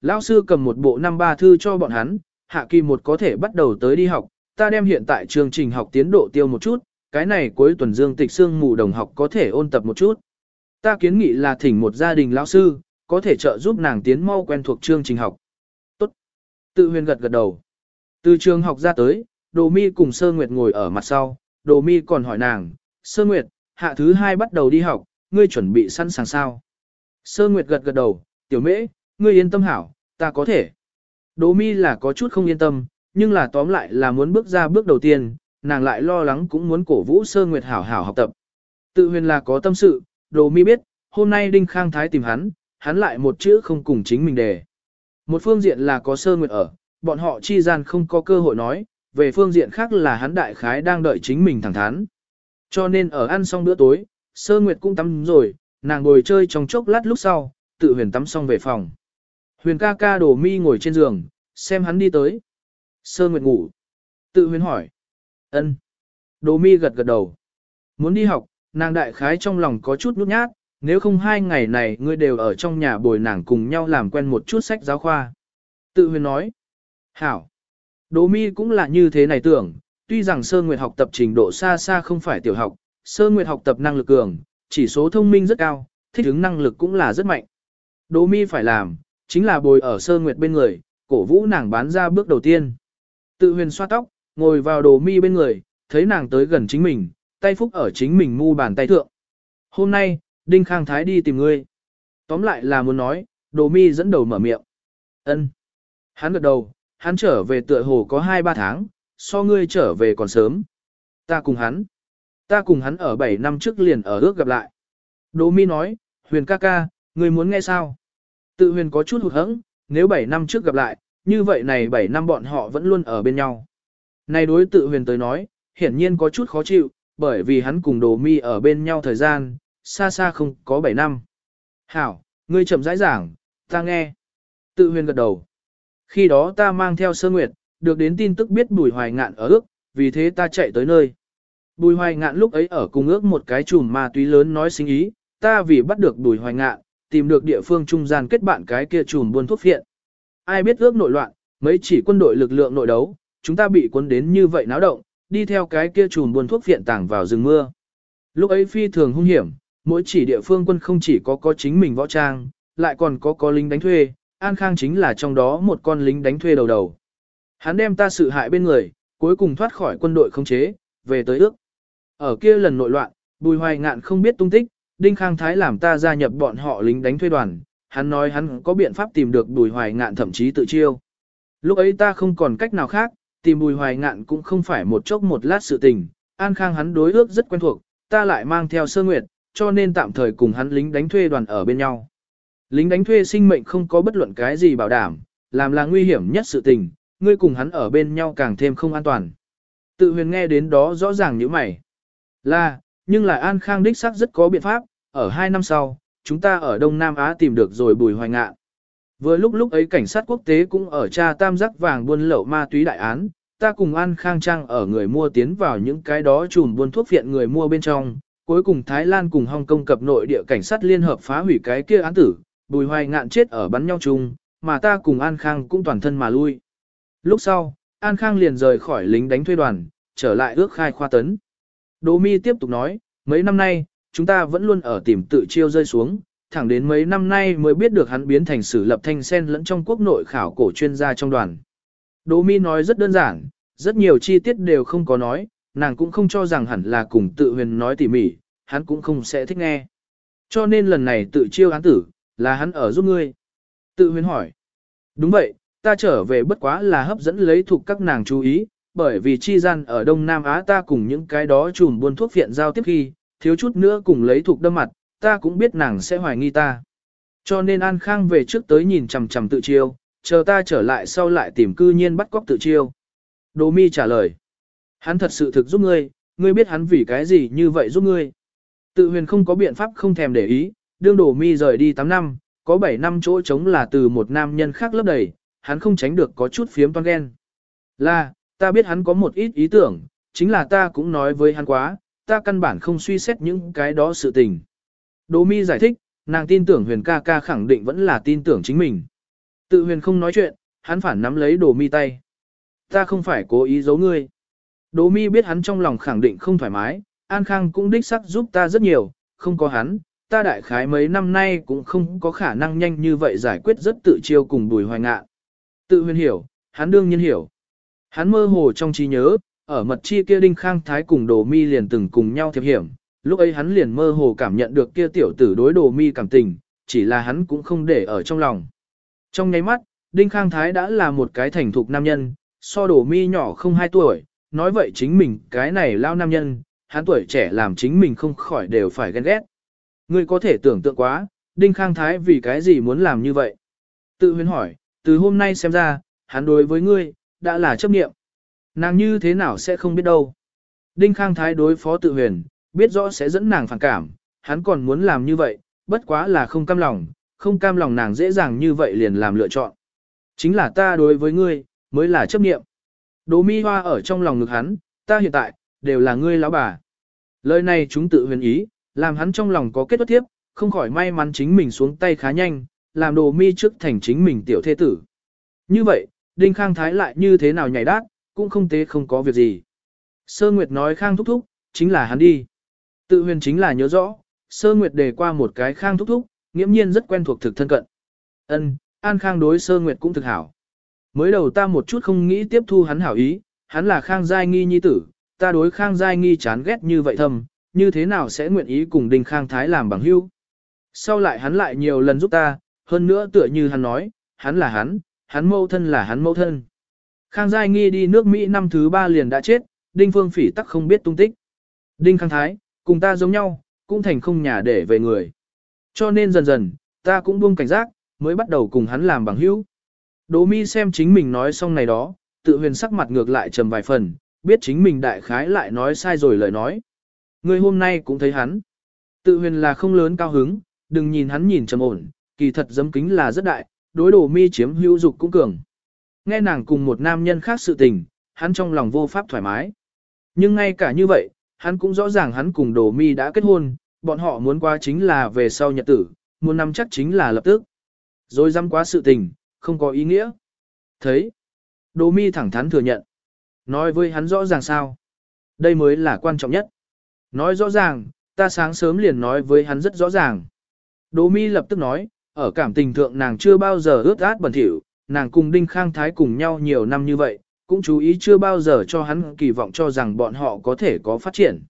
lão sư cầm một bộ năm ba thư cho bọn hắn, hạ kỳ một có thể bắt đầu tới đi học, ta đem hiện tại chương trình học tiến độ tiêu một chút, cái này cuối tuần dương tịch xương mù đồng học có thể ôn tập một chút. Ta kiến nghị là thỉnh một gia đình lão sư, có thể trợ giúp nàng tiến mau quen thuộc chương trình học. Tốt. Tự huyền gật gật đầu. Từ trường học ra tới, Đồ Mi cùng Sơ Nguyệt ngồi ở mặt sau, Đồ Mi còn hỏi nàng, Sơ Nguyệt, hạ thứ hai bắt đầu đi học, ngươi chuẩn bị sẵn sàng sao? Sơ Nguyệt gật gật đầu, tiểu mễ, ngươi yên tâm hảo, ta có thể. Đỗ Mi là có chút không yên tâm, nhưng là tóm lại là muốn bước ra bước đầu tiên, nàng lại lo lắng cũng muốn cổ vũ Sơ Nguyệt hảo hảo học tập. Tự huyền là có tâm sự, Đồ Mi biết, hôm nay Đinh Khang Thái tìm hắn, hắn lại một chữ không cùng chính mình đề. Một phương diện là có Sơ Nguyệt ở, bọn họ chi gian không có cơ hội nói, về phương diện khác là hắn đại khái đang đợi chính mình thẳng thắn. Cho nên ở ăn xong bữa tối, Sơ Nguyệt cũng tắm rồi, nàng ngồi chơi trong chốc lát lúc sau, tự huyền tắm xong về phòng. Huyền ca ca đổ mi ngồi trên giường, xem hắn đi tới. Sơ Nguyệt ngủ. Tự huyền hỏi. ân. Đồ mi gật gật đầu. Muốn đi học, nàng đại khái trong lòng có chút nút nhát, nếu không hai ngày này ngươi đều ở trong nhà bồi nàng cùng nhau làm quen một chút sách giáo khoa. Tự huyền nói. Hảo. Đỗ mi cũng là như thế này tưởng, tuy rằng Sơ Nguyệt học tập trình độ xa xa không phải tiểu học, Sơ Nguyệt học tập năng lực cường, chỉ số thông minh rất cao, thích ứng năng lực cũng là rất mạnh. Đỗ mi phải làm, chính là bồi ở Sơ Nguyệt bên người, cổ vũ nàng bán ra bước đầu tiên. Tự huyền xoa tóc, ngồi vào đồ mi bên người, thấy nàng tới gần chính mình, tay phúc ở chính mình mu bàn tay thượng. Hôm nay, Đinh Khang Thái đi tìm ngươi. Tóm lại là muốn nói, đồ mi dẫn đầu mở miệng. ân Hắn gật đầu, hắn trở về tựa hồ có 2-3 tháng, so ngươi trở về còn sớm. Ta cùng hắn. Ta cùng hắn ở 7 năm trước liền ở ước gặp lại. Đỗ mi nói, huyền ca ca, ngươi muốn nghe sao? Tự huyền có chút hụt hẫng, nếu 7 năm trước gặp lại, như vậy này 7 năm bọn họ vẫn luôn ở bên nhau. Này đối tự huyền tới nói, hiển nhiên có chút khó chịu, bởi vì hắn cùng đồ mi ở bên nhau thời gian, xa xa không có 7 năm. Hảo, ngươi chậm rãi giảng, ta nghe. Tự huyền gật đầu. Khi đó ta mang theo sơ nguyệt, được đến tin tức biết bùi hoài ngạn ở ước, vì thế ta chạy tới nơi. Bùi hoài ngạn lúc ấy ở cùng ước một cái chùm ma túy lớn nói sinh ý, ta vì bắt được bùi hoài ngạn, tìm được địa phương trung gian kết bạn cái kia chùm buôn thuốc phiện. Ai biết ước nội loạn, mấy chỉ quân đội lực lượng nội đấu, chúng ta bị quân đến như vậy náo động, đi theo cái kia chùm buôn thuốc phiện tàng vào rừng mưa. Lúc ấy phi thường hung hiểm, mỗi chỉ địa phương quân không chỉ có có chính mình võ trang, lại còn có có lính đánh thuê, An Khang chính là trong đó một con lính đánh thuê đầu đầu. Hắn đem ta sự hại bên người, cuối cùng thoát khỏi quân đội không chế, về tới ước. Ở kia lần nội loạn, Bùi Hoài Ngạn không biết tung tích, Đinh Khang Thái làm ta gia nhập bọn họ lính đánh thuê đoàn, hắn nói hắn có biện pháp tìm được Bùi Hoài Ngạn thậm chí tự chiêu. Lúc ấy ta không còn cách nào khác, tìm Bùi Hoài Ngạn cũng không phải một chốc một lát sự tình, An Khang hắn đối ước rất quen thuộc, ta lại mang theo sơ nguyệt, cho nên tạm thời cùng hắn lính đánh thuê đoàn ở bên nhau. Lính đánh thuê sinh mệnh không có bất luận cái gì bảo đảm, làm là nguy hiểm nhất sự tình, ngươi cùng hắn ở bên nhau càng thêm không an toàn. Tự huyền nghe đến đó rõ ràng như mày. Là, nhưng là An Khang đích xác rất có biện pháp, ở hai năm sau, chúng ta ở Đông Nam Á tìm được rồi bùi hoài ngạn. Vừa lúc lúc ấy cảnh sát quốc tế cũng ở tra tam giác vàng buôn lậu ma túy đại án, ta cùng An Khang Trang ở người mua tiến vào những cái đó chùm buôn thuốc viện người mua bên trong, cuối cùng Thái Lan cùng Hong Kong cập nội địa cảnh sát liên hợp phá hủy cái kia án tử, bùi hoài ngạn chết ở bắn nhau chung, mà ta cùng An Khang cũng toàn thân mà lui. Lúc sau, An Khang liền rời khỏi lính đánh thuê đoàn, trở lại ước khai khoa tấn. Đỗ mi tiếp tục nói, mấy năm nay, chúng ta vẫn luôn ở tìm tự chiêu rơi xuống, thẳng đến mấy năm nay mới biết được hắn biến thành sử lập thanh sen lẫn trong quốc nội khảo cổ chuyên gia trong đoàn. Đỗ mi nói rất đơn giản, rất nhiều chi tiết đều không có nói, nàng cũng không cho rằng hẳn là cùng tự huyền nói tỉ mỉ, hắn cũng không sẽ thích nghe. Cho nên lần này tự chiêu án tử, là hắn ở giúp ngươi. Tự huyền hỏi. Đúng vậy, ta trở về bất quá là hấp dẫn lấy thuộc các nàng chú ý, bởi vì chi gian ở Đông Nam Á ta cùng những cái đó chùm buôn thuốc viện giao tiếp khi, thiếu chút nữa cùng lấy thuộc đâm mặt, ta cũng biết nàng sẽ hoài nghi ta. Cho nên An Khang về trước tới nhìn chằm chằm tự chiêu, chờ ta trở lại sau lại tìm cư nhiên bắt cóc tự chiêu. Đồ mi trả lời. Hắn thật sự thực giúp ngươi, ngươi biết hắn vì cái gì như vậy giúp ngươi. Tự huyền không có biện pháp không thèm để ý, đương đổ mi rời đi 8 năm, có 7 năm chỗ trống là từ một nam nhân khác lấp đầy, hắn không tránh được có chút phiếm toan ghen. Là, ta biết hắn có một ít ý tưởng, chính là ta cũng nói với hắn quá, ta căn bản không suy xét những cái đó sự tình. Đỗ mi giải thích, nàng tin tưởng huyền ca ca khẳng định vẫn là tin tưởng chính mình. Tự huyền không nói chuyện, hắn phản nắm lấy đồ mi tay. Ta không phải cố ý giấu ngươi. Đỗ mi biết hắn trong lòng khẳng định không thoải mái, An Khang cũng đích sắc giúp ta rất nhiều, không có hắn, ta đại khái mấy năm nay cũng không có khả năng nhanh như vậy giải quyết rất tự chiêu cùng bùi hoài ngạ. Tự huyền hiểu, hắn đương nhiên hiểu. Hắn mơ hồ trong trí nhớ, ở mật chi kia đinh khang thái cùng đồ mi liền từng cùng nhau thiệp hiểm, lúc ấy hắn liền mơ hồ cảm nhận được kia tiểu tử đối đồ mi cảm tình, chỉ là hắn cũng không để ở trong lòng. Trong nháy mắt, đinh khang thái đã là một cái thành thục nam nhân, so đồ mi nhỏ không hai tuổi, nói vậy chính mình cái này lao nam nhân, hắn tuổi trẻ làm chính mình không khỏi đều phải ghen ghét. Ngươi có thể tưởng tượng quá, Đinh Khang Thái vì cái gì muốn làm như vậy? Tự huyền hỏi, từ hôm nay xem ra, hắn đối với ngươi, đã là chấp nghiệm. Nàng như thế nào sẽ không biết đâu. Đinh Khang Thái đối phó tự huyền, biết rõ sẽ dẫn nàng phản cảm, hắn còn muốn làm như vậy, bất quá là không cam lòng, không cam lòng nàng dễ dàng như vậy liền làm lựa chọn. Chính là ta đối với ngươi, mới là chấp nghiệm. Đỗ mi hoa ở trong lòng ngực hắn, ta hiện tại, đều là ngươi lão bà. Lời này chúng tự huyền ý, làm hắn trong lòng có kết thúc tiếp, không khỏi may mắn chính mình xuống tay khá nhanh, làm đồ mi trước thành chính mình tiểu thế tử. Như vậy, Đinh Khang Thái lại như thế nào nhảy đát, cũng không tế không có việc gì. Sơ Nguyệt nói Khang thúc thúc, chính là hắn đi. Tự huyền chính là nhớ rõ, Sơ Nguyệt đề qua một cái Khang thúc thúc, nghiễm nhiên rất quen thuộc thực thân cận. Ân, An Khang đối Sơ Nguyệt cũng thực hảo. Mới đầu ta một chút không nghĩ tiếp thu hắn hảo ý, hắn là Khang Giai Nghi nhi tử, ta đối Khang Giai Nghi chán ghét như vậy thầm, như thế nào sẽ nguyện ý cùng Đinh Khang Thái làm bằng hữu. Sau lại hắn lại nhiều lần giúp ta, hơn nữa tựa như hắn nói, hắn là hắn, hắn mâu thân là hắn mâu thân. Khang Giai Nghi đi nước Mỹ năm thứ ba liền đã chết, Đinh Phương Phỉ tắc không biết tung tích. Đinh Khang Thái, cùng ta giống nhau, cũng thành không nhà để về người. Cho nên dần dần, ta cũng buông cảnh giác, mới bắt đầu cùng hắn làm bằng hữu. Đỗ mi xem chính mình nói xong này đó, tự huyền sắc mặt ngược lại trầm vài phần, biết chính mình đại khái lại nói sai rồi lời nói. Người hôm nay cũng thấy hắn. Tự huyền là không lớn cao hứng, đừng nhìn hắn nhìn trầm ổn, kỳ thật dấm kính là rất đại, đối đồ mi chiếm hữu dục cũng cường. Nghe nàng cùng một nam nhân khác sự tình, hắn trong lòng vô pháp thoải mái. Nhưng ngay cả như vậy, hắn cũng rõ ràng hắn cùng đồ mi đã kết hôn, bọn họ muốn qua chính là về sau nhật tử, muốn nắm chắc chính là lập tức. Rồi dám quá sự tình, không có ý nghĩa. Thấy, đồ mi thẳng thắn thừa nhận. Nói với hắn rõ ràng sao. Đây mới là quan trọng nhất. Nói rõ ràng, ta sáng sớm liền nói với hắn rất rõ ràng. Đỗ mi lập tức nói, ở cảm tình thượng nàng chưa bao giờ ướt át bẩn thỉu, nàng cùng Đinh Khang Thái cùng nhau nhiều năm như vậy, cũng chú ý chưa bao giờ cho hắn kỳ vọng cho rằng bọn họ có thể có phát triển.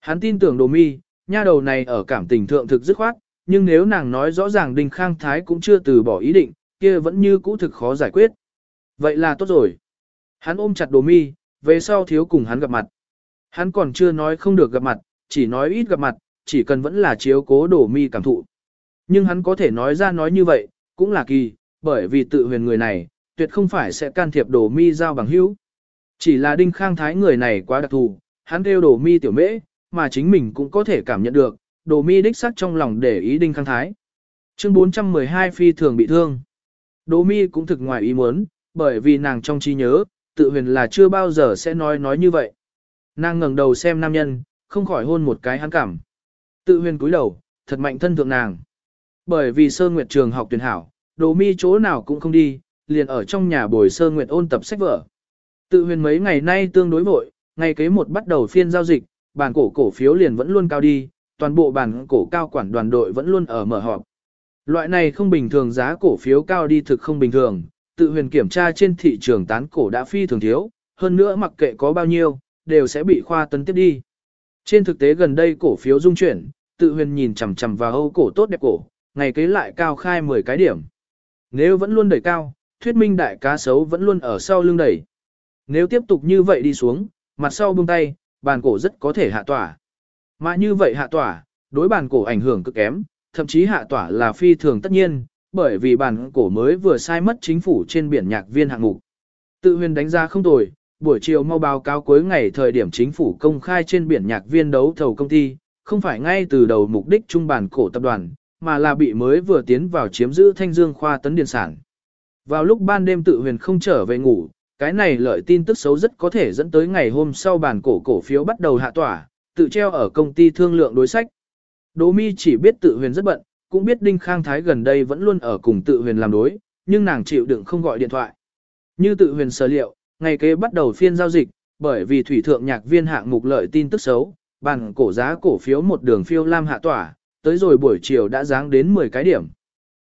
Hắn tin tưởng Đồ mi, nha đầu này ở cảm tình thượng thực dứt khoát, nhưng nếu nàng nói rõ ràng Đinh Khang Thái cũng chưa từ bỏ ý định, kia vẫn như cũ thực khó giải quyết. Vậy là tốt rồi. Hắn ôm chặt Đồ mi, về sau thiếu cùng hắn gặp mặt. Hắn còn chưa nói không được gặp mặt, chỉ nói ít gặp mặt, chỉ cần vẫn là chiếu cố đổ mi cảm thụ. Nhưng hắn có thể nói ra nói như vậy, cũng là kỳ, bởi vì tự huyền người này, tuyệt không phải sẽ can thiệp đổ mi giao bằng hữu. Chỉ là đinh khang thái người này quá đặc thù, hắn kêu đổ mi tiểu mễ, mà chính mình cũng có thể cảm nhận được, đổ mi đích sắc trong lòng để ý đinh khang thái. Chương 412 phi thường bị thương. Đỗ mi cũng thực ngoài ý muốn, bởi vì nàng trong trí nhớ, tự huyền là chưa bao giờ sẽ nói nói như vậy. Nàng ngẩng đầu xem nam nhân, không khỏi hôn một cái hắn cảm. Tự huyền cúi đầu, thật mạnh thân thượng nàng. Bởi vì Sơn Nguyệt trường học tuyển hảo, đồ mi chỗ nào cũng không đi, liền ở trong nhà bồi sơ Nguyệt ôn tập sách vở. Tự huyền mấy ngày nay tương đối vội, ngày kế một bắt đầu phiên giao dịch, bản cổ cổ phiếu liền vẫn luôn cao đi, toàn bộ bản cổ cao quản đoàn đội vẫn luôn ở mở họp. Loại này không bình thường giá cổ phiếu cao đi thực không bình thường, tự huyền kiểm tra trên thị trường tán cổ đã phi thường thiếu, hơn nữa mặc kệ có bao nhiêu, đều sẽ bị khoa tấn tiếp đi. Trên thực tế gần đây cổ phiếu dung chuyển, tự huyền nhìn chằm chằm vào Âu cổ tốt đẹp cổ, ngày kế lại cao khai 10 cái điểm. Nếu vẫn luôn đẩy cao, thuyết minh đại cá sấu vẫn luôn ở sau lưng đẩy. Nếu tiếp tục như vậy đi xuống, mặt sau buông tay, bàn cổ rất có thể hạ tỏa. Mà như vậy hạ tỏa, đối bàn cổ ảnh hưởng cực kém, thậm chí hạ tỏa là phi thường tất nhiên, bởi vì bàn cổ mới vừa sai mất chính phủ trên biển nhạc viên hạng mục. Tự huyền đánh giá không tồi, buổi chiều mau báo cáo cuối ngày thời điểm chính phủ công khai trên biển nhạc viên đấu thầu công ty, không phải ngay từ đầu mục đích trung bản cổ tập đoàn, mà là bị mới vừa tiến vào chiếm giữ thanh dương khoa tấn điện sản. Vào lúc ban đêm tự huyền không trở về ngủ, cái này lợi tin tức xấu rất có thể dẫn tới ngày hôm sau bản cổ cổ phiếu bắt đầu hạ tỏa, tự treo ở công ty thương lượng đối sách. Đỗ mi chỉ biết tự huyền rất bận, cũng biết Đinh Khang Thái gần đây vẫn luôn ở cùng tự huyền làm đối, nhưng nàng chịu đựng không gọi điện thoại. Như tự huyền sở liệu, ngày kế bắt đầu phiên giao dịch, bởi vì thủy thượng nhạc viên hạng mục lợi tin tức xấu, bằng cổ giá cổ phiếu một đường phiêu lam hạ tỏa, tới rồi buổi chiều đã giáng đến 10 cái điểm.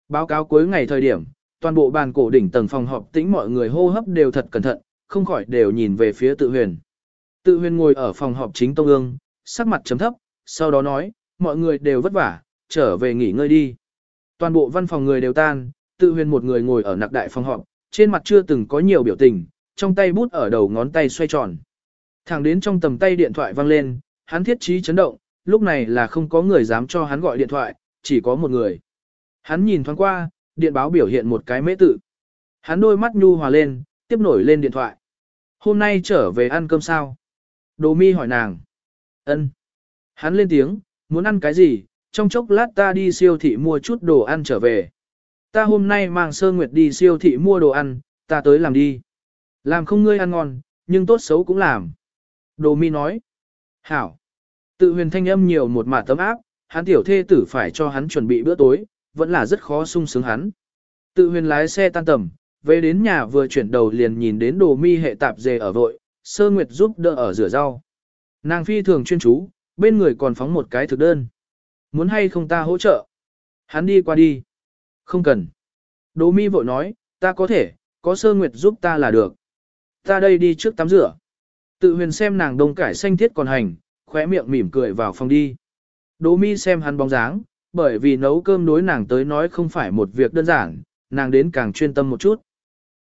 Báo cáo cuối ngày thời điểm, toàn bộ bàn cổ đỉnh tầng phòng họp tĩnh mọi người hô hấp đều thật cẩn thận, không khỏi đều nhìn về phía tự huyền. Tự huyền ngồi ở phòng họp chính tông ương, sắc mặt chấm thấp, sau đó nói, mọi người đều vất vả, trở về nghỉ ngơi đi. Toàn bộ văn phòng người đều tan, tự huyền một người ngồi ở nặc đại phòng họp, trên mặt chưa từng có nhiều biểu tình, trong tay bút ở đầu ngón tay xoay tròn. Thẳng đến trong tầm tay điện thoại vang lên, hắn thiết trí chấn động, lúc này là không có người dám cho hắn gọi điện thoại, chỉ có một người. Hắn nhìn thoáng qua, điện báo biểu hiện một cái mễ tự. Hắn đôi mắt nhu hòa lên, tiếp nổi lên điện thoại. Hôm nay trở về ăn cơm sao? Đồ mi hỏi nàng. ân Hắn lên tiếng, muốn ăn cái gì, trong chốc lát ta đi siêu thị mua chút đồ ăn trở về. Ta hôm nay mang sơ nguyệt đi siêu thị mua đồ ăn, ta tới làm đi. Làm không ngươi ăn ngon, nhưng tốt xấu cũng làm. Đồ mi nói. Hảo. Tự huyền thanh âm nhiều một mả tấm áp, hắn tiểu thê tử phải cho hắn chuẩn bị bữa tối, vẫn là rất khó sung sướng hắn. Tự huyền lái xe tan tầm, về đến nhà vừa chuyển đầu liền nhìn đến đồ mi hệ tạp dề ở vội, sơ nguyệt giúp đỡ ở rửa rau. Nàng phi thường chuyên chú, bên người còn phóng một cái thực đơn. Muốn hay không ta hỗ trợ? Hắn đi qua đi. Không cần. Đồ mi vội nói, ta có thể, có sơ nguyệt giúp ta là được. Ta đây đi trước tắm rửa. Tự huyền xem nàng đông cải xanh thiết còn hành, khóe miệng mỉm cười vào phòng đi. Đỗ mi xem hắn bóng dáng, bởi vì nấu cơm đối nàng tới nói không phải một việc đơn giản, nàng đến càng chuyên tâm một chút.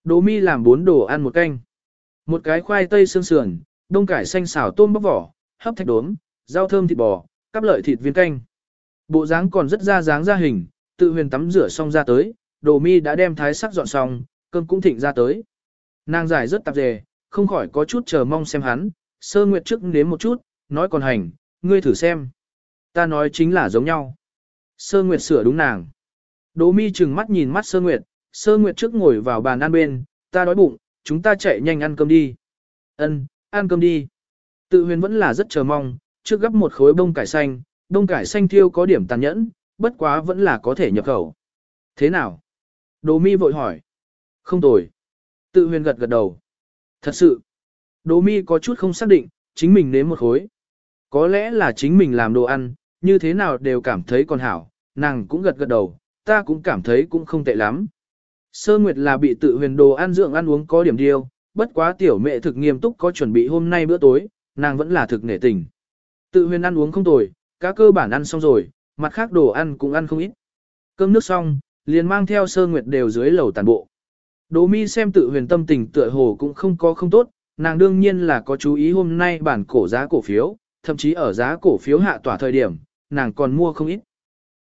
Đỗ mi làm bốn đồ ăn một canh. Một cái khoai tây xương sườn, đông cải xanh xào tôm bóc vỏ, hấp thạch đốm, rau thơm thịt bò, cắp lợi thịt viên canh. Bộ dáng còn rất ra dáng ra hình, tự huyền tắm rửa xong ra tới, đồ mi đã đem thái sắc dọn xong, cơm cũng thịnh ra tới. Nàng giải rất tạp dề, không khỏi có chút chờ mong xem hắn, sơ nguyệt trước nếm một chút, nói còn hành, ngươi thử xem. Ta nói chính là giống nhau. Sơ nguyệt sửa đúng nàng. Đỗ mi chừng mắt nhìn mắt sơ nguyệt, sơ nguyệt trước ngồi vào bàn ăn bên, ta đói bụng, chúng ta chạy nhanh ăn cơm đi. Ân, ăn cơm đi. Tự huyền vẫn là rất chờ mong, trước gấp một khối bông cải xanh, bông cải xanh thiêu có điểm tàn nhẫn, bất quá vẫn là có thể nhập khẩu. Thế nào? Đỗ mi vội hỏi. Không tồi. Tự huyền gật gật đầu. Thật sự. Đỗ mi có chút không xác định, chính mình nếm một khối. Có lẽ là chính mình làm đồ ăn, như thế nào đều cảm thấy còn hảo, nàng cũng gật gật đầu, ta cũng cảm thấy cũng không tệ lắm. Sơ Nguyệt là bị tự huyền đồ ăn dưỡng ăn uống có điểm điêu, bất quá tiểu mẹ thực nghiêm túc có chuẩn bị hôm nay bữa tối, nàng vẫn là thực nể tình. Tự huyền ăn uống không tồi, cá cơ bản ăn xong rồi, mặt khác đồ ăn cũng ăn không ít. Cơm nước xong, liền mang theo Sơ Nguyệt đều dưới lầu tàn bộ. Đỗ mi xem tự huyền tâm tình tựa hồ cũng không có không tốt, nàng đương nhiên là có chú ý hôm nay bản cổ giá cổ phiếu, thậm chí ở giá cổ phiếu hạ tỏa thời điểm, nàng còn mua không ít.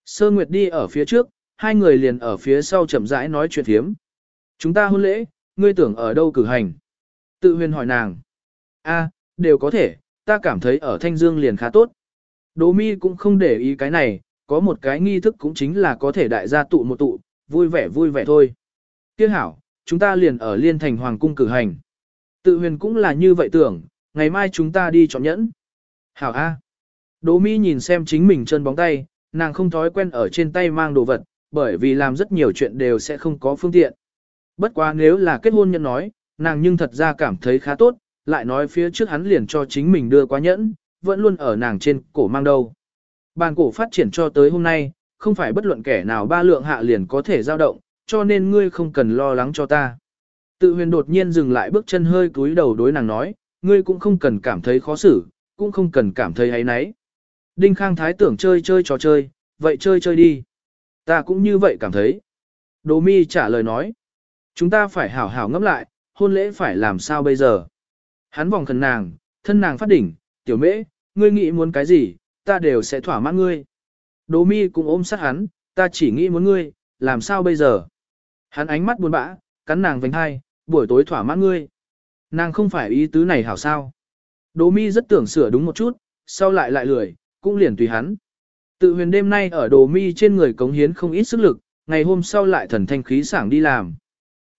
Sơ Nguyệt đi ở phía trước, hai người liền ở phía sau chậm rãi nói chuyện thiếm. Chúng ta hôn lễ, ngươi tưởng ở đâu cử hành? Tự huyền hỏi nàng. A, đều có thể, ta cảm thấy ở Thanh Dương liền khá tốt. Đỗ mi cũng không để ý cái này, có một cái nghi thức cũng chính là có thể đại gia tụ một tụ, vui vẻ vui vẻ thôi. Tiếc hảo, chúng ta liền ở Liên Thành Hoàng Cung cử hành. Tự huyền cũng là như vậy tưởng, ngày mai chúng ta đi chọn nhẫn. Hảo A. Đỗ Mỹ nhìn xem chính mình chân bóng tay, nàng không thói quen ở trên tay mang đồ vật, bởi vì làm rất nhiều chuyện đều sẽ không có phương tiện. Bất quá nếu là kết hôn nhân nói, nàng nhưng thật ra cảm thấy khá tốt, lại nói phía trước hắn liền cho chính mình đưa quá nhẫn, vẫn luôn ở nàng trên cổ mang đâu. Bàn cổ phát triển cho tới hôm nay, không phải bất luận kẻ nào ba lượng hạ liền có thể dao động, cho nên ngươi không cần lo lắng cho ta. Tự huyền đột nhiên dừng lại bước chân hơi cúi đầu đối nàng nói, ngươi cũng không cần cảm thấy khó xử, cũng không cần cảm thấy ấy nấy. Đinh Khang Thái tưởng chơi chơi trò chơi, vậy chơi chơi đi. Ta cũng như vậy cảm thấy. Đỗ mi trả lời nói, chúng ta phải hảo hảo ngẫm lại, hôn lễ phải làm sao bây giờ. Hắn vòng khẩn nàng, thân nàng phát đỉnh, tiểu mễ, ngươi nghĩ muốn cái gì, ta đều sẽ thỏa mãn ngươi. Đỗ mi cũng ôm sát hắn, ta chỉ nghĩ muốn ngươi, làm sao bây giờ. Hắn ánh mắt buồn bã, cắn nàng vành hai, buổi tối thỏa mãn ngươi. Nàng không phải ý tứ này hảo sao. Đỗ mi rất tưởng sửa đúng một chút, sau lại lại lười, cũng liền tùy hắn. Tự huyền đêm nay ở đồ mi trên người cống hiến không ít sức lực, ngày hôm sau lại thần thanh khí sảng đi làm.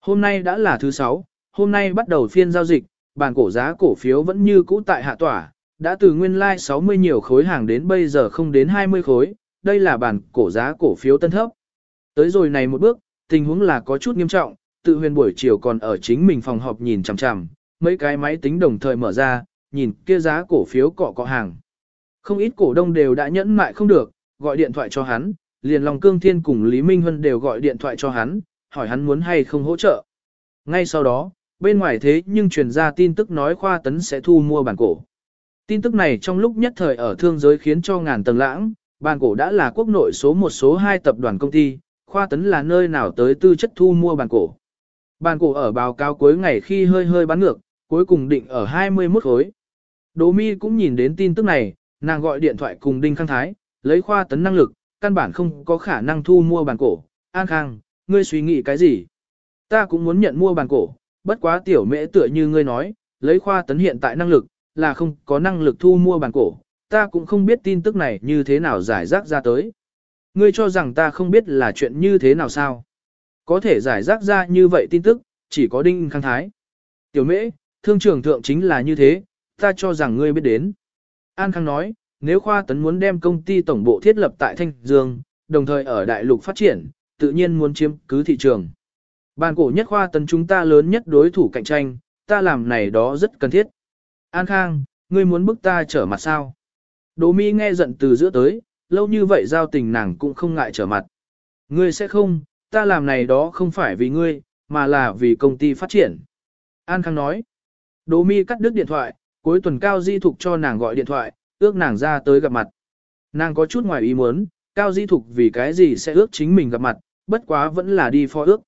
Hôm nay đã là thứ sáu, hôm nay bắt đầu phiên giao dịch, bàn cổ giá cổ phiếu vẫn như cũ tại hạ tỏa, đã từ nguyên lai like 60 nhiều khối hàng đến bây giờ không đến 20 khối, đây là bàn cổ giá cổ phiếu tân thấp. Tới rồi này một bước, tình huống là có chút nghiêm trọng, tự huyền buổi chiều còn ở chính mình phòng họp nhìn chằm chằm, mấy cái máy tính đồng thời mở ra, nhìn kia giá cổ phiếu cọ cọ hàng. Không ít cổ đông đều đã nhẫn mại không được, gọi điện thoại cho hắn, liền lòng cương thiên cùng Lý Minh Huân đều gọi điện thoại cho hắn, hỏi hắn muốn hay không hỗ trợ. Ngay sau đó, bên ngoài thế nhưng truyền ra tin tức nói khoa tấn sẽ thu mua bản cổ. Tin tức này trong lúc nhất thời ở thương giới khiến cho ngàn tầng lãng, bản cổ đã là quốc nội số một số hai tập đoàn công ty, khoa tấn là nơi nào tới tư chất thu mua bản cổ. Bản cổ ở báo cáo cuối ngày khi hơi hơi bán ngược, cuối cùng định ở 21 khối. Đỗ mi cũng nhìn đến tin tức này, nàng gọi điện thoại cùng Đinh Khang Thái, lấy khoa tấn năng lực, căn bản không có khả năng thu mua bản cổ. An Khang, ngươi suy nghĩ cái gì? Ta cũng muốn nhận mua bản cổ, bất quá tiểu mễ tựa như ngươi nói, lấy khoa tấn hiện tại năng lực, là không có năng lực thu mua bản cổ, ta cũng không biết tin tức này như thế nào giải rác ra tới. Ngươi cho rằng ta không biết là chuyện như thế nào sao? Có thể giải rác ra như vậy tin tức, chỉ có Đinh Khang Thái. Tiểu mễ, thương trưởng thượng chính là như thế, ta cho rằng ngươi biết đến. An Khang nói, nếu khoa tấn muốn đem công ty tổng bộ thiết lập tại Thanh Dương, đồng thời ở đại lục phát triển, tự nhiên muốn chiếm cứ thị trường. Bàn cổ nhất khoa tấn chúng ta lớn nhất đối thủ cạnh tranh, ta làm này đó rất cần thiết. An Khang, ngươi muốn bức ta trở mặt sao? Đỗ Mi nghe giận từ giữa tới, lâu như vậy giao tình nàng cũng không ngại trở mặt. Ngươi sẽ không, ta làm này đó không phải vì ngươi, mà là vì công ty phát triển. An Khang nói. Đỗ Mi cắt đứt điện thoại, cuối tuần Cao Di Thục cho nàng gọi điện thoại, ước nàng ra tới gặp mặt. Nàng có chút ngoài ý muốn, Cao Di Thục vì cái gì sẽ ước chính mình gặp mặt, bất quá vẫn là đi phó ước.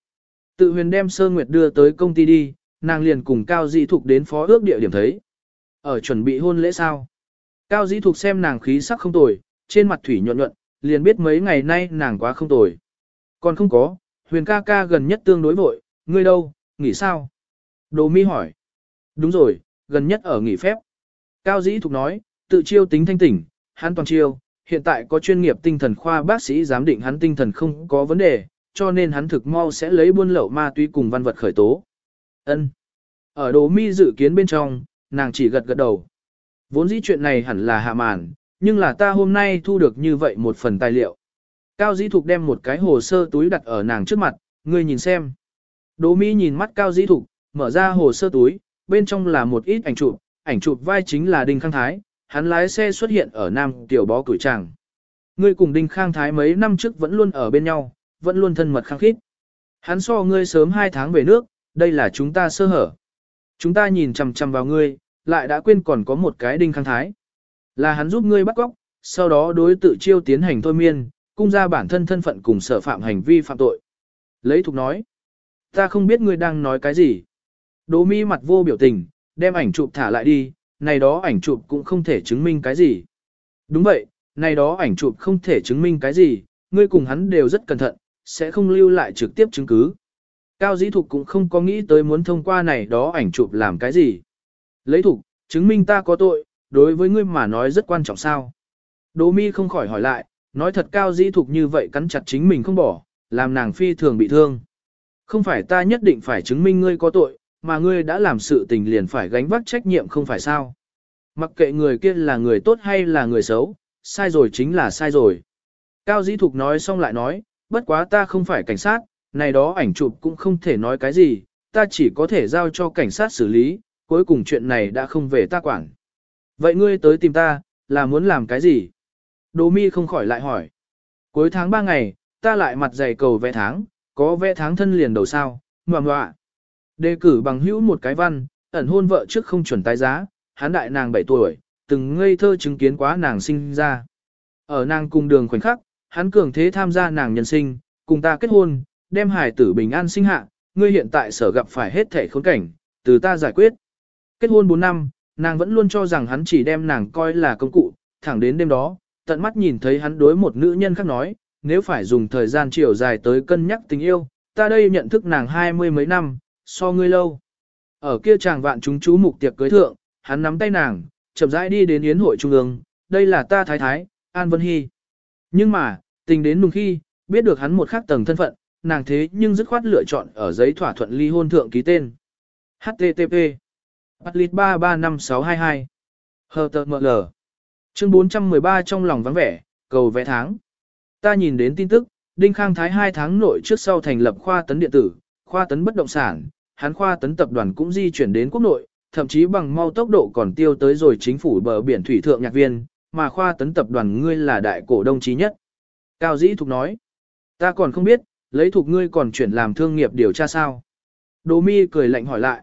Tự huyền đem Sơn Nguyệt đưa tới công ty đi, nàng liền cùng Cao Di Thục đến phó ước địa điểm thấy. Ở chuẩn bị hôn lễ sao? Cao Di Thục xem nàng khí sắc không tồi, trên mặt thủy nhuận nhuận, liền biết mấy ngày nay nàng quá không tồi. Còn không có, huyền ca ca gần nhất tương đối vội, ngươi đâu, nghỉ sao? Đồ mi hỏi. Đúng rồi, gần nhất ở nghỉ phép. Cao Dĩ Thục nói, tự chiêu tính thanh tỉnh, hắn toàn chiêu, hiện tại có chuyên nghiệp tinh thần khoa bác sĩ giám định hắn tinh thần không có vấn đề, cho nên hắn thực mau sẽ lấy buôn lậu ma túy cùng văn vật khởi tố. Ân. Ở đồ mi dự kiến bên trong, nàng chỉ gật gật đầu. Vốn dĩ chuyện này hẳn là hạ màn, nhưng là ta hôm nay thu được như vậy một phần tài liệu. Cao Dĩ Thục đem một cái hồ sơ túi đặt ở nàng trước mặt, ngươi nhìn xem. Đỗ Mi nhìn mắt Cao Dĩ Thục, mở ra hồ sơ túi, bên trong là một ít ảnh chụp, ảnh chụp vai chính là Đinh Khang Thái, hắn lái xe xuất hiện ở Nam Tiểu Bó Cửi Tràng. Ngươi cùng Đinh Khang Thái mấy năm trước vẫn luôn ở bên nhau, vẫn luôn thân mật khăng khít. Hắn so ngươi sớm 2 tháng về nước, đây là chúng ta sơ hở. Chúng ta nhìn chằm chằm vào ngươi, lại đã quên còn có một cái Đinh Khang Thái. Là hắn giúp ngươi bắt cóc, sau đó đối tự chiêu tiến hành thôi miên, cung ra bản thân thân phận cùng sở phạm hành vi phạm tội. Lấy thục nói, ta không biết ngươi đang nói cái gì. Đỗ mi mặt vô biểu tình, đem ảnh chụp thả lại đi, này đó ảnh chụp cũng không thể chứng minh cái gì. Đúng vậy, này đó ảnh chụp không thể chứng minh cái gì, ngươi cùng hắn đều rất cẩn thận, sẽ không lưu lại trực tiếp chứng cứ. Cao dĩ thục cũng không có nghĩ tới muốn thông qua này đó ảnh chụp làm cái gì. Lấy thục, chứng minh ta có tội, đối với ngươi mà nói rất quan trọng sao. Đỗ mi không khỏi hỏi lại, nói thật cao dĩ thục như vậy cắn chặt chính mình không bỏ, làm nàng phi thường bị thương. Không phải ta nhất định phải chứng minh ngươi có tội, mà ngươi đã làm sự tình liền phải gánh vác trách nhiệm không phải sao. Mặc kệ người kia là người tốt hay là người xấu, sai rồi chính là sai rồi. Cao Dĩ Thục nói xong lại nói, bất quá ta không phải cảnh sát, này đó ảnh chụp cũng không thể nói cái gì, ta chỉ có thể giao cho cảnh sát xử lý, cuối cùng chuyện này đã không về ta quản. Vậy ngươi tới tìm ta, là muốn làm cái gì? Đỗ mi không khỏi lại hỏi. Cuối tháng 3 ngày, ta lại mặt dày cầu vẽ tháng, có vẽ tháng thân liền đầu sao, ngoà ngoạ. Đề cử bằng hữu một cái văn, ẩn hôn vợ trước không chuẩn tái giá, hán đại nàng 7 tuổi, từng ngây thơ chứng kiến quá nàng sinh ra. Ở nàng cùng đường khoảnh khắc, hắn cường thế tham gia nàng nhân sinh, cùng ta kết hôn, đem hải tử bình an sinh hạ, ngươi hiện tại sở gặp phải hết thể khốn cảnh, từ ta giải quyết. Kết hôn 4 năm, nàng vẫn luôn cho rằng hắn chỉ đem nàng coi là công cụ, thẳng đến đêm đó, tận mắt nhìn thấy hắn đối một nữ nhân khác nói, nếu phải dùng thời gian chiều dài tới cân nhắc tình yêu, ta đây nhận thức nàng hai mươi mấy năm, so ngươi lâu. Ở kia chàng vạn chúng chú mục tiệc cưới thượng, hắn nắm tay nàng, chậm rãi đi đến yến hội trung ương, đây là ta thái thái, An Vân Hy. Nhưng mà, tình đến nùng khi, biết được hắn một khác tầng thân phận, nàng thế nhưng dứt khoát lựa chọn ở giấy thỏa thuận ly hôn thượng ký tên. HTTP Atlit 335622 HTML Chương 413 trong lòng vắng vẻ, cầu vẽ tháng. Ta nhìn đến tin tức, Đinh Khang Thái hai tháng nội trước sau thành lập khoa tấn điện tử, khoa tấn bất động sản, hắn khoa tấn tập đoàn cũng di chuyển đến quốc nội, thậm chí bằng mau tốc độ còn tiêu tới rồi chính phủ bờ biển thủy thượng nhạc viên, mà khoa tấn tập đoàn ngươi là đại cổ đông chí nhất. Cao Dĩ Thục nói, ta còn không biết, lấy thục ngươi còn chuyển làm thương nghiệp điều tra sao. Đồ mi cười lạnh hỏi lại.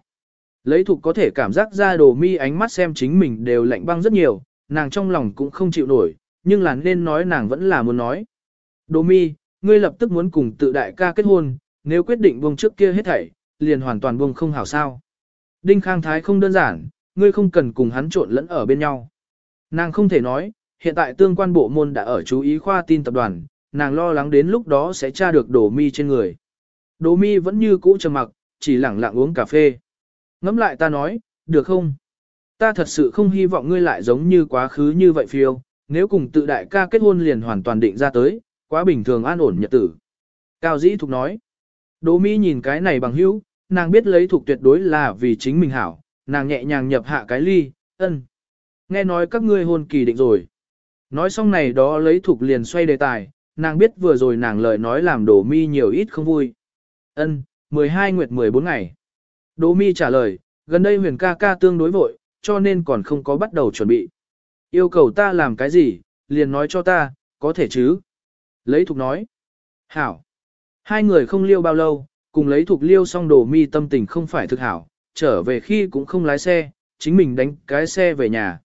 Lấy thục có thể cảm giác ra đồ mi ánh mắt xem chính mình đều lạnh băng rất nhiều, nàng trong lòng cũng không chịu nổi, nhưng là nên nói nàng vẫn là muốn nói. Đồ mi, ngươi lập tức muốn cùng tự đại ca kết hôn, nếu quyết định buông trước kia hết thảy, liền hoàn toàn buông không hảo sao. Đinh Khang Thái không đơn giản, ngươi không cần cùng hắn trộn lẫn ở bên nhau. Nàng không thể nói, hiện tại tương quan bộ môn đã ở chú ý khoa tin tập đoàn, nàng lo lắng đến lúc đó sẽ tra được đồ mi trên người. Đồ mi vẫn như cũ trầm mặc, chỉ lẳng lặng uống cà phê. Ngắm lại ta nói, được không? Ta thật sự không hy vọng ngươi lại giống như quá khứ như vậy phiêu, nếu cùng tự đại ca kết hôn liền hoàn toàn định ra tới, quá bình thường an ổn nhật tử. Cao dĩ thục nói. Đỗ mi nhìn cái này bằng hữu, nàng biết lấy thuộc tuyệt đối là vì chính mình hảo, nàng nhẹ nhàng nhập hạ cái ly, ân. Nghe nói các ngươi hôn kỳ định rồi. Nói xong này đó lấy thuộc liền xoay đề tài, nàng biết vừa rồi nàng lời nói làm đổ mi nhiều ít không vui. Ân, 12 nguyệt 14 ngày. Đỗ mi trả lời, gần đây huyền ca ca tương đối vội, cho nên còn không có bắt đầu chuẩn bị. Yêu cầu ta làm cái gì, liền nói cho ta, có thể chứ. Lấy thục nói. Hảo. Hai người không liêu bao lâu, cùng lấy thuộc liêu xong đồ mi tâm tình không phải thực hảo, trở về khi cũng không lái xe, chính mình đánh cái xe về nhà.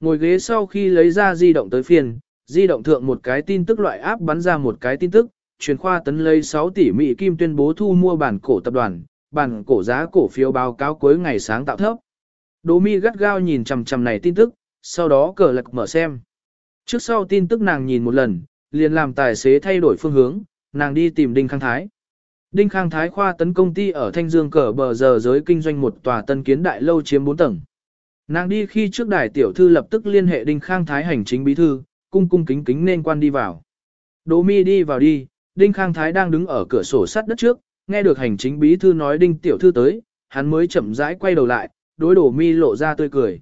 Ngồi ghế sau khi lấy ra di động tới phiên, di động thượng một cái tin tức loại áp bắn ra một cái tin tức, truyền khoa tấn lấy 6 tỷ Mỹ Kim tuyên bố thu mua bản cổ tập đoàn, bản cổ giá cổ phiếu báo cáo cuối ngày sáng tạo thấp. Đỗ mi gắt gao nhìn chằm chằm này tin tức, sau đó cờ lật mở xem. Trước sau tin tức nàng nhìn một lần, liền làm tài xế thay đổi phương hướng, nàng đi tìm Đinh Khang Thái. Đinh Khang Thái khoa tấn công ty ở Thanh Dương cờ bờ giờ giới kinh doanh một tòa tân kiến đại lâu chiếm 4 tầng. Nàng đi khi trước đài tiểu thư lập tức liên hệ Đinh Khang Thái hành chính bí thư, cung cung kính kính nên quan đi vào. Đỗ mi đi vào đi, Đinh Khang Thái đang đứng ở cửa sổ sắt đất trước, nghe được hành chính bí thư nói Đinh tiểu thư tới, hắn mới chậm rãi quay đầu lại, đối Đỗ mi lộ ra tươi cười.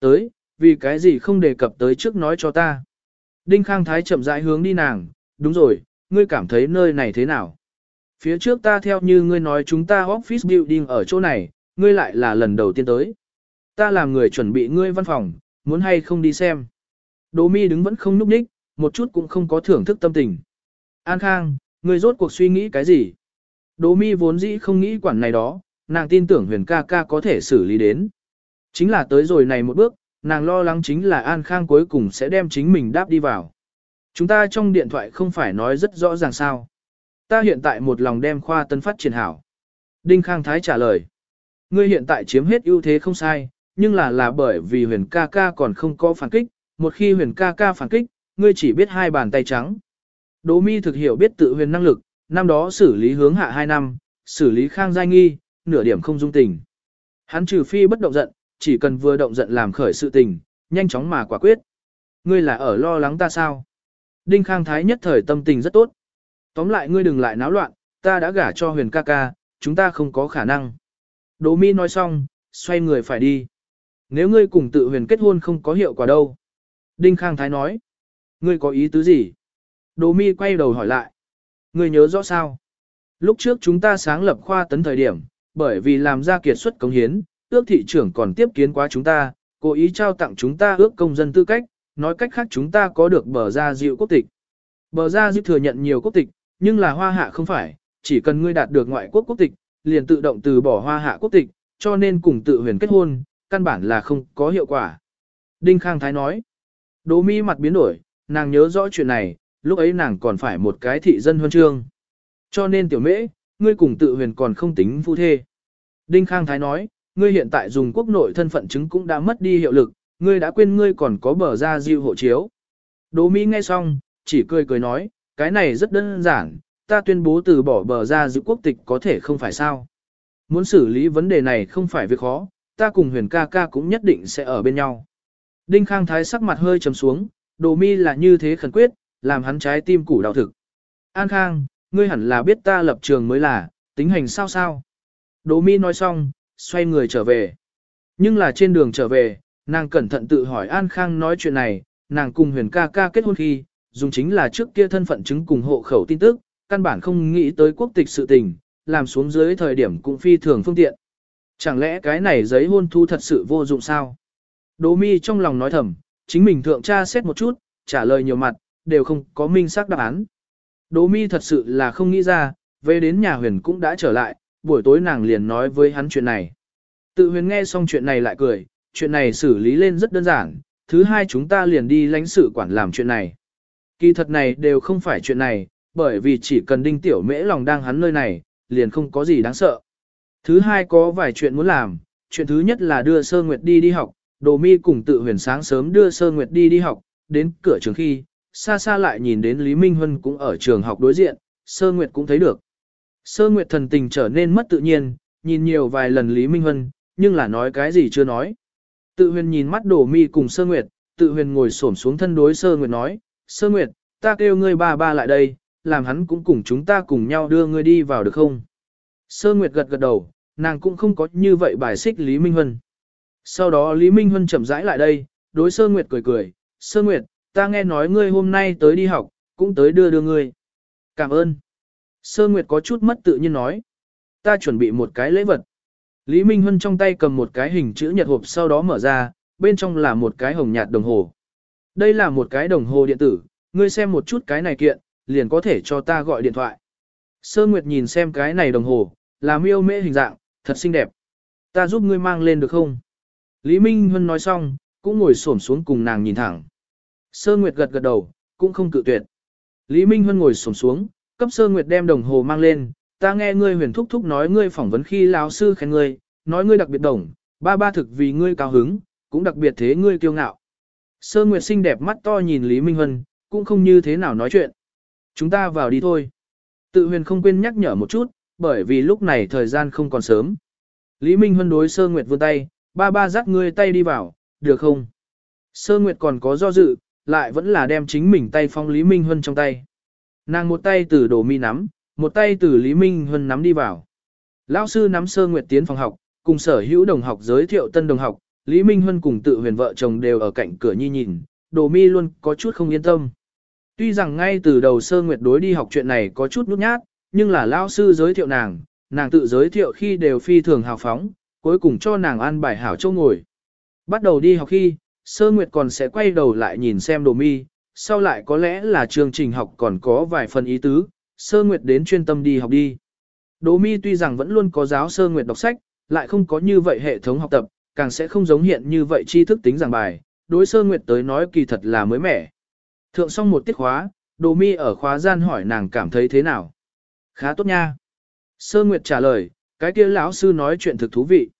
Tới, vì cái gì không đề cập tới trước nói cho ta. Đinh Khang Thái chậm rãi hướng đi nàng, đúng rồi, ngươi cảm thấy nơi này thế nào? Phía trước ta theo như ngươi nói chúng ta office building ở chỗ này, ngươi lại là lần đầu tiên tới. Ta làm người chuẩn bị ngươi văn phòng, muốn hay không đi xem. Đỗ mi đứng vẫn không núp ních, một chút cũng không có thưởng thức tâm tình. An Khang, ngươi rốt cuộc suy nghĩ cái gì? Đỗ mi vốn dĩ không nghĩ quản này đó, nàng tin tưởng huyền ca ca có thể xử lý đến. Chính là tới rồi này một bước, nàng lo lắng chính là An Khang cuối cùng sẽ đem chính mình đáp đi vào. Chúng ta trong điện thoại không phải nói rất rõ ràng sao. Ta hiện tại một lòng đem khoa tân phát triển hảo. Đinh Khang Thái trả lời. Ngươi hiện tại chiếm hết ưu thế không sai, nhưng là là bởi vì huyền ca ca còn không có phản kích, một khi huyền ca ca phản kích, ngươi chỉ biết hai bàn tay trắng. Đỗ mi thực hiểu biết tự huyền năng lực, năm đó xử lý hướng hạ hai năm, xử lý khang giai nghi, nửa điểm không dung tình. Hắn trừ phi bất động giận, chỉ cần vừa động giận làm khởi sự tình, nhanh chóng mà quả quyết. Ngươi là ở lo lắng ta sao? Đinh Khang Thái nhất thời tâm tình rất tốt. Tóm lại ngươi đừng lại náo loạn, ta đã gả cho huyền ca ca, chúng ta không có khả năng. Đỗ mi nói xong, xoay người phải đi. Nếu ngươi cùng tự huyền kết hôn không có hiệu quả đâu. Đinh Khang Thái nói. Ngươi có ý tứ gì? Đỗ mi quay đầu hỏi lại. Ngươi nhớ rõ sao? Lúc trước chúng ta sáng lập khoa tấn thời điểm, bởi vì làm ra kiệt xuất công hiến, ước thị trưởng còn tiếp kiến quá chúng ta, cố ý trao tặng chúng ta ước công dân tư cách, nói cách khác chúng ta có được bờ ra dịu quốc tịch. Bờ ra dịu thừa nhận nhiều quốc tịch, nhưng là hoa hạ không phải, chỉ cần ngươi đạt được ngoại quốc quốc tịch, liền tự động từ bỏ hoa hạ quốc tịch, cho nên cùng tự huyền kết hôn, căn bản là không có hiệu quả. Đinh Khang Thái nói, Đỗ Mi mặt biến đổi, nàng nhớ rõ chuyện này, lúc ấy nàng còn phải một cái thị dân huân chương. Cho nên tiểu mễ, ngươi cùng tự huyền còn không tính phu thê. Đinh Khang Thái nói, ngươi hiện tại dùng quốc nội thân phận chứng cũng đã mất đi hiệu lực, ngươi đã quên ngươi còn có bờ ra diệu hộ chiếu. Đỗ Mỹ nghe xong, chỉ cười cười nói, cái này rất đơn giản, ta tuyên bố từ bỏ bờ ra giữ quốc tịch có thể không phải sao. Muốn xử lý vấn đề này không phải việc khó, ta cùng huyền ca ca cũng nhất định sẽ ở bên nhau. Đinh Khang Thái sắc mặt hơi trầm xuống, Đỗ Mi là như thế khẩn quyết, làm hắn trái tim củ đau thực. An Khang, ngươi hẳn là biết ta lập trường mới là, tính hành sao sao. Đỗ Mi nói xong, xoay người trở về. Nhưng là trên đường trở về, nàng cẩn thận tự hỏi An Khang nói chuyện này, nàng cùng huyền ca ca kết hôn khi, dùng chính là trước kia thân phận chứng cùng hộ khẩu tin tức, căn bản không nghĩ tới quốc tịch sự tình, làm xuống dưới thời điểm cũng phi thường phương tiện. Chẳng lẽ cái này giấy hôn thu thật sự vô dụng sao? Đỗ mi trong lòng nói thầm, chính mình thượng tra xét một chút, trả lời nhiều mặt, đều không có minh xác đáp án. Đỗ mi thật sự là không nghĩ ra, về đến nhà huyền cũng đã trở lại, buổi tối nàng liền nói với hắn chuyện này. Tự huyền nghe xong chuyện này lại cười, chuyện này xử lý lên rất đơn giản, thứ hai chúng ta liền đi lãnh sự quản làm chuyện này. Kỳ thật này đều không phải chuyện này, bởi vì chỉ cần đinh tiểu mễ lòng đang hắn nơi này, liền không có gì đáng sợ. Thứ hai có vài chuyện muốn làm, chuyện thứ nhất là đưa Sơ Nguyệt đi đi học, Đồ Mi cùng tự huyền sáng sớm đưa Sơ Nguyệt đi đi học, đến cửa trường khi, xa xa lại nhìn đến Lý Minh Huân cũng ở trường học đối diện, Sơ Nguyệt cũng thấy được. Sơ Nguyệt thần tình trở nên mất tự nhiên, nhìn nhiều vài lần Lý Minh Huân, nhưng là nói cái gì chưa nói. Tự huyền nhìn mắt Đồ Mi cùng Sơ Nguyệt, tự huyền ngồi xổm xuống thân đối Sơ Nguyệt nói, Sơ Nguyệt, ta kêu ngươi ba ba lại đây, làm hắn cũng cùng chúng ta cùng nhau đưa ngươi đi vào được không? Sơ Nguyệt gật gật đầu, nàng cũng không có như vậy bài xích Lý Minh Huân. Sau đó Lý Minh Huân chậm rãi lại đây, đối Sơ Nguyệt cười cười, Sơ Nguyệt, ta nghe nói ngươi hôm nay tới đi học, cũng tới đưa đưa ngươi. Cảm ơn. Sơ Nguyệt có chút mất tự nhiên nói. Ta chuẩn bị một cái lễ vật. Lý Minh Huân trong tay cầm một cái hình chữ nhật hộp sau đó mở ra, bên trong là một cái hồng nhạt đồng hồ. Đây là một cái đồng hồ điện tử, ngươi xem một chút cái này kiện, liền có thể cho ta gọi điện thoại. Sơ Nguyệt nhìn xem cái này đồng hồ, là miêu mễ hình dạng, thật xinh đẹp. Ta giúp ngươi mang lên được không? Lý Minh Huân nói xong, cũng ngồi xổm xuống cùng nàng nhìn thẳng. Sơ Nguyệt gật gật đầu, cũng không cự tuyệt. Lý Minh Huân ngồi xổm xuống, cấp Sơ Nguyệt đem đồng hồ mang lên, ta nghe ngươi huyền thúc thúc nói ngươi phỏng vấn khi lão sư khen ngươi, nói ngươi đặc biệt đồng, ba ba thực vì ngươi cao hứng, cũng đặc biệt thế ngươi kiêu ngạo. Sơ Nguyệt xinh đẹp mắt to nhìn Lý Minh Hân cũng không như thế nào nói chuyện. Chúng ta vào đi thôi. Tự huyền không quên nhắc nhở một chút, bởi vì lúc này thời gian không còn sớm. Lý Minh Hân đối Sơ Nguyệt vươn tay, ba ba dắt ngươi tay đi vào, được không? Sơ Nguyệt còn có do dự, lại vẫn là đem chính mình tay phong Lý Minh Hân trong tay. Nàng một tay từ đồ mi nắm, một tay từ Lý Minh Hân nắm đi vào. Lão sư nắm Sơ Nguyệt tiến phòng học, cùng sở hữu đồng học giới thiệu tân đồng học, Lý Minh Huân cùng tự huyền vợ chồng đều ở cạnh cửa nhi nhìn, đồ mi luôn có chút không yên tâm. Tuy rằng ngay từ đầu Sơ Nguyệt đối đi học chuyện này có chút nút nhát, nhưng là lão sư giới thiệu nàng, nàng tự giới thiệu khi đều phi thường hào phóng, cuối cùng cho nàng ăn bài hảo châu ngồi. Bắt đầu đi học khi, Sơ Nguyệt còn sẽ quay đầu lại nhìn xem đồ mi, sau lại có lẽ là chương trình học còn có vài phần ý tứ, Sơ Nguyệt đến chuyên tâm đi học đi. Đồ mi tuy rằng vẫn luôn có giáo Sơ Nguyệt đọc sách, lại không có như vậy hệ thống học tập, càng sẽ không giống hiện như vậy tri thức tính giảng bài, đối Sơ Nguyệt tới nói kỳ thật là mới mẻ. Thượng xong một tiết khóa, Đồ mi ở khóa gian hỏi nàng cảm thấy thế nào. Khá tốt nha. Sơ Nguyệt trả lời, cái kia lão sư nói chuyện thực thú vị.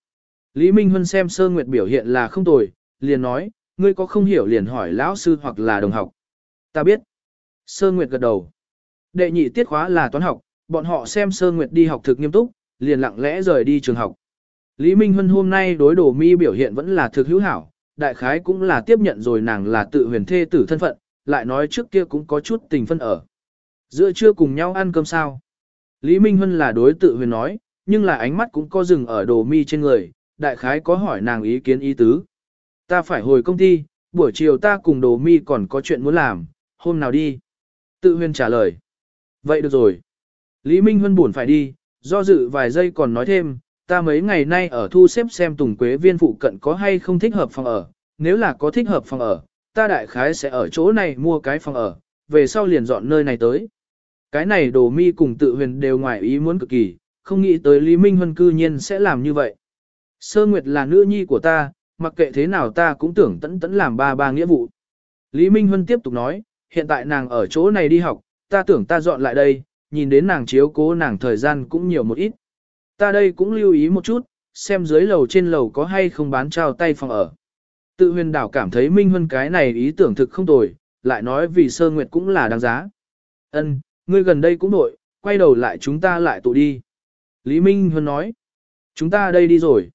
Lý Minh Huân xem Sơ Nguyệt biểu hiện là không tồi, liền nói, ngươi có không hiểu liền hỏi lão sư hoặc là đồng học. Ta biết. Sơ Nguyệt gật đầu. Đệ nhị tiết khóa là toán học, bọn họ xem Sơ Nguyệt đi học thực nghiêm túc, liền lặng lẽ rời đi trường học. Lý Minh Hân hôm nay đối đồ mi biểu hiện vẫn là thực hữu hảo, đại khái cũng là tiếp nhận rồi nàng là tự huyền thê tử thân phận, lại nói trước kia cũng có chút tình phân ở. Giữa trưa cùng nhau ăn cơm sao? Lý Minh Hân là đối tự huyền nói, nhưng là ánh mắt cũng có dừng ở đồ mi trên người, đại khái có hỏi nàng ý kiến ý tứ. Ta phải hồi công ty, buổi chiều ta cùng đồ mi còn có chuyện muốn làm, hôm nào đi. Tự huyền trả lời. Vậy được rồi. Lý Minh Hân buồn phải đi, do dự vài giây còn nói thêm, ta mấy ngày nay ở thu xếp xem Tùng Quế viên phụ cận có hay không thích hợp phòng ở, nếu là có thích hợp phòng ở, ta đại khái sẽ ở chỗ này mua cái phòng ở, về sau liền dọn nơi này tới. Cái này đồ mi cùng tự huyền đều ngoài ý muốn cực kỳ, không nghĩ tới Lý Minh Huân cư nhiên sẽ làm như vậy. Sơ Nguyệt là nữ nhi của ta, mặc kệ thế nào ta cũng tưởng tẫn tẫn làm ba ba nghĩa vụ. Lý Minh Huân tiếp tục nói, hiện tại nàng ở chỗ này đi học, ta tưởng ta dọn lại đây, nhìn đến nàng chiếu cố nàng thời gian cũng nhiều một ít. Ta đây cũng lưu ý một chút, xem dưới lầu trên lầu có hay không bán trao tay phòng ở. Tự huyền đảo cảm thấy Minh Huân cái này ý tưởng thực không tồi, lại nói vì sơ nguyệt cũng là đáng giá. Ân, ngươi gần đây cũng nội, quay đầu lại chúng ta lại tụ đi. Lý Minh Huân nói, chúng ta đây đi rồi.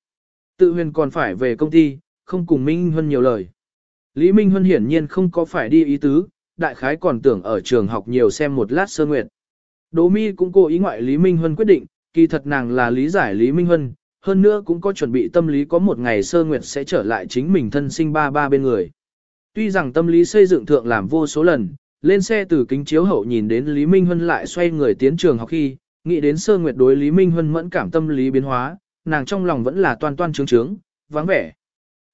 Tự huyền còn phải về công ty, không cùng Minh Huân nhiều lời. Lý Minh Huân hiển nhiên không có phải đi ý tứ, đại khái còn tưởng ở trường học nhiều xem một lát sơ nguyệt. Đỗ Mi cũng cố ý ngoại Lý Minh Huân quyết định, kỳ thật nàng là lý giải Lý Minh Huân, hơn nữa cũng có chuẩn bị tâm lý có một ngày sơ nguyệt sẽ trở lại chính mình thân sinh ba ba bên người. Tuy rằng tâm lý xây dựng thượng làm vô số lần, Lên xe từ kính chiếu hậu nhìn đến Lý Minh Huân lại xoay người tiến trường học khi, nghĩ đến sơ nguyệt đối Lý Minh Huân mẫn cảm tâm lý biến hóa, nàng trong lòng vẫn là toan toan trướng trướng, vắng vẻ.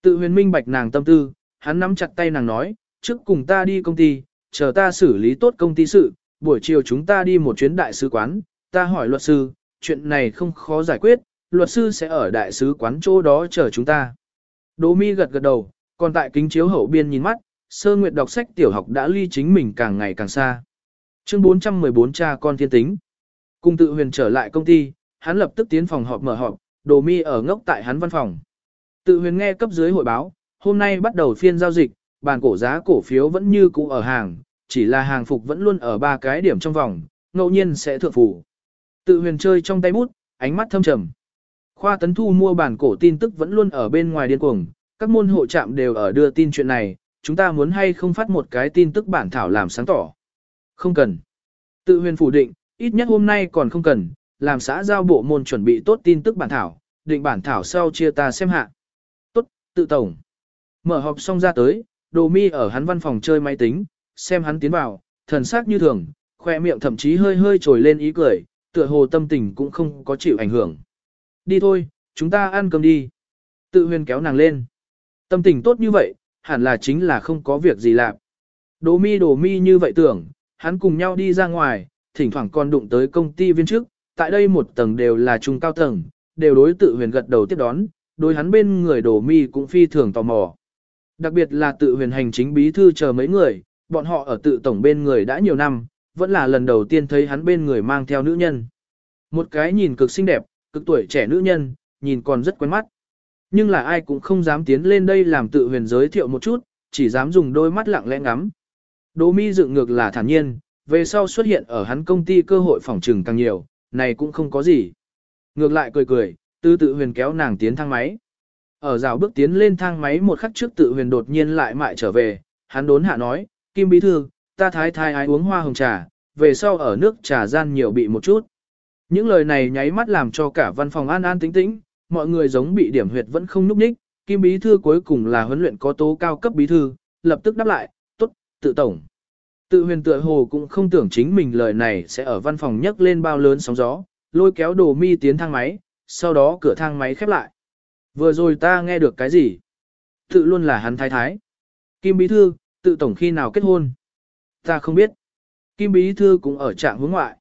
Tự huyền minh bạch nàng tâm tư, hắn nắm chặt tay nàng nói, trước cùng ta đi công ty, chờ ta xử lý tốt công ty sự, buổi chiều chúng ta đi một chuyến đại sứ quán, ta hỏi luật sư, chuyện này không khó giải quyết, luật sư sẽ ở đại sứ quán chỗ đó chờ chúng ta. Đỗ mi gật gật đầu, còn tại kính chiếu hậu biên nhìn mắt, sơ nguyệt đọc sách tiểu học đã ly chính mình càng ngày càng xa. Chương 414 cha con thiên tính. Cùng tự huyền trở lại công ty, hắn lập tức tiến phòng họp mở họp, đồ mi ở ngốc tại hắn văn phòng. Tự huyền nghe cấp dưới hội báo, hôm nay bắt đầu phiên giao dịch, bàn cổ giá cổ phiếu vẫn như cũ ở hàng, chỉ là hàng phục vẫn luôn ở ba cái điểm trong vòng, ngẫu nhiên sẽ thượng phủ. Tự huyền chơi trong tay bút, ánh mắt thâm trầm. Khoa tấn thu mua bản cổ tin tức vẫn luôn ở bên ngoài điên cuồng, các môn hộ trạm đều ở đưa tin chuyện này, chúng ta muốn hay không phát một cái tin tức bản thảo làm sáng tỏ. Không cần. Tự huyền phủ định, ít nhất hôm nay còn không cần, làm xã giao bộ môn chuẩn bị tốt tin tức bản thảo, định bản thảo sau chia ta xem hạ. Tốt, tự tổng. Mở họp xong ra tới, đồ mi ở hắn văn phòng chơi máy tính, xem hắn tiến vào, thần sắc như thường, khoe miệng thậm chí hơi hơi trồi lên ý cười, tựa hồ tâm tình cũng không có chịu ảnh hưởng. Đi thôi, chúng ta ăn cơm đi. Tự huyền kéo nàng lên. Tâm tình tốt như vậy, hẳn là chính là không có việc gì làm. Đồ mi đồ mi như vậy tưởng, hắn cùng nhau đi ra ngoài, thỉnh thoảng còn đụng tới công ty viên chức, tại đây một tầng đều là trung cao tầng, đều đối tự huyền gật đầu tiếp đón, đối hắn bên người đồ mi cũng phi thường tò mò. Đặc biệt là tự huyền hành chính bí thư chờ mấy người, bọn họ ở tự tổng bên người đã nhiều năm, vẫn là lần đầu tiên thấy hắn bên người mang theo nữ nhân. Một cái nhìn cực xinh đẹp, cực tuổi trẻ nữ nhân, nhìn còn rất quen mắt. Nhưng là ai cũng không dám tiến lên đây làm tự huyền giới thiệu một chút, chỉ dám dùng đôi mắt lặng lẽ ngắm. Đỗ mi dựng ngược là thản nhiên, về sau xuất hiện ở hắn công ty cơ hội phòng trừng càng nhiều, này cũng không có gì. Ngược lại cười cười, tư tự huyền kéo nàng tiến thang máy. Ở rào bước tiến lên thang máy một khắc trước tự huyền đột nhiên lại mại trở về, hắn đốn hạ nói, Kim Bí Thư, ta thái thái ái uống hoa hồng trà, về sau ở nước trà gian nhiều bị một chút. Những lời này nháy mắt làm cho cả văn phòng an an tĩnh tĩnh, mọi người giống bị điểm huyệt vẫn không núp ních, Kim Bí Thư cuối cùng là huấn luyện có tố cao cấp Bí Thư, lập tức đáp lại, tốt, tự tổng. Tự huyền tựa hồ cũng không tưởng chính mình lời này sẽ ở văn phòng nhấc lên bao lớn sóng gió, lôi kéo đồ mi tiến thang máy, sau đó cửa thang máy khép lại. Vừa rồi ta nghe được cái gì? Tự luôn là hắn thái thái. Kim Bí Thư, tự tổng khi nào kết hôn? Ta không biết. Kim Bí Thư cũng ở trạng hướng ngoại.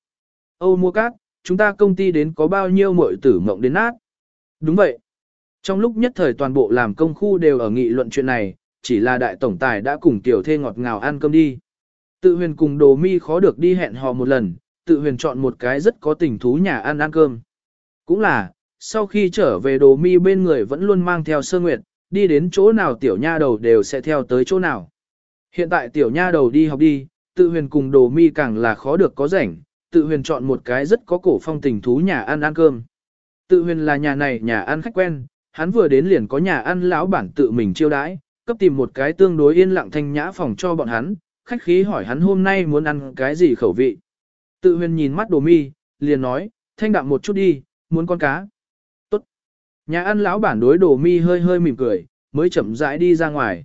Âu mua cát, chúng ta công ty đến có bao nhiêu muội tử mộng đến nát. Đúng vậy. Trong lúc nhất thời toàn bộ làm công khu đều ở nghị luận chuyện này, chỉ là đại tổng tài đã cùng tiểu thê ngọt ngào ăn cơm đi. Tự huyền cùng đồ mi khó được đi hẹn hò một lần, tự huyền chọn một cái rất có tình thú nhà ăn ăn cơm. Cũng là, sau khi trở về đồ mi bên người vẫn luôn mang theo sơ nguyệt, đi đến chỗ nào tiểu nha đầu đều sẽ theo tới chỗ nào. Hiện tại tiểu nha đầu đi học đi, tự huyền cùng đồ mi càng là khó được có rảnh, tự huyền chọn một cái rất có cổ phong tình thú nhà ăn ăn cơm. Tự huyền là nhà này nhà ăn khách quen, hắn vừa đến liền có nhà ăn lão bản tự mình chiêu đãi, cấp tìm một cái tương đối yên lặng thanh nhã phòng cho bọn hắn, khách khí hỏi hắn hôm nay muốn ăn cái gì khẩu vị. Tự huyền nhìn mắt đồ mi, liền nói, thanh đạm một chút đi, muốn con cá. Tốt. Nhà ăn lão bản đối đồ mi hơi hơi mỉm cười, mới chậm rãi đi ra ngoài.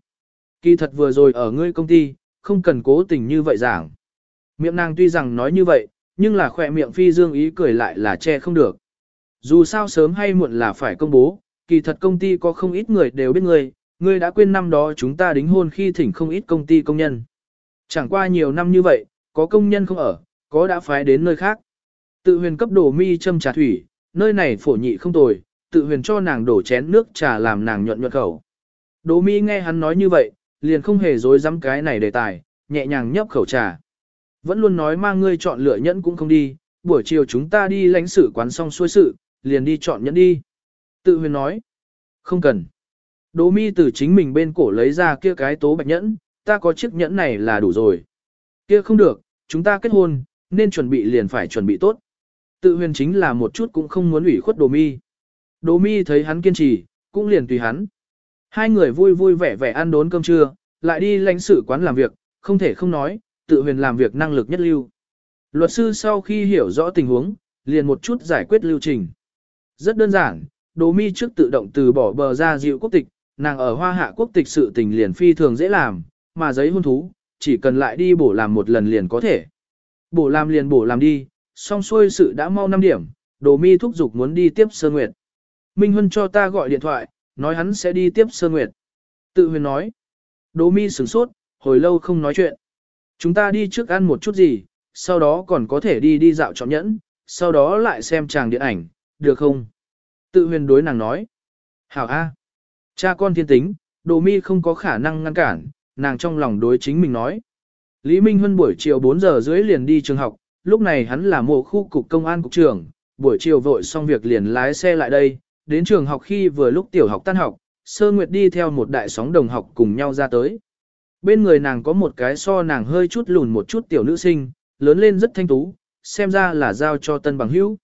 Kỳ thật vừa rồi ở ngươi công ty, không cần cố tình như vậy giảng. Miệng nàng tuy rằng nói như vậy, nhưng là khỏe miệng phi dương ý cười lại là che không được. Dù sao sớm hay muộn là phải công bố, kỳ thật công ty có không ít người đều biết ngươi, ngươi đã quên năm đó chúng ta đính hôn khi thỉnh không ít công ty công nhân. Chẳng qua nhiều năm như vậy, có công nhân không ở, có đã phái đến nơi khác. Tự huyền cấp đồ mi châm trà thủy, nơi này phổ nhị không tồi, tự huyền cho nàng đổ chén nước trà làm nàng nhuận nhuận khẩu. Đồ mi nghe hắn nói như vậy, liền không hề dối dám cái này đề tài, nhẹ nhàng nhấp khẩu trà. Vẫn luôn nói mang ngươi chọn lựa nhẫn cũng không đi, buổi chiều chúng ta đi lãnh sự quán xong xuôi sự, liền đi chọn nhẫn đi. Tự huyền nói, không cần. Đỗ mi từ chính mình bên cổ lấy ra kia cái tố bạch nhẫn, ta có chiếc nhẫn này là đủ rồi. Kia không được, chúng ta kết hôn, nên chuẩn bị liền phải chuẩn bị tốt. Tự huyền chính là một chút cũng không muốn ủy khuất đồ mi. Đồ mi thấy hắn kiên trì, cũng liền tùy hắn. Hai người vui vui vẻ vẻ ăn đốn cơm trưa, lại đi lãnh sự quán làm việc, không thể không nói, tự huyền làm việc năng lực nhất lưu. Luật sư sau khi hiểu rõ tình huống, liền một chút giải quyết lưu trình. Rất đơn giản, Đỗ Mi trước tự động từ bỏ bờ ra dịu quốc tịch, nàng ở hoa hạ quốc tịch sự tình liền phi thường dễ làm, mà giấy hôn thú, chỉ cần lại đi bổ làm một lần liền có thể. Bổ làm liền bổ làm đi, xong xuôi sự đã mau 5 điểm, Đỗ mi thúc giục muốn đi tiếp sơ nguyệt. Minh Huân cho ta gọi điện thoại, nói hắn sẽ đi tiếp Sơn nguyệt. Tự huyền nói. Đỗ mi sửng sốt, hồi lâu không nói chuyện. Chúng ta đi trước ăn một chút gì, sau đó còn có thể đi đi dạo trọng nhẫn, sau đó lại xem chàng điện ảnh, được không? Tự huyền đối nàng nói. Hảo A. Cha con thiên tính, đồ mi không có khả năng ngăn cản, nàng trong lòng đối chính mình nói. Lý Minh Huân buổi chiều 4 giờ dưới liền đi trường học, lúc này hắn là mộ khu cục công an cục trưởng, buổi chiều vội xong việc liền lái xe lại đây, đến trường học khi vừa lúc tiểu học tan học, Sơ Nguyệt đi theo một đại sóng đồng học cùng nhau ra tới. Bên người nàng có một cái so nàng hơi chút lùn một chút tiểu nữ sinh, lớn lên rất thanh tú, xem ra là giao cho tân bằng hữu.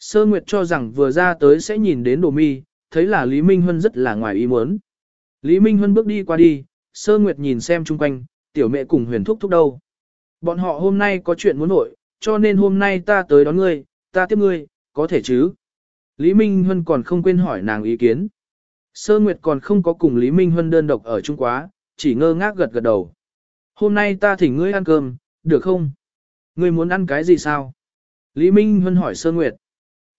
Sơ Nguyệt cho rằng vừa ra tới sẽ nhìn đến đồ mi, thấy là Lý Minh Huân rất là ngoài ý muốn. Lý Minh Huân bước đi qua đi, Sơ Nguyệt nhìn xem chung quanh, tiểu mẹ cùng huyền thúc thúc đâu. Bọn họ hôm nay có chuyện muốn nội, cho nên hôm nay ta tới đón ngươi, ta tiếp ngươi, có thể chứ. Lý Minh Huân còn không quên hỏi nàng ý kiến. Sơ Nguyệt còn không có cùng Lý Minh Huân đơn độc ở Trung Quá, chỉ ngơ ngác gật gật đầu. Hôm nay ta thỉnh ngươi ăn cơm, được không? Ngươi muốn ăn cái gì sao? Lý Minh Huân hỏi Sơ Nguyệt.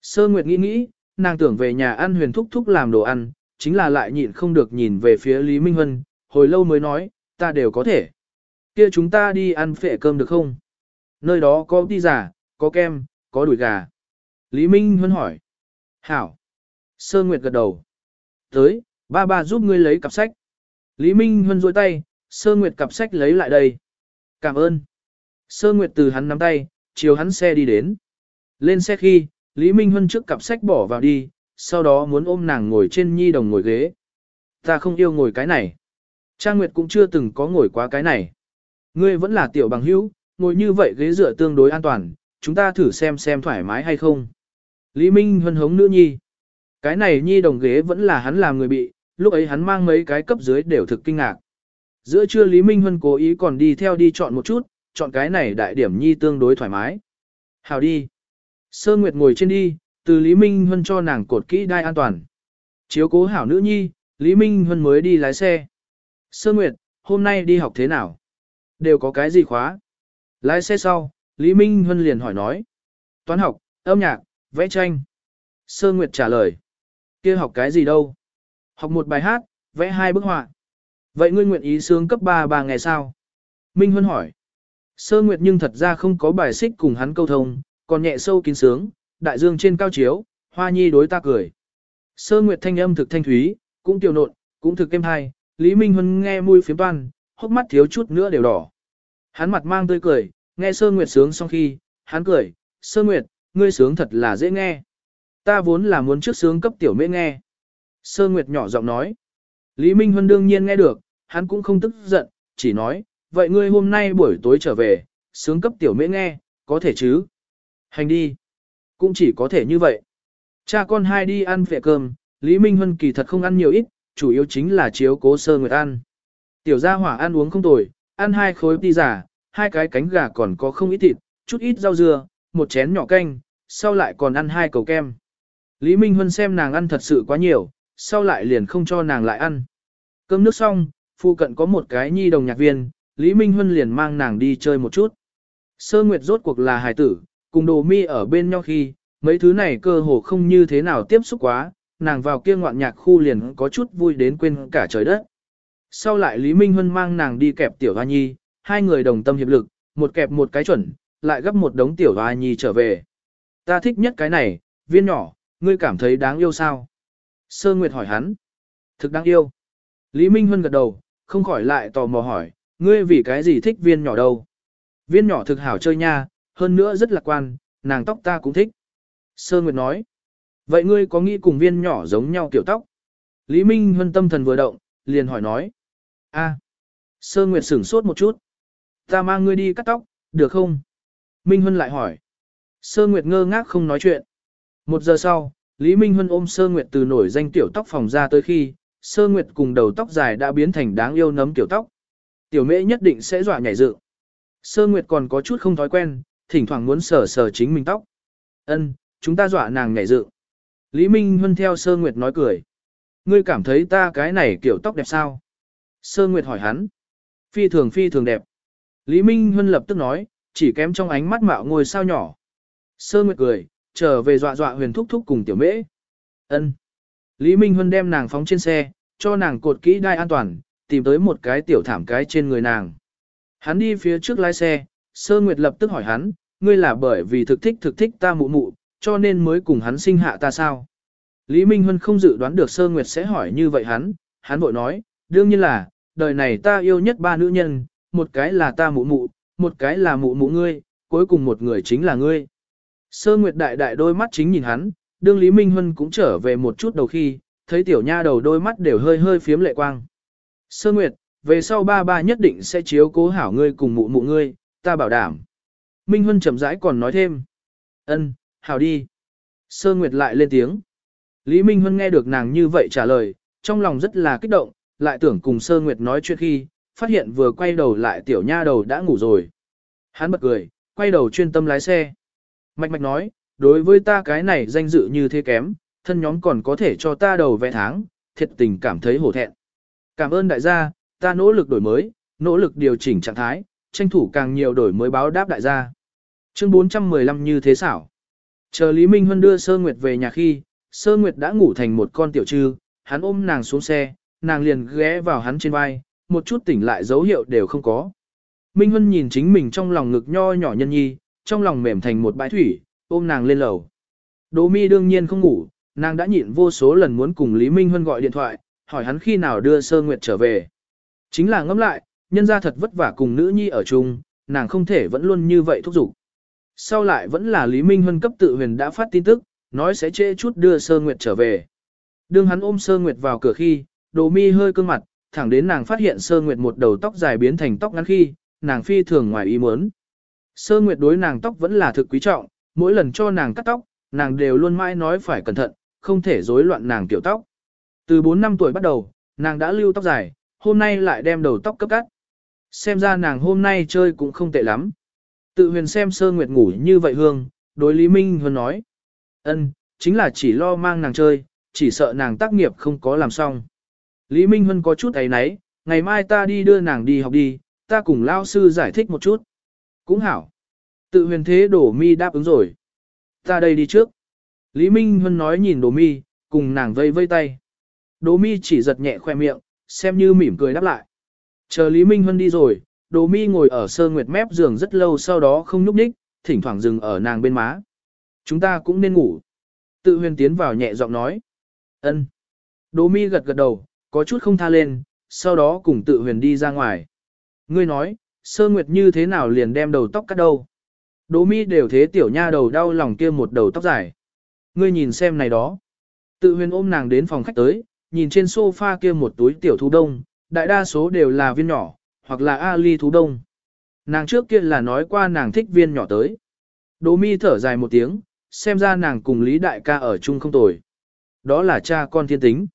Sơ Nguyệt nghĩ nghĩ, nàng tưởng về nhà ăn huyền thúc thúc làm đồ ăn, chính là lại nhịn không được nhìn về phía Lý Minh Huân, hồi lâu mới nói, ta đều có thể. Kia chúng ta đi ăn phệ cơm được không? Nơi đó có đi giả, có kem, có đùi gà. Lý Minh Huân hỏi. Hảo. Sơ Nguyệt gật đầu. Tới, ba ba giúp ngươi lấy cặp sách. Lý Minh Huân duỗi tay, Sơ Nguyệt cặp sách lấy lại đây. Cảm ơn. Sơ Nguyệt từ hắn nắm tay, chiều hắn xe đi đến. Lên xe khi, Lý Minh Huân trước cặp sách bỏ vào đi, sau đó muốn ôm nàng ngồi trên nhi đồng ngồi ghế. Ta không yêu ngồi cái này. Trang Nguyệt cũng chưa từng có ngồi quá cái này. Ngươi vẫn là tiểu bằng hữu, ngồi như vậy ghế dựa tương đối an toàn, chúng ta thử xem xem thoải mái hay không. Lý Minh Huân hống nữ nhi. Cái này nhi đồng ghế vẫn là hắn làm người bị, lúc ấy hắn mang mấy cái cấp dưới đều thực kinh ngạc. Giữa trưa Lý Minh Huân cố ý còn đi theo đi chọn một chút, chọn cái này đại điểm nhi tương đối thoải mái. Hào đi. Sơ Nguyệt ngồi trên đi, từ Lý Minh Huân cho nàng cột kỹ đai an toàn. Chiếu cố hảo nữ nhi, Lý Minh Huân mới đi lái xe. Sơ Nguyệt, hôm nay đi học thế nào? Đều có cái gì khóa? Lái xe sau, Lý Minh Huân liền hỏi nói. Toán học, âm nhạc, vẽ tranh. Sơ Nguyệt trả lời. kia học cái gì đâu? Học một bài hát, vẽ hai bức họa. Vậy ngươi nguyện ý sướng cấp 3 ba ngày sao? Minh Huân hỏi. Sơ Nguyệt nhưng thật ra không có bài xích cùng hắn câu thông, còn nhẹ sâu kín sướng, đại dương trên cao chiếu, hoa nhi đối ta cười. Sơ Nguyệt thanh âm thực thanh thúy, cũng tiểu nộn, cũng thực êm hay, Lý Minh Huân nghe mùi phiếm toan, hốc mắt thiếu chút nữa đều đỏ. Hắn mặt mang tươi cười, nghe Sơ Nguyệt sướng xong khi, hắn cười, Sơ Nguyệt, ngươi sướng thật là dễ nghe. Ta vốn là muốn trước sướng cấp tiểu mễ nghe. Sơ Nguyệt nhỏ giọng nói. Lý Minh Huân đương nhiên nghe được, hắn cũng không tức giận, chỉ nói, vậy ngươi hôm nay buổi tối trở về, sướng cấp tiểu mễ nghe, có thể chứ? Hành đi. Cũng chỉ có thể như vậy. Cha con hai đi ăn phệ cơm, Lý Minh Huân kỳ thật không ăn nhiều ít, chủ yếu chính là chiếu cố sơ nguyệt ăn. Tiểu gia hỏa ăn uống không tồi, ăn hai khối ti giả, hai cái cánh gà còn có không ít thịt, chút ít rau dưa, một chén nhỏ canh, sau lại còn ăn hai cầu kem. Lý Minh Huân xem nàng ăn thật sự quá nhiều, sau lại liền không cho nàng lại ăn. Cơm nước xong, phụ cận có một cái nhi đồng nhạc viên, Lý Minh Huân liền mang nàng đi chơi một chút. Sơ Nguyệt rốt cuộc là hài tử, cùng đồ mi ở bên nhau khi, mấy thứ này cơ hồ không như thế nào tiếp xúc quá, nàng vào kia ngoạn nhạc khu liền có chút vui đến quên cả trời đất. Sau lại Lý Minh Huân mang nàng đi kẹp tiểu hoa nhi, hai người đồng tâm hiệp lực, một kẹp một cái chuẩn, lại gấp một đống tiểu hoa nhi trở về. Ta thích nhất cái này, viên nhỏ, ngươi cảm thấy đáng yêu sao? Sơ Nguyệt hỏi hắn. Thực đáng yêu. Lý Minh Huân gật đầu, không khỏi lại tò mò hỏi, ngươi vì cái gì thích viên nhỏ đâu? Viên nhỏ thực hảo chơi nha, hơn nữa rất lạc quan, nàng tóc ta cũng thích. Sơ Nguyệt nói. Vậy ngươi có nghĩ cùng viên nhỏ giống nhau kiểu tóc? Lý Minh Huân tâm thần vừa động, liền hỏi nói. a Sơ Nguyệt sửng sốt một chút. Ta mang ngươi đi cắt tóc, được không? Minh Huân lại hỏi. Sơ Nguyệt ngơ ngác không nói chuyện. Một giờ sau, Lý Minh Huân ôm Sơ Nguyệt từ nổi danh tiểu tóc phòng ra tới khi, Sơ Nguyệt cùng đầu tóc dài đã biến thành đáng yêu nấm tiểu tóc. Tiểu mễ nhất định sẽ dọa nhảy dựng. Sơ Nguyệt còn có chút không thói quen, thỉnh thoảng muốn sờ sờ chính mình tóc. Ân, chúng ta dọa nàng nhảy dựng. Lý Minh Huân theo Sơ Nguyệt nói cười. Ngươi cảm thấy ta cái này kiểu tóc đẹp sao? Sơ Nguyệt hỏi hắn. Phi thường phi thường đẹp. Lý Minh Huân lập tức nói, chỉ kém trong ánh mắt mạo ngôi sao nhỏ. Sơ Nguyệt cười, trở về dọa dọa huyền thúc thúc cùng tiểu mễ. Ân. Lý Minh Huân đem nàng phóng trên xe, cho nàng cột kỹ đai an toàn, tìm tới một cái tiểu thảm cái trên người nàng. Hắn đi phía trước lái xe, Sơ Nguyệt lập tức hỏi hắn, ngươi là bởi vì thực thích thực thích ta mụ mụ, cho nên mới cùng hắn sinh hạ ta sao? Lý Minh Huân không dự đoán được Sơ Nguyệt sẽ hỏi như vậy hắn, hắn vội nói, đương nhiên là, đời này ta yêu nhất ba nữ nhân, một cái là ta mụ mụ, một cái là mụ mụ ngươi, cuối cùng một người chính là ngươi. Sơ Nguyệt đại đại đôi mắt chính nhìn hắn, đương Lý Minh Huân cũng trở về một chút đầu khi, thấy tiểu nha đầu đôi mắt đều hơi hơi phiếm lệ quang. Sơ Nguyệt, về sau ba ba nhất định sẽ chiếu cố hảo ngươi cùng mụ mụ ngươi, ta bảo đảm. Minh Huân chậm rãi còn nói thêm. Ân, hảo đi. Sơ Nguyệt lại lên tiếng. Lý Minh Huân nghe được nàng như vậy trả lời, trong lòng rất là kích động, lại tưởng cùng Sơ Nguyệt nói chuyện khi, phát hiện vừa quay đầu lại tiểu nha đầu đã ngủ rồi. Hắn bật cười, quay đầu chuyên tâm lái xe. Mạch mạch nói, đối với ta cái này danh dự như thế kém, thân nhóm còn có thể cho ta đầu vẽ tháng, thiệt tình cảm thấy hổ thẹn. Cảm ơn đại gia, ta nỗ lực đổi mới, nỗ lực điều chỉnh trạng thái, tranh thủ càng nhiều đổi mới báo đáp đại gia. Chương 415 như thế xảo. Chờ Lý Minh Huân đưa Sơ Nguyệt về nhà khi, Sơ Nguyệt đã ngủ thành một con tiểu trư, hắn ôm nàng xuống xe, nàng liền ghé vào hắn trên vai, một chút tỉnh lại dấu hiệu đều không có. Minh Huân nhìn chính mình trong lòng ngực nho nhỏ nhân nhi, trong lòng mềm thành một bãi thủy, ôm nàng lên lầu. Đỗ mi đương nhiên không ngủ, nàng đã nhịn vô số lần muốn cùng Lý Minh Huân gọi điện thoại, hỏi hắn khi nào đưa Sơ Nguyệt trở về. Chính là ngẫm lại, nhân ra thật vất vả cùng nữ nhi ở chung, nàng không thể vẫn luôn như vậy thúc giục. Sau lại vẫn là Lý Minh Huân cấp tự huyền đã phát tin tức, nói sẽ trễ chút đưa Sơ Nguyệt trở về. Đương hắn ôm Sơ Nguyệt vào cửa khi, Đỗ Mi hơi cương mặt, thẳng đến nàng phát hiện Sơ Nguyệt một đầu tóc dài biến thành tóc ngắn khi, nàng phi thường ngoài ý muốn. Sơ Nguyệt đối nàng tóc vẫn là thực quý trọng, mỗi lần cho nàng cắt tóc, nàng đều luôn mãi nói phải cẩn thận, không thể rối loạn nàng kiểu tóc. Từ 4 năm tuổi bắt đầu, nàng đã lưu tóc dài, hôm nay lại đem đầu tóc cấp cắt. Xem ra nàng hôm nay chơi cũng không tệ lắm. Tự huyền xem sơ nguyệt ngủ như vậy hương, đối Lý Minh Huân nói. ân, chính là chỉ lo mang nàng chơi, chỉ sợ nàng tác nghiệp không có làm xong. Lý Minh Huân có chút ấy nấy, ngày mai ta đi đưa nàng đi học đi, ta cùng lao sư giải thích một chút. Cũng hảo. Tự huyền thế đổ mi đáp ứng rồi. Ta đây đi trước. Lý Minh Huân nói nhìn đổ mi, cùng nàng vây vây tay. Đỗ mi chỉ giật nhẹ khoe miệng, xem như mỉm cười đáp lại. Chờ Lý Minh Huân đi rồi, Đỗ mi ngồi ở sơ nguyệt mép giường rất lâu sau đó không nhúc nhích, thỉnh thoảng dừng ở nàng bên má. Chúng ta cũng nên ngủ. Tự huyền tiến vào nhẹ giọng nói. ân. Đỗ mi gật gật đầu, có chút không tha lên, sau đó cùng tự huyền đi ra ngoài. Ngươi nói, sơ nguyệt như thế nào liền đem đầu tóc cắt đâu. Đỗ mi đều thế tiểu nha đầu đau lòng kia một đầu tóc dài. Ngươi nhìn xem này đó. Tự huyền ôm nàng đến phòng khách tới, nhìn trên sofa kia một túi tiểu thú đông, đại đa số đều là viên nhỏ, hoặc là Ali thú đông. Nàng trước kia là nói qua nàng thích viên nhỏ tới. Đỗ mi thở dài một tiếng, xem ra nàng cùng Lý Đại ca ở chung không tồi. Đó là cha con thiên tính.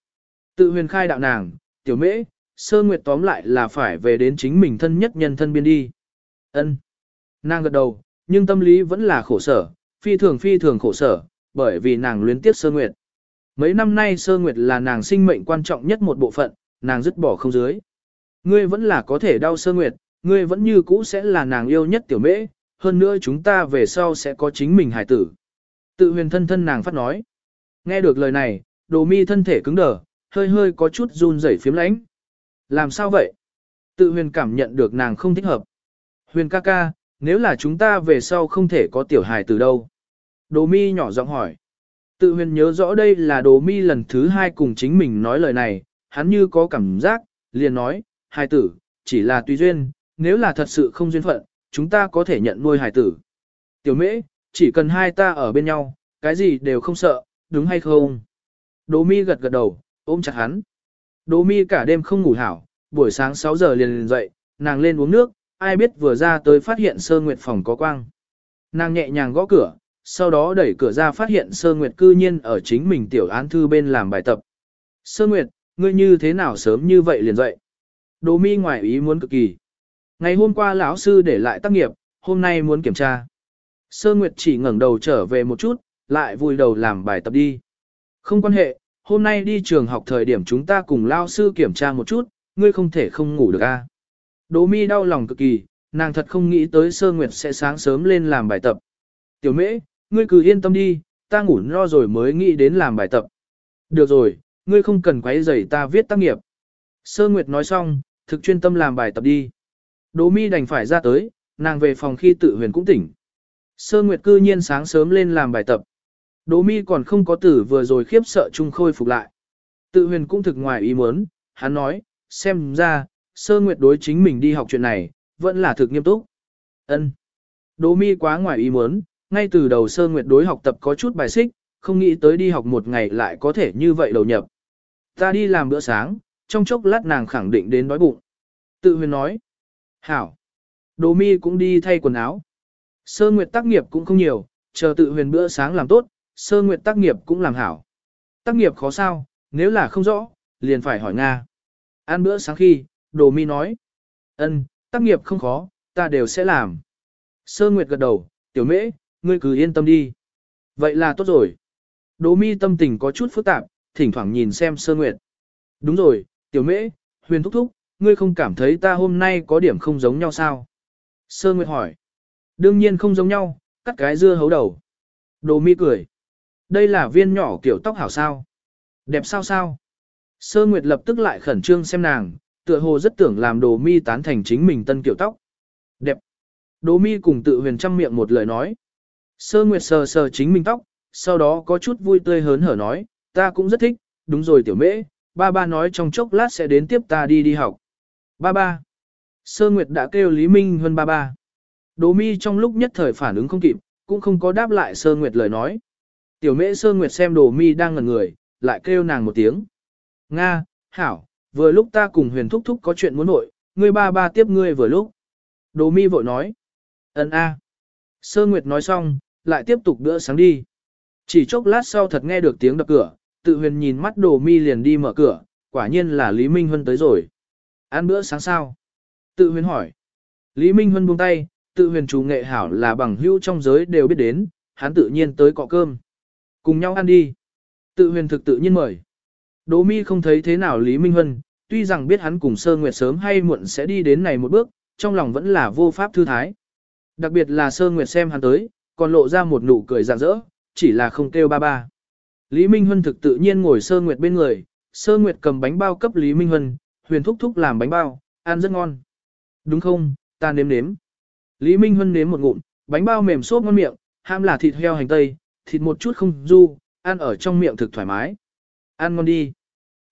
Tự huyền khai đạo nàng, tiểu mễ, sơ nguyệt tóm lại là phải về đến chính mình thân nhất nhân thân biên đi. ân Nàng gật đầu, nhưng tâm lý vẫn là khổ sở, phi thường phi thường khổ sở, bởi vì nàng luyến tiếc sơ nguyệt. Mấy năm nay sơ nguyệt là nàng sinh mệnh quan trọng nhất một bộ phận, nàng dứt bỏ không dưới. Ngươi vẫn là có thể đau sơ nguyệt, ngươi vẫn như cũ sẽ là nàng yêu nhất tiểu mễ, hơn nữa chúng ta về sau sẽ có chính mình hải tử. Tự huyền thân thân nàng phát nói. Nghe được lời này, đồ mi thân thể cứng đờ, hơi hơi có chút run rẩy phiếm lãnh. Làm sao vậy? Tự huyền cảm nhận được nàng không thích hợp. Huyền ca ca, nếu là chúng ta về sau không thể có tiểu hài từ đâu? Đồ mi nhỏ giọng hỏi. Tự huyền nhớ rõ đây là đồ mi lần thứ hai cùng chính mình nói lời này, hắn như có cảm giác, liền nói, hài tử, chỉ là tùy duyên, nếu là thật sự không duyên phận, chúng ta có thể nhận nuôi hài tử. Tiểu mễ, chỉ cần hai ta ở bên nhau, cái gì đều không sợ, đúng hay không? Đồ mi gật gật đầu, ôm chặt hắn. Đỗ mi cả đêm không ngủ hảo, buổi sáng 6 giờ liền liền dậy, nàng lên uống nước, ai biết vừa ra tới phát hiện sơ nguyệt phòng có quang. Nàng nhẹ nhàng gõ cửa, sau đó đẩy cửa ra phát hiện Sơ Nguyệt cư nhiên ở chính mình tiểu án thư bên làm bài tập. Sơ Nguyệt, ngươi như thế nào sớm như vậy liền dậy? Đỗ mi ngoài ý muốn cực kỳ. Ngày hôm qua lão sư để lại tác nghiệp, hôm nay muốn kiểm tra. Sơ Nguyệt chỉ ngẩng đầu trở về một chút, lại vùi đầu làm bài tập đi. Không quan hệ, hôm nay đi trường học thời điểm chúng ta cùng lao sư kiểm tra một chút, ngươi không thể không ngủ được a. À? Đỗ mi đau lòng cực kỳ, nàng thật không nghĩ tới sơ nguyệt sẽ sáng sớm lên làm bài tập. Tiểu mễ, ngươi cứ yên tâm đi, ta ngủ no rồi mới nghĩ đến làm bài tập. Được rồi, ngươi không cần quấy rầy ta viết tác nghiệp. Sơ nguyệt nói xong, thực chuyên tâm làm bài tập đi. Đỗ mi đành phải ra tới, nàng về phòng khi tự huyền cũng tỉnh. Sơ nguyệt cư nhiên sáng sớm lên làm bài tập. Đỗ mi còn không có tử vừa rồi khiếp sợ chung khôi phục lại. Tự huyền cũng thực ngoài ý muốn, hắn nói, xem ra, sơ nguyệt đối chính mình đi học chuyện này, vẫn là thực nghiêm túc. Ân. Đỗ mi quá ngoài ý muốn, ngay từ đầu sơ nguyệt đối học tập có chút bài xích, không nghĩ tới đi học một ngày lại có thể như vậy đầu nhập. Ta đi làm bữa sáng, trong chốc lát nàng khẳng định đến đói bụng. Tự huyền nói. Hảo. Đỗ mi cũng đi thay quần áo. Sơ nguyệt tác nghiệp cũng không nhiều, chờ tự huyền bữa sáng làm tốt, sơ nguyệt tác nghiệp cũng làm hảo. Tác nghiệp khó sao, nếu là không rõ, liền phải hỏi Nga. Ăn bữa sáng khi, đồ mi nói. ân, tác nghiệp không khó, ta đều sẽ làm. Sơ nguyệt gật đầu, tiểu mễ, ngươi cứ yên tâm đi. Vậy là tốt rồi. Đồ mi tâm tình có chút phức tạp, thỉnh thoảng nhìn xem sơ nguyệt. Đúng rồi, tiểu mễ, huyền thúc thúc, ngươi không cảm thấy ta hôm nay có điểm không giống nhau sao? Sơ nguyệt hỏi. Đương nhiên không giống nhau, cắt cái dưa hấu đầu. Đồ mi cười. Đây là viên nhỏ kiểu tóc hảo sao. Đẹp sao sao. Sơ Nguyệt lập tức lại khẩn trương xem nàng, tựa hồ rất tưởng làm đồ mi tán thành chính mình tân kiểu tóc. Đẹp. Đồ mi cùng tự huyền trăm miệng một lời nói. Sơ Nguyệt sờ sờ chính mình tóc, sau đó có chút vui tươi hớn hở nói, ta cũng rất thích, đúng rồi tiểu mễ, ba ba nói trong chốc lát sẽ đến tiếp ta đi đi học. Ba ba. Sơ Nguyệt đã kêu Lý Minh hơn ba ba. Đồ mi trong lúc nhất thời phản ứng không kịp, cũng không có đáp lại Sơ Nguyệt lời nói. Tiểu mễ Sơ Nguyệt xem đồ mi đang ngẩn người, lại kêu nàng một tiếng. Nga, Hảo, vừa lúc ta cùng huyền thúc thúc có chuyện muốn nội, ngươi ba ba tiếp ngươi vừa lúc. Đồ mi vội nói. ân a. Sơ Nguyệt nói xong, lại tiếp tục bữa sáng đi. Chỉ chốc lát sau thật nghe được tiếng đập cửa, tự huyền nhìn mắt đồ mi liền đi mở cửa, quả nhiên là Lý Minh Huân tới rồi. Ăn bữa sáng sao? Tự huyền hỏi. Lý Minh Huân buông tay, tự huyền chủ nghệ hảo là bằng hữu trong giới đều biết đến, hắn tự nhiên tới cọ cơm. Cùng nhau ăn đi. Tự huyền thực tự nhiên mời. Đỗ mi không thấy thế nào Lý Minh Huân, tuy rằng biết hắn cùng Sơ Nguyệt sớm hay muộn sẽ đi đến này một bước, trong lòng vẫn là vô pháp thư thái. Đặc biệt là Sơ Nguyệt xem hắn tới, còn lộ ra một nụ cười rạng rỡ, chỉ là không kêu ba ba. Lý Minh Huân thực tự nhiên ngồi Sơ Nguyệt bên người, Sơ Nguyệt cầm bánh bao cấp Lý Minh Huân, huyền thúc thúc làm bánh bao, ăn rất ngon. Đúng không, ta nếm nếm. Lý Minh Huân nếm một ngụm, bánh bao mềm xốp ngon miệng, ham là thịt heo hành tây, thịt một chút không du, ăn ở trong miệng thực thoải mái. Ăn ngon đi.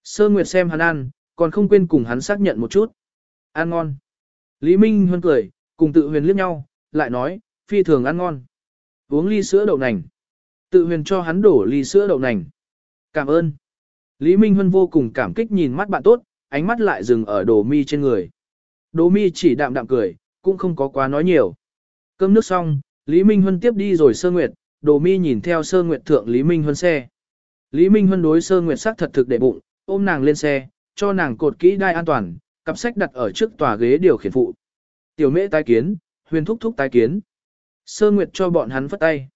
Sơ Nguyệt xem hắn ăn, còn không quên cùng hắn xác nhận một chút. Ăn ngon. Lý Minh Huân cười, cùng tự huyền liếc nhau, lại nói, phi thường ăn ngon. Uống ly sữa đậu nành. Tự huyền cho hắn đổ ly sữa đậu nành. Cảm ơn. Lý Minh Huân vô cùng cảm kích nhìn mắt bạn tốt, ánh mắt lại dừng ở đồ mi trên người. Đồ mi chỉ đạm đạm cười, cũng không có quá nói nhiều. Cơm nước xong, Lý Minh Huân tiếp đi rồi sơ nguyệt, đồ mi nhìn theo sơ nguyệt thượng Lý Minh Huân xe. Lý Minh Huân đối sơ nguyệt sắc thật thực để bụng, ôm nàng lên xe, cho nàng cột kỹ đai an toàn, cặp sách đặt ở trước tòa ghế điều khiển phụ. Tiểu mễ tái kiến, huyền thúc thúc tái kiến. Sơ nguyệt cho bọn hắn phất tay.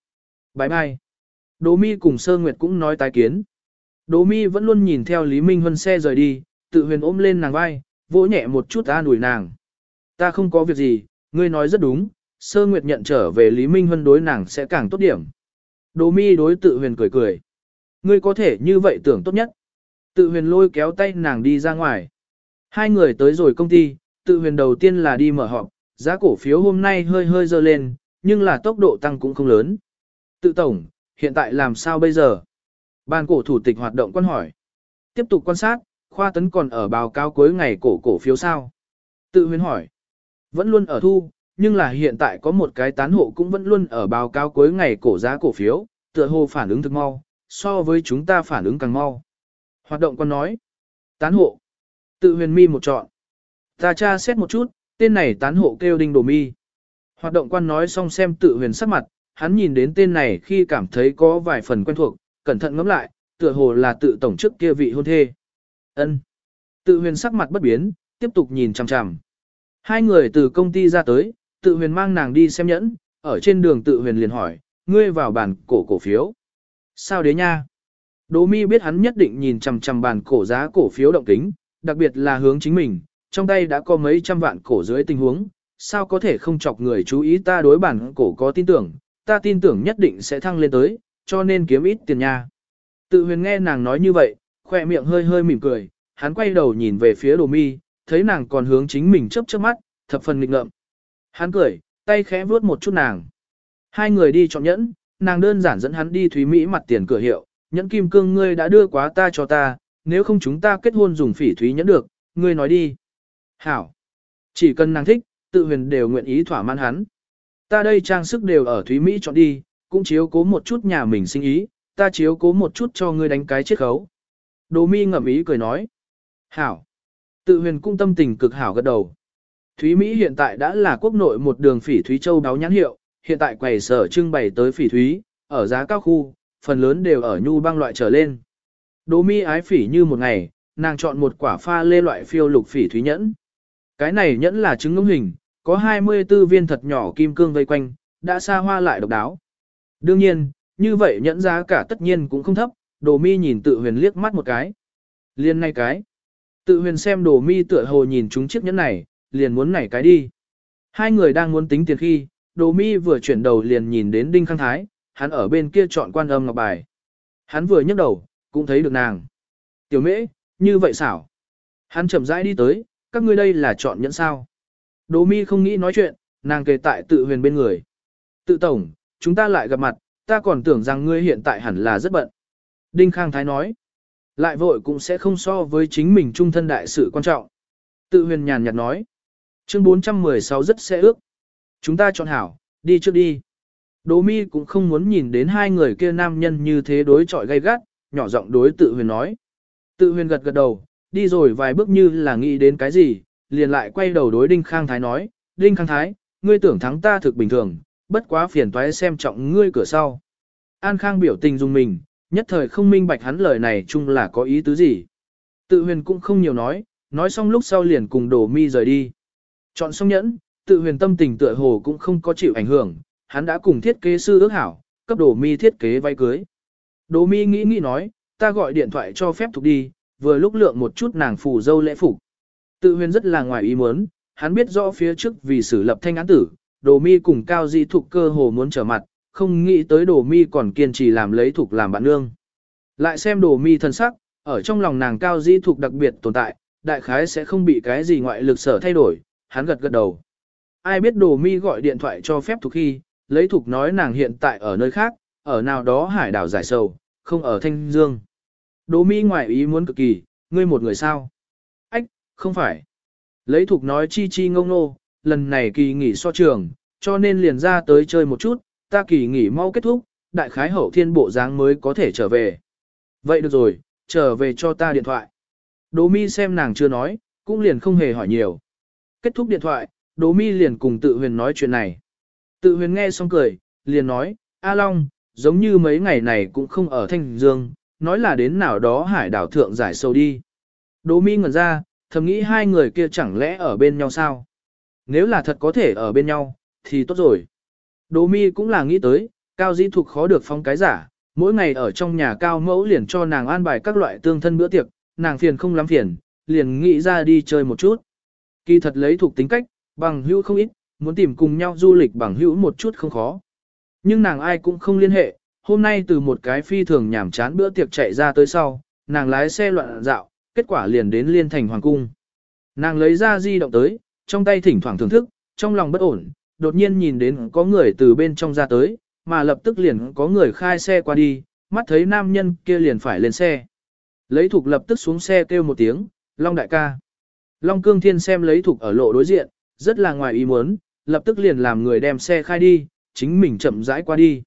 Bái bai. Đỗ mi cùng sơ nguyệt cũng nói tái kiến. Đỗ mi vẫn luôn nhìn theo Lý Minh Huân xe rời đi, tự huyền ôm lên nàng vai, vỗ nhẹ một chút an ủi nàng. Ta không có việc gì, ngươi nói rất đúng, sơ nguyệt nhận trở về Lý Minh Huân đối nàng sẽ càng tốt điểm. Đỗ mi đối tự huyền cười cười. Ngươi có thể như vậy tưởng tốt nhất. Tự huyền lôi kéo tay nàng đi ra ngoài. Hai người tới rồi công ty, tự huyền đầu tiên là đi mở họp, giá cổ phiếu hôm nay hơi hơi dơ lên, nhưng là tốc độ tăng cũng không lớn. Tự tổng, hiện tại làm sao bây giờ? Ban cổ thủ tịch hoạt động quan hỏi. Tiếp tục quan sát, khoa tấn còn ở báo cáo cuối ngày cổ cổ phiếu sao? Tự huyền hỏi. Vẫn luôn ở thu, nhưng là hiện tại có một cái tán hộ cũng vẫn luôn ở báo cáo cuối ngày cổ giá cổ phiếu, tựa hồ phản ứng thực mau, so với chúng ta phản ứng càng mau. Hoạt động con nói. Tán hộ. Tự huyền mi một chọn. Ta tra xét một chút, tên này tán hộ kêu đinh đồ mi. Hoạt động quan nói xong xem tự huyền sắc mặt, hắn nhìn đến tên này khi cảm thấy có vài phần quen thuộc, cẩn thận ngẫm lại, tựa hồ là tự tổng chức kia vị hôn thê. Ân. Tự huyền sắc mặt bất biến, tiếp tục nhìn chằm chằm. Hai người từ công ty ra tới, tự huyền mang nàng đi xem nhẫn, ở trên đường tự huyền liền hỏi, ngươi vào bàn cổ cổ phiếu. Sao đế nha? Đỗ mi biết hắn nhất định nhìn chằm chằm bàn cổ giá cổ phiếu động kính, đặc biệt là hướng chính mình, trong tay đã có mấy trăm vạn cổ dưới tình huống, sao có thể không chọc người chú ý ta đối bản cổ có tin tưởng, ta tin tưởng nhất định sẽ thăng lên tới, cho nên kiếm ít tiền nha. Tự huyền nghe nàng nói như vậy, khoe miệng hơi hơi mỉm cười, hắn quay đầu nhìn về phía đồ mi, thấy nàng còn hướng chính mình chớp chớp mắt, thập phần nghịch ngợm. Hắn cười, tay khẽ vuốt một chút nàng. Hai người đi chọn nhẫn, nàng đơn giản dẫn hắn đi Thúy Mỹ mặt tiền cửa hiệu, nhẫn kim cương ngươi đã đưa quá ta cho ta, nếu không chúng ta kết hôn dùng phỉ thúy nhẫn được, ngươi nói đi. Hảo. Chỉ cần nàng thích, tự huyền đều nguyện ý thỏa mãn hắn. Ta đây trang sức đều ở Thúy Mỹ chọn đi, cũng chiếu cố một chút nhà mình sinh ý, ta chiếu cố một chút cho ngươi đánh cái chiết khấu. Đồ mi ngậm ý cười nói. Hảo. Tự huyền cung tâm tình cực hảo gật đầu. Thúy Mỹ hiện tại đã là quốc nội một đường phỉ Thúy Châu đáo nhãn hiệu, hiện tại quầy sở trưng bày tới phỉ Thúy, ở giá cao khu, phần lớn đều ở nhu băng loại trở lên. Đồ mi ái phỉ như một ngày, nàng chọn một quả pha lê loại phiêu lục phỉ Thúy nhẫn. Cái này nhẫn là trứng ngỗng hình, có 24 viên thật nhỏ kim cương vây quanh, đã xa hoa lại độc đáo. Đương nhiên, như vậy nhẫn giá cả tất nhiên cũng không thấp, đồ mi nhìn tự huyền liếc mắt một cái. Liên ngay cái. Tự huyền xem đồ mi tựa hồ nhìn chúng chiếc nhẫn này, liền muốn nảy cái đi. Hai người đang muốn tính tiền khi, đồ mi vừa chuyển đầu liền nhìn đến Đinh Khang Thái, hắn ở bên kia chọn quan âm ngọc bài. Hắn vừa nhấc đầu, cũng thấy được nàng. Tiểu mễ, như vậy xảo. Hắn chậm rãi đi tới, các ngươi đây là chọn nhẫn sao. Đồ mi không nghĩ nói chuyện, nàng kề tại tự huyền bên người. Tự tổng, chúng ta lại gặp mặt, ta còn tưởng rằng ngươi hiện tại hẳn là rất bận. Đinh Khang Thái nói, lại vội cũng sẽ không so với chính mình trung thân đại sự quan trọng. Tự huyền nhàn nhạt nói, chương 416 rất sẽ ước. Chúng ta chọn hảo, đi trước đi. Đỗ mi cũng không muốn nhìn đến hai người kia nam nhân như thế đối chọi gay gắt, nhỏ giọng đối tự huyền nói. Tự huyền gật gật đầu, đi rồi vài bước như là nghĩ đến cái gì, liền lại quay đầu đối Đinh Khang Thái nói, Đinh Khang Thái, ngươi tưởng thắng ta thực bình thường, bất quá phiền toái xem trọng ngươi cửa sau. An Khang biểu tình dùng mình, nhất thời không minh bạch hắn lời này chung là có ý tứ gì. Tự huyền cũng không nhiều nói, nói xong lúc sau liền cùng đổ mi rời đi. Chọn xong nhẫn, tự huyền tâm tình tựa hồ cũng không có chịu ảnh hưởng, hắn đã cùng thiết kế sư ước hảo, cấp đồ mi thiết kế vay cưới. đồ mi nghĩ nghĩ nói, ta gọi điện thoại cho phép thuộc đi, vừa lúc lượng một chút nàng phù dâu lễ phục. Tự huyền rất là ngoài ý muốn, hắn biết rõ phía trước vì xử lập thanh án tử, đồ mi cùng cao di thục cơ hồ muốn trở mặt, không nghĩ tới đồ mi còn kiên trì làm lấy thục làm bạn nương. Lại xem đồ mi thân sắc, ở trong lòng nàng cao di thục đặc biệt tồn tại, đại khái sẽ không bị cái gì ngoại lực sở thay đổi, hắn gật gật đầu. Ai biết đồ mi gọi điện thoại cho phép thục khi, lấy thục nói nàng hiện tại ở nơi khác, ở nào đó hải đảo giải sầu, không ở Thanh Dương. Đồ mi ngoại ý muốn cực kỳ, ngươi một người sao? Ách, không phải. Lấy thục nói chi chi ngông nô, lần này kỳ nghỉ so trường, cho nên liền ra tới chơi một chút, ta kỳ nghỉ mau kết thúc, đại khái hậu thiên bộ dáng mới có thể trở về. Vậy được rồi, trở về cho ta điện thoại. Đỗ mi xem nàng chưa nói, cũng liền không hề hỏi nhiều. Kết thúc điện thoại, Đỗ mi liền cùng tự huyền nói chuyện này. Tự huyền nghe xong cười, liền nói, A Long, giống như mấy ngày này cũng không ở Thanh Dương, nói là đến nào đó hải đảo thượng giải sâu đi. Đỗ mi ngẩn ra, thầm nghĩ hai người kia chẳng lẽ ở bên nhau sao? Nếu là thật có thể ở bên nhau, thì tốt rồi. Đỗ mi cũng là nghĩ tới, cao dĩ thục khó được phong cái giả, mỗi ngày ở trong nhà cao mẫu liền cho nàng an bài các loại tương thân bữa tiệc, nàng phiền không lắm phiền, liền nghĩ ra đi chơi một chút. Kỳ thật lấy thuộc tính cách, bằng hữu không ít, muốn tìm cùng nhau du lịch bằng hữu một chút không khó. Nhưng nàng ai cũng không liên hệ, hôm nay từ một cái phi thường nhảm chán bữa tiệc chạy ra tới sau, nàng lái xe loạn dạo, kết quả liền đến liên thành hoàng cung. Nàng lấy ra di động tới, trong tay thỉnh thoảng thưởng thức, trong lòng bất ổn, đột nhiên nhìn đến có người từ bên trong ra tới, mà lập tức liền có người khai xe qua đi, mắt thấy nam nhân kia liền phải lên xe. Lấy thục lập tức xuống xe kêu một tiếng, Long đại ca. Long cương thiên xem lấy thục ở lộ đối diện, rất là ngoài ý muốn, lập tức liền làm người đem xe khai đi, chính mình chậm rãi qua đi.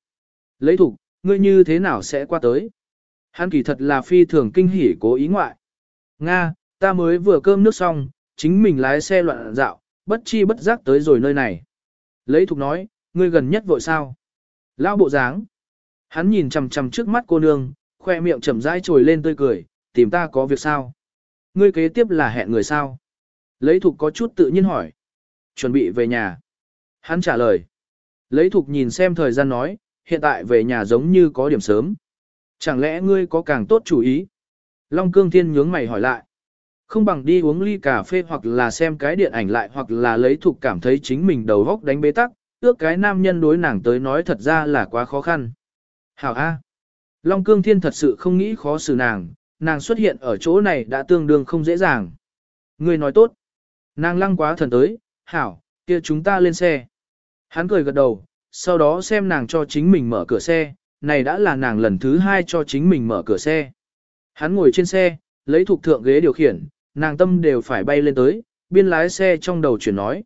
Lấy thục, ngươi như thế nào sẽ qua tới? Hắn kỳ thật là phi thường kinh hỉ cố ý ngoại. Nga, ta mới vừa cơm nước xong, chính mình lái xe loạn dạo, bất chi bất giác tới rồi nơi này. Lấy thục nói, ngươi gần nhất vội sao? Lão bộ dáng. Hắn nhìn chằm chằm trước mắt cô nương, khoe miệng chậm rãi trồi lên tươi cười, tìm ta có việc sao? Ngươi kế tiếp là hẹn người sao? Lấy thục có chút tự nhiên hỏi. Chuẩn bị về nhà. Hắn trả lời. Lấy thục nhìn xem thời gian nói, hiện tại về nhà giống như có điểm sớm. Chẳng lẽ ngươi có càng tốt chủ ý? Long cương thiên nhướng mày hỏi lại. Không bằng đi uống ly cà phê hoặc là xem cái điện ảnh lại hoặc là lấy thuộc cảm thấy chính mình đầu góc đánh bế tắc, ước cái nam nhân đối nàng tới nói thật ra là quá khó khăn. Hảo A. Long Cương Thiên thật sự không nghĩ khó xử nàng, nàng xuất hiện ở chỗ này đã tương đương không dễ dàng. Người nói tốt. Nàng lăng quá thần tới, hảo, kia chúng ta lên xe. Hắn cười gật đầu, sau đó xem nàng cho chính mình mở cửa xe, này đã là nàng lần thứ hai cho chính mình mở cửa xe. Hắn ngồi trên xe, lấy thuộc thượng ghế điều khiển, nàng tâm đều phải bay lên tới, biên lái xe trong đầu chuyển nói.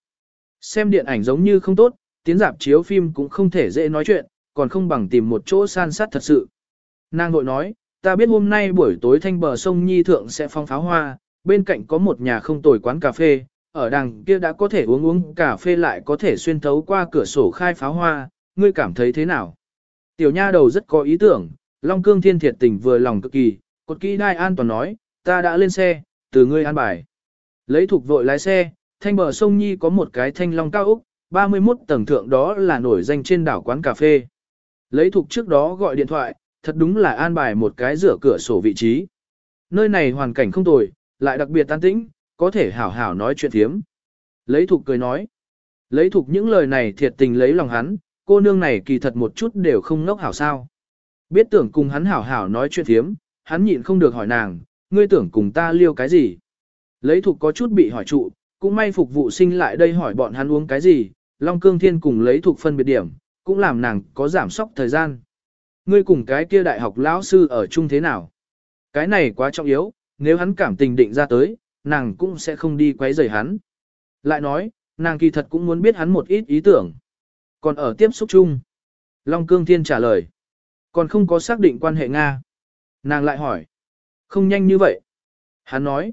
Xem điện ảnh giống như không tốt, tiến dạp chiếu phim cũng không thể dễ nói chuyện, còn không bằng tìm một chỗ san sát thật sự. Nàng vội nói, ta biết hôm nay buổi tối thanh bờ sông Nhi Thượng sẽ phong pháo hoa, bên cạnh có một nhà không tồi quán cà phê, ở đằng kia đã có thể uống uống cà phê lại có thể xuyên thấu qua cửa sổ khai pháo hoa, ngươi cảm thấy thế nào? Tiểu nha đầu rất có ý tưởng, Long Cương Thiên thiệt tình vừa lòng cực kỳ, cột kỹ đai an toàn nói, ta đã lên xe, từ ngươi an bài. Lấy thuộc vội lái xe, thanh bờ sông Nhi có một cái thanh long cao Úc, 31 tầng thượng đó là nổi danh trên đảo quán cà phê. Lấy thuộc trước đó gọi điện thoại, thật đúng là an bài một cái rửa cửa sổ vị trí. Nơi này hoàn cảnh không tồi, lại đặc biệt an tĩnh, có thể hảo hảo nói chuyện thiếm. Lấy thục cười nói. Lấy thục những lời này thiệt tình lấy lòng hắn, cô nương này kỳ thật một chút đều không ngốc hảo sao. Biết tưởng cùng hắn hảo hảo nói chuyện thiếm, hắn nhịn không được hỏi nàng, ngươi tưởng cùng ta liêu cái gì. Lấy thục có chút bị hỏi trụ, cũng may phục vụ sinh lại đây hỏi bọn hắn uống cái gì, Long Cương Thiên cùng lấy thục phân biệt điểm, cũng làm nàng có giảm sóc thời gian. Ngươi cùng cái kia đại học lão sư ở chung thế nào? Cái này quá trọng yếu, nếu hắn cảm tình định ra tới, nàng cũng sẽ không đi quấy rầy hắn. Lại nói, nàng kỳ thật cũng muốn biết hắn một ít ý tưởng. Còn ở tiếp xúc chung. Long Cương Thiên trả lời. Còn không có xác định quan hệ Nga. Nàng lại hỏi. Không nhanh như vậy. Hắn nói.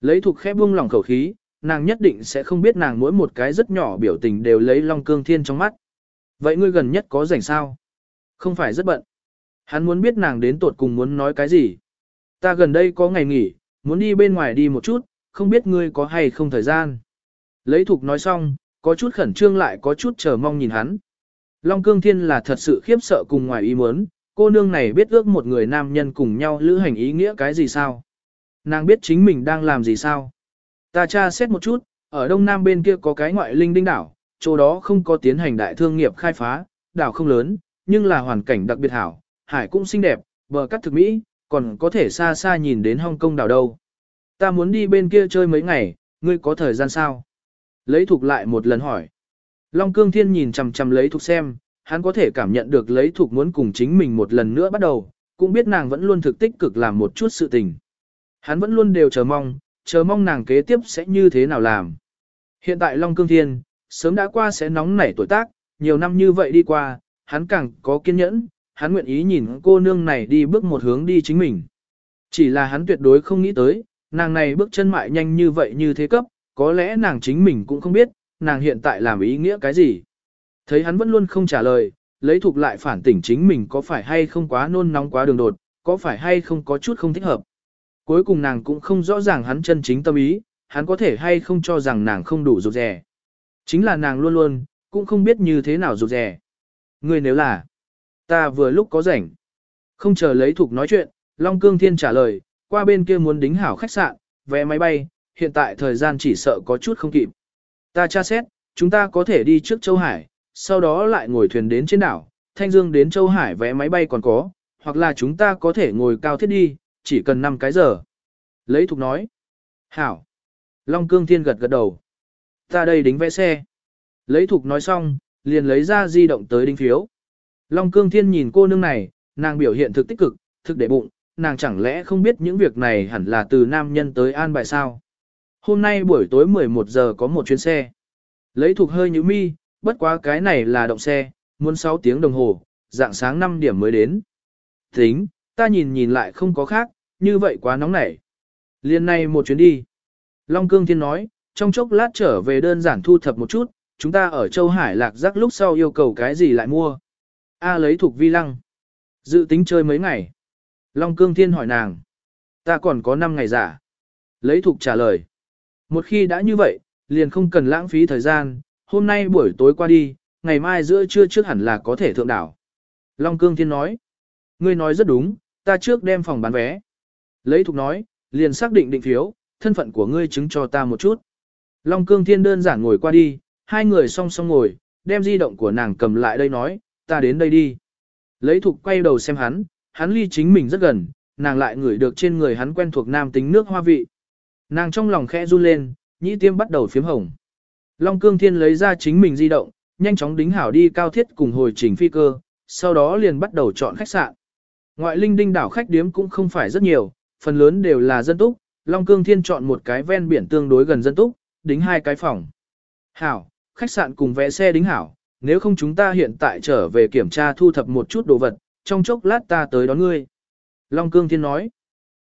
Lấy thuộc khép buông lòng khẩu khí, nàng nhất định sẽ không biết nàng mỗi một cái rất nhỏ biểu tình đều lấy Long Cương Thiên trong mắt. Vậy ngươi gần nhất có rảnh sao? Không phải rất bận. Hắn muốn biết nàng đến tột cùng muốn nói cái gì. Ta gần đây có ngày nghỉ, muốn đi bên ngoài đi một chút, không biết ngươi có hay không thời gian. Lấy thục nói xong, có chút khẩn trương lại có chút chờ mong nhìn hắn. Long Cương Thiên là thật sự khiếp sợ cùng ngoài ý muốn, cô nương này biết ước một người nam nhân cùng nhau lữ hành ý nghĩa cái gì sao? Nàng biết chính mình đang làm gì sao? Ta tra xét một chút, ở đông nam bên kia có cái ngoại linh đinh đảo, chỗ đó không có tiến hành đại thương nghiệp khai phá, đảo không lớn, nhưng là hoàn cảnh đặc biệt hảo, hải cũng xinh đẹp, bờ cắt thực mỹ, còn có thể xa xa nhìn đến Hong Kong đảo đâu. Ta muốn đi bên kia chơi mấy ngày, ngươi có thời gian sao? Lấy thục lại một lần hỏi. Long Cương Thiên nhìn chằm chằm lấy thục xem, hắn có thể cảm nhận được lấy thục muốn cùng chính mình một lần nữa bắt đầu, cũng biết nàng vẫn luôn thực tích cực làm một chút sự tình. Hắn vẫn luôn đều chờ mong, chờ mong nàng kế tiếp sẽ như thế nào làm. Hiện tại Long Cương Thiên, sớm đã qua sẽ nóng nảy tuổi tác, nhiều năm như vậy đi qua, hắn càng có kiên nhẫn, hắn nguyện ý nhìn cô nương này đi bước một hướng đi chính mình. Chỉ là hắn tuyệt đối không nghĩ tới, nàng này bước chân mại nhanh như vậy như thế cấp, có lẽ nàng chính mình cũng không biết, nàng hiện tại làm ý nghĩa cái gì. Thấy hắn vẫn luôn không trả lời, lấy thuộc lại phản tỉnh chính mình có phải hay không quá nôn nóng quá đường đột, có phải hay không có chút không thích hợp. Cuối cùng nàng cũng không rõ ràng hắn chân chính tâm ý, hắn có thể hay không cho rằng nàng không đủ rụt rè. Chính là nàng luôn luôn, cũng không biết như thế nào rụt rè. Người nếu là, ta vừa lúc có rảnh. Không chờ lấy thuộc nói chuyện, Long Cương Thiên trả lời, qua bên kia muốn đính hảo khách sạn, vé máy bay, hiện tại thời gian chỉ sợ có chút không kịp. Ta tra xét, chúng ta có thể đi trước Châu Hải, sau đó lại ngồi thuyền đến trên đảo, Thanh Dương đến Châu Hải vé máy bay còn có, hoặc là chúng ta có thể ngồi cao thiết đi, chỉ cần 5 cái giờ. Lấy thục nói. Hảo. Long Cương Thiên gật gật đầu. Ta đây đính vé xe. Lấy thục nói xong, liền lấy ra di động tới đính phiếu. Long Cương Thiên nhìn cô nương này, nàng biểu hiện thực tích cực, thực để bụng, nàng chẳng lẽ không biết những việc này hẳn là từ nam nhân tới an bài sao. Hôm nay buổi tối 11 giờ có một chuyến xe. Lấy thuộc hơi như mi, bất quá cái này là động xe, muốn 6 tiếng đồng hồ, dạng sáng 5 điểm mới đến. Tính, ta nhìn nhìn lại không có khác, như vậy quá nóng nảy. Liên này một chuyến đi. Long Cương Thiên nói, trong chốc lát trở về đơn giản thu thập một chút, chúng ta ở Châu Hải lạc giác lúc sau yêu cầu cái gì lại mua. A lấy thuộc vi lăng. Dự tính chơi mấy ngày. Long Cương Thiên hỏi nàng. Ta còn có 5 ngày giả. Lấy thuộc trả lời. Một khi đã như vậy, liền không cần lãng phí thời gian, hôm nay buổi tối qua đi, ngày mai giữa trưa trước hẳn là có thể thượng đảo. Long Cương Thiên nói. Ngươi nói rất đúng, ta trước đem phòng bán vé. Lấy thuộc nói, liền xác định định phiếu, thân phận của ngươi chứng cho ta một chút. Long Cương Thiên đơn giản ngồi qua đi, hai người song song ngồi, đem di động của nàng cầm lại đây nói, ta đến đây đi. Lấy thục quay đầu xem hắn, hắn ly chính mình rất gần, nàng lại ngửi được trên người hắn quen thuộc nam tính nước hoa vị. Nàng trong lòng khẽ run lên, nhĩ tiêm bắt đầu phiếm hồng. Long Cương Thiên lấy ra chính mình di động, nhanh chóng đính hảo đi cao thiết cùng hồi trình phi cơ, sau đó liền bắt đầu chọn khách sạn. Ngoại linh đinh đảo khách điếm cũng không phải rất nhiều, phần lớn đều là dân túc, Long Cương Thiên chọn một cái ven biển tương đối gần dân túc, đính hai cái phòng. Hảo, khách sạn cùng vé xe đính hảo, nếu không chúng ta hiện tại trở về kiểm tra thu thập một chút đồ vật, trong chốc lát ta tới đón ngươi. Long Cương Thiên nói,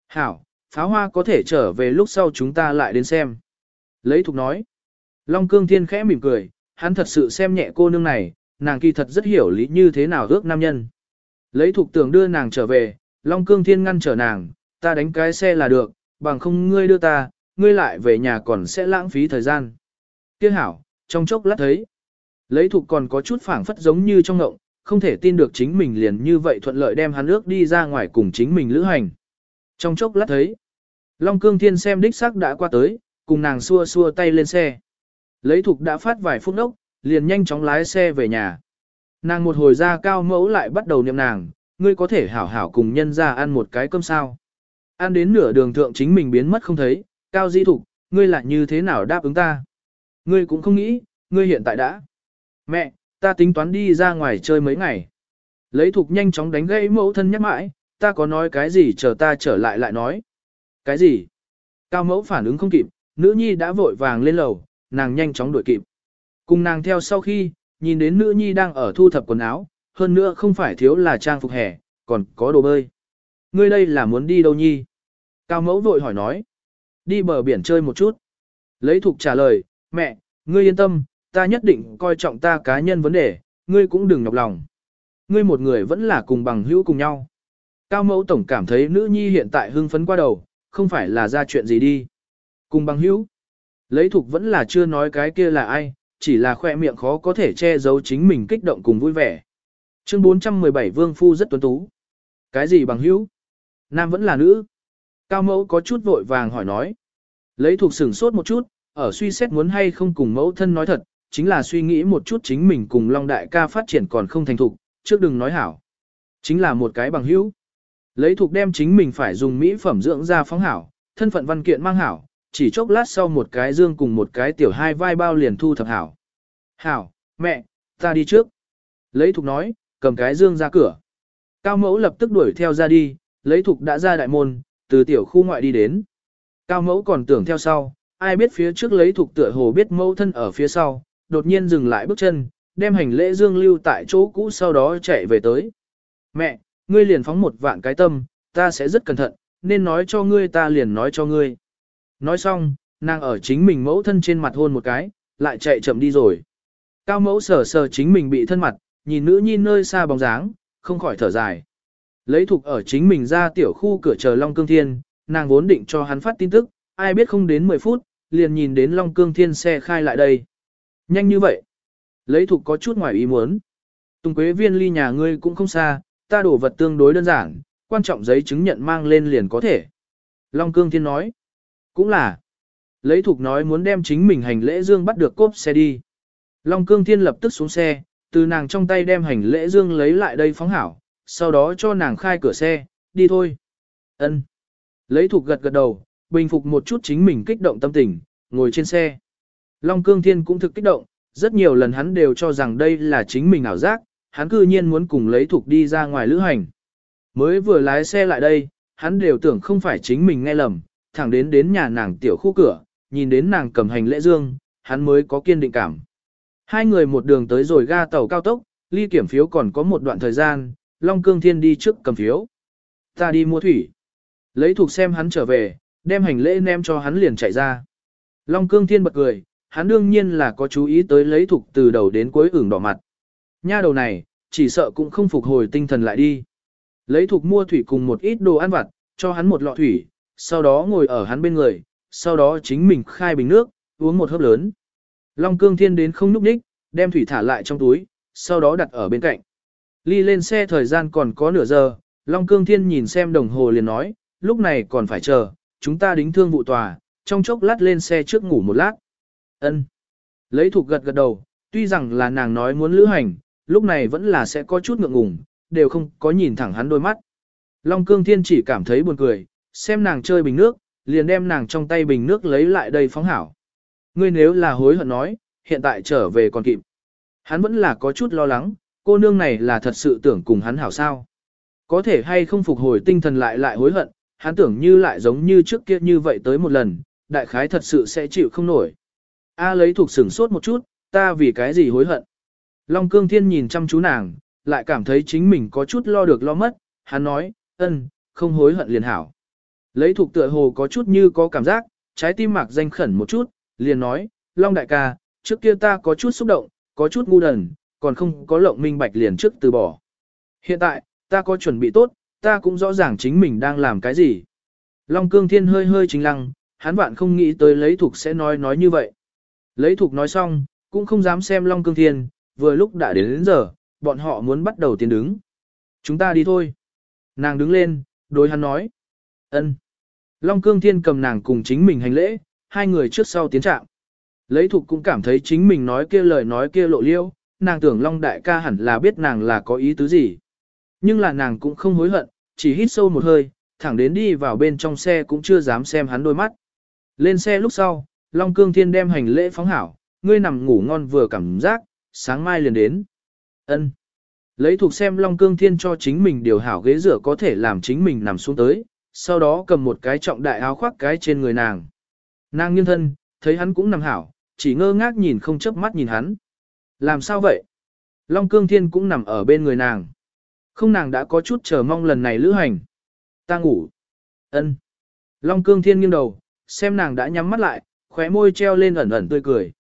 Hảo, pháo hoa có thể trở về lúc sau chúng ta lại đến xem. Lấy thục nói, Long Cương Thiên khẽ mỉm cười, hắn thật sự xem nhẹ cô nương này, nàng kỳ thật rất hiểu lý như thế nào ước nam nhân. Lấy thục tưởng đưa nàng trở về, Long Cương Thiên ngăn trở nàng, ta đánh cái xe là được, bằng không ngươi đưa ta, ngươi lại về nhà còn sẽ lãng phí thời gian. Tiếc hảo, trong chốc lát thấy. Lấy thục còn có chút phảng phất giống như trong ngộng, không thể tin được chính mình liền như vậy thuận lợi đem hắn ước đi ra ngoài cùng chính mình lữ hành. Trong chốc lát thấy. Long Cương Thiên xem đích xác đã qua tới, cùng nàng xua xua tay lên xe. Lấy thục đã phát vài phút nốc, liền nhanh chóng lái xe về nhà. Nàng một hồi ra cao mẫu lại bắt đầu niệm nàng, ngươi có thể hảo hảo cùng nhân ra ăn một cái cơm sao. Ăn đến nửa đường thượng chính mình biến mất không thấy, cao di thục, ngươi lại như thế nào đáp ứng ta. Ngươi cũng không nghĩ, ngươi hiện tại đã. Mẹ, ta tính toán đi ra ngoài chơi mấy ngày. Lấy thục nhanh chóng đánh gãy mẫu thân nhắc mãi, ta có nói cái gì chờ ta trở lại lại nói. Cái gì? Cao mẫu phản ứng không kịp, nữ nhi đã vội vàng lên lầu, nàng nhanh chóng đuổi kịp. Cùng nàng theo sau khi, nhìn đến nữ nhi đang ở thu thập quần áo, hơn nữa không phải thiếu là trang phục hè, còn có đồ bơi. Ngươi đây là muốn đi đâu nhi? Cao mẫu vội hỏi nói. Đi bờ biển chơi một chút. Lấy thục trả lời, mẹ, ngươi yên tâm, ta nhất định coi trọng ta cá nhân vấn đề, ngươi cũng đừng nhọc lòng. Ngươi một người vẫn là cùng bằng hữu cùng nhau. Cao mẫu tổng cảm thấy nữ nhi hiện tại hưng phấn qua đầu, không phải là ra chuyện gì đi. Cùng bằng hữu. Lấy thục vẫn là chưa nói cái kia là ai, chỉ là khoe miệng khó có thể che giấu chính mình kích động cùng vui vẻ. Chương 417 Vương Phu rất tuấn tú. Cái gì bằng hữu? Nam vẫn là nữ. Cao mẫu có chút vội vàng hỏi nói. Lấy thuộc sửng sốt một chút, ở suy xét muốn hay không cùng mẫu thân nói thật, chính là suy nghĩ một chút chính mình cùng Long Đại ca phát triển còn không thành thục, trước đừng nói hảo. Chính là một cái bằng hữu. Lấy thuộc đem chính mình phải dùng mỹ phẩm dưỡng da phóng hảo, thân phận văn kiện mang hảo, chỉ chốc lát sau một cái dương cùng một cái tiểu hai vai bao liền thu thập hảo. Hảo, mẹ, ta đi trước. Lấy thục nói, cầm cái dương ra cửa. Cao mẫu lập tức đuổi theo ra đi, lấy thục đã ra đại môn, từ tiểu khu ngoại đi đến. Cao mẫu còn tưởng theo sau, ai biết phía trước lấy thục tựa hồ biết mẫu thân ở phía sau, đột nhiên dừng lại bước chân, đem hành lễ dương lưu tại chỗ cũ sau đó chạy về tới. Mẹ, ngươi liền phóng một vạn cái tâm, ta sẽ rất cẩn thận, nên nói cho ngươi ta liền nói cho ngươi. Nói xong, nàng ở chính mình mẫu thân trên mặt hôn một cái, lại chạy chậm đi rồi. Cao mẫu sờ sờ chính mình bị thân mặt, nhìn nữ nhi nơi xa bóng dáng, không khỏi thở dài. Lấy thuộc ở chính mình ra tiểu khu cửa chờ Long Cương Thiên, nàng vốn định cho hắn phát tin tức, ai biết không đến 10 phút, liền nhìn đến Long Cương Thiên xe khai lại đây. Nhanh như vậy. Lấy thục có chút ngoài ý muốn. Tùng quế viên ly nhà ngươi cũng không xa, ta đổ vật tương đối đơn giản, quan trọng giấy chứng nhận mang lên liền có thể. Long Cương Thiên nói. Cũng là. Lấy thục nói muốn đem chính mình hành lễ dương bắt được cốp xe đi. Long Cương Thiên lập tức xuống xe, từ nàng trong tay đem hành lễ dương lấy lại đây phóng hảo, sau đó cho nàng khai cửa xe, đi thôi. Ân. Lấy thục gật gật đầu, bình phục một chút chính mình kích động tâm tình, ngồi trên xe. Long Cương Thiên cũng thực kích động, rất nhiều lần hắn đều cho rằng đây là chính mình ảo giác, hắn cư nhiên muốn cùng lấy thục đi ra ngoài lữ hành. Mới vừa lái xe lại đây, hắn đều tưởng không phải chính mình nghe lầm, thẳng đến đến nhà nàng tiểu khu cửa, nhìn đến nàng cầm hành lễ dương, hắn mới có kiên định cảm. Hai người một đường tới rồi ga tàu cao tốc, ly kiểm phiếu còn có một đoạn thời gian, Long Cương Thiên đi trước cầm phiếu. Ta đi mua thủy. Lấy thuộc xem hắn trở về, đem hành lễ ném cho hắn liền chạy ra. Long Cương Thiên bật cười, hắn đương nhiên là có chú ý tới lấy thuộc từ đầu đến cuối ửng đỏ mặt. Nha đầu này, chỉ sợ cũng không phục hồi tinh thần lại đi. Lấy thuộc mua thủy cùng một ít đồ ăn vặt, cho hắn một lọ thủy, sau đó ngồi ở hắn bên người, sau đó chính mình khai bình nước, uống một hớp lớn. Long cương thiên đến không núp đích, đem thủy thả lại trong túi, sau đó đặt ở bên cạnh. Ly lên xe thời gian còn có nửa giờ, Long cương thiên nhìn xem đồng hồ liền nói, lúc này còn phải chờ, chúng ta đính thương vụ tòa, trong chốc lát lên xe trước ngủ một lát. Ân. Lấy thuộc gật gật đầu, tuy rằng là nàng nói muốn lữ hành, lúc này vẫn là sẽ có chút ngượng ngùng, đều không có nhìn thẳng hắn đôi mắt. Long cương thiên chỉ cảm thấy buồn cười, xem nàng chơi bình nước, liền đem nàng trong tay bình nước lấy lại đây phóng hảo. Ngươi nếu là hối hận nói, hiện tại trở về còn kịp. Hắn vẫn là có chút lo lắng, cô nương này là thật sự tưởng cùng hắn hảo sao. Có thể hay không phục hồi tinh thần lại lại hối hận, hắn tưởng như lại giống như trước kia như vậy tới một lần, đại khái thật sự sẽ chịu không nổi. A lấy thuộc sửng sốt một chút, ta vì cái gì hối hận. Long cương thiên nhìn chăm chú nàng, lại cảm thấy chính mình có chút lo được lo mất, hắn nói, ân, không hối hận liền hảo. Lấy thuộc tựa hồ có chút như có cảm giác, trái tim mạc danh khẩn một chút, liền nói, Long đại ca, trước kia ta có chút xúc động, có chút ngu đần, còn không có lộng minh bạch liền trước từ bỏ. Hiện tại, ta có chuẩn bị tốt, ta cũng rõ ràng chính mình đang làm cái gì. Long cương thiên hơi hơi chính lăng, hắn vạn không nghĩ tới lấy thuộc sẽ nói nói như vậy. Lấy thục nói xong, cũng không dám xem Long cương thiên, vừa lúc đã đến đến giờ, bọn họ muốn bắt đầu tiến đứng. Chúng ta đi thôi. Nàng đứng lên, đối hắn nói. ân. Long cương thiên cầm nàng cùng chính mình hành lễ, hai người trước sau tiến trạng. Lấy thục cũng cảm thấy chính mình nói kia lời nói kia lộ liêu, nàng tưởng Long đại ca hẳn là biết nàng là có ý tứ gì. Nhưng là nàng cũng không hối hận, chỉ hít sâu một hơi, thẳng đến đi vào bên trong xe cũng chưa dám xem hắn đôi mắt. Lên xe lúc sau, Long Cương Thiên đem hành lễ phóng hảo, ngươi nằm ngủ ngon vừa cảm giác, sáng mai liền đến. Ân. Lấy thuộc xem Long Cương Thiên cho chính mình điều hảo ghế rửa có thể làm chính mình nằm xuống tới, sau đó cầm một cái trọng đại áo khoác cái trên người nàng. Nàng nghiêng thân, thấy hắn cũng nằm hảo, chỉ ngơ ngác nhìn không chớp mắt nhìn hắn. Làm sao vậy? Long Cương Thiên cũng nằm ở bên người nàng. Không nàng đã có chút chờ mong lần này lữ hành. Ta ngủ. ân Long cương thiên nghiêng đầu, xem nàng đã nhắm mắt lại, khóe môi treo lên ẩn ẩn tươi cười.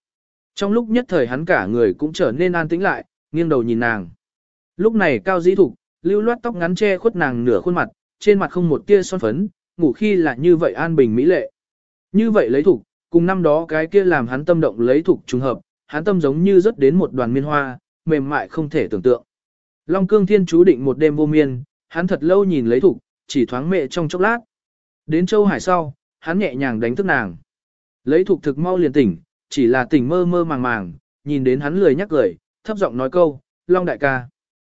Trong lúc nhất thời hắn cả người cũng trở nên an tĩnh lại, nghiêng đầu nhìn nàng. Lúc này cao dĩ thục, lưu loát tóc ngắn che khuất nàng nửa khuôn mặt, trên mặt không một tia son phấn, ngủ khi là như vậy an bình mỹ lệ. Như vậy lấy thục, cùng năm đó cái kia làm hắn tâm động lấy thục trùng hợp, hắn tâm giống như rớt đến một đoàn miên hoa, mềm mại không thể tưởng tượng. Long cương thiên chú định một đêm vô miên, hắn thật lâu nhìn lấy thục, chỉ thoáng mệ trong chốc lát. Đến châu hải sau, hắn nhẹ nhàng đánh thức nàng. Lấy thục thực mau liền tỉnh, chỉ là tỉnh mơ mơ màng màng, nhìn đến hắn lười nhắc cười, thấp giọng nói câu, Long đại ca.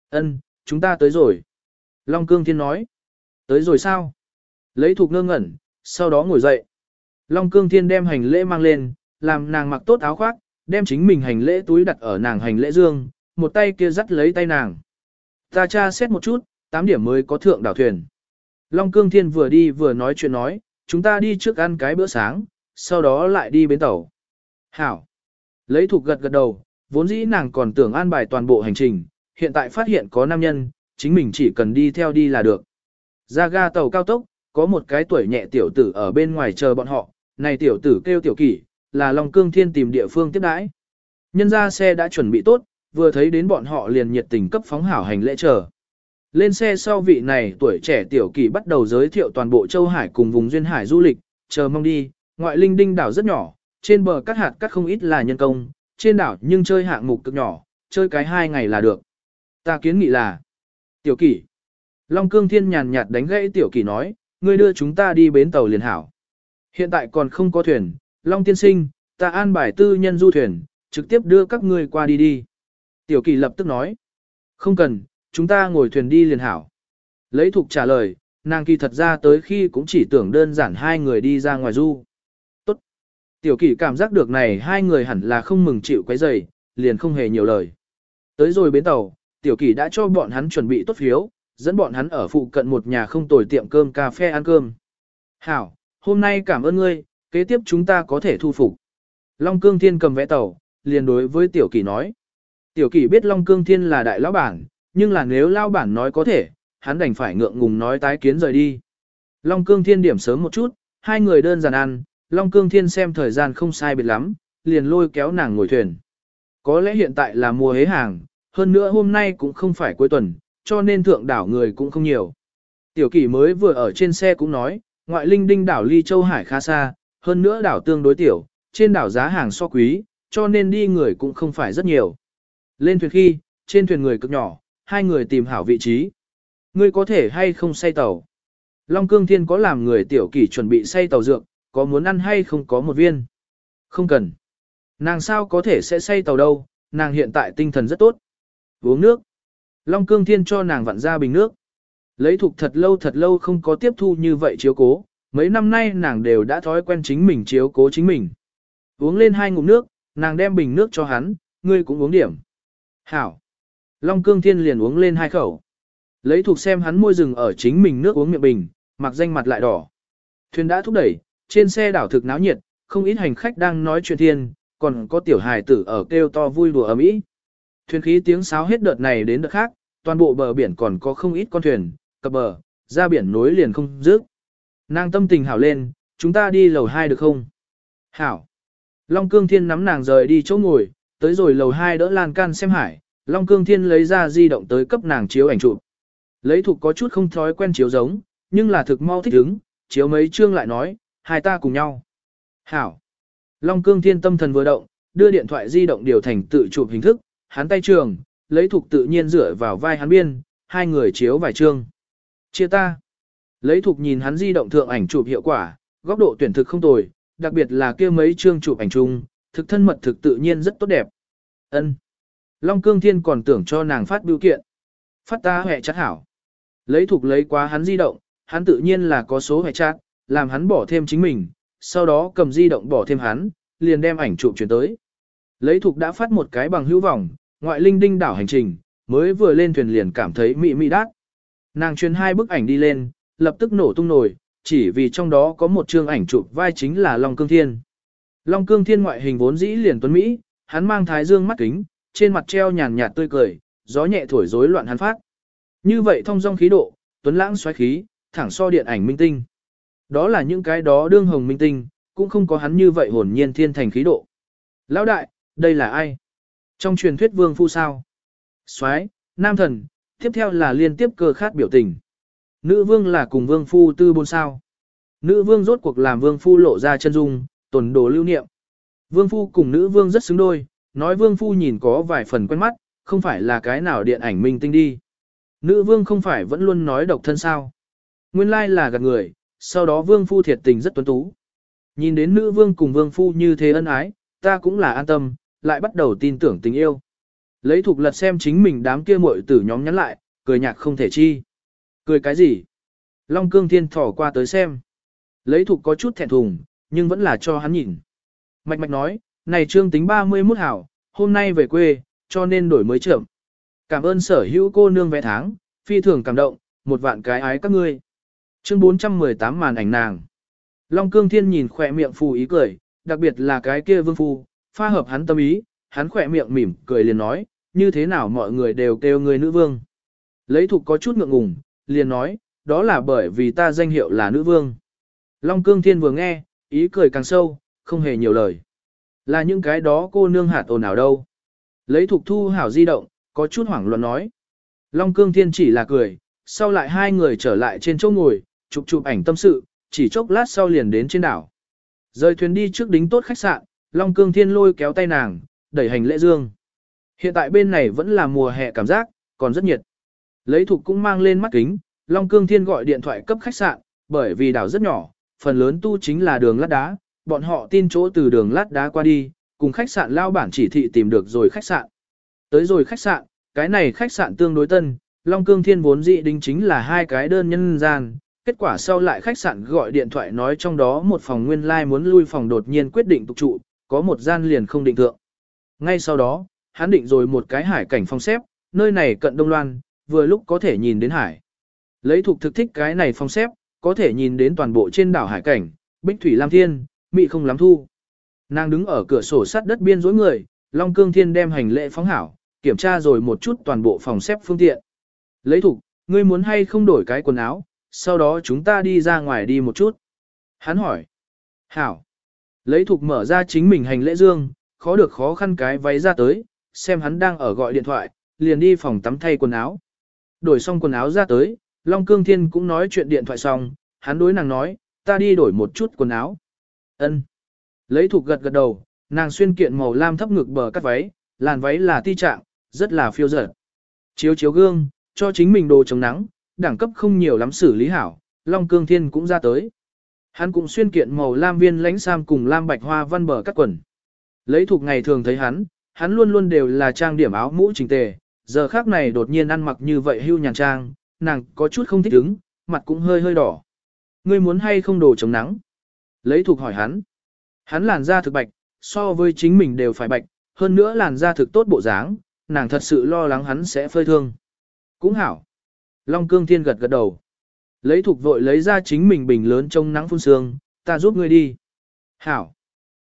ân, chúng ta tới rồi. Long cương thiên nói. Tới rồi sao? Lấy thục ngơ ngẩn, sau đó ngồi dậy. Long cương thiên đem hành lễ mang lên, làm nàng mặc tốt áo khoác, đem chính mình hành lễ túi đặt ở nàng hành lễ dương, một tay kia dắt lấy tay nàng. Ta tra xét một chút, 8 điểm mới có thượng đảo thuyền. Long Cương Thiên vừa đi vừa nói chuyện nói, chúng ta đi trước ăn cái bữa sáng, sau đó lại đi bến tàu. Hảo. Lấy thuộc gật gật đầu, vốn dĩ nàng còn tưởng an bài toàn bộ hành trình, hiện tại phát hiện có nam nhân, chính mình chỉ cần đi theo đi là được. Ra ga tàu cao tốc, có một cái tuổi nhẹ tiểu tử ở bên ngoài chờ bọn họ, này tiểu tử kêu tiểu kỷ, là Long Cương Thiên tìm địa phương tiếp đãi. Nhân ra xe đã chuẩn bị tốt, vừa thấy đến bọn họ liền nhiệt tình cấp phóng hảo hành lễ chờ. Lên xe sau vị này tuổi trẻ tiểu kỳ bắt đầu giới thiệu toàn bộ châu Hải cùng vùng duyên hải du lịch, chờ mong đi, ngoại linh đinh đảo rất nhỏ, trên bờ cắt hạt cắt không ít là nhân công, trên đảo nhưng chơi hạng mục cực nhỏ, chơi cái hai ngày là được. Ta kiến nghị là, tiểu kỷ, Long cương thiên nhàn nhạt đánh gãy tiểu kỷ nói, ngươi đưa chúng ta đi bến tàu liền hảo. Hiện tại còn không có thuyền, Long tiên sinh, ta an bài tư nhân du thuyền, trực tiếp đưa các ngươi qua đi đi. Tiểu kỳ lập tức nói. Không cần, chúng ta ngồi thuyền đi liền hảo. Lấy thục trả lời, nàng kỳ thật ra tới khi cũng chỉ tưởng đơn giản hai người đi ra ngoài du. Tiểu kỳ cảm giác được này hai người hẳn là không mừng chịu quấy rầy, liền không hề nhiều lời. Tới rồi bến tàu, tiểu kỳ đã cho bọn hắn chuẩn bị tốt phiếu, dẫn bọn hắn ở phụ cận một nhà không tồi tiệm cơm cà phê ăn cơm. Hảo, hôm nay cảm ơn ngươi, kế tiếp chúng ta có thể thu phục. Long Cương Thiên cầm vẽ tàu, liền đối với Tiểu Kỳ nói. Tiểu kỷ biết Long Cương Thiên là đại lão bản, nhưng là nếu lão bản nói có thể, hắn đành phải ngượng ngùng nói tái kiến rời đi. Long Cương Thiên điểm sớm một chút, hai người đơn giản ăn, Long Cương Thiên xem thời gian không sai biệt lắm, liền lôi kéo nàng ngồi thuyền. Có lẽ hiện tại là mùa hế hàng, hơn nữa hôm nay cũng không phải cuối tuần, cho nên thượng đảo người cũng không nhiều. Tiểu kỷ mới vừa ở trên xe cũng nói, ngoại linh đinh đảo ly châu hải khá xa, hơn nữa đảo tương đối tiểu, trên đảo giá hàng so quý, cho nên đi người cũng không phải rất nhiều. Lên thuyền khi, trên thuyền người cực nhỏ, hai người tìm hảo vị trí. Ngươi có thể hay không say tàu. Long Cương Thiên có làm người tiểu kỷ chuẩn bị say tàu dược, có muốn ăn hay không có một viên. Không cần. Nàng sao có thể sẽ say tàu đâu, nàng hiện tại tinh thần rất tốt. Uống nước. Long cương thiên cho nàng vặn ra bình nước. Lấy thục thật lâu thật lâu không có tiếp thu như vậy chiếu cố, mấy năm nay nàng đều đã thói quen chính mình chiếu cố chính mình. Uống lên hai ngụm nước, nàng đem bình nước cho hắn, ngươi cũng uống điểm. Hảo. Long cương thiên liền uống lên hai khẩu. Lấy thuộc xem hắn môi rừng ở chính mình nước uống miệng bình, mặc danh mặt lại đỏ. Thuyền đã thúc đẩy, trên xe đảo thực náo nhiệt, không ít hành khách đang nói chuyện thiên, còn có tiểu hài tử ở kêu to vui đùa ầm ĩ. Thuyền khí tiếng sáo hết đợt này đến đợt khác, toàn bộ bờ biển còn có không ít con thuyền, cập bờ, ra biển nối liền không dứt. Nàng tâm tình hảo lên, chúng ta đi lầu 2 được không? Hảo. Long Cương Thiên nắm nàng rời đi chỗ ngồi, tới rồi lầu 2 đỡ lan can xem hải, Long Cương Thiên lấy ra di động tới cấp nàng chiếu ảnh chụp. Lấy thuộc có chút không thói quen chiếu giống, nhưng là thực mau thích ứng, chiếu mấy chương lại nói, hai ta cùng nhau. Hảo. Long Cương Thiên tâm thần vừa động, đưa điện thoại di động điều thành tự chụp hình thức, hắn tay trường, lấy thục tự nhiên rửa vào vai hắn biên, hai người chiếu vài chương. Chia ta. Lấy thục nhìn hắn di động thượng ảnh chụp hiệu quả, góc độ tuyển thực không tồi, đặc biệt là kia mấy chương chụp ảnh chung, thực thân mật thực tự nhiên rất tốt đẹp. Ân. Long Cương Thiên còn tưởng cho nàng phát biểu kiện. Phát ta hệ chắc hảo. Lấy thục lấy quá hắn di động, hắn tự nhiên là có số hệ chắc, làm hắn bỏ thêm chính mình, sau đó cầm di động bỏ thêm hắn, liền đem ảnh chụp chuyển tới. Lấy thuộc đã phát một cái bằng hữu vọng, ngoại linh đinh đảo hành trình, mới vừa lên thuyền liền cảm thấy mị mị đát. Nàng truyền hai bức ảnh đi lên, lập tức nổ tung nổi, chỉ vì trong đó có một chương ảnh chụp vai chính là Long Cương Thiên. Long Cương Thiên ngoại hình vốn dĩ liền tuấn Mỹ, hắn mang thái dương mắt kính, trên mặt treo nhàn nhạt tươi cười, gió nhẹ thổi rối loạn hắn phát. Như vậy thông dong khí độ, tuấn lãng xoáy khí, thẳng so điện ảnh minh tinh. Đó là những cái đó đương hồng minh tinh, cũng không có hắn như vậy hồn nhiên thiên thành khí độ. Lão đại, đây là ai? Trong truyền thuyết vương phu sao? Soái, nam thần, tiếp theo là liên tiếp cơ khát biểu tình. Nữ vương là cùng vương phu tư bôn sao. Nữ vương rốt cuộc làm vương phu lộ ra chân dung, tuần đồ lưu niệm. Vương phu cùng nữ vương rất xứng đôi, nói vương phu nhìn có vài phần quen mắt, không phải là cái nào điện ảnh minh tinh đi. Nữ vương không phải vẫn luôn nói độc thân sao. Nguyên lai là gạt người, sau đó vương phu thiệt tình rất tuấn tú. Nhìn đến nữ vương cùng vương phu như thế ân ái, ta cũng là an tâm, lại bắt đầu tin tưởng tình yêu. Lấy thuộc lật xem chính mình đám kia muội tử nhóm nhắn lại, cười nhạc không thể chi. Cười cái gì? Long cương thiên thỏ qua tới xem. Lấy thuộc có chút thẹn thùng, nhưng vẫn là cho hắn nhìn. Mạch mạch nói, này trương tính 31 hảo, hôm nay về quê, cho nên đổi mới trưởng. Cảm ơn sở hữu cô nương vẽ tháng, phi thường cảm động, một vạn cái ái các ngươi. Chương 418 màn ảnh nàng. Long cương thiên nhìn khỏe miệng phù ý cười, đặc biệt là cái kia vương phu, pha hợp hắn tâm ý, hắn khỏe miệng mỉm cười liền nói, như thế nào mọi người đều kêu người nữ vương. Lấy thục có chút ngượng ngùng, liền nói, đó là bởi vì ta danh hiệu là nữ vương. Long cương thiên vừa nghe, ý cười càng sâu, không hề nhiều lời. Là những cái đó cô nương hạt ồn ào đâu. Lấy thục thu hảo di động, có chút hoảng loạn nói. Long cương thiên chỉ là cười, sau lại hai người trở lại trên chỗ ngồi, chụp chụp ảnh tâm sự, chỉ chốc lát sau liền đến trên đảo. Rời thuyền đi trước đính tốt khách sạn, Long cương thiên lôi kéo tay nàng, đẩy hành lễ dương. Hiện tại bên này vẫn là mùa hè cảm giác, còn rất nhiệt. Lấy thục cũng mang lên mắt kính, Long Cương Thiên gọi điện thoại cấp khách sạn, bởi vì đảo rất nhỏ, phần lớn tu chính là đường lát đá, bọn họ tin chỗ từ đường lát đá qua đi, cùng khách sạn lao bản chỉ thị tìm được rồi khách sạn. Tới rồi khách sạn, cái này khách sạn tương đối tân, Long Cương Thiên vốn dị đính chính là hai cái đơn nhân gian, kết quả sau lại khách sạn gọi điện thoại nói trong đó một phòng nguyên lai like muốn lui phòng đột nhiên quyết định tục trụ, có một gian liền không định thượng. Ngay sau đó, hắn định rồi một cái hải cảnh phong xếp, nơi này cận Đông Loan, vừa lúc có thể nhìn đến hải. Lấy thuộc thực thích cái này phong xếp, có thể nhìn đến toàn bộ trên đảo hải cảnh, bích thủy lam thiên, mị không lắm thu. Nàng đứng ở cửa sổ sắt đất biên dối người, Long Cương Thiên đem hành lễ phóng hảo, kiểm tra rồi một chút toàn bộ phòng xếp phương tiện. Lấy thục, ngươi muốn hay không đổi cái quần áo, sau đó chúng ta đi ra ngoài đi một chút. Hắn hỏi. Hảo. Lấy thục mở ra chính mình hành lễ dương, khó được khó khăn cái váy ra tới, xem hắn đang ở gọi điện thoại, liền đi phòng tắm thay quần áo. Đổi xong quần áo ra tới, Long Cương Thiên cũng nói chuyện điện thoại xong, hắn đối nàng nói, ta đi đổi một chút quần áo. Ân. Lấy thục gật gật đầu, nàng xuyên kiện màu lam thấp ngực bờ cắt váy, làn váy là ti trạng, rất là phiêu dở. Chiếu chiếu gương, cho chính mình đồ chống nắng, đẳng cấp không nhiều lắm xử lý hảo, Long Cương Thiên cũng ra tới. Hắn cũng xuyên kiện màu lam viên lãnh sam cùng lam bạch hoa văn bờ các quần. Lấy thuộc ngày thường thấy hắn, hắn luôn luôn đều là trang điểm áo mũ chỉnh tề, giờ khác này đột nhiên ăn mặc như vậy hưu nhàn trang, nàng có chút không thích ứng, mặt cũng hơi hơi đỏ. Ngươi muốn hay không đồ chống nắng? Lấy thuộc hỏi hắn. Hắn làn da thực bạch, so với chính mình đều phải bạch, hơn nữa làn da thực tốt bộ dáng, nàng thật sự lo lắng hắn sẽ phơi thương. Cũng hảo. Long cương thiên gật gật đầu. Lấy thuộc vội lấy ra chính mình bình lớn trong nắng phun sương, ta giúp ngươi đi. Hảo.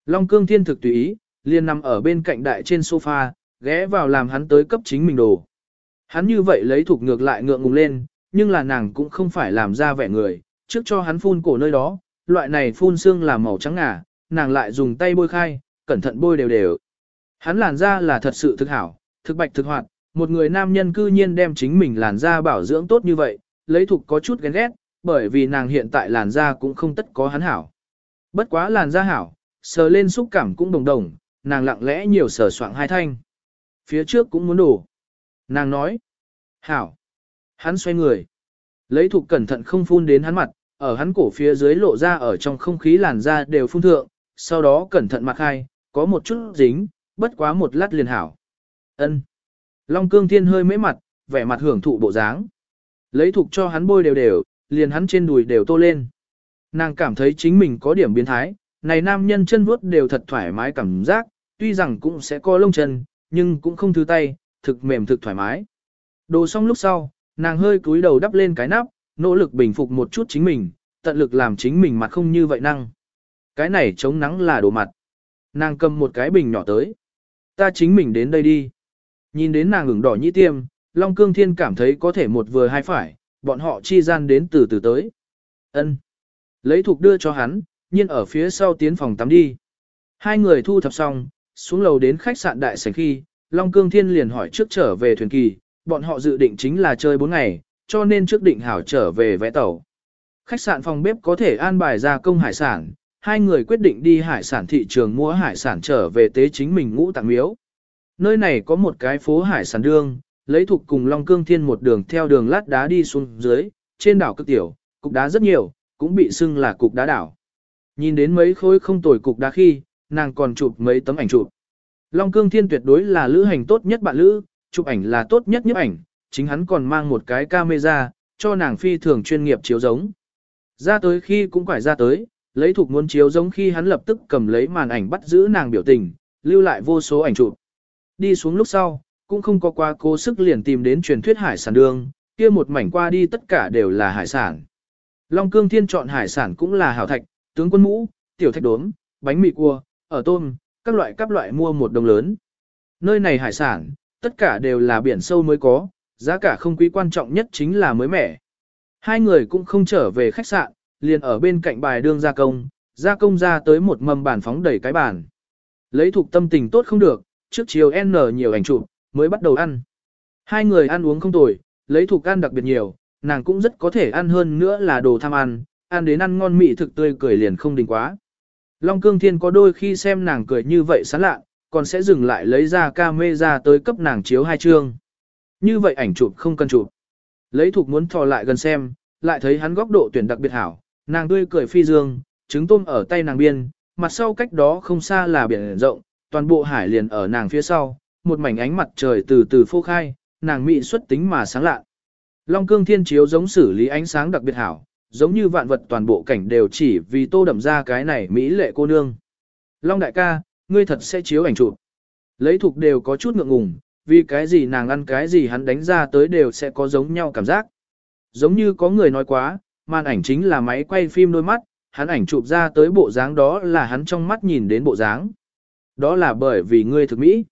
Long cương thiên thực tùy ý, liền nằm ở bên cạnh đại trên sofa, ghé vào làm hắn tới cấp chính mình đồ. Hắn như vậy lấy thuộc ngược lại ngượng ngùng lên, nhưng là nàng cũng không phải làm ra vẻ người, trước cho hắn phun cổ nơi đó, loại này phun xương là màu trắng ngà, nàng lại dùng tay bôi khai, cẩn thận bôi đều đều. Hắn làn da là thật sự thực hảo, thực bạch thực hoạt, một người nam nhân cư nhiên đem chính mình làn da bảo dưỡng tốt như vậy, lấy thục có chút ghen ghét, bởi vì nàng hiện tại làn da cũng không tất có hắn hảo. Bất quá làn da hảo, sờ lên xúc cảm cũng đồng đồng, nàng lặng lẽ nhiều sờ soạng hai thanh. Phía trước cũng muốn đổ. Nàng nói, hảo. Hắn xoay người. Lấy thục cẩn thận không phun đến hắn mặt, ở hắn cổ phía dưới lộ ra ở trong không khí làn da đều phun thượng, sau đó cẩn thận mặc hai, có một chút dính, bất quá một lát liền hảo. Ân. Long cương thiên hơi mễ mặt, vẻ mặt hưởng thụ bộ dáng. Lấy thục cho hắn bôi đều đều, liền hắn trên đùi đều tô lên. Nàng cảm thấy chính mình có điểm biến thái, này nam nhân chân vuốt đều thật thoải mái cảm giác, tuy rằng cũng sẽ có lông chân, nhưng cũng không thứ tay, thực mềm thực thoải mái. Đồ xong lúc sau, nàng hơi cúi đầu đắp lên cái nắp, nỗ lực bình phục một chút chính mình, tận lực làm chính mình mặt không như vậy năng. Cái này chống nắng là đồ mặt. Nàng cầm một cái bình nhỏ tới. Ta chính mình đến đây đi. Nhìn đến nàng ửng đỏ nhĩ tiêm, Long Cương Thiên cảm thấy có thể một vừa hai phải, bọn họ chi gian đến từ từ tới. Ân, Lấy thuộc đưa cho hắn, nhiên ở phía sau tiến phòng tắm đi. Hai người thu thập xong, xuống lầu đến khách sạn đại sảnh khi, Long Cương Thiên liền hỏi trước trở về thuyền kỳ, bọn họ dự định chính là chơi 4 ngày, cho nên trước định hảo trở về vẽ tàu. Khách sạn phòng bếp có thể an bài ra công hải sản, hai người quyết định đi hải sản thị trường mua hải sản trở về tế chính mình ngũ tạng miếu. Nơi này có một cái phố hải sản đương, lấy thuộc cùng Long Cương Thiên một đường theo đường lát đá đi xuống dưới, trên đảo cực tiểu, cục đá rất nhiều, cũng bị xưng là cục đá đảo. Nhìn đến mấy khối không tồi cục đá khi, nàng còn chụp mấy tấm ảnh chụp. Long Cương Thiên tuyệt đối là lữ hành tốt nhất bạn lữ, chụp ảnh là tốt nhất nhiếp ảnh, chính hắn còn mang một cái camera, cho nàng phi thường chuyên nghiệp chiếu giống. Ra tới khi cũng phải ra tới, lấy thuộc muốn chiếu giống khi hắn lập tức cầm lấy màn ảnh bắt giữ nàng biểu tình, lưu lại vô số ảnh chụp. Đi xuống lúc sau, cũng không có qua cố sức liền tìm đến truyền thuyết hải sản đường, kia một mảnh qua đi tất cả đều là hải sản. Long Cương Thiên chọn hải sản cũng là hảo thạch, tướng quân mũ, tiểu thạch đốm, bánh mì cua, ở tôm, các loại các loại mua một đồng lớn. Nơi này hải sản, tất cả đều là biển sâu mới có, giá cả không quý quan trọng nhất chính là mới mẻ. Hai người cũng không trở về khách sạn, liền ở bên cạnh bài đương gia công, gia công ra tới một mâm bàn phóng đầy cái bàn. Lấy thuộc tâm tình tốt không được, trước chiều N nhiều ảnh chụp, mới bắt đầu ăn. Hai người ăn uống không tồi, lấy thuộc ăn đặc biệt nhiều, nàng cũng rất có thể ăn hơn nữa là đồ tham ăn, ăn đến ăn ngon mị thực tươi cười liền không đình quá. Long Cương Thiên có đôi khi xem nàng cười như vậy sán lạ, còn sẽ dừng lại lấy ra ca mê ra tới cấp nàng chiếu hai chương. Như vậy ảnh chụp không cần chụp. Lấy thuộc muốn thò lại gần xem, lại thấy hắn góc độ tuyển đặc biệt hảo, nàng tươi cười phi dương, trứng tôm ở tay nàng biên, mặt sau cách đó không xa là biển rộng, toàn bộ hải liền ở nàng phía sau, một mảnh ánh mặt trời từ từ phô khai, nàng mị xuất tính mà sáng lạ. Long cương thiên chiếu giống xử lý ánh sáng đặc biệt hảo, giống như vạn vật toàn bộ cảnh đều chỉ vì tô đậm ra cái này mỹ lệ cô nương. Long đại ca, ngươi thật sẽ chiếu ảnh chụp. Lấy thuộc đều có chút ngượng ngùng, vì cái gì nàng ăn cái gì hắn đánh ra tới đều sẽ có giống nhau cảm giác. Giống như có người nói quá, màn ảnh chính là máy quay phim đôi mắt, hắn ảnh chụp ra tới bộ dáng đó là hắn trong mắt nhìn đến bộ dáng. Đó là bởi vì ngươi thực mỹ.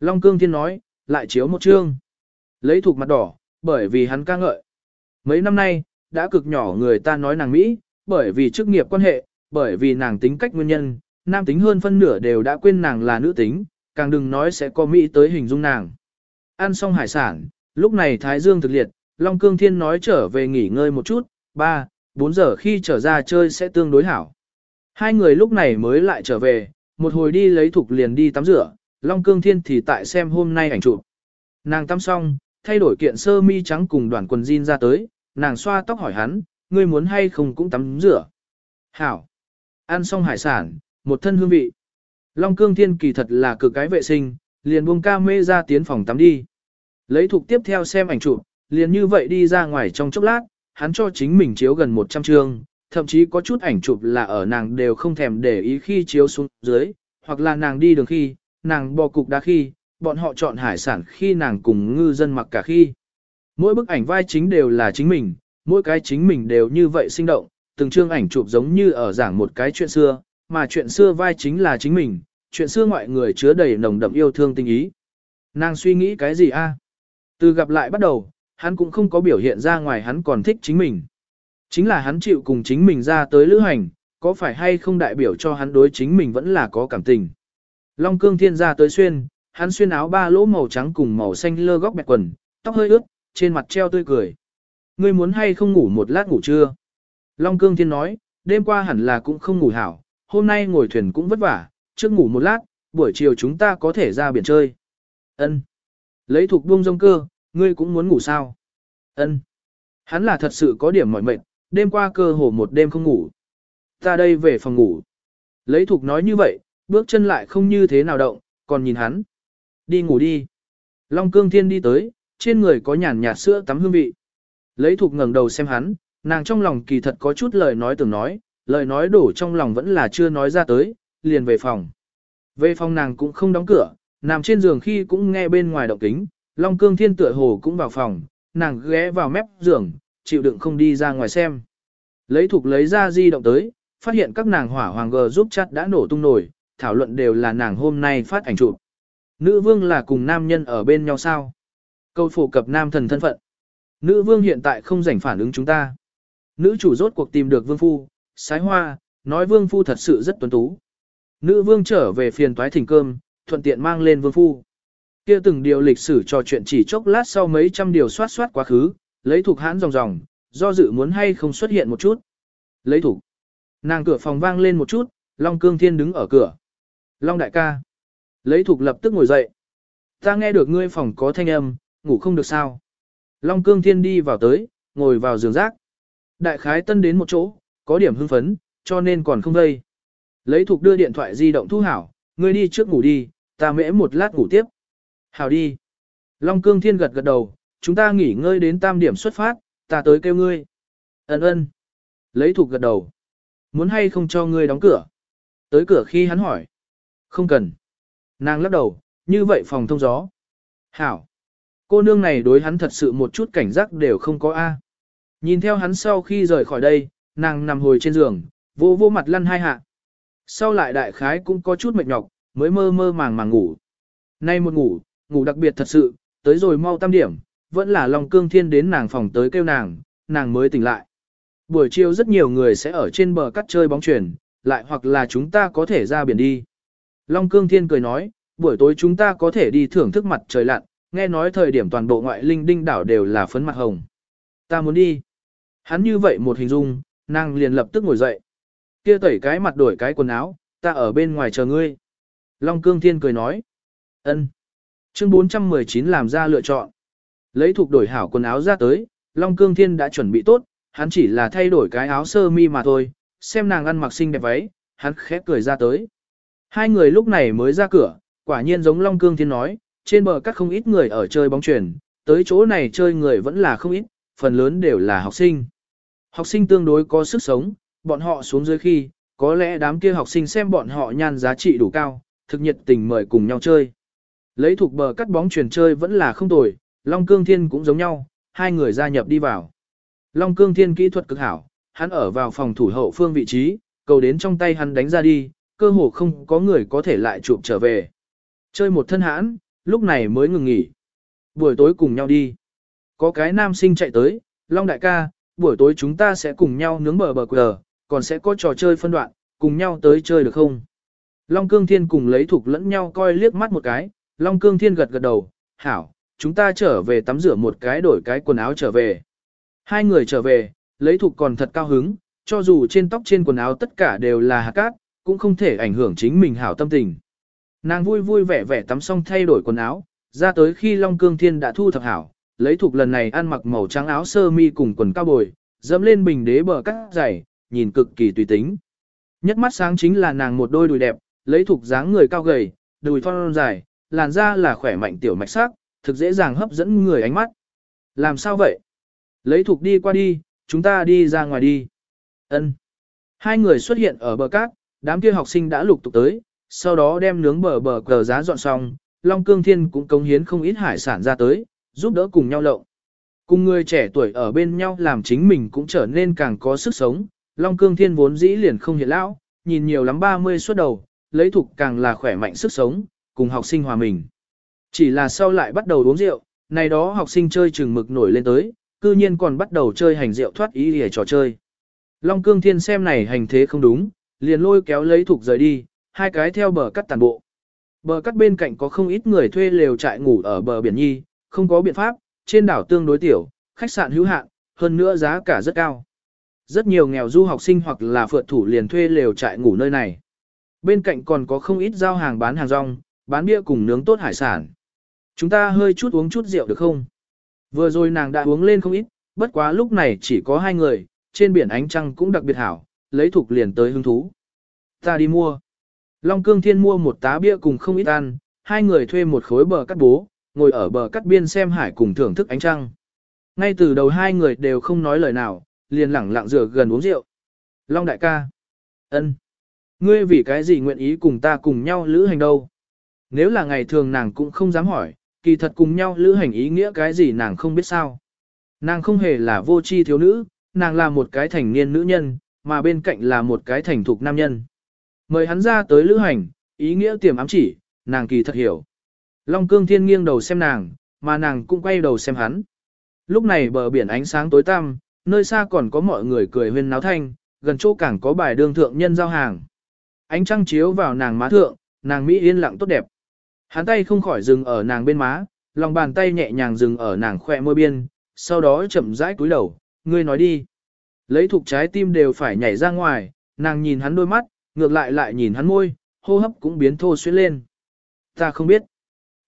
Long Cương Thiên nói, lại chiếu một chương. Lấy thuộc mặt đỏ, bởi vì hắn ca ngợi. Mấy năm nay, đã cực nhỏ người ta nói nàng Mỹ, bởi vì chức nghiệp quan hệ, bởi vì nàng tính cách nguyên nhân, nam tính hơn phân nửa đều đã quên nàng là nữ tính, càng đừng nói sẽ có Mỹ tới hình dung nàng. Ăn xong hải sản, lúc này Thái Dương thực liệt, Long Cương Thiên nói trở về nghỉ ngơi một chút, 3, 4 giờ khi trở ra chơi sẽ tương đối hảo. Hai người lúc này mới lại trở về, một hồi đi lấy thục liền đi tắm rửa, Long Cương Thiên thì tại xem hôm nay ảnh chụp. Nàng tắm xong, thay đổi kiện sơ mi trắng cùng đoàn quần jean ra tới, nàng xoa tóc hỏi hắn, ngươi muốn hay không cũng tắm rửa. Hảo. Ăn xong hải sản, một thân hương vị. Long cương thiên kỳ thật là cực cái vệ sinh, liền buông ca mê ra tiến phòng tắm đi. Lấy thuộc tiếp theo xem ảnh chụp, liền như vậy đi ra ngoài trong chốc lát, hắn cho chính mình chiếu gần 100 chương, thậm chí có chút ảnh chụp là ở nàng đều không thèm để ý khi chiếu xuống dưới, hoặc là nàng đi đường khi, nàng bò cục đá khi, bọn họ chọn hải sản khi nàng cùng ngư dân mặc cả khi. Mỗi bức ảnh vai chính đều là chính mình, mỗi cái chính mình đều như vậy sinh động, từng chương ảnh chụp giống như ở giảng một cái chuyện xưa, mà chuyện xưa vai chính là chính mình, chuyện xưa ngoại người chứa đầy nồng đậm yêu thương tình ý. Nàng suy nghĩ cái gì a? Từ gặp lại bắt đầu, hắn cũng không có biểu hiện ra ngoài hắn còn thích chính mình. Chính là hắn chịu cùng chính mình ra tới lữ hành, có phải hay không đại biểu cho hắn đối chính mình vẫn là có cảm tình. Long cương thiên ra tới xuyên, hắn xuyên áo ba lỗ màu trắng cùng màu xanh lơ góc bẹt quần, tóc hơi ướt, trên mặt treo tươi cười. Ngươi muốn hay không ngủ một lát ngủ trưa? Long cương thiên nói, đêm qua hẳn là cũng không ngủ hảo, hôm nay ngồi thuyền cũng vất vả, trước ngủ một lát, buổi chiều chúng ta có thể ra biển chơi. Ân. Lấy thuộc buông rông cơ, ngươi cũng muốn ngủ sao? Ân. Hắn là thật sự có điểm mỏi mệt, đêm qua cơ hồ một đêm không ngủ. Ta đây về phòng ngủ. Lấy thục nói như vậy, bước chân lại không như thế nào động, còn nhìn hắn. Đi ngủ đi. Long cương thiên đi tới, trên người có nhàn nhạt sữa tắm hương vị. Lấy thục ngẩng đầu xem hắn, nàng trong lòng kỳ thật có chút lời nói tưởng nói, lời nói đổ trong lòng vẫn là chưa nói ra tới, liền về phòng. Về phòng nàng cũng không đóng cửa, nằm trên giường khi cũng nghe bên ngoài động kính, Long Cương Thiên tựa hồ cũng vào phòng, nàng ghé vào mép giường, chịu đựng không đi ra ngoài xem. Lấy thuộc lấy ra di động tới, phát hiện các nàng hỏa hoàng gờ giúp chặt đã nổ tung nổi, thảo luận đều là nàng hôm nay phát ảnh chụp. Nữ vương là cùng nam nhân ở bên nhau sao? Câu phổ cập nam thần thân phận. Nữ vương hiện tại không rảnh phản ứng chúng ta. Nữ chủ rốt cuộc tìm được vương phu, sái hoa, nói vương phu thật sự rất tuấn tú. Nữ vương trở về phiền toái thỉnh cơm, thuận tiện mang lên vương phu. Kia từng điều lịch sử trò chuyện chỉ chốc lát sau mấy trăm điều soát soát quá khứ, lấy thuộc hãn ròng ròng, do dự muốn hay không xuất hiện một chút. Lấy thuộc. Nàng cửa phòng vang lên một chút, Long Cương Thiên đứng ở cửa. Long đại ca. Lấy thuộc lập tức ngồi dậy. Ta nghe được ngươi phòng có thanh âm, ngủ không được sao. Long Cương Thiên đi vào tới, ngồi vào giường rác. Đại khái tân đến một chỗ, có điểm hưng phấn, cho nên còn không vây. Lấy thuộc đưa điện thoại di động thu hảo, ngươi đi trước ngủ đi, ta mễ một lát ngủ tiếp. Hảo đi. Long cương thiên gật gật đầu, chúng ta nghỉ ngơi đến tam điểm xuất phát, ta tới kêu ngươi. Ấn ơn. Lấy thuộc gật đầu. Muốn hay không cho ngươi đóng cửa? Tới cửa khi hắn hỏi. Không cần. Nàng lắc đầu, như vậy phòng thông gió. Hảo. Cô nương này đối hắn thật sự một chút cảnh giác đều không có A. Nhìn theo hắn sau khi rời khỏi đây, nàng nằm hồi trên giường, vô vô mặt lăn hai hạ. Sau lại đại khái cũng có chút mệt nhọc, mới mơ mơ màng màng ngủ. Nay một ngủ, ngủ đặc biệt thật sự, tới rồi mau tam điểm, vẫn là Long Cương Thiên đến nàng phòng tới kêu nàng, nàng mới tỉnh lại. Buổi chiều rất nhiều người sẽ ở trên bờ cắt chơi bóng chuyển, lại hoặc là chúng ta có thể ra biển đi. Long Cương Thiên cười nói, buổi tối chúng ta có thể đi thưởng thức mặt trời lặn, nghe nói thời điểm toàn bộ ngoại linh đinh đảo đều là phấn mặt hồng. Ta muốn đi. Hắn như vậy một hình dung, nàng liền lập tức ngồi dậy. Kia tẩy cái mặt đổi cái quần áo, ta ở bên ngoài chờ ngươi. Long Cương Thiên cười nói. ân. Chương 419 làm ra lựa chọn. Lấy thuộc đổi hảo quần áo ra tới, Long Cương Thiên đã chuẩn bị tốt, hắn chỉ là thay đổi cái áo sơ mi mà thôi, xem nàng ăn mặc xinh đẹp váy, hắn khẽ cười ra tới. Hai người lúc này mới ra cửa, quả nhiên giống Long Cương Thiên nói, trên bờ các không ít người ở chơi bóng chuyển, tới chỗ này chơi người vẫn là không ít, phần lớn đều là học sinh. Học sinh tương đối có sức sống, bọn họ xuống dưới khi, có lẽ đám kia học sinh xem bọn họ nhan giá trị đủ cao, thực nhiệt tình mời cùng nhau chơi. Lấy thuộc bờ cắt bóng chuyển chơi vẫn là không tồi, Long Cương Thiên cũng giống nhau, hai người gia nhập đi vào. Long Cương Thiên kỹ thuật cực hảo, hắn ở vào phòng thủ hậu phương vị trí, cầu đến trong tay hắn đánh ra đi, cơ hồ không có người có thể lại chụp trở về. Chơi một thân hãn, lúc này mới ngừng nghỉ. Buổi tối cùng nhau đi. Có cái nam sinh chạy tới, Long đại ca, buổi tối chúng ta sẽ cùng nhau nướng bờ bờ quờ, còn sẽ có trò chơi phân đoạn, cùng nhau tới chơi được không? Long Cương Thiên cùng lấy thuộc lẫn nhau coi liếc mắt một cái, Long Cương Thiên gật gật đầu, hảo, chúng ta trở về tắm rửa một cái đổi cái quần áo trở về. Hai người trở về, lấy thuộc còn thật cao hứng, cho dù trên tóc trên quần áo tất cả đều là hạt cát, cũng không thể ảnh hưởng chính mình hảo tâm tình. Nàng vui vui vẻ vẻ tắm xong thay đổi quần áo, ra tới khi Long Cương Thiên đã thu thập hảo, lấy thuộc lần này ăn mặc màu trắng áo sơ mi cùng quần cao bồi, dẫm lên bình đế bờ cắt giày, nhìn cực kỳ tùy tính. Nhất mắt sáng chính là nàng một đôi đùi đẹp, lấy thuộc dáng người cao gầy, đùi thon dài, làn da là khỏe mạnh tiểu mạch sắc, thực dễ dàng hấp dẫn người ánh mắt. Làm sao vậy? Lấy thuộc đi qua đi, chúng ta đi ra ngoài đi. Ân. Hai người xuất hiện ở bờ cát, đám kia học sinh đã lục tục tới, sau đó đem nướng bờ bờ cờ giá dọn xong, Long Cương Thiên cũng cống hiến không ít hải sản ra tới, giúp đỡ cùng nhau lộng. Cùng người trẻ tuổi ở bên nhau làm chính mình cũng trở nên càng có sức sống, Long Cương Thiên vốn dĩ liền không hiện lão, nhìn nhiều lắm 30 suốt đầu, lấy thục càng là khỏe mạnh sức sống, cùng học sinh hòa mình. Chỉ là sau lại bắt đầu uống rượu, này đó học sinh chơi chừng mực nổi lên tới, cư nhiên còn bắt đầu chơi hành rượu thoát ý để trò chơi. Long Cương Thiên xem này hành thế không đúng, liền lôi kéo lấy thục rời đi, hai cái theo bờ cắt tàn bộ. Bờ cắt bên cạnh có không ít người thuê lều trại ngủ ở bờ biển nhi, không có biện pháp, trên đảo tương đối tiểu, khách sạn hữu hạn, hơn nữa giá cả rất cao. Rất nhiều nghèo du học sinh hoặc là phượt thủ liền thuê lều trại ngủ nơi này. Bên cạnh còn có không ít giao hàng bán hàng rong, bán bia cùng nướng tốt hải sản. Chúng ta hơi chút uống chút rượu được không? Vừa rồi nàng đã uống lên không ít, bất quá lúc này chỉ có hai người, trên biển ánh trăng cũng đặc biệt hảo, lấy thuộc liền tới hứng thú. Ta đi mua. Long Cương Thiên mua một tá bia cùng không ít ăn, hai người thuê một khối bờ cắt bố, ngồi ở bờ cắt biên xem hải cùng thưởng thức ánh trăng. Ngay từ đầu hai người đều không nói lời nào, liền lẳng lặng dựa gần uống rượu. Long đại ca. ân, Ngươi vì cái gì nguyện ý cùng ta cùng nhau lữ hành đâu? Nếu là ngày thường nàng cũng không dám hỏi, kỳ thật cùng nhau lữ hành ý nghĩa cái gì nàng không biết sao. Nàng không hề là vô tri thiếu nữ, nàng là một cái thành niên nữ nhân, mà bên cạnh là một cái thành thục nam nhân. Mời hắn ra tới lữ hành, ý nghĩa tiềm ám chỉ, nàng kỳ thật hiểu. Long cương thiên nghiêng đầu xem nàng, mà nàng cũng quay đầu xem hắn. Lúc này bờ biển ánh sáng tối tăm, nơi xa còn có mọi người cười huyên náo thanh, gần chỗ càng có bài đương thượng nhân giao hàng. Ánh trăng chiếu vào nàng má thượng, nàng Mỹ yên lặng tốt đẹp. Hắn tay không khỏi dừng ở nàng bên má, lòng bàn tay nhẹ nhàng dừng ở nàng khỏe môi biên, sau đó chậm rãi cúi đầu, ngươi nói đi. Lấy thuộc trái tim đều phải nhảy ra ngoài, nàng nhìn hắn đôi mắt, ngược lại lại nhìn hắn môi, hô hấp cũng biến thô xuyên lên. Ta không biết.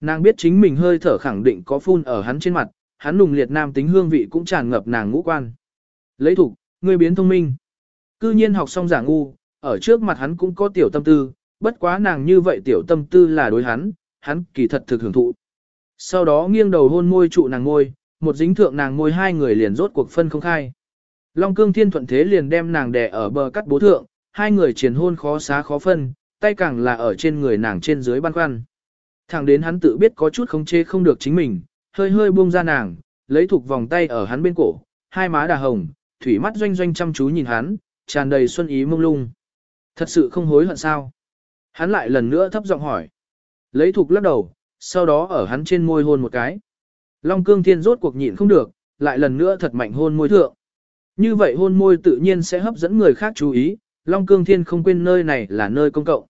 Nàng biết chính mình hơi thở khẳng định có phun ở hắn trên mặt, hắn nùng liệt nam tính hương vị cũng tràn ngập nàng ngũ quan. Lấy thục, ngươi biến thông minh. Cư nhiên học xong giả ngu, ở trước mặt hắn cũng có tiểu tâm tư, bất quá nàng như vậy tiểu tâm tư là đối hắn, hắn kỳ thật thực hưởng thụ. Sau đó nghiêng đầu hôn môi trụ nàng môi, một dính thượng nàng môi hai người liền rốt cuộc phân không khai. Long cương thiên thuận thế liền đem nàng đè ở bờ cắt bố thượng, hai người chiến hôn khó xá khó phân, tay càng là ở trên người nàng trên dưới băn khoăn. Thẳng đến hắn tự biết có chút không chê không được chính mình, hơi hơi buông ra nàng, lấy thuộc vòng tay ở hắn bên cổ, hai má đà hồng, thủy mắt doanh doanh chăm chú nhìn hắn, tràn đầy xuân ý mông lung. Thật sự không hối hận sao? Hắn lại lần nữa thấp giọng hỏi. Lấy thuộc lắc đầu, sau đó ở hắn trên môi hôn một cái. Long cương thiên rốt cuộc nhịn không được, lại lần nữa thật mạnh hôn môi thượng. Như vậy hôn môi tự nhiên sẽ hấp dẫn người khác chú ý, Long cương thiên không quên nơi này là nơi công cộng.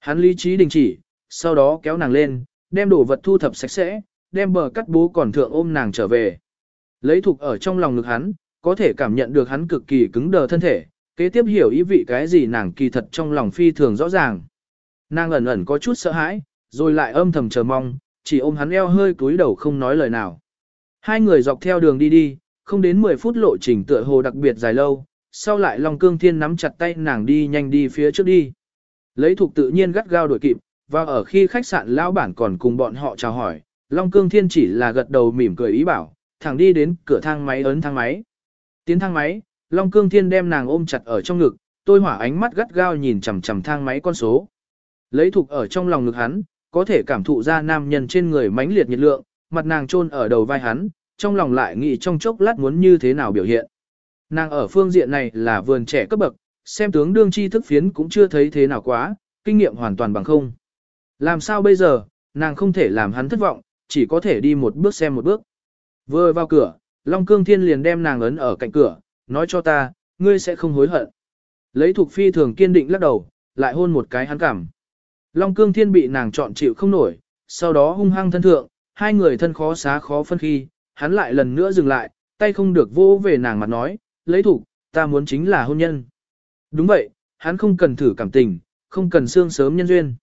Hắn lý trí đình chỉ, sau đó kéo nàng lên, đem đồ vật thu thập sạch sẽ, đem bờ cắt bố còn thượng ôm nàng trở về. Lấy thuộc ở trong lòng ngực hắn, có thể cảm nhận được hắn cực kỳ cứng đờ thân thể, kế tiếp hiểu ý vị cái gì nàng kỳ thật trong lòng phi thường rõ ràng. Nàng ẩn ẩn có chút sợ hãi, rồi lại âm thầm chờ mong, chỉ ôm hắn eo hơi cúi đầu không nói lời nào. Hai người dọc theo đường đi đi, không đến 10 phút lộ trình tựa hồ đặc biệt dài lâu, sau lại Long Cương Thiên nắm chặt tay nàng đi nhanh đi phía trước đi. Lấy thuộc tự nhiên gắt gao đuổi kịp, và ở khi khách sạn lão bản còn cùng bọn họ chào hỏi, Long Cương Thiên chỉ là gật đầu mỉm cười ý bảo, thẳng đi đến cửa thang máy ấn thang máy. Tiến thang máy, Long Cương Thiên đem nàng ôm chặt ở trong ngực, tôi hỏa ánh mắt gắt gao nhìn chằm chằm thang máy con số. Lấy thuộc ở trong lòng ngực hắn, có thể cảm thụ ra nam nhân trên người mãnh liệt nhiệt lượng, mặt nàng chôn ở đầu vai hắn, trong lòng lại nghĩ trong chốc lát muốn như thế nào biểu hiện. Nàng ở phương diện này là vườn trẻ cấp bậc, xem tướng đương chi thức phiến cũng chưa thấy thế nào quá, kinh nghiệm hoàn toàn bằng không. Làm sao bây giờ, nàng không thể làm hắn thất vọng, chỉ có thể đi một bước xem một bước. Vừa vào cửa, Long Cương Thiên liền đem nàng ấn ở cạnh cửa, nói cho ta, ngươi sẽ không hối hận. Lấy thuộc phi thường kiên định lắc đầu, lại hôn một cái hắn cảm. Long Cương Thiên bị nàng chọn chịu không nổi, sau đó hung hăng thân thượng, hai người thân khó xá khó phân khi, hắn lại lần nữa dừng lại, tay không được vô về nàng mặt nói, lấy thủ, ta muốn chính là hôn nhân. Đúng vậy, hắn không cần thử cảm tình, không cần xương sớm nhân duyên.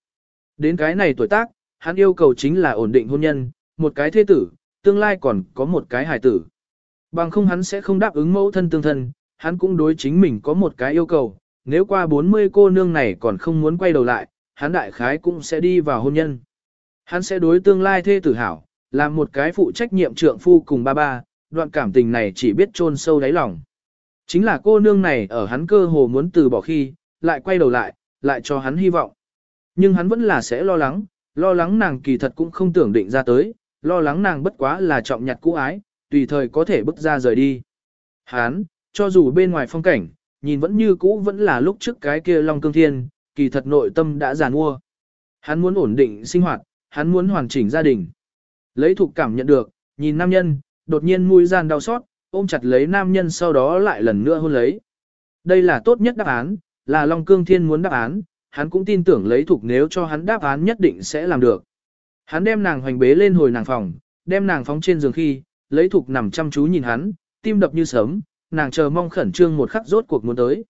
Đến cái này tuổi tác, hắn yêu cầu chính là ổn định hôn nhân, một cái thế tử, tương lai còn có một cái hài tử. Bằng không hắn sẽ không đáp ứng mẫu thân tương thân, hắn cũng đối chính mình có một cái yêu cầu, nếu qua 40 cô nương này còn không muốn quay đầu lại, hắn đại khái cũng sẽ đi vào hôn nhân. Hắn sẽ đối tương lai thê tử hảo, làm một cái phụ trách nhiệm trượng phu cùng ba ba, đoạn cảm tình này chỉ biết chôn sâu đáy lòng. Chính là cô nương này ở hắn cơ hồ muốn từ bỏ khi, lại quay đầu lại, lại cho hắn hy vọng. Nhưng hắn vẫn là sẽ lo lắng, lo lắng nàng kỳ thật cũng không tưởng định ra tới, lo lắng nàng bất quá là trọng nhặt cũ ái, tùy thời có thể bước ra rời đi. Hắn, cho dù bên ngoài phong cảnh, nhìn vẫn như cũ vẫn là lúc trước cái kia Long Cương Thiên, kỳ thật nội tâm đã giàn mua. Hắn muốn ổn định sinh hoạt, hắn muốn hoàn chỉnh gia đình. Lấy thục cảm nhận được, nhìn nam nhân, đột nhiên mũi gian đau xót, ôm chặt lấy nam nhân sau đó lại lần nữa hôn lấy. Đây là tốt nhất đáp án, là Long Cương Thiên muốn đáp án, hắn cũng tin tưởng lấy thục nếu cho hắn đáp án nhất định sẽ làm được. Hắn đem nàng hoành bế lên hồi nàng phòng, đem nàng phóng trên giường khi, lấy thục nằm chăm chú nhìn hắn, tim đập như sớm, nàng chờ mong khẩn trương một khắc rốt cuộc muốn tới.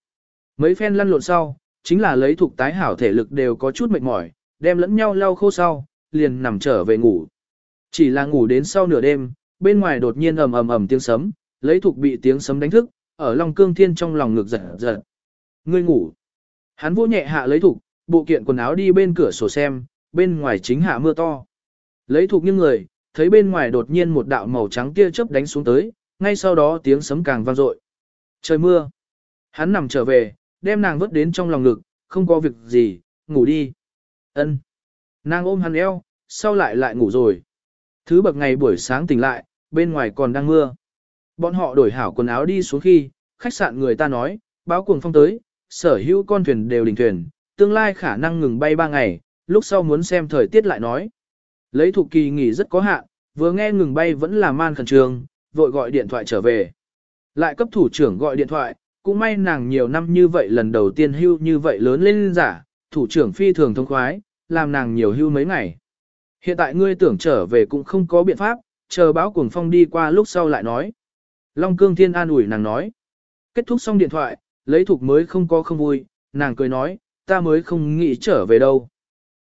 Mấy phen lăn lộn sau, chính là lấy thuộc tái hảo thể lực đều có chút mệt mỏi, đem lẫn nhau lau khô sau, liền nằm trở về ngủ. Chỉ là ngủ đến sau nửa đêm, bên ngoài đột nhiên ầm ầm ầm tiếng sấm, lấy thuộc bị tiếng sấm đánh thức, ở Long Cương Thiên trong lòng ngực giật giật. Ngươi ngủ. Hắn vô nhẹ hạ lấy thuộc bộ kiện quần áo đi bên cửa sổ xem, bên ngoài chính hạ mưa to. Lấy thuộc những người, thấy bên ngoài đột nhiên một đạo màu trắng kia chớp đánh xuống tới, ngay sau đó tiếng sấm càng vang dội. Trời mưa. Hắn nằm trở về, đem nàng vớt đến trong lòng ngực, không có việc gì, ngủ đi. Ân. Nàng ôm hắn eo, sau lại lại ngủ rồi. Thứ bậc ngày buổi sáng tỉnh lại, bên ngoài còn đang mưa. Bọn họ đổi hảo quần áo đi xuống khi, khách sạn người ta nói, báo cuồng phong tới, sở hữu con thuyền đều đình thuyền, tương lai khả năng ngừng bay 3 ngày, lúc sau muốn xem thời tiết lại nói. Lấy thuộc kỳ nghỉ rất có hạn, vừa nghe ngừng bay vẫn là man khẩn trương, vội gọi điện thoại trở về. Lại cấp thủ trưởng gọi điện thoại, cũng may nàng nhiều năm như vậy lần đầu tiên hưu như vậy lớn lên giả, thủ trưởng phi thường thông khoái, làm nàng nhiều hưu mấy ngày. Hiện tại ngươi tưởng trở về cũng không có biện pháp, chờ báo cuồng phong đi qua lúc sau lại nói. Long cương thiên an ủi nàng nói. Kết thúc xong điện thoại, lấy thục mới không có không vui, nàng cười nói, ta mới không nghĩ trở về đâu.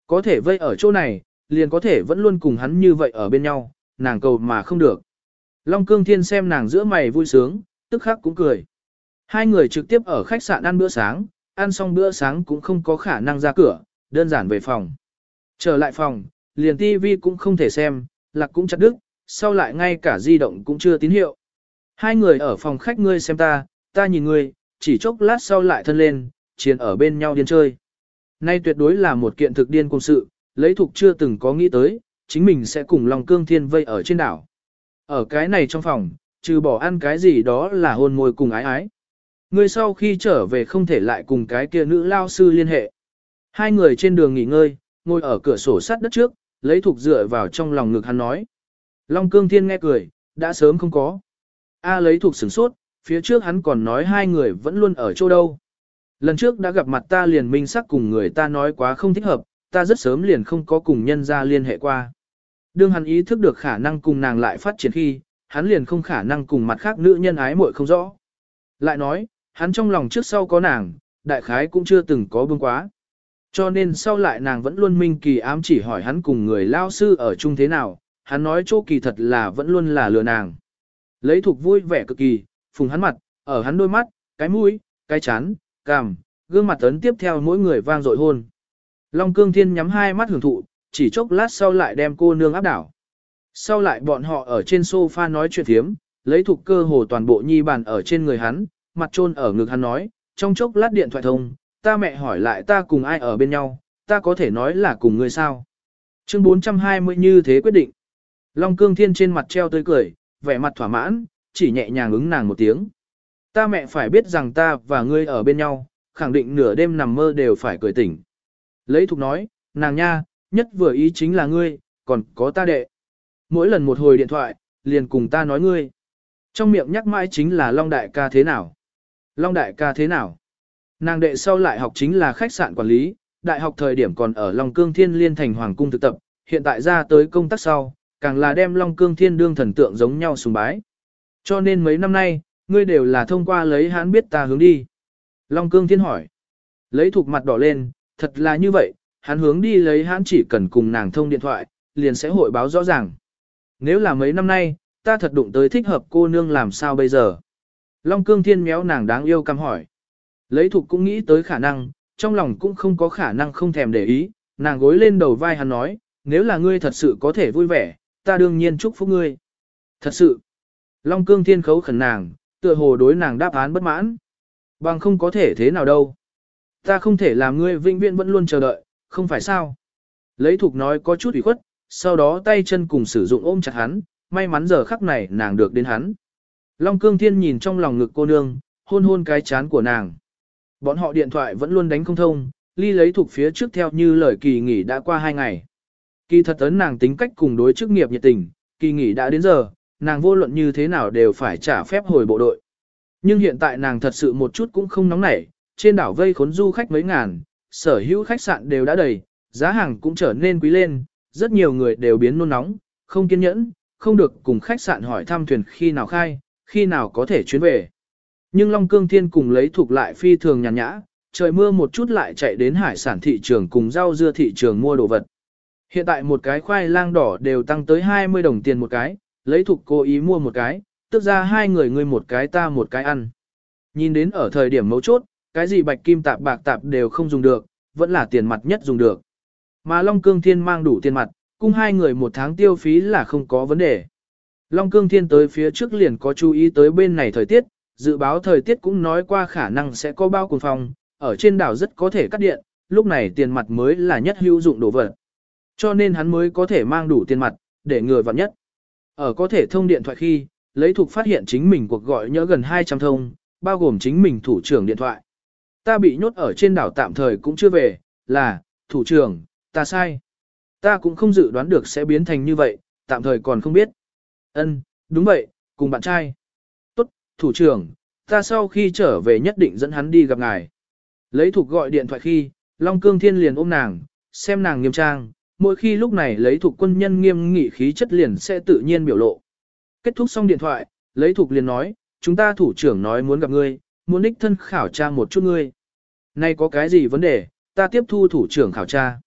Có thể vây ở chỗ này, liền có thể vẫn luôn cùng hắn như vậy ở bên nhau, nàng cầu mà không được. Long cương thiên xem nàng giữa mày vui sướng, tức khắc cũng cười. Hai người trực tiếp ở khách sạn ăn bữa sáng, ăn xong bữa sáng cũng không có khả năng ra cửa, đơn giản về phòng. Trở lại phòng, liền tivi cũng không thể xem, lạc cũng chặt đứt, sau lại ngay cả di động cũng chưa tín hiệu. Hai người ở phòng khách ngươi xem ta, ta nhìn ngươi, chỉ chốc lát sau lại thân lên, chiến ở bên nhau điên chơi. Nay tuyệt đối là một kiện thực điên công sự, lấy thục chưa từng có nghĩ tới, chính mình sẽ cùng lòng cương thiên vây ở trên đảo. Ở cái này trong phòng, trừ bỏ ăn cái gì đó là hôn môi cùng ái ái. Ngươi sau khi trở về không thể lại cùng cái kia nữ lao sư liên hệ. Hai người trên đường nghỉ ngơi, ngồi ở cửa sổ sắt đất trước, lấy thuộc dựa vào trong lòng ngực hắn nói. Long cương thiên nghe cười, đã sớm không có. A lấy thuộc sửng sốt, phía trước hắn còn nói hai người vẫn luôn ở chỗ đâu. Lần trước đã gặp mặt ta liền minh sắc cùng người ta nói quá không thích hợp, ta rất sớm liền không có cùng nhân ra liên hệ qua. Đương hắn ý thức được khả năng cùng nàng lại phát triển khi, hắn liền không khả năng cùng mặt khác nữ nhân ái muội không rõ. Lại nói, hắn trong lòng trước sau có nàng, đại khái cũng chưa từng có bưng quá. Cho nên sau lại nàng vẫn luôn minh kỳ ám chỉ hỏi hắn cùng người lao sư ở chung thế nào, hắn nói chỗ kỳ thật là vẫn luôn là lừa nàng. Lấy thuộc vui vẻ cực kỳ, phùng hắn mặt, ở hắn đôi mắt, cái mũi, cái chán, cằm, gương mặt ấn tiếp theo mỗi người vang dội hôn. Long cương thiên nhắm hai mắt hưởng thụ, chỉ chốc lát sau lại đem cô nương áp đảo. Sau lại bọn họ ở trên sofa nói chuyện thiếm, lấy thuộc cơ hồ toàn bộ nhi bàn ở trên người hắn, mặt trôn ở ngực hắn nói, trong chốc lát điện thoại thông, ta mẹ hỏi lại ta cùng ai ở bên nhau, ta có thể nói là cùng người sao. Chương 420 như thế quyết định. Long cương thiên trên mặt treo tươi cười, vẻ mặt thỏa mãn, chỉ nhẹ nhàng ứng nàng một tiếng. Ta mẹ phải biết rằng ta và ngươi ở bên nhau, khẳng định nửa đêm nằm mơ đều phải cười tỉnh. Lấy thục nói, nàng nha, nhất vừa ý chính là ngươi, còn có ta đệ. Mỗi lần một hồi điện thoại, liền cùng ta nói ngươi. Trong miệng nhắc mãi chính là Long Đại ca thế nào. Long Đại ca thế nào. Nàng đệ sau lại học chính là khách sạn quản lý, đại học thời điểm còn ở Long Cương Thiên Liên thành Hoàng Cung thực tập, hiện tại ra tới công tác sau, càng là đem Long Cương Thiên đương thần tượng giống nhau sùng bái. Cho nên mấy năm nay, ngươi đều là thông qua lấy hắn biết ta hướng đi. Long Cương Thiên hỏi. Lấy thuộc mặt đỏ lên, thật là như vậy, hắn hướng đi lấy hắn chỉ cần cùng nàng thông điện thoại, liền sẽ hội báo rõ ràng. Nếu là mấy năm nay, ta thật đụng tới thích hợp cô nương làm sao bây giờ? Long cương thiên méo nàng đáng yêu căm hỏi. Lấy thục cũng nghĩ tới khả năng, trong lòng cũng không có khả năng không thèm để ý, nàng gối lên đầu vai hắn nói, nếu là ngươi thật sự có thể vui vẻ, ta đương nhiên chúc phúc ngươi. Thật sự, Long cương thiên khấu khẩn nàng, tựa hồ đối nàng đáp án bất mãn. Bằng không có thể thế nào đâu. Ta không thể làm ngươi vinh viễn vẫn luôn chờ đợi, không phải sao. Lấy thục nói có chút ủy khuất, sau đó tay chân cùng sử dụng ôm chặt hắn, may mắn giờ khắc này nàng được đến hắn. Long cương thiên nhìn trong lòng ngực cô nương, hôn hôn cái chán của nàng. Bọn họ điện thoại vẫn luôn đánh không thông, ly lấy thuộc phía trước theo như lời kỳ nghỉ đã qua hai ngày. Kỳ thật ấn nàng tính cách cùng đối chức nghiệp nhiệt tình, kỳ nghỉ đã đến giờ, nàng vô luận như thế nào đều phải trả phép hồi bộ đội. Nhưng hiện tại nàng thật sự một chút cũng không nóng nảy, trên đảo vây khốn du khách mấy ngàn, sở hữu khách sạn đều đã đầy, giá hàng cũng trở nên quý lên, rất nhiều người đều biến nôn nóng, không kiên nhẫn, không được cùng khách sạn hỏi thăm thuyền khi nào khai, khi nào có thể chuyến về. Nhưng Long Cương Thiên cùng lấy thuộc lại phi thường nhàn nhã, trời mưa một chút lại chạy đến hải sản thị trường cùng rau dưa thị trường mua đồ vật. Hiện tại một cái khoai lang đỏ đều tăng tới 20 đồng tiền một cái, lấy thuộc cố ý mua một cái, tức ra hai người ngươi một cái ta một cái ăn. Nhìn đến ở thời điểm mấu chốt, cái gì bạch kim tạp bạc tạp đều không dùng được, vẫn là tiền mặt nhất dùng được. Mà Long Cương Thiên mang đủ tiền mặt, cung hai người một tháng tiêu phí là không có vấn đề. Long Cương Thiên tới phía trước liền có chú ý tới bên này thời tiết, dự báo thời tiết cũng nói qua khả năng sẽ có bao cuồng phong, ở trên đảo rất có thể cắt điện, lúc này tiền mặt mới là nhất hữu dụng đồ vật. Cho nên hắn mới có thể mang đủ tiền mặt, để người vặn nhất. Ở có thể thông điện thoại khi, lấy thuộc phát hiện chính mình cuộc gọi nhớ gần 200 thông, bao gồm chính mình thủ trưởng điện thoại. Ta bị nhốt ở trên đảo tạm thời cũng chưa về, là, thủ trưởng, ta sai. Ta cũng không dự đoán được sẽ biến thành như vậy, tạm thời còn không biết. Ân, đúng vậy, cùng bạn trai. Tốt, thủ trưởng, ta sau khi trở về nhất định dẫn hắn đi gặp ngài. Lấy thục gọi điện thoại khi, Long Cương Thiên liền ôm nàng, xem nàng nghiêm trang, mỗi khi lúc này lấy thục quân nhân nghiêm nghị khí chất liền sẽ tự nhiên biểu lộ. Kết thúc xong điện thoại, lấy thục liền nói, chúng ta thủ trưởng nói muốn gặp ngươi, muốn đích thân khảo tra một chút ngươi. Nay có cái gì vấn đề, ta tiếp thu thủ trưởng khảo tra.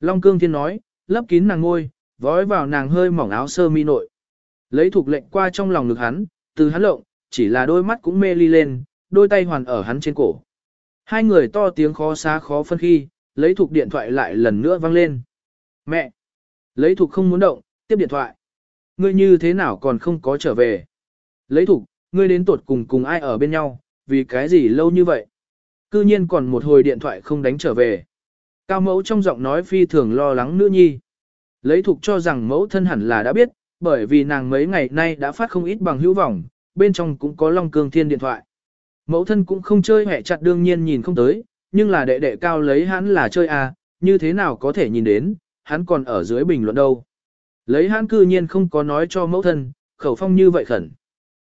Long Cương Thiên nói, lấp kín nàng ngôi, vói vào nàng hơi mỏng áo sơ mi nội. Lấy thuộc lệnh qua trong lòng ngực hắn, từ hắn lộng, chỉ là đôi mắt cũng mê ly lên, đôi tay hoàn ở hắn trên cổ. Hai người to tiếng khó xa khó phân khi, lấy thuộc điện thoại lại lần nữa vang lên. Mẹ! Lấy thuộc không muốn động, tiếp điện thoại. Ngươi như thế nào còn không có trở về? Lấy thuộc, ngươi đến tuột cùng cùng ai ở bên nhau, vì cái gì lâu như vậy? Cư nhiên còn một hồi điện thoại không đánh trở về. Cao mẫu trong giọng nói phi thường lo lắng nữ nhi. Lấy thuộc cho rằng mẫu thân hẳn là đã biết, bởi vì nàng mấy ngày nay đã phát không ít bằng hữu vọng, bên trong cũng có Long Cương Thiên điện thoại. Mẫu thân cũng không chơi hẹ chặt đương nhiên nhìn không tới, nhưng là đệ đệ cao lấy hắn là chơi à, như thế nào có thể nhìn đến, hắn còn ở dưới bình luận đâu. Lấy hắn cư nhiên không có nói cho mẫu thân, khẩu phong như vậy khẩn.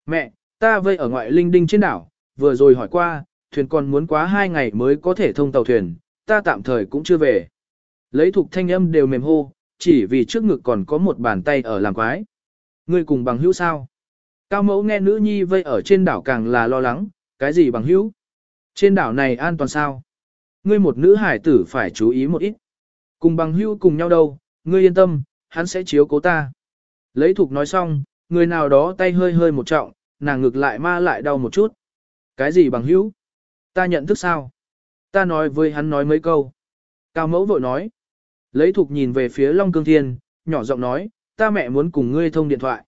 Mẹ, ta vây ở ngoại linh đinh trên đảo, vừa rồi hỏi qua, thuyền còn muốn quá hai ngày mới có thể thông tàu thuyền, ta tạm thời cũng chưa về. Lấy thuộc thanh âm đều mềm hô, chỉ vì trước ngực còn có một bàn tay ở làm quái. Ngươi cùng bằng hữu sao? Cao mẫu nghe nữ nhi vây ở trên đảo càng là lo lắng, cái gì bằng hữu? Trên đảo này an toàn sao? Ngươi một nữ hải tử phải chú ý một ít. Cùng bằng hữu cùng nhau đâu, ngươi yên tâm, hắn sẽ chiếu cố ta. Lấy thục nói xong, người nào đó tay hơi hơi một trọng, nàng ngực lại ma lại đau một chút. Cái gì bằng hữu? Ta nhận thức sao? Ta nói với hắn nói mấy câu. Cao mẫu vội nói. Lấy thục nhìn về phía Long Cương Thiên, nhỏ giọng nói, ta mẹ muốn cùng ngươi thông điện thoại.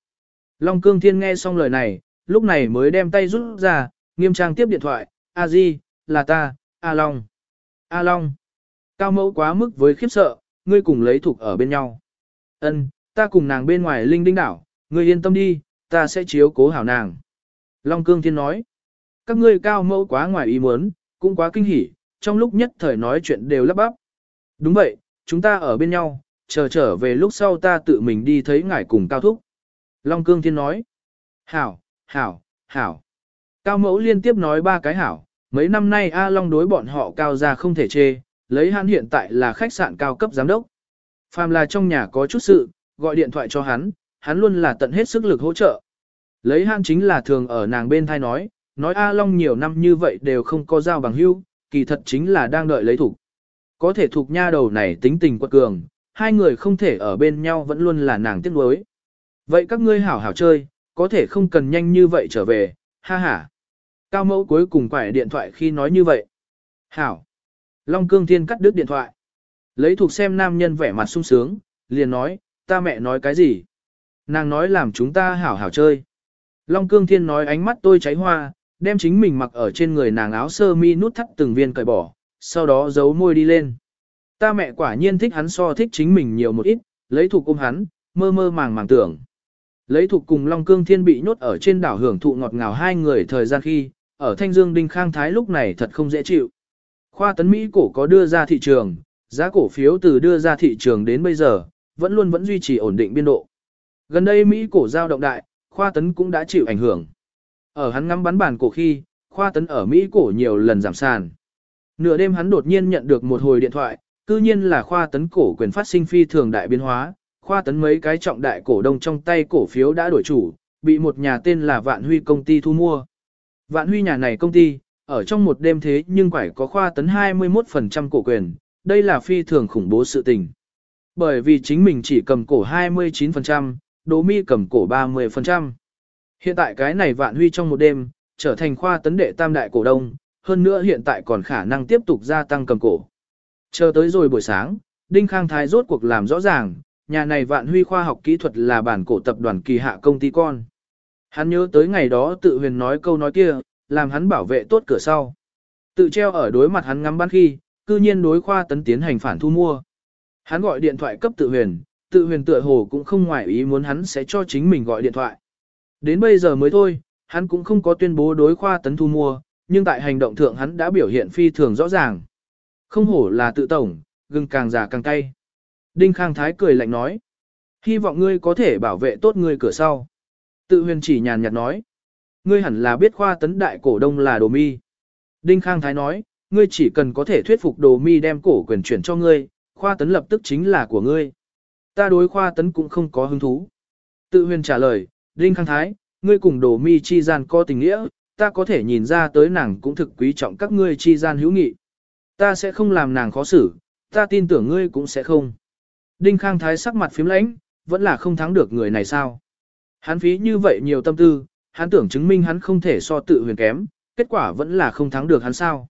Long Cương Thiên nghe xong lời này, lúc này mới đem tay rút ra, nghiêm trang tiếp điện thoại, A Di, là ta, A Long. A Long. Cao mẫu quá mức với khiếp sợ, ngươi cùng lấy thục ở bên nhau. Ân, ta cùng nàng bên ngoài linh đinh đảo, ngươi yên tâm đi, ta sẽ chiếu cố hảo nàng. Long Cương Thiên nói, các ngươi cao mẫu quá ngoài ý muốn, cũng quá kinh hỉ, trong lúc nhất thời nói chuyện đều lắp bắp. Đúng vậy, chúng ta ở bên nhau, chờ trở về lúc sau ta tự mình đi thấy ngài cùng Cao Thúc. Long Cương Thiên nói, hảo, hảo, hảo. Cao Mẫu liên tiếp nói ba cái hảo, mấy năm nay A Long đối bọn họ cao ra không thể chê, lấy hắn hiện tại là khách sạn cao cấp giám đốc. Phàm là trong nhà có chút sự, gọi điện thoại cho hắn, hắn luôn là tận hết sức lực hỗ trợ. Lấy hắn chính là thường ở nàng bên thai nói, nói A Long nhiều năm như vậy đều không có giao bằng hưu, kỳ thật chính là đang đợi lấy thủ. Có thể thuộc nha đầu này tính tình quật cường, hai người không thể ở bên nhau vẫn luôn là nàng tiếc nuối. Vậy các ngươi hảo hảo chơi, có thể không cần nhanh như vậy trở về, ha ha. Cao mẫu cuối cùng quải điện thoại khi nói như vậy. Hảo. Long Cương Thiên cắt đứt điện thoại. Lấy thuộc xem nam nhân vẻ mặt sung sướng, liền nói, ta mẹ nói cái gì? Nàng nói làm chúng ta hảo hảo chơi. Long Cương Thiên nói ánh mắt tôi cháy hoa, đem chính mình mặc ở trên người nàng áo sơ mi nút thắt từng viên cởi bỏ, sau đó giấu môi đi lên. Ta mẹ quả nhiên thích hắn so thích chính mình nhiều một ít, lấy thuộc ôm hắn, mơ mơ màng màng tưởng. Lấy thuộc cùng Long Cương Thiên bị nhốt ở trên đảo hưởng thụ ngọt ngào hai người thời gian khi, ở Thanh Dương Đinh Khang Thái lúc này thật không dễ chịu. Khoa tấn Mỹ cổ có đưa ra thị trường, giá cổ phiếu từ đưa ra thị trường đến bây giờ, vẫn luôn vẫn duy trì ổn định biên độ. Gần đây Mỹ cổ giao động đại, khoa tấn cũng đã chịu ảnh hưởng. Ở hắn ngắm bắn bản cổ khi, khoa tấn ở Mỹ cổ nhiều lần giảm sàn. Nửa đêm hắn đột nhiên nhận được một hồi điện thoại, cư nhiên là khoa tấn cổ quyền phát sinh phi thường đại biến hóa, khoa tấn mấy cái trọng đại cổ đông trong tay cổ phiếu đã đổi chủ, bị một nhà tên là Vạn Huy công ty thu mua. Vạn Huy nhà này công ty, ở trong một đêm thế nhưng phải có khoa tấn 21% cổ quyền, đây là phi thường khủng bố sự tình. Bởi vì chính mình chỉ cầm cổ 29%, Đỗ Mi cầm cổ 30%. Hiện tại cái này Vạn Huy trong một đêm, trở thành khoa tấn đệ tam đại cổ đông, hơn nữa hiện tại còn khả năng tiếp tục gia tăng cầm cổ. Chờ tới rồi buổi sáng, Đinh Khang Thái rốt cuộc làm rõ ràng, nhà này Vạn Huy khoa học kỹ thuật là bản cổ tập đoàn kỳ hạ công ty con. Hắn nhớ tới ngày đó tự huyền nói câu nói kia, làm hắn bảo vệ tốt cửa sau. Tự treo ở đối mặt hắn ngắm bắn khi, cư nhiên đối khoa tấn tiến hành phản thu mua. Hắn gọi điện thoại cấp tự huyền, tự huyền tựa hồ cũng không ngoại ý muốn hắn sẽ cho chính mình gọi điện thoại. Đến bây giờ mới thôi, hắn cũng không có tuyên bố đối khoa tấn thu mua, nhưng tại hành động thượng hắn đã biểu hiện phi thường rõ ràng. Không hổ là tự tổng, gừng càng già càng cay. Đinh Khang Thái cười lạnh nói. Hy vọng ngươi có thể bảo vệ tốt ngươi cửa sau. Tự huyền chỉ nhàn nhạt nói. Ngươi hẳn là biết khoa tấn đại cổ đông là đồ mi. Đinh Khang Thái nói, ngươi chỉ cần có thể thuyết phục đồ mi đem cổ quyền chuyển cho ngươi, khoa tấn lập tức chính là của ngươi. Ta đối khoa tấn cũng không có hứng thú. Tự huyền trả lời, Đinh Khang Thái, ngươi cùng đồ mi chi gian có tình nghĩa, ta có thể nhìn ra tới nàng cũng thực quý trọng các ngươi chi gian hữu nghị. Ta sẽ không làm nàng khó xử, ta tin tưởng ngươi cũng sẽ không. Đinh Khang Thái sắc mặt phím lãnh, vẫn là không thắng được người này sao. Hắn phí như vậy nhiều tâm tư, hắn tưởng chứng minh hắn không thể so tự huyền kém, kết quả vẫn là không thắng được hắn sao.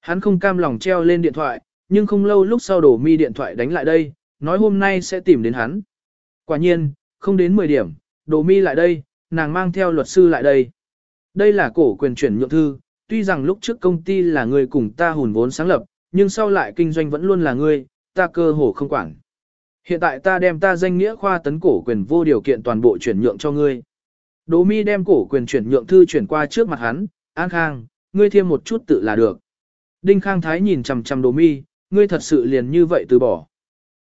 Hắn không cam lòng treo lên điện thoại, nhưng không lâu lúc sau đổ mi điện thoại đánh lại đây, nói hôm nay sẽ tìm đến hắn. Quả nhiên, không đến 10 điểm, đồ mi lại đây, nàng mang theo luật sư lại đây. Đây là cổ quyền chuyển nhượng thư, tuy rằng lúc trước công ty là người cùng ta hùn vốn sáng lập, nhưng sau lại kinh doanh vẫn luôn là ngươi, ta cơ hồ không quản. Hiện tại ta đem ta danh nghĩa khoa tấn cổ quyền vô điều kiện toàn bộ chuyển nhượng cho ngươi. Đỗ mi đem cổ quyền chuyển nhượng thư chuyển qua trước mặt hắn, An Khang, ngươi thêm một chút tự là được. Đinh Khang Thái nhìn chằm chằm Đỗ mi, ngươi thật sự liền như vậy từ bỏ.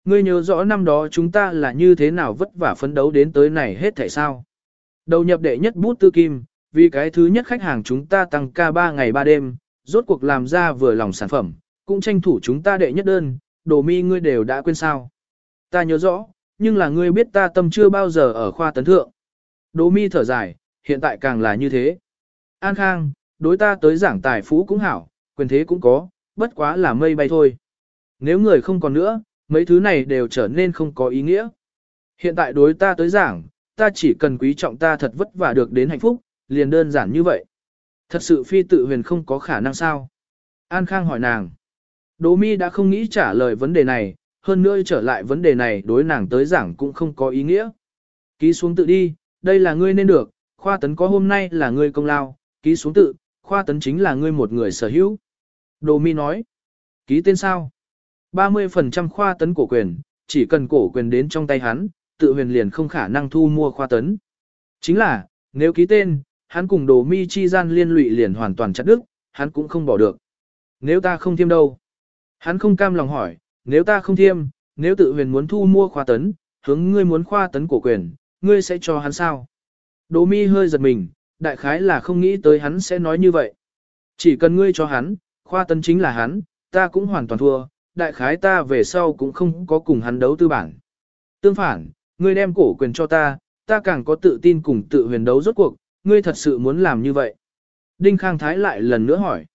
Ngươi nhớ rõ năm đó chúng ta là như thế nào vất vả phấn đấu đến tới này hết thảy sao. Đầu nhập đệ nhất bút tư kim, vì cái thứ nhất khách hàng chúng ta tăng ca 3 ngày 3 đêm, rốt cuộc làm ra vừa lòng sản phẩm, cũng tranh thủ chúng ta đệ nhất đơn, đồ mi ngươi đều đã quên sao. Ta nhớ rõ, nhưng là ngươi biết ta tâm chưa bao giờ ở khoa tấn thượng. Đồ mi thở dài, hiện tại càng là như thế. An Khang, đối ta tới giảng tài phú cũng hảo, quyền thế cũng có, bất quá là mây bay thôi. Nếu người không còn nữa, mấy thứ này đều trở nên không có ý nghĩa. Hiện tại đối ta tới giảng, ta chỉ cần quý trọng ta thật vất vả được đến hạnh phúc, liền đơn giản như vậy. Thật sự phi tự huyền không có khả năng sao? An Khang hỏi nàng. Đỗ mi đã không nghĩ trả lời vấn đề này, hơn nữa trở lại vấn đề này đối nàng tới giảng cũng không có ý nghĩa. Ký xuống tự đi, đây là ngươi nên được, khoa tấn có hôm nay là ngươi công lao, ký xuống tự, khoa tấn chính là ngươi một người sở hữu. Đỗ mi nói. Ký tên sao? 30% khoa tấn cổ quyền, chỉ cần cổ quyền đến trong tay hắn, tự huyền liền không khả năng thu mua khoa tấn. Chính là, nếu ký tên, hắn cùng đồ mi chi gian liên lụy liền hoàn toàn chặt đứt, hắn cũng không bỏ được. Nếu ta không thiêm đâu? Hắn không cam lòng hỏi, nếu ta không thiêm, nếu tự huyền muốn thu mua khoa tấn, hướng ngươi muốn khoa tấn cổ quyền, ngươi sẽ cho hắn sao? Đồ mi hơi giật mình, đại khái là không nghĩ tới hắn sẽ nói như vậy. Chỉ cần ngươi cho hắn, khoa tấn chính là hắn, ta cũng hoàn toàn thua, đại khái ta về sau cũng không có cùng hắn đấu tư bản. Tương phản, ngươi đem cổ quyền cho ta, ta càng có tự tin cùng tự huyền đấu rốt cuộc, ngươi thật sự muốn làm như vậy. Đinh Khang Thái lại lần nữa hỏi.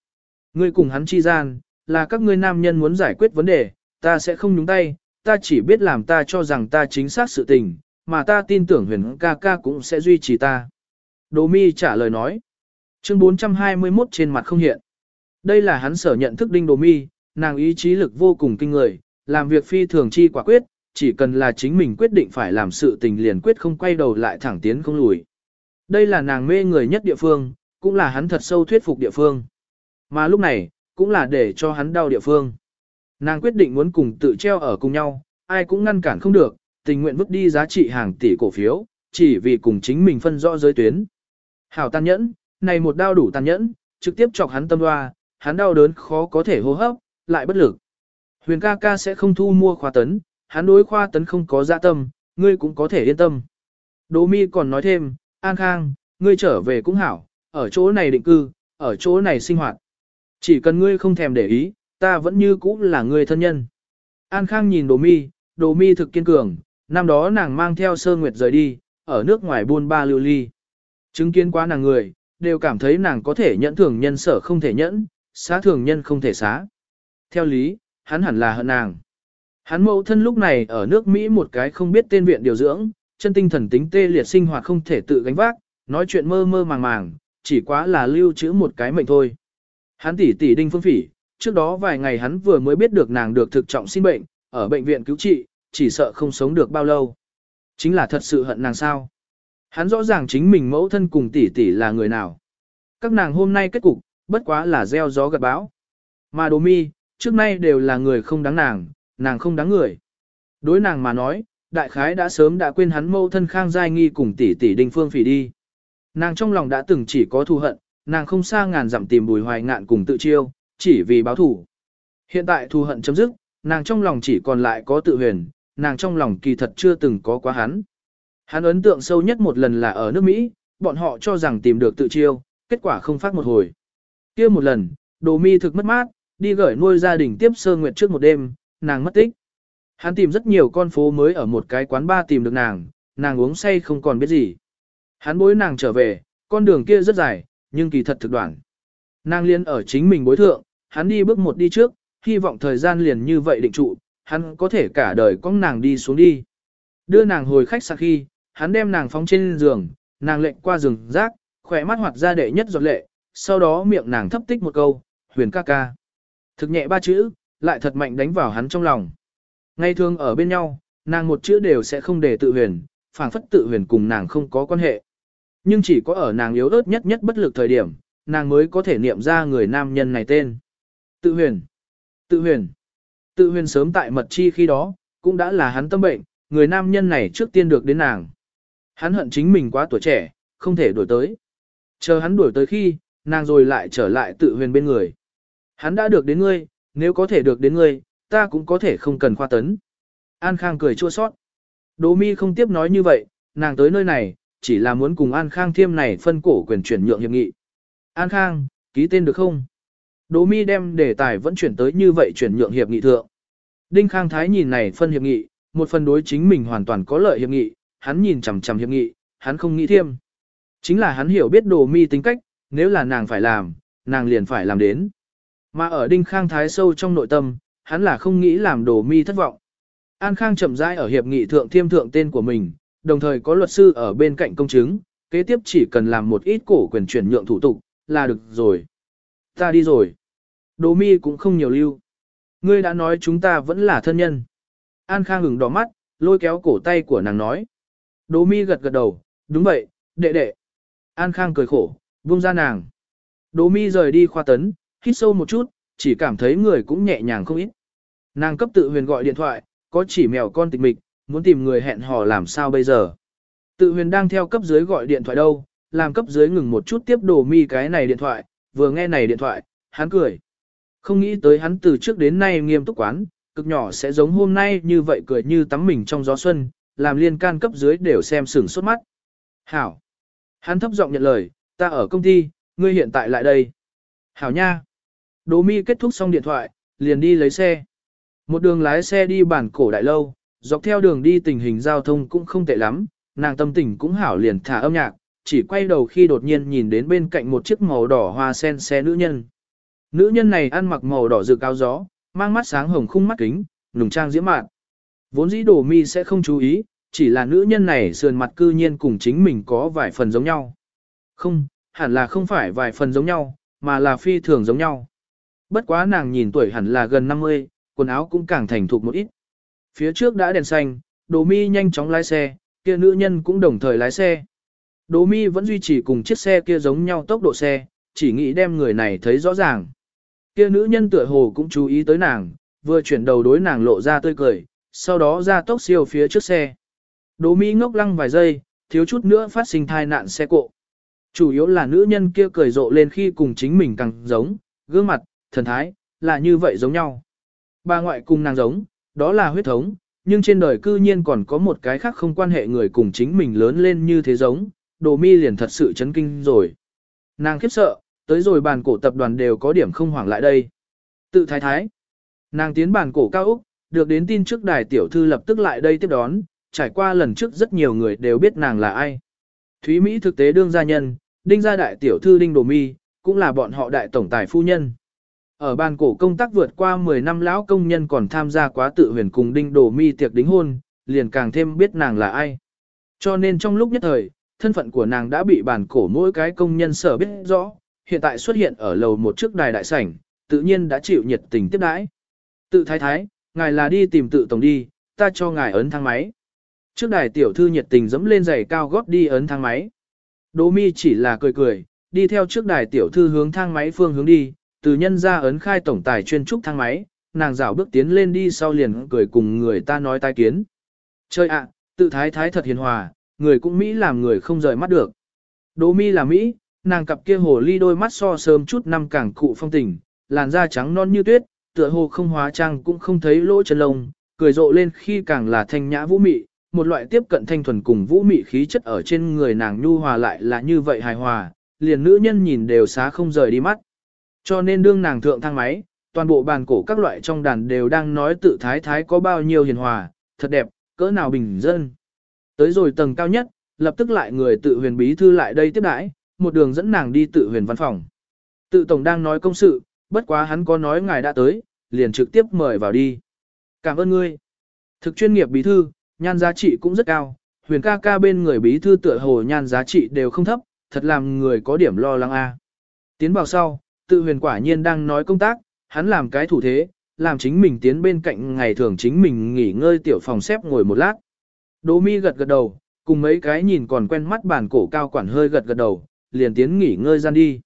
Ngươi cùng hắn chi gian, là các ngươi nam nhân muốn giải quyết vấn đề, ta sẽ không nhúng tay, ta chỉ biết làm ta cho rằng ta chính xác sự tình, mà ta tin tưởng huyền ca ca cũng sẽ duy trì ta. Đỗ mi trả lời nói. Chương 421 trên mặt không hiện. Đây là hắn sở nhận thức đinh đồ mi, nàng ý chí lực vô cùng kinh người, làm việc phi thường chi quả quyết, chỉ cần là chính mình quyết định phải làm sự tình liền quyết không quay đầu lại thẳng tiến không lùi. Đây là nàng mê người nhất địa phương, cũng là hắn thật sâu thuyết phục địa phương. Mà lúc này, cũng là để cho hắn đau địa phương. Nàng quyết định muốn cùng tự treo ở cùng nhau, ai cũng ngăn cản không được, tình nguyện vứt đi giá trị hàng tỷ cổ phiếu, chỉ vì cùng chính mình phân rõ giới tuyến. Hảo tàn nhẫn, này một đau đủ tàn nhẫn, trực tiếp chọc hắn tâm hoa, hắn đau đớn khó có thể hô hấp, lại bất lực. Huyền ca ca sẽ không thu mua khoa tấn, hắn đối khoa tấn không có dạ tâm, ngươi cũng có thể yên tâm. Đỗ mi còn nói thêm, An Khang, ngươi trở về cũng hảo, ở chỗ này định cư, ở chỗ này sinh hoạt. Chỉ cần ngươi không thèm để ý, ta vẫn như cũ là người thân nhân. An Khang nhìn Đồ Mi, Đồ Mi thực kiên cường, năm đó nàng mang theo Sơ Nguyệt rời đi, ở nước ngoài buôn ba lưu ly. Chứng kiến quá nàng người, đều cảm thấy nàng có thể nhẫn thường nhân sở không thể nhẫn, xá thường nhân không thể xá. Theo lý, hắn hẳn là hận nàng. Hắn mẫu thân lúc này ở nước Mỹ một cái không biết tên viện điều dưỡng, chân tinh thần tính tê liệt sinh hoạt không thể tự gánh vác, nói chuyện mơ mơ màng màng, chỉ quá là lưu trữ một cái mệnh thôi. Hắn tỷ tỷ đinh phương phỉ, trước đó vài ngày hắn vừa mới biết được nàng được thực trọng sinh bệnh, ở bệnh viện cứu trị, chỉ sợ không sống được bao lâu. Chính là thật sự hận nàng sao. Hắn rõ ràng chính mình mẫu thân cùng tỷ tỷ là người nào. Các nàng hôm nay kết cục, bất quá là gieo gió gặt bão. Mà đồ mi, trước nay đều là người không đáng nàng, nàng không đáng người. Đối nàng mà nói, đại khái đã sớm đã quên hắn mẫu thân khang giai nghi cùng tỷ tỷ đinh phương phỉ đi. Nàng trong lòng đã từng chỉ có thù hận, nàng không xa ngàn dặm tìm bùi hoài ngạn cùng tự chiêu, chỉ vì báo thù. Hiện tại thù hận chấm dứt, nàng trong lòng chỉ còn lại có tự huyền, nàng trong lòng kỳ thật chưa từng có quá hắn. Hắn ấn tượng sâu nhất một lần là ở nước Mỹ, bọn họ cho rằng tìm được tự chiêu, kết quả không phát một hồi. kia một lần, đồ mi thực mất mát, đi gửi nuôi gia đình tiếp sơ nguyệt trước một đêm, nàng mất tích. Hắn tìm rất nhiều con phố mới ở một cái quán ba tìm được nàng, nàng uống say không còn biết gì. Hắn bối nàng trở về, con đường kia rất dài, nhưng kỳ thật thực đoạn. Nàng liên ở chính mình bối thượng, hắn đi bước một đi trước, hy vọng thời gian liền như vậy định trụ, hắn có thể cả đời con nàng đi xuống đi. Đưa nàng hồi khách sạc khi, hắn đem nàng phóng trên giường, nàng lệnh qua giường rác, khỏe mắt hoạt ra đệ nhất giọt lệ, sau đó miệng nàng thấp tích một câu, huyền ca ca. Thực nhẹ ba chữ, lại thật mạnh đánh vào hắn trong lòng. Ngay thường ở bên nhau, nàng một chữ đều sẽ không để tự huyền, phảng phất tự huyền cùng nàng không có quan hệ. Nhưng chỉ có ở nàng yếu ớt nhất nhất bất lực thời điểm, nàng mới có thể niệm ra người nam nhân này tên. Tự huyền. Tự huyền. Tự huyền sớm tại mật chi khi đó, cũng đã là hắn tâm bệnh, người nam nhân này trước tiên được đến nàng. Hắn hận chính mình quá tuổi trẻ, không thể đuổi tới. Chờ hắn đuổi tới khi, nàng rồi lại trở lại tự huyền bên người. Hắn đã được đến ngươi, nếu có thể được đến ngươi, ta cũng có thể không cần khoa tấn. An Khang cười chua sót. Đỗ mi không tiếp nói như vậy, nàng tới nơi này, chỉ là muốn cùng An Khang thiêm này phân cổ quyền chuyển nhượng hiệp nghị. An Khang, ký tên được không? Đỗ mi đem đề tài vẫn chuyển tới như vậy chuyển nhượng hiệp nghị thượng. Đinh Khang Thái nhìn này phân hiệp nghị, một phần đối chính mình hoàn toàn có lợi hiệp nghị, hắn nhìn chằm chằm hiệp nghị, hắn không nghĩ thiêm. Chính là hắn hiểu biết Đỗ mi tính cách, nếu là nàng phải làm, nàng liền phải làm đến. Mà ở Đinh Khang Thái sâu trong nội tâm, hắn là không nghĩ làm Đỗ mi thất vọng. An Khang chậm rãi ở hiệp nghị thượng thiêm thượng tên của mình, đồng thời có luật sư ở bên cạnh công chứng, kế tiếp chỉ cần làm một ít cổ quyền chuyển nhượng thủ tục, là được rồi. Ta đi rồi. Đỗ mi cũng không nhiều lưu. Ngươi đã nói chúng ta vẫn là thân nhân. An Khang hừng đỏ mắt, lôi kéo cổ tay của nàng nói. Đỗ mi gật gật đầu, đúng vậy, đệ đệ. An Khang cười khổ, buông ra nàng. Đỗ mi rời đi khoa tấn, hít sâu một chút, chỉ cảm thấy người cũng nhẹ nhàng không ít. Nàng cấp tự huyền gọi điện thoại, có chỉ mèo con tịch mịch, muốn tìm người hẹn hò làm sao bây giờ. Tự huyền đang theo cấp dưới gọi điện thoại đâu, làm cấp dưới ngừng một chút tiếp đồ mi cái này điện thoại, vừa nghe này điện thoại, hắn cười. Không nghĩ tới hắn từ trước đến nay nghiêm túc quán, cực nhỏ sẽ giống hôm nay như vậy cười như tắm mình trong gió xuân, làm liên can cấp dưới đều xem sửng sốt mắt. Hảo. Hắn thấp giọng nhận lời, ta ở công ty, ngươi hiện tại lại đây. Hảo nha. Đỗ mi kết thúc xong điện thoại, liền đi lấy xe. Một đường lái xe đi bản cổ đại lâu, dọc theo đường đi tình hình giao thông cũng không tệ lắm, nàng tâm tình cũng hảo liền thả âm nhạc, chỉ quay đầu khi đột nhiên nhìn đến bên cạnh một chiếc màu đỏ hoa sen xe nữ nhân. Nữ nhân này ăn mặc màu đỏ rực áo gió, mang mắt sáng hồng khung mắt kính, nùng trang diễm mạn. Vốn dĩ đồ mi sẽ không chú ý, chỉ là nữ nhân này sườn mặt cư nhiên cùng chính mình có vài phần giống nhau. Không, hẳn là không phải vài phần giống nhau, mà là phi thường giống nhau. Bất quá nàng nhìn tuổi hẳn là gần 50, quần áo cũng càng thành thục một ít. Phía trước đã đèn xanh, Đồ Mi nhanh chóng lái xe, kia nữ nhân cũng đồng thời lái xe. Đồ Mi vẫn duy trì cùng chiếc xe kia giống nhau tốc độ xe, chỉ nghĩ đem người này thấy rõ ràng. Kia nữ nhân tựa hồ cũng chú ý tới nàng, vừa chuyển đầu đối nàng lộ ra tươi cười, sau đó ra tốc siêu phía trước xe. Đồ Mi ngốc lăng vài giây, thiếu chút nữa phát sinh thai nạn xe cộ. Chủ yếu là nữ nhân kia cười rộ lên khi cùng chính mình càng giống, gương mặt, thần thái, là như vậy giống nhau. Bà ngoại cùng nàng giống, đó là huyết thống, nhưng trên đời cư nhiên còn có một cái khác không quan hệ người cùng chính mình lớn lên như thế giống, đồ mi liền thật sự chấn kinh rồi. Nàng khiếp sợ, tới rồi bàn cổ tập đoàn đều có điểm không hoảng lại đây. Tự thái thái. Nàng tiến bàn cổ cao Úc, được đến tin trước đài tiểu thư lập tức lại đây tiếp đón, trải qua lần trước rất nhiều người đều biết nàng là ai. Thúy Mỹ thực tế đương gia nhân, đinh gia đại tiểu thư đinh đồ mi, cũng là bọn họ đại tổng tài phu nhân. Ở bàn cổ công tác vượt qua 10 năm lão công nhân còn tham gia quá tự huyền cùng đinh đồ mi tiệc đính hôn, liền càng thêm biết nàng là ai. Cho nên trong lúc nhất thời, thân phận của nàng đã bị bàn cổ mỗi cái công nhân sở biết rõ, hiện tại xuất hiện ở lầu một trước đài đại sảnh, tự nhiên đã chịu nhiệt tình tiếp đãi. Tự thái thái, ngài là đi tìm tự tổng đi, ta cho ngài ấn thang máy. Trước đài tiểu thư nhiệt tình dẫm lên giày cao gót đi ấn thang máy. Đỗ mi chỉ là cười cười, đi theo trước đài tiểu thư hướng thang máy phương hướng đi, từ nhân ra ấn khai tổng tài chuyên trúc thang máy, nàng rảo bước tiến lên đi sau liền cười cùng người ta nói tai kiến. Chơi ạ, tự thái thái thật hiền hòa, người cũng Mỹ làm người không rời mắt được. Đỗ mi là Mỹ, nàng cặp kia hồ ly đôi mắt so sớm chút năm càng cụ phong tình, làn da trắng non như tuyết, tựa hồ không hóa trang cũng không thấy lỗ chân lông, cười rộ lên khi càng là thanh nhã vũ mị, một loại tiếp cận thanh thuần cùng vũ mị khí chất ở trên người nàng nhu hòa lại là như vậy hài hòa, liền nữ nhân nhìn đều xá không rời đi mắt. Cho nên đương nàng thượng thang máy, toàn bộ bàn cổ các loại trong đàn đều đang nói tự thái thái có bao nhiêu hiền hòa, thật đẹp, cỡ nào bình dân. Tới rồi tầng cao nhất, lập tức lại người tự huyền bí thư lại đây tiếp đãi, một đường dẫn nàng đi tự huyền văn phòng. Tự tổng đang nói công sự, bất quá hắn có nói ngài đã tới, liền trực tiếp mời vào đi. Cảm ơn ngươi. Thực chuyên nghiệp bí thư, nhan giá trị cũng rất cao, huyền ca ca bên người bí thư tựa hồ nhan giá trị đều không thấp, thật làm người có điểm lo lắng a. Tiến vào sau, tự huyền quả nhiên đang nói công tác, hắn làm cái thủ thế, làm chính mình tiến bên cạnh ngày thường chính mình nghỉ ngơi tiểu phòng xếp ngồi một lát. Đỗ mi gật gật đầu, cùng mấy cái nhìn còn quen mắt bản cổ cao quản hơi gật gật đầu, liền tiến nghỉ ngơi gian đi.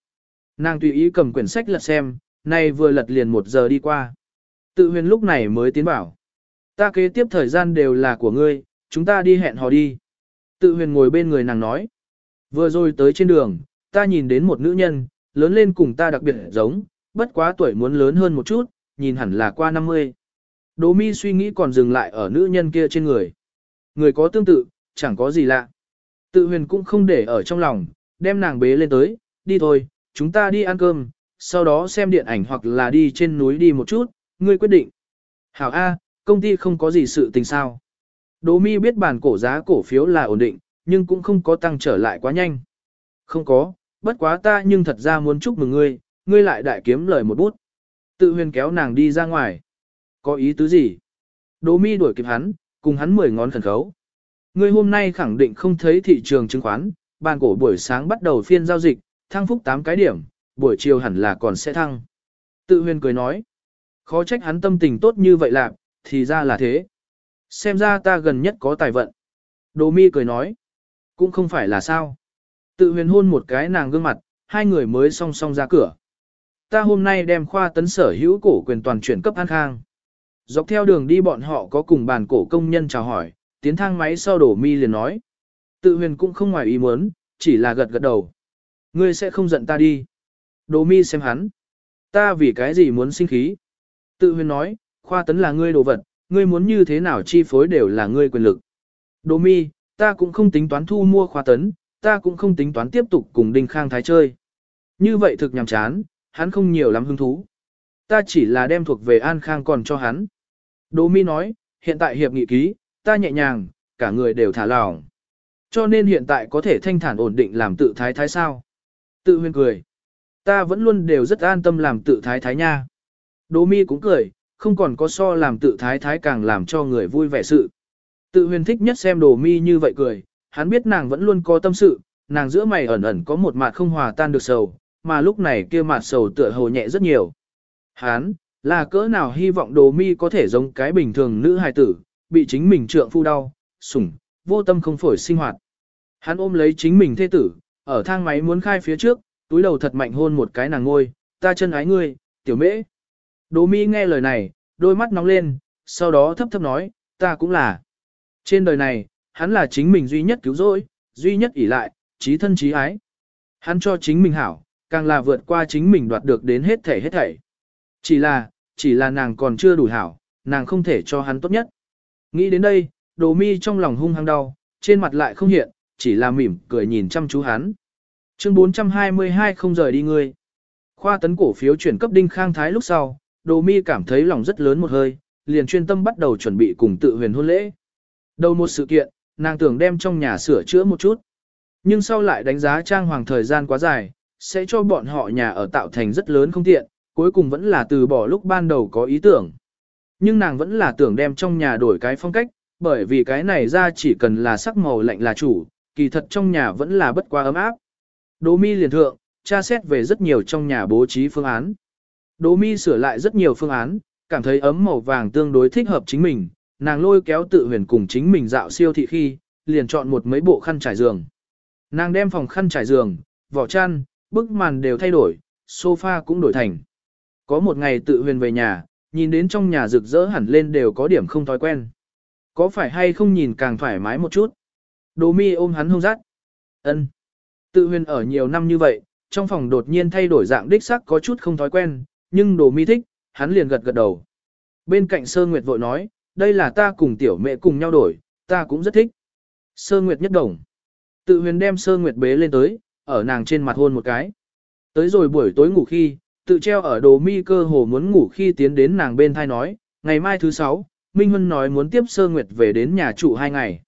Nàng tùy ý cầm quyển sách lật xem, nay vừa lật liền một giờ đi qua. Tự huyền lúc này mới tiến bảo. Ta kế tiếp thời gian đều là của ngươi, chúng ta đi hẹn hò đi. Tự huyền ngồi bên người nàng nói. Vừa rồi tới trên đường, ta nhìn đến một nữ nhân, lớn lên cùng ta đặc biệt giống, bất quá tuổi muốn lớn hơn một chút, nhìn hẳn là qua 50. Đỗ mi suy nghĩ còn dừng lại ở nữ nhân kia trên người. Người có tương tự, chẳng có gì lạ. Tự huyền cũng không để ở trong lòng, đem nàng bế lên tới, đi thôi, chúng ta đi ăn cơm, sau đó xem điện ảnh hoặc là đi trên núi đi một chút, ngươi quyết định. Hảo A, công ty không có gì sự tình sao. Đỗ mi biết bản cổ giá cổ phiếu là ổn định, nhưng cũng không có tăng trở lại quá nhanh. Không có, bất quá ta nhưng thật ra muốn chúc mừng ngươi, ngươi lại đại kiếm lời một bút. Tự huyền kéo nàng đi ra ngoài. Có ý tứ gì? Đỗ mi đuổi kịp hắn, cùng hắn mười ngón khẩn khấu. Ngươi hôm nay khẳng định không thấy thị trường chứng khoán, bàn cổ buổi sáng bắt đầu phiên giao dịch, thăng phúc 8 cái điểm, buổi chiều hẳn là còn sẽ thăng. Tự huyền cười nói. Khó trách hắn tâm tình tốt như vậy lạc, thì ra là thế. Xem ra ta gần nhất có tài vận. Đồ mi cười nói. Cũng không phải là sao. Tự huyền hôn một cái nàng gương mặt, hai người mới song song ra cửa. Ta hôm nay đem khoa tấn sở hữu cổ quyền toàn chuyển cấp an khang. Dọc theo đường đi bọn họ có cùng bàn cổ công nhân chào hỏi, tiến thang máy sau đổ mi liền nói. Tự huyền cũng không ngoài ý muốn, chỉ là gật gật đầu. Ngươi sẽ không giận ta đi. Đồ mi xem hắn. Ta vì cái gì muốn sinh khí? Tự huyền nói, khoa tấn là ngươi đồ vật, ngươi muốn như thế nào chi phối đều là ngươi quyền lực. Đồ mi, ta cũng không tính toán thu mua khoa tấn, ta cũng không tính toán tiếp tục cùng Đinh Khang Thái chơi. Như vậy thực nhằm chán, hắn không nhiều lắm hứng thú. Ta chỉ là đem thuộc về An Khang còn cho hắn. Đỗ Mi nói, hiện tại hiệp nghị ký, ta nhẹ nhàng, cả người đều thả lỏng. Cho nên hiện tại có thể thanh thản ổn định làm tự thái thái sao. Tự Huyên cười. Ta vẫn luôn đều rất an tâm làm tự thái thái nha. Đỗ Mi cũng cười, không còn có so làm tự thái thái càng làm cho người vui vẻ sự. Tự huyền thích nhất xem đồ mi như vậy cười, hắn biết nàng vẫn luôn có tâm sự, nàng giữa mày ẩn ẩn có một mặt không hòa tan được sầu, mà lúc này kia mặt sầu tựa hồ nhẹ rất nhiều. Hắn là cỡ nào hy vọng đồ mi có thể giống cái bình thường nữ hài tử, bị chính mình trượng phu đau, sủng, vô tâm không phổi sinh hoạt. Hắn ôm lấy chính mình thê tử, ở thang máy muốn khai phía trước, túi đầu thật mạnh hôn một cái nàng ngôi, ta chân ái ngươi, tiểu mễ. Đồ mi nghe lời này, đôi mắt nóng lên, sau đó thấp thấp nói, ta cũng là. Trên đời này, hắn là chính mình duy nhất cứu rỗi, duy nhất ỷ lại, trí thân trí ái. Hắn cho chính mình hảo, càng là vượt qua chính mình đoạt được đến hết thể hết thảy. Chỉ là, chỉ là nàng còn chưa đủ hảo, nàng không thể cho hắn tốt nhất. Nghĩ đến đây, đồ mi trong lòng hung hăng đau, trên mặt lại không hiện, chỉ là mỉm cười nhìn chăm chú hắn. Chương 422 không rời đi ngươi. Khoa tấn cổ phiếu chuyển cấp đinh khang thái lúc sau, đồ mi cảm thấy lòng rất lớn một hơi, liền chuyên tâm bắt đầu chuẩn bị cùng tự huyền hôn lễ. Đầu một sự kiện, nàng tưởng đem trong nhà sửa chữa một chút. Nhưng sau lại đánh giá trang hoàng thời gian quá dài, sẽ cho bọn họ nhà ở tạo thành rất lớn không tiện, cuối cùng vẫn là từ bỏ lúc ban đầu có ý tưởng. Nhưng nàng vẫn là tưởng đem trong nhà đổi cái phong cách, bởi vì cái này ra chỉ cần là sắc màu lạnh là chủ, kỳ thật trong nhà vẫn là bất quá ấm áp. Đỗ mi liền thượng, tra xét về rất nhiều trong nhà bố trí phương án. Đỗ mi sửa lại rất nhiều phương án, cảm thấy ấm màu vàng tương đối thích hợp chính mình, nàng lôi kéo tự huyền cùng chính mình dạo siêu thị khi, liền chọn một mấy bộ khăn trải giường. Nàng đem phòng khăn trải giường, vỏ chăn, bức màn đều thay đổi, sofa cũng đổi thành. Có một ngày tự huyền về nhà, nhìn đến trong nhà rực rỡ hẳn lên đều có điểm không thói quen. Có phải hay không nhìn càng thoải mái một chút? Đồ mi ôm hắn hông rát. ân Tự huyền ở nhiều năm như vậy, trong phòng đột nhiên thay đổi dạng đích sắc có chút không thói quen, nhưng đồ mi thích, hắn liền gật gật đầu. Bên cạnh sơ nguyệt vội nói, đây là ta cùng tiểu mẹ cùng nhau đổi, ta cũng rất thích. Sơ nguyệt nhất đồng. Tự huyền đem sơ nguyệt bế lên tới, ở nàng trên mặt hôn một cái. Tới rồi buổi tối ngủ khi, tự treo ở đồ mi cơ hồ muốn ngủ khi tiến đến nàng bên thai nói, ngày mai thứ sáu, Minh Huân nói muốn tiếp sơ nguyệt về đến nhà trụ hai ngày.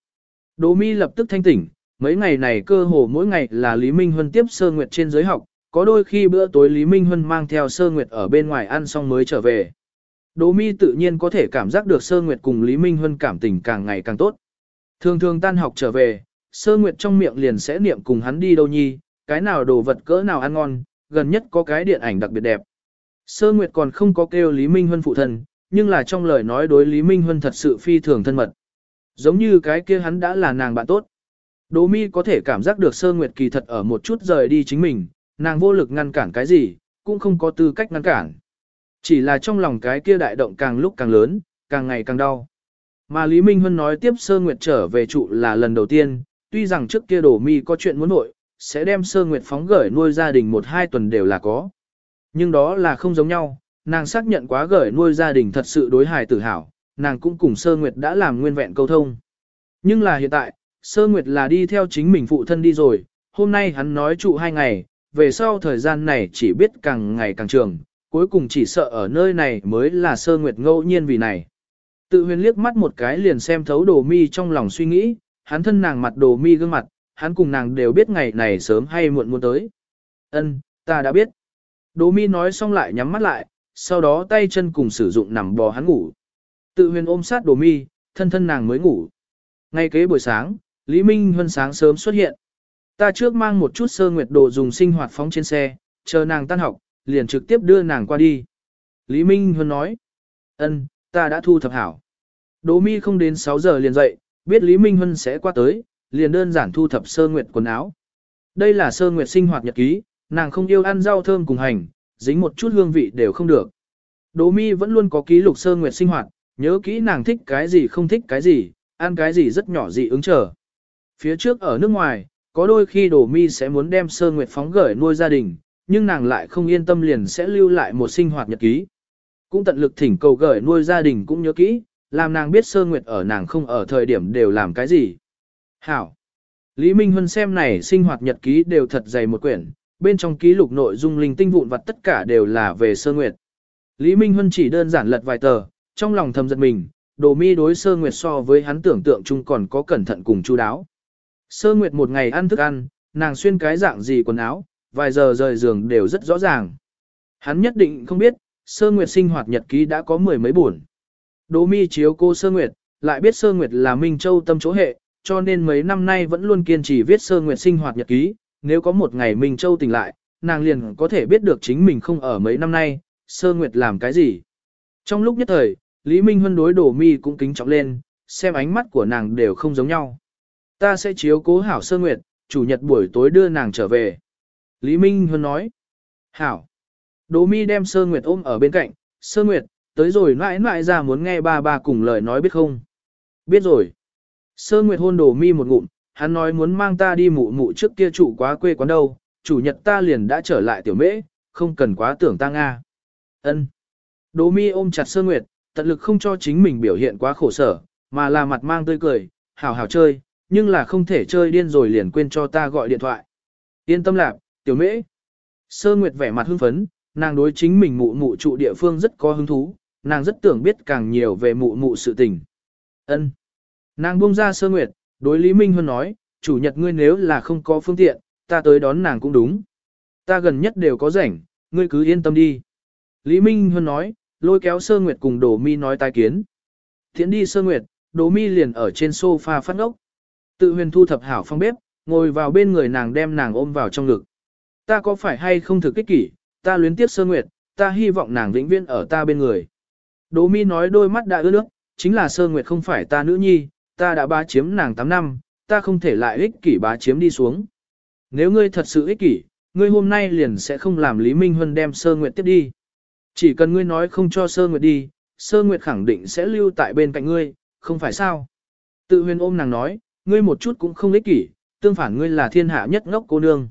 Đồ mi lập tức thanh tỉnh, mấy ngày này cơ hồ mỗi ngày là Lý Minh Huân tiếp sơ nguyệt trên giới học, có đôi khi bữa tối Lý Minh Huân mang theo sơ nguyệt ở bên ngoài ăn xong mới trở về. Đỗ mi tự nhiên có thể cảm giác được sơ nguyệt cùng Lý Minh Huân cảm tình càng ngày càng tốt. Thường thường tan học trở về, sơ nguyệt trong miệng liền sẽ niệm cùng hắn đi đâu nhi, cái nào đồ vật cỡ nào ăn ngon, gần nhất có cái điện ảnh đặc biệt đẹp. Sơ nguyệt còn không có kêu Lý Minh Huân phụ thân, nhưng là trong lời nói đối Lý Minh Huân thật sự phi thường thân mật. Giống như cái kia hắn đã là nàng bạn tốt. Đỗ mi có thể cảm giác được sơ nguyệt kỳ thật ở một chút rời đi chính mình, nàng vô lực ngăn cản cái gì, cũng không có tư cách ngăn cản. Chỉ là trong lòng cái kia đại động càng lúc càng lớn, càng ngày càng đau. Mà Lý Minh Huân nói tiếp Sơ Nguyệt trở về trụ là lần đầu tiên, tuy rằng trước kia đổ mi có chuyện muốn nội, sẽ đem Sơ Nguyệt phóng gửi nuôi gia đình một hai tuần đều là có. Nhưng đó là không giống nhau, nàng xác nhận quá gửi nuôi gia đình thật sự đối hài tự hào, nàng cũng cùng Sơ Nguyệt đã làm nguyên vẹn câu thông. Nhưng là hiện tại, Sơ Nguyệt là đi theo chính mình phụ thân đi rồi, hôm nay hắn nói trụ hai ngày, về sau thời gian này chỉ biết càng ngày càng trường, cuối cùng chỉ sợ ở nơi này mới là sơ nguyệt ngẫu nhiên vì này. Tự huyền liếc mắt một cái liền xem thấu đồ mi trong lòng suy nghĩ, hắn thân nàng mặt đồ mi gương mặt, hắn cùng nàng đều biết ngày này sớm hay muộn muốn tới. Ân, ta đã biết. Đồ mi nói xong lại nhắm mắt lại, sau đó tay chân cùng sử dụng nằm bò hắn ngủ. Tự huyền ôm sát đồ mi, thân thân nàng mới ngủ. Ngay kế buổi sáng, Lý Minh Huân sáng sớm xuất hiện. Ta trước mang một chút sơ nguyệt đồ dùng sinh hoạt phóng trên xe, chờ nàng tan học, liền trực tiếp đưa nàng qua đi. Lý Minh Huân nói, ân, ta đã thu thập hảo. Đỗ mi không đến 6 giờ liền dậy, biết Lý Minh Huân sẽ qua tới, liền đơn giản thu thập sơ nguyệt quần áo. Đây là sơ nguyệt sinh hoạt nhật ký, nàng không yêu ăn rau thơm cùng hành, dính một chút hương vị đều không được. Đỗ mi vẫn luôn có ký lục sơ nguyệt sinh hoạt, nhớ kỹ nàng thích cái gì không thích cái gì, ăn cái gì rất nhỏ dị ứng trở. Phía trước ở nước ngoài, có đôi khi Đỗ mi sẽ muốn đem sơ nguyệt phóng gửi nuôi gia đình, nhưng nàng lại không yên tâm liền sẽ lưu lại một sinh hoạt nhật ký. Cũng tận lực thỉnh cầu gửi nuôi gia đình cũng nhớ kỹ, làm nàng biết sơ nguyệt ở nàng không ở thời điểm đều làm cái gì. Hảo. Lý Minh Huân xem này sinh hoạt nhật ký đều thật dày một quyển, bên trong ký lục nội dung linh tinh vụn vặt tất cả đều là về sơ nguyệt. Lý Minh Huân chỉ đơn giản lật vài tờ, trong lòng thầm giật mình, đồ mi đối sơ nguyệt so với hắn tưởng tượng chung còn có cẩn thận cùng chu đáo. Sơ nguyệt một ngày ăn thức ăn, nàng xuyên cái dạng gì quần áo, vài giờ rời giường đều rất rõ ràng. Hắn nhất định không biết, Sơ Nguyệt sinh hoạt nhật ký đã có mười mấy buồn. Đỗ mi chiếu cô Sơ Nguyệt, lại biết Sơ Nguyệt là Minh Châu tâm chỗ hệ, cho nên mấy năm nay vẫn luôn kiên trì viết sơ nguyệt sinh hoạt nhật ký, nếu có một ngày Minh Châu tỉnh lại, nàng liền có thể biết được chính mình không ở mấy năm nay, sơ nguyệt làm cái gì. Trong lúc nhất thời, Lý Minh Huân đối Đỗ mi cũng kính trọng lên, xem ánh mắt của nàng đều không giống nhau. Ta sẽ chiếu cố hảo sơ nguyệt, chủ nhật buổi tối đưa nàng trở về. Lý Minh Huân nói. Hảo. Đỗ mi đem sơ nguyệt ôm ở bên cạnh, sơ nguyệt, tới rồi mãi mãi ra muốn nghe ba ba cùng lời nói biết không? Biết rồi. Sơ nguyệt hôn Đỗ mi một ngụm, hắn nói muốn mang ta đi mụ mụ trước kia chủ quá quê quán đâu, chủ nhật ta liền đã trở lại tiểu mễ, không cần quá tưởng ta Nga. ân Đỗ mi ôm chặt sơ nguyệt, tận lực không cho chính mình biểu hiện quá khổ sở, mà là mặt mang tươi cười, hảo hảo chơi, nhưng là không thể chơi điên rồi liền quên cho ta gọi điện thoại. Yên tâm lạc, tiểu mễ. Sơ Nguyệt vẻ mặt hưng phấn, nàng đối chính mình mụ mụ trụ địa phương rất có hứng thú, nàng rất tưởng biết càng nhiều về mụ mụ sự tình. Ân. Nàng buông ra Sơ Nguyệt, đối Lý Minh Huân nói, chủ nhật ngươi nếu là không có phương tiện, ta tới đón nàng cũng đúng. Ta gần nhất đều có rảnh, ngươi cứ yên tâm đi. Lý Minh Huân nói, lôi kéo Sơ Nguyệt cùng Đồ Mi nói tai kiến. Thiện đi Sơ Nguyệt, Đồ Mi liền ở trên sofa phát ngốc. Tự huyền thu thập hảo phong bếp, ngồi vào bên người nàng đem nàng ôm vào trong ngực. Ta có phải hay không thực kích kỷ, ta luyến tiếc Sơ Nguyệt, ta hy vọng nàng vĩnh viễn ở ta bên người. Đỗ Mi nói đôi mắt đã ướt nước, chính là Sơ Nguyệt không phải ta nữ nhi, ta đã bá chiếm nàng 8 năm, ta không thể lại ích kỷ bá chiếm đi xuống. Nếu ngươi thật sự ích kỷ, ngươi hôm nay liền sẽ không làm Lý Minh Huân đem Sơ Nguyệt tiếp đi. Chỉ cần ngươi nói không cho Sơ Nguyệt đi, Sơ Nguyệt khẳng định sẽ lưu tại bên cạnh ngươi, không phải sao? Tự huyền ôm nàng nói, ngươi một chút cũng không ích kỷ, tương phản ngươi là thiên hạ nhất ngốc cô nương.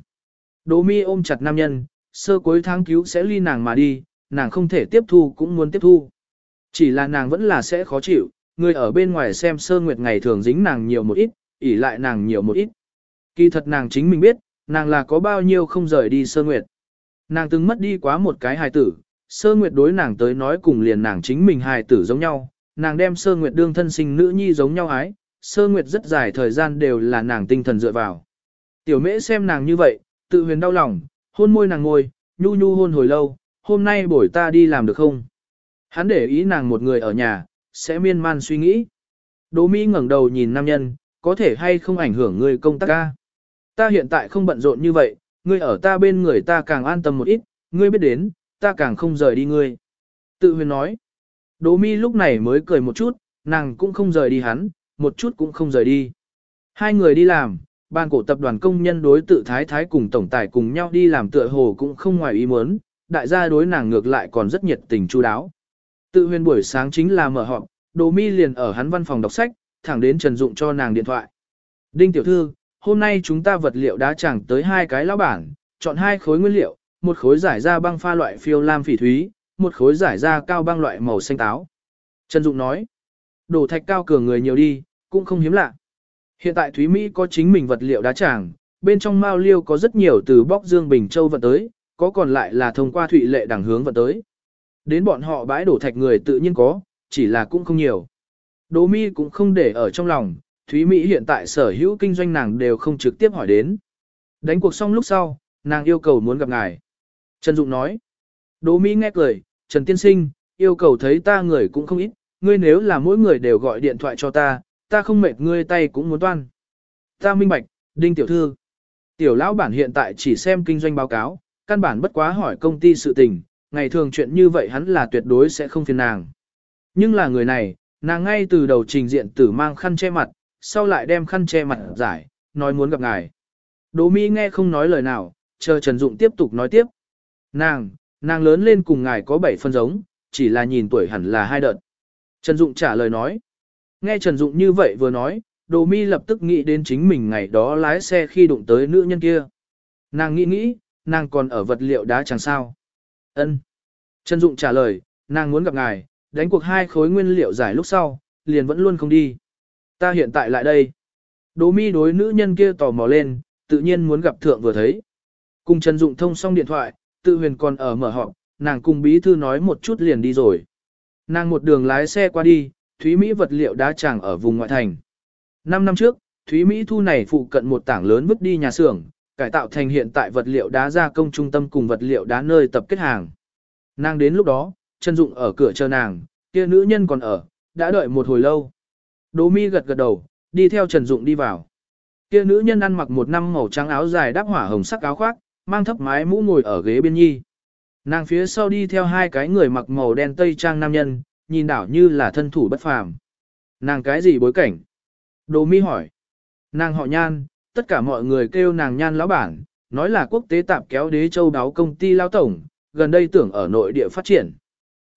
Đỗ mi ôm chặt nam nhân, sơ cuối tháng cứu sẽ ly nàng mà đi, nàng không thể tiếp thu cũng muốn tiếp thu. Chỉ là nàng vẫn là sẽ khó chịu, người ở bên ngoài xem sơ nguyệt ngày thường dính nàng nhiều một ít, ỉ lại nàng nhiều một ít. Kỳ thật nàng chính mình biết, nàng là có bao nhiêu không rời đi sơ nguyệt. Nàng từng mất đi quá một cái hài tử, sơ nguyệt đối nàng tới nói cùng liền nàng chính mình hài tử giống nhau, nàng đem sơ nguyệt đương thân sinh nữ nhi giống nhau ái, sơ nguyệt rất dài thời gian đều là nàng tinh thần dựa vào. Tiểu mễ xem nàng như vậy, tự huyền đau lòng, hôn môi nàng ngồi, nhu nhu hôn hồi lâu, hôm nay buổi ta đi làm được không? Hắn để ý nàng một người ở nhà, sẽ miên man suy nghĩ. Đỗ Mỹ ngẩng đầu nhìn nam nhân, có thể hay không ảnh hưởng người công tác ca. Ta hiện tại không bận rộn như vậy, ngươi ở ta bên người ta càng an tâm một ít, ngươi biết đến, ta càng không rời đi ngươi. Tự huyền nói. Đỗ Mi lúc này mới cười một chút, nàng cũng không rời đi hắn, một chút cũng không rời đi. Hai người đi làm, ban cổ tập đoàn công nhân đối tự thái thái cùng tổng tài cùng nhau đi làm tựa hồ cũng không ngoài ý muốn, đại gia đối nàng ngược lại còn rất nhiệt tình chu đáo. Tự huyền buổi sáng chính là mở họp, đồ mi liền ở hắn văn phòng đọc sách, thẳng đến Trần Dụng cho nàng điện thoại. Đinh tiểu thư, hôm nay chúng ta vật liệu đá chẳng tới hai cái lão bản, chọn hai khối nguyên liệu, một khối giải ra băng pha loại phiêu lam phỉ thúy, một khối giải ra cao băng loại màu xanh táo. Trần Dụng nói, đồ thạch cao cường người nhiều đi, cũng không hiếm lạ. Hiện tại Thúy Mỹ có chính mình vật liệu đá tràng, bên trong Mao Liêu có rất nhiều từ bóc Dương Bình Châu vận tới, có còn lại là thông qua Thụy Lệ đẳng hướng vận tới. Đến bọn họ bãi đổ thạch người tự nhiên có, chỉ là cũng không nhiều. Đỗ Mi cũng không để ở trong lòng, Thúy Mỹ hiện tại sở hữu kinh doanh nàng đều không trực tiếp hỏi đến. Đánh cuộc xong lúc sau, nàng yêu cầu muốn gặp ngài. Trần Dụng nói. Đỗ Mỹ nghe cười, Trần Tiên Sinh, yêu cầu thấy ta người cũng không ít, ngươi nếu là mỗi người đều gọi điện thoại cho ta, ta không mệt ngươi tay cũng muốn toan. Ta minh bạch, Đinh Tiểu Thư. Tiểu lão bản hiện tại chỉ xem kinh doanh báo cáo, căn bản bất quá hỏi công ty sự tình, ngày thường chuyện như vậy hắn là tuyệt đối sẽ không phiền nàng. Nhưng là người này, nàng ngay từ đầu trình diện tử mang khăn che mặt, sau lại đem khăn che mặt giải, nói muốn gặp ngài. Đỗ Mi nghe không nói lời nào, chờ Trần Dụng tiếp tục nói tiếp. Nàng, nàng lớn lên cùng ngài có bảy phân giống, chỉ là nhìn tuổi hẳn là hai đợt. Trần Dụng trả lời nói. Nghe Trần Dụng như vậy vừa nói, Đồ Mi lập tức nghĩ đến chính mình ngày đó lái xe khi đụng tới nữ nhân kia. Nàng nghĩ nghĩ, nàng còn ở vật liệu đá chẳng sao. Ân. Trần Dụng trả lời, nàng muốn gặp ngài, đánh cuộc hai khối nguyên liệu giải lúc sau, liền vẫn luôn không đi. Ta hiện tại lại đây. Đỗ Mi đối nữ nhân kia tò mò lên, tự nhiên muốn gặp thượng vừa thấy. Cùng Trần Dụng thông xong điện thoại, tự huyền còn ở mở họp, nàng cùng bí thư nói một chút liền đi rồi. Nàng một đường lái xe qua đi, Thúy Mỹ vật liệu đá tràng ở vùng ngoại thành. Năm năm trước, Thúy Mỹ thu này phụ cận một tảng lớn vứt đi nhà xưởng, cải tạo thành hiện tại vật liệu đá gia công trung tâm cùng vật liệu đá nơi tập kết hàng. Nàng đến lúc đó, chân dụng ở cửa chờ nàng, kia nữ nhân còn ở, đã đợi một hồi lâu. Đỗ mi gật gật đầu, đi theo Trần Dụng đi vào. Kia nữ nhân ăn mặc một năm màu trắng áo dài đáp hỏa hồng sắc áo khoác, mang thấp mái mũ ngồi ở ghế bên nhi. Nàng phía sau đi theo hai cái người mặc màu đen tây trang nam nhân, nhìn đảo như là thân thủ bất phàm. Nàng cái gì bối cảnh? Đồ mi hỏi. Nàng họ nhan, tất cả mọi người kêu nàng nhan lão bản, nói là quốc tế tạp kéo đế châu đáo công ty lao tổng, gần đây tưởng ở nội địa phát triển.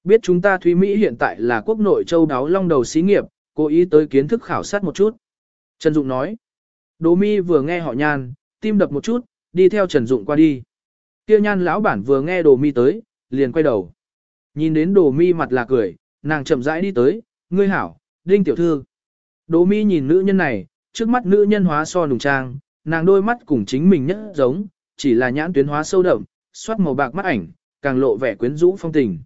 Biết chúng ta Thúy Mỹ hiện tại là quốc nội châu đáo long đầu xí nghiệp, cố ý tới kiến thức khảo sát một chút. Trần Dụng nói. Đỗ mi vừa nghe họ nhan, tim đập một chút, đi theo Trần Dụng qua đi. Kia nhan lão bản vừa nghe đồ mi tới, liền quay đầu. Nhìn đến đồ mi mặt là cười, nàng chậm rãi đi tới, ngươi hảo, đinh tiểu thư. đỗ mi nhìn nữ nhân này, trước mắt nữ nhân hóa so nùng trang, nàng đôi mắt cùng chính mình nhất giống, chỉ là nhãn tuyến hóa sâu đậm, xoát màu bạc mắt ảnh, càng lộ vẻ quyến rũ phong tình.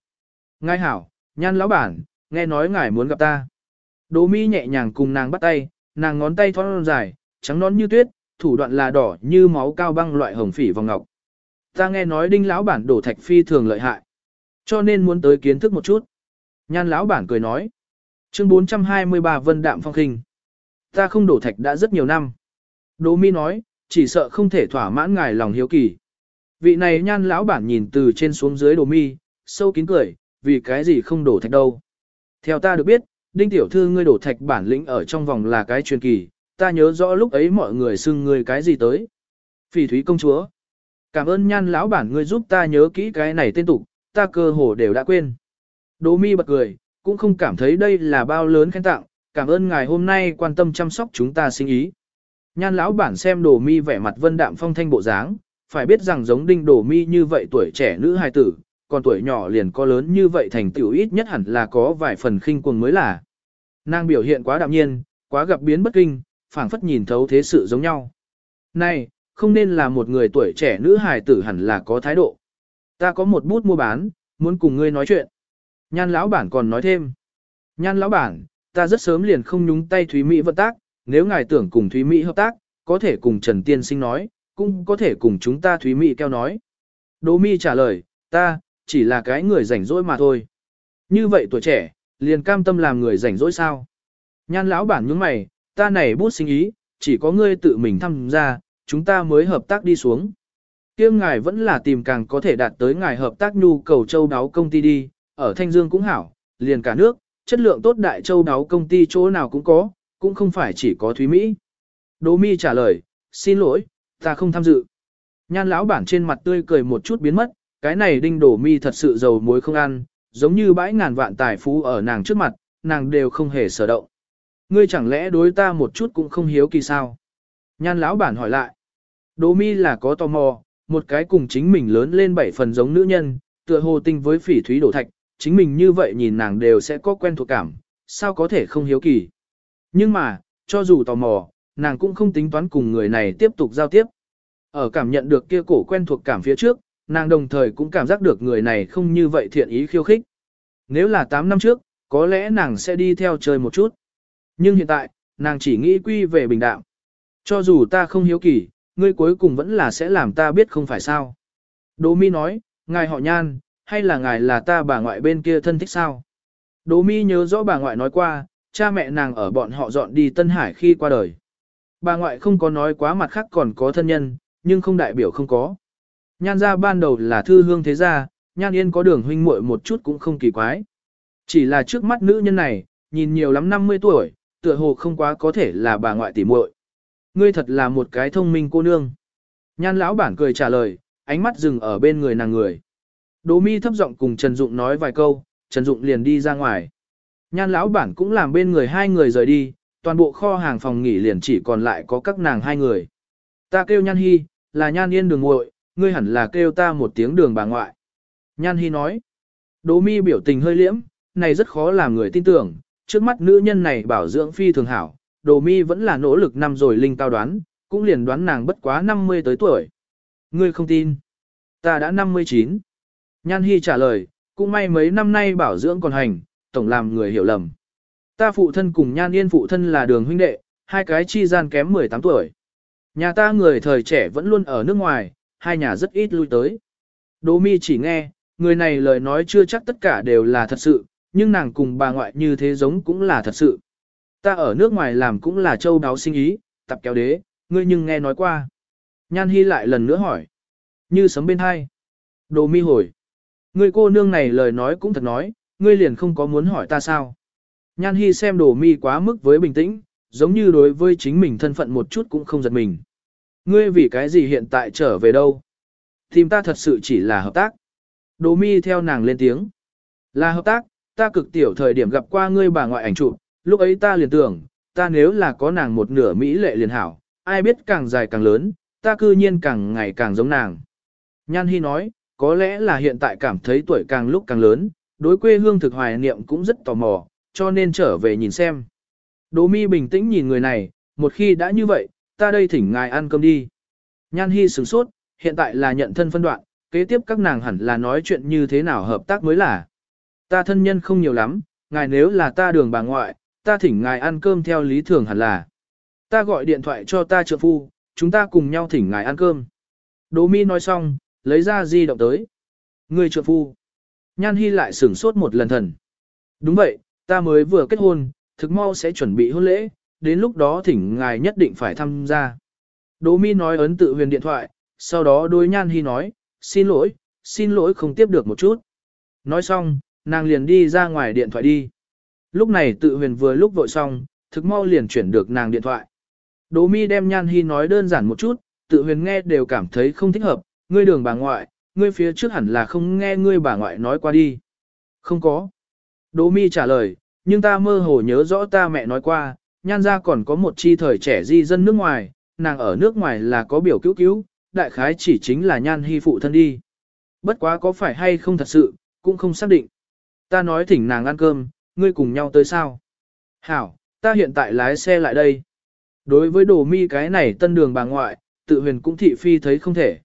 Ngài hảo, nhan lão bản, nghe nói ngài muốn gặp ta. Đỗ mi nhẹ nhàng cùng nàng bắt tay, nàng ngón tay thon dài, trắng nón như tuyết, thủ đoạn là đỏ như máu cao băng loại hồng phỉ vòng ngọc. Ta nghe nói đinh lão bản đổ thạch phi thường lợi hại, cho nên muốn tới kiến thức một chút. Nhan lão bản cười nói. Chương 423 Vân Đạm Phong Kinh. Ta không đổ thạch đã rất nhiều năm. Đỗ Mi nói, chỉ sợ không thể thỏa mãn ngài lòng hiếu kỳ. Vị này nhan lão bản nhìn từ trên xuống dưới Đỗ Mi, sâu kín cười, vì cái gì không đổ thạch đâu. Theo ta được biết, Đinh tiểu thư ngươi đổ thạch bản lĩnh ở trong vòng là cái truyền kỳ, ta nhớ rõ lúc ấy mọi người xưng ngươi cái gì tới. Phỉ thúy công chúa. Cảm ơn nhan lão bản ngươi giúp ta nhớ kỹ cái này tên tục, ta cơ hồ đều đã quên. Đỗ mi bật cười, cũng không cảm thấy đây là bao lớn khen tặng, cảm ơn ngài hôm nay quan tâm chăm sóc chúng ta sinh ý. Nhan lão bản xem đồ mi vẻ mặt vân đạm phong thanh bộ dáng, phải biết rằng giống đinh đồ mi như vậy tuổi trẻ nữ hài tử, còn tuổi nhỏ liền có lớn như vậy thành tiểu ít nhất hẳn là có vài phần khinh cuồng mới là. Nàng biểu hiện quá đạm nhiên, quá gặp biến bất kinh, phảng phất nhìn thấu thế sự giống nhau. Này, không nên là một người tuổi trẻ nữ hài tử hẳn là có thái độ. Ta có một bút mua bán, muốn cùng ngươi nói chuyện. Nhan lão bản còn nói thêm. Nhan lão bản, ta rất sớm liền không nhúng tay Thúy Mỹ vận tác, nếu ngài tưởng cùng Thúy Mỹ hợp tác, có thể cùng Trần Tiên Sinh nói, cũng có thể cùng chúng ta Thúy Mỹ keo nói. Đỗ Mi trả lời, ta, chỉ là cái người rảnh rỗi mà thôi. Như vậy tuổi trẻ, liền cam tâm làm người rảnh rỗi sao? Nhan lão bản nhướng mày, ta này bút sinh ý, chỉ có ngươi tự mình tham gia, chúng ta mới hợp tác đi xuống. Kiêm ngài vẫn là tìm càng có thể đạt tới ngài hợp tác nhu cầu châu đáo công ty đi, ở Thanh Dương cũng hảo, liền cả nước, chất lượng tốt đại châu đáo công ty chỗ nào cũng có, cũng không phải chỉ có Thúy Mỹ. Đỗ Mi trả lời, xin lỗi, ta không tham dự. Nhan lão bản trên mặt tươi cười một chút biến mất, cái này đinh đổ mi thật sự giàu muối không ăn, giống như bãi ngàn vạn tài phú ở nàng trước mặt, nàng đều không hề sở động. Ngươi chẳng lẽ đối ta một chút cũng không hiếu kỳ sao? Nhan lão bản hỏi lại. Đỗ mi là có tò mò, một cái cùng chính mình lớn lên bảy phần giống nữ nhân, tựa hồ tinh với phỉ thúy đổ thạch, chính mình như vậy nhìn nàng đều sẽ có quen thuộc cảm, sao có thể không hiếu kỳ. Nhưng mà, cho dù tò mò, nàng cũng không tính toán cùng người này tiếp tục giao tiếp. Ở cảm nhận được kia cổ quen thuộc cảm phía trước, nàng đồng thời cũng cảm giác được người này không như vậy thiện ý khiêu khích. Nếu là 8 năm trước, có lẽ nàng sẽ đi theo chơi một chút. Nhưng hiện tại, nàng chỉ nghĩ quy về bình đạm. Cho dù ta không hiếu kỳ, ngươi cuối cùng vẫn là sẽ làm ta biết không phải sao. Đỗ Mi nói, ngài họ nhan, hay là ngài là ta bà ngoại bên kia thân thích sao? Đỗ Mi nhớ rõ bà ngoại nói qua, cha mẹ nàng ở bọn họ dọn đi Tân Hải khi qua đời. Bà ngoại không có nói quá mặt khác còn có thân nhân, nhưng không đại biểu không có. Nhan gia ban đầu là thư hương thế gia, nhan yên có đường huynh muội một chút cũng không kỳ quái. Chỉ là trước mắt nữ nhân này, nhìn nhiều lắm 50 tuổi, tựa hồ không quá có thể là bà ngoại tỷ muội. Ngươi thật là một cái thông minh cô nương. Nhan lão bản cười trả lời, ánh mắt dừng ở bên người nàng người. Đỗ mi thấp giọng cùng Trần Dụng nói vài câu, Trần Dụng liền đi ra ngoài. Nhan lão bản cũng làm bên người hai người rời đi, toàn bộ kho hàng phòng nghỉ liền chỉ còn lại có các nàng hai người. Ta kêu Nhan Hi, là Nhan Yên đường muội, ngươi hẳn là kêu ta một tiếng đường bà ngoại. Nhan Hi nói. Đỗ mi biểu tình hơi liễm, này rất khó làm người tin tưởng, trước mắt nữ nhân này bảo dưỡng phi thường hảo, Đỗ mi vẫn là nỗ lực năm rồi linh cao đoán, cũng liền đoán nàng bất quá 50 tới tuổi. Ngươi không tin. Ta đã 59. Nhan Hi trả lời, cũng may mấy năm nay bảo dưỡng còn hành, tổng làm người hiểu lầm. Ta phụ thân cùng Nhan Yên phụ thân là đường huynh đệ, hai cái chi gian kém 18 tuổi. Nhà ta người thời trẻ vẫn luôn ở nước ngoài, hai nhà rất ít lui tới. Đỗ mi chỉ nghe, người này lời nói chưa chắc tất cả đều là thật sự, nhưng nàng cùng bà ngoại như thế giống cũng là thật sự. Ta ở nước ngoài làm cũng là châu đáo sinh ý, tập kéo đế, ngươi nhưng nghe nói qua. Nhan Hi lại lần nữa hỏi. Như sấm bên hai. Đồ mi hồi. Ngươi cô nương này lời nói cũng thật nói, ngươi liền không có muốn hỏi ta sao. Nhan Hi xem đồ mi quá mức với bình tĩnh, giống như đối với chính mình thân phận một chút cũng không giật mình. Ngươi vì cái gì hiện tại trở về đâu? Tìm ta thật sự chỉ là hợp tác. Đồ mi theo nàng lên tiếng. Là hợp tác, ta cực tiểu thời điểm gặp qua ngươi bà ngoại ảnh chụp, lúc ấy ta liền tưởng, ta nếu là có nàng một nửa mỹ lệ liền hảo, ai biết càng dài càng lớn, ta cư nhiên càng ngày càng giống nàng. Nhan Hi nói, có lẽ là hiện tại cảm thấy tuổi càng lúc càng lớn, đối quê hương thực hoài niệm cũng rất tò mò, cho nên trở về nhìn xem. Đỗ mi bình tĩnh nhìn người này, một khi đã như vậy, ta đây thỉnh ngài ăn cơm đi. Nhan Hi sửng sốt, hiện tại là nhận thân phân đoạn, kế tiếp các nàng hẳn là nói chuyện như thế nào hợp tác mới là. Ta thân nhân không nhiều lắm, ngài nếu là ta đường bà ngoại, ta thỉnh ngài ăn cơm theo lý thường hẳn là. Ta gọi điện thoại cho ta trợ phu, chúng ta cùng nhau thỉnh ngài ăn cơm. Đỗ mi nói xong, lấy ra di động tới. Người trợ phu. Nhan Hy lại sửng sốt một lần thần. Đúng vậy, ta mới vừa kết hôn, thực mau sẽ chuẩn bị hôn lễ, đến lúc đó thỉnh ngài nhất định phải tham gia. Đỗ mi nói ấn tự huyền điện thoại, sau đó đối Nhan Hy nói, xin lỗi, xin lỗi không tiếp được một chút. Nói xong, nàng liền đi ra ngoài điện thoại đi. Lúc này tự huyền vừa lúc vội xong, thực mau liền chuyển được nàng điện thoại. Đỗ mi đem Nhan Hy nói đơn giản một chút, tự huyền nghe đều cảm thấy không thích hợp, ngươi đường bà ngoại, ngươi phía trước hẳn là không nghe ngươi bà ngoại nói qua đi. Không có. Đỗ mi trả lời, nhưng ta mơ hồ nhớ rõ ta mẹ nói qua, nhan ra còn có một chi thời trẻ di dân nước ngoài, nàng ở nước ngoài là có biểu cứu cứu, đại khái chỉ chính là nhan hy phụ thân đi. Bất quá có phải hay không thật sự, cũng không xác định. Ta nói thỉnh nàng ăn cơm, ngươi cùng nhau tới sao? Hảo, ta hiện tại lái xe lại đây. Đối với đồ mi cái này tân đường bà ngoại, tự huyền cũng thị phi thấy không thể.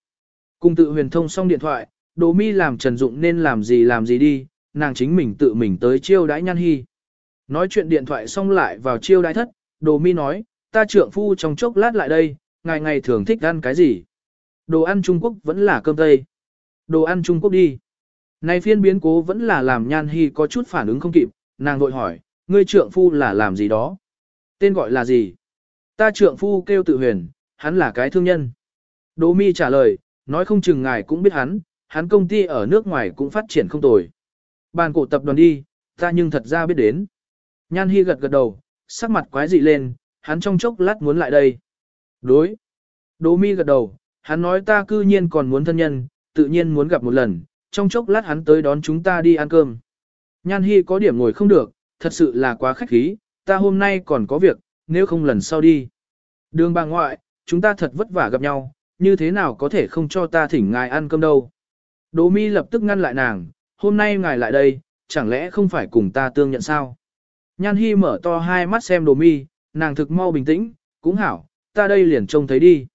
Cùng tự huyền thông xong điện thoại, đồ mi làm trần dụng nên làm gì làm gì đi, nàng chính mình tự mình tới chiêu đãi nhan hy. Nói chuyện điện thoại xong lại vào chiêu đãi thất, đồ mi nói, ta trượng phu trong chốc lát lại đây, ngày ngày thường thích ăn cái gì. Đồ ăn Trung Quốc vẫn là cơm Tây. Đồ ăn Trung Quốc đi. Này phiên biến cố vẫn là làm nhan hy có chút phản ứng không kịp, nàng vội hỏi, ngươi trượng phu là làm gì đó? Tên gọi là gì? Ta trượng phu kêu tự huyền, hắn là cái thương nhân. Đỗ mi trả lời, nói không chừng ngài cũng biết hắn, hắn công ty ở nước ngoài cũng phát triển không tồi. Bàn cổ tập đoàn đi, ta nhưng thật ra biết đến. Nhan Hi gật gật đầu, sắc mặt quái dị lên, hắn trong chốc lát muốn lại đây. Đối. Đỗ mi gật đầu, hắn nói ta cư nhiên còn muốn thân nhân, tự nhiên muốn gặp một lần, trong chốc lát hắn tới đón chúng ta đi ăn cơm. Nhan Hi có điểm ngồi không được, thật sự là quá khách khí, ta hôm nay còn có việc, nếu không lần sau đi. Đường bà ngoại, chúng ta thật vất vả gặp nhau, như thế nào có thể không cho ta thỉnh ngài ăn cơm đâu. Đỗ mi lập tức ngăn lại nàng, hôm nay ngài lại đây, chẳng lẽ không phải cùng ta tương nhận sao? Nhan Hi mở to hai mắt xem Đỗ mi, nàng thực mau bình tĩnh, cũng hảo, ta đây liền trông thấy đi.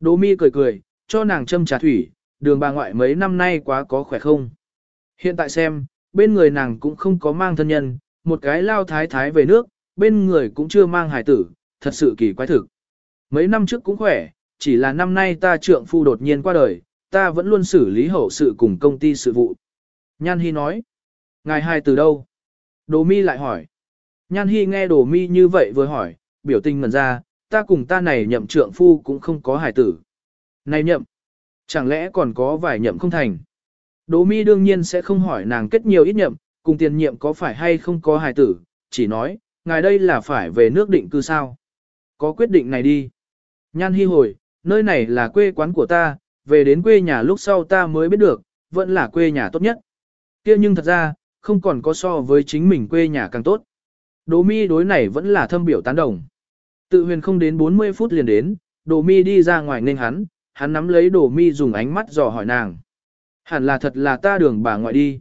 Đỗ mi cười cười, cho nàng châm trà thủy, đường bà ngoại mấy năm nay quá có khỏe không? Hiện tại xem, bên người nàng cũng không có mang thân nhân, một cái lao thái thái về nước, bên người cũng chưa mang hải tử, thật sự kỳ quái thực. Mấy năm trước cũng khỏe, chỉ là năm nay ta trượng phu đột nhiên qua đời, ta vẫn luôn xử lý hậu sự cùng công ty sự vụ. Nhan Hi nói, ngài hai từ đâu? Đồ mi lại hỏi. Nhan Hi nghe đồ mi như vậy vừa hỏi, biểu tình ngần ra, ta cùng ta này nhậm trượng phu cũng không có hài tử. Này nhậm, chẳng lẽ còn có vài nhậm không thành? Đồ mi đương nhiên sẽ không hỏi nàng kết nhiều ít nhậm, cùng tiền nhiệm có phải hay không có hài tử, chỉ nói, ngài đây là phải về nước định cư sao? Có quyết định này đi. Nhan Hi hồi, nơi này là quê quán của ta, về đến quê nhà lúc sau ta mới biết được, vẫn là quê nhà tốt nhất. kia nhưng thật ra, không còn có so với chính mình quê nhà càng tốt. Đồ mi đối này vẫn là thâm biểu tán đồng. Tự huyền không đến 40 phút liền đến, đồ mi đi ra ngoài nên hắn, hắn nắm lấy đồ mi dùng ánh mắt dò hỏi nàng. Hẳn là thật là ta đường bà ngoại đi.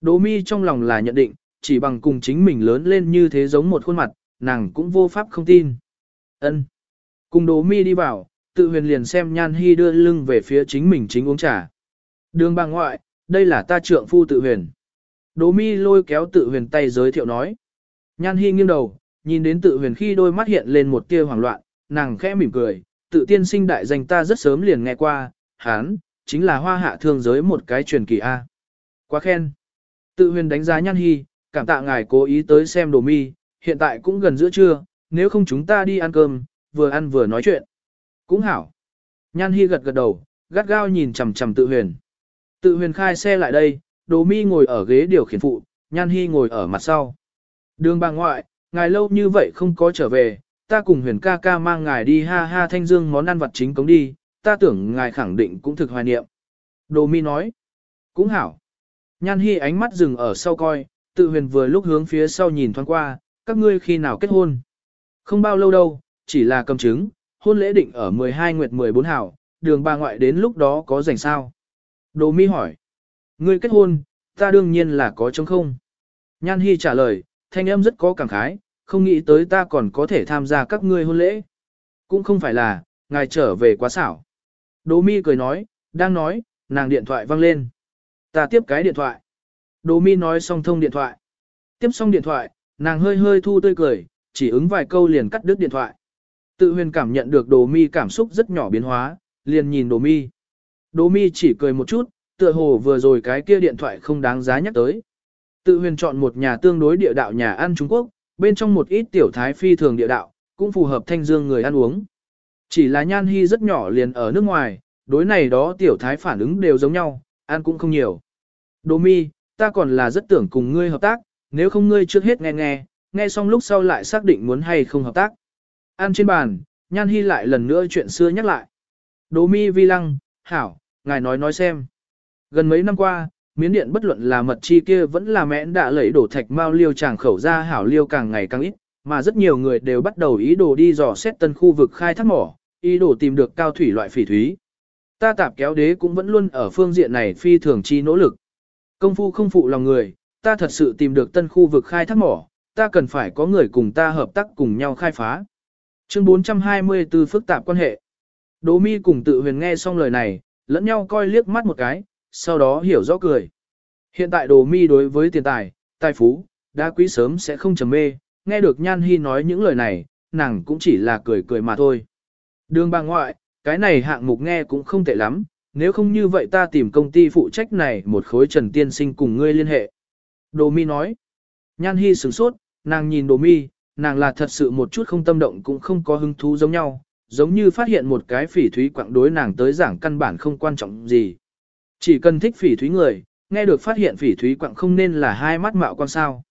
Đồ mi trong lòng là nhận định, chỉ bằng cùng chính mình lớn lên như thế giống một khuôn mặt, nàng cũng vô pháp không tin. Ân. Cùng Đỗ Mi đi vào, tự huyền liền xem Nhan Hi đưa lưng về phía chính mình chính uống trà. Đường bà ngoại, đây là ta trượng phu tự huyền. Đỗ Mi lôi kéo tự huyền tay giới thiệu nói. Nhan Hi nghiêng đầu, nhìn đến tự huyền khi đôi mắt hiện lên một tia hoảng loạn, nàng khẽ mỉm cười, tự tiên sinh đại danh ta rất sớm liền nghe qua, hán, chính là hoa hạ thương giới một cái truyền kỳ A. Quá khen. Tự huyền đánh giá Nhan Hi, cảm tạ ngài cố ý tới xem đồ mi, hiện tại cũng gần giữa trưa, nếu không chúng ta đi ăn cơm, vừa ăn vừa nói chuyện. Cũng hảo. Nhan Hi gật gật đầu, gắt gao nhìn chằm chằm tự huyền. Tự huyền khai xe lại đây, Đồ Mi ngồi ở ghế điều khiển phụ, Nhan Hi ngồi ở mặt sau. Đường bà ngoại, ngài lâu như vậy không có trở về, ta cùng huyền ca ca mang ngài đi ha ha thanh dương món ăn vặt chính cống đi, ta tưởng ngài khẳng định cũng thực hoài niệm. Đồ Mi nói, cũng hảo. Nhan Hi ánh mắt dừng ở sau coi, tự huyền vừa lúc hướng phía sau nhìn thoáng qua, các ngươi khi nào kết hôn. Không bao lâu đâu, chỉ là cầm chứng, hôn lễ định ở 12 nguyệt 14 hảo, đường bà ngoại đến lúc đó có rảnh sao. Đồ mi hỏi, ngươi kết hôn, ta đương nhiên là có chống không. Nhan Hi trả lời, thanh âm rất có cảm khái, không nghĩ tới ta còn có thể tham gia các ngươi hôn lễ. Cũng không phải là, ngài trở về quá xảo. Đồ mi cười nói, đang nói, nàng điện thoại vang lên. Ta tiếp cái điện thoại. Đồ mi nói xong thông điện thoại. Tiếp xong điện thoại, nàng hơi hơi thu tươi cười, chỉ ứng vài câu liền cắt đứt điện thoại. Tự huyền cảm nhận được đồ mi cảm xúc rất nhỏ biến hóa, liền nhìn đồ mi. Đồ mi chỉ cười một chút, tựa hồ vừa rồi cái kia điện thoại không đáng giá nhắc tới. Tự huyền chọn một nhà tương đối địa đạo nhà ăn Trung Quốc, bên trong một ít tiểu thái phi thường địa đạo, cũng phù hợp thanh dương người ăn uống. Chỉ là nhan hy rất nhỏ liền ở nước ngoài, đối này đó tiểu thái phản ứng đều giống nhau, ăn cũng không nhiều. Đồ mi, ta còn là rất tưởng cùng ngươi hợp tác, nếu không ngươi trước hết nghe nghe, nghe xong lúc sau lại xác định muốn hay không hợp tác. Ăn trên bàn, Nhan Hy lại lần nữa chuyện xưa nhắc lại. Đỗ mi vi lăng, hảo, ngài nói nói xem. Gần mấy năm qua, miến điện bất luận là mật chi kia vẫn là mẽn đã lấy đổ thạch mao liêu chàng khẩu ra hảo liêu càng ngày càng ít, mà rất nhiều người đều bắt đầu ý đồ đi dò xét tân khu vực khai thác mỏ, ý đồ tìm được cao thủy loại phỉ thúy. Ta tạp kéo đế cũng vẫn luôn ở phương diện này phi thường chi nỗ lực. Công phu không phụ lòng người, ta thật sự tìm được tân khu vực khai thác mỏ, ta cần phải có người cùng ta hợp tác cùng nhau khai phá. Chương 424 phức tạp quan hệ. Đỗ mi cùng tự huyền nghe xong lời này, lẫn nhau coi liếc mắt một cái, sau đó hiểu rõ cười. Hiện tại đồ mi đối với tiền tài, tài phú, đã quý sớm sẽ không trầm mê, nghe được Nhan Hi nói những lời này, nàng cũng chỉ là cười cười mà thôi. Đường bà ngoại, cái này hạng mục nghe cũng không tệ lắm, nếu không như vậy ta tìm công ty phụ trách này một khối Trần Tiên Sinh cùng ngươi liên hệ. Đồ mi nói. Nhan Hi sửng sốt, nàng nhìn đồ mi, nàng là thật sự một chút không tâm động cũng không có hứng thú giống nhau, giống như phát hiện một cái phỉ thúy quặng đối nàng tới giảng căn bản không quan trọng gì. Chỉ cần thích phỉ thúy người, nghe được phát hiện phỉ thúy quặng không nên là hai mắt mạo quan sao.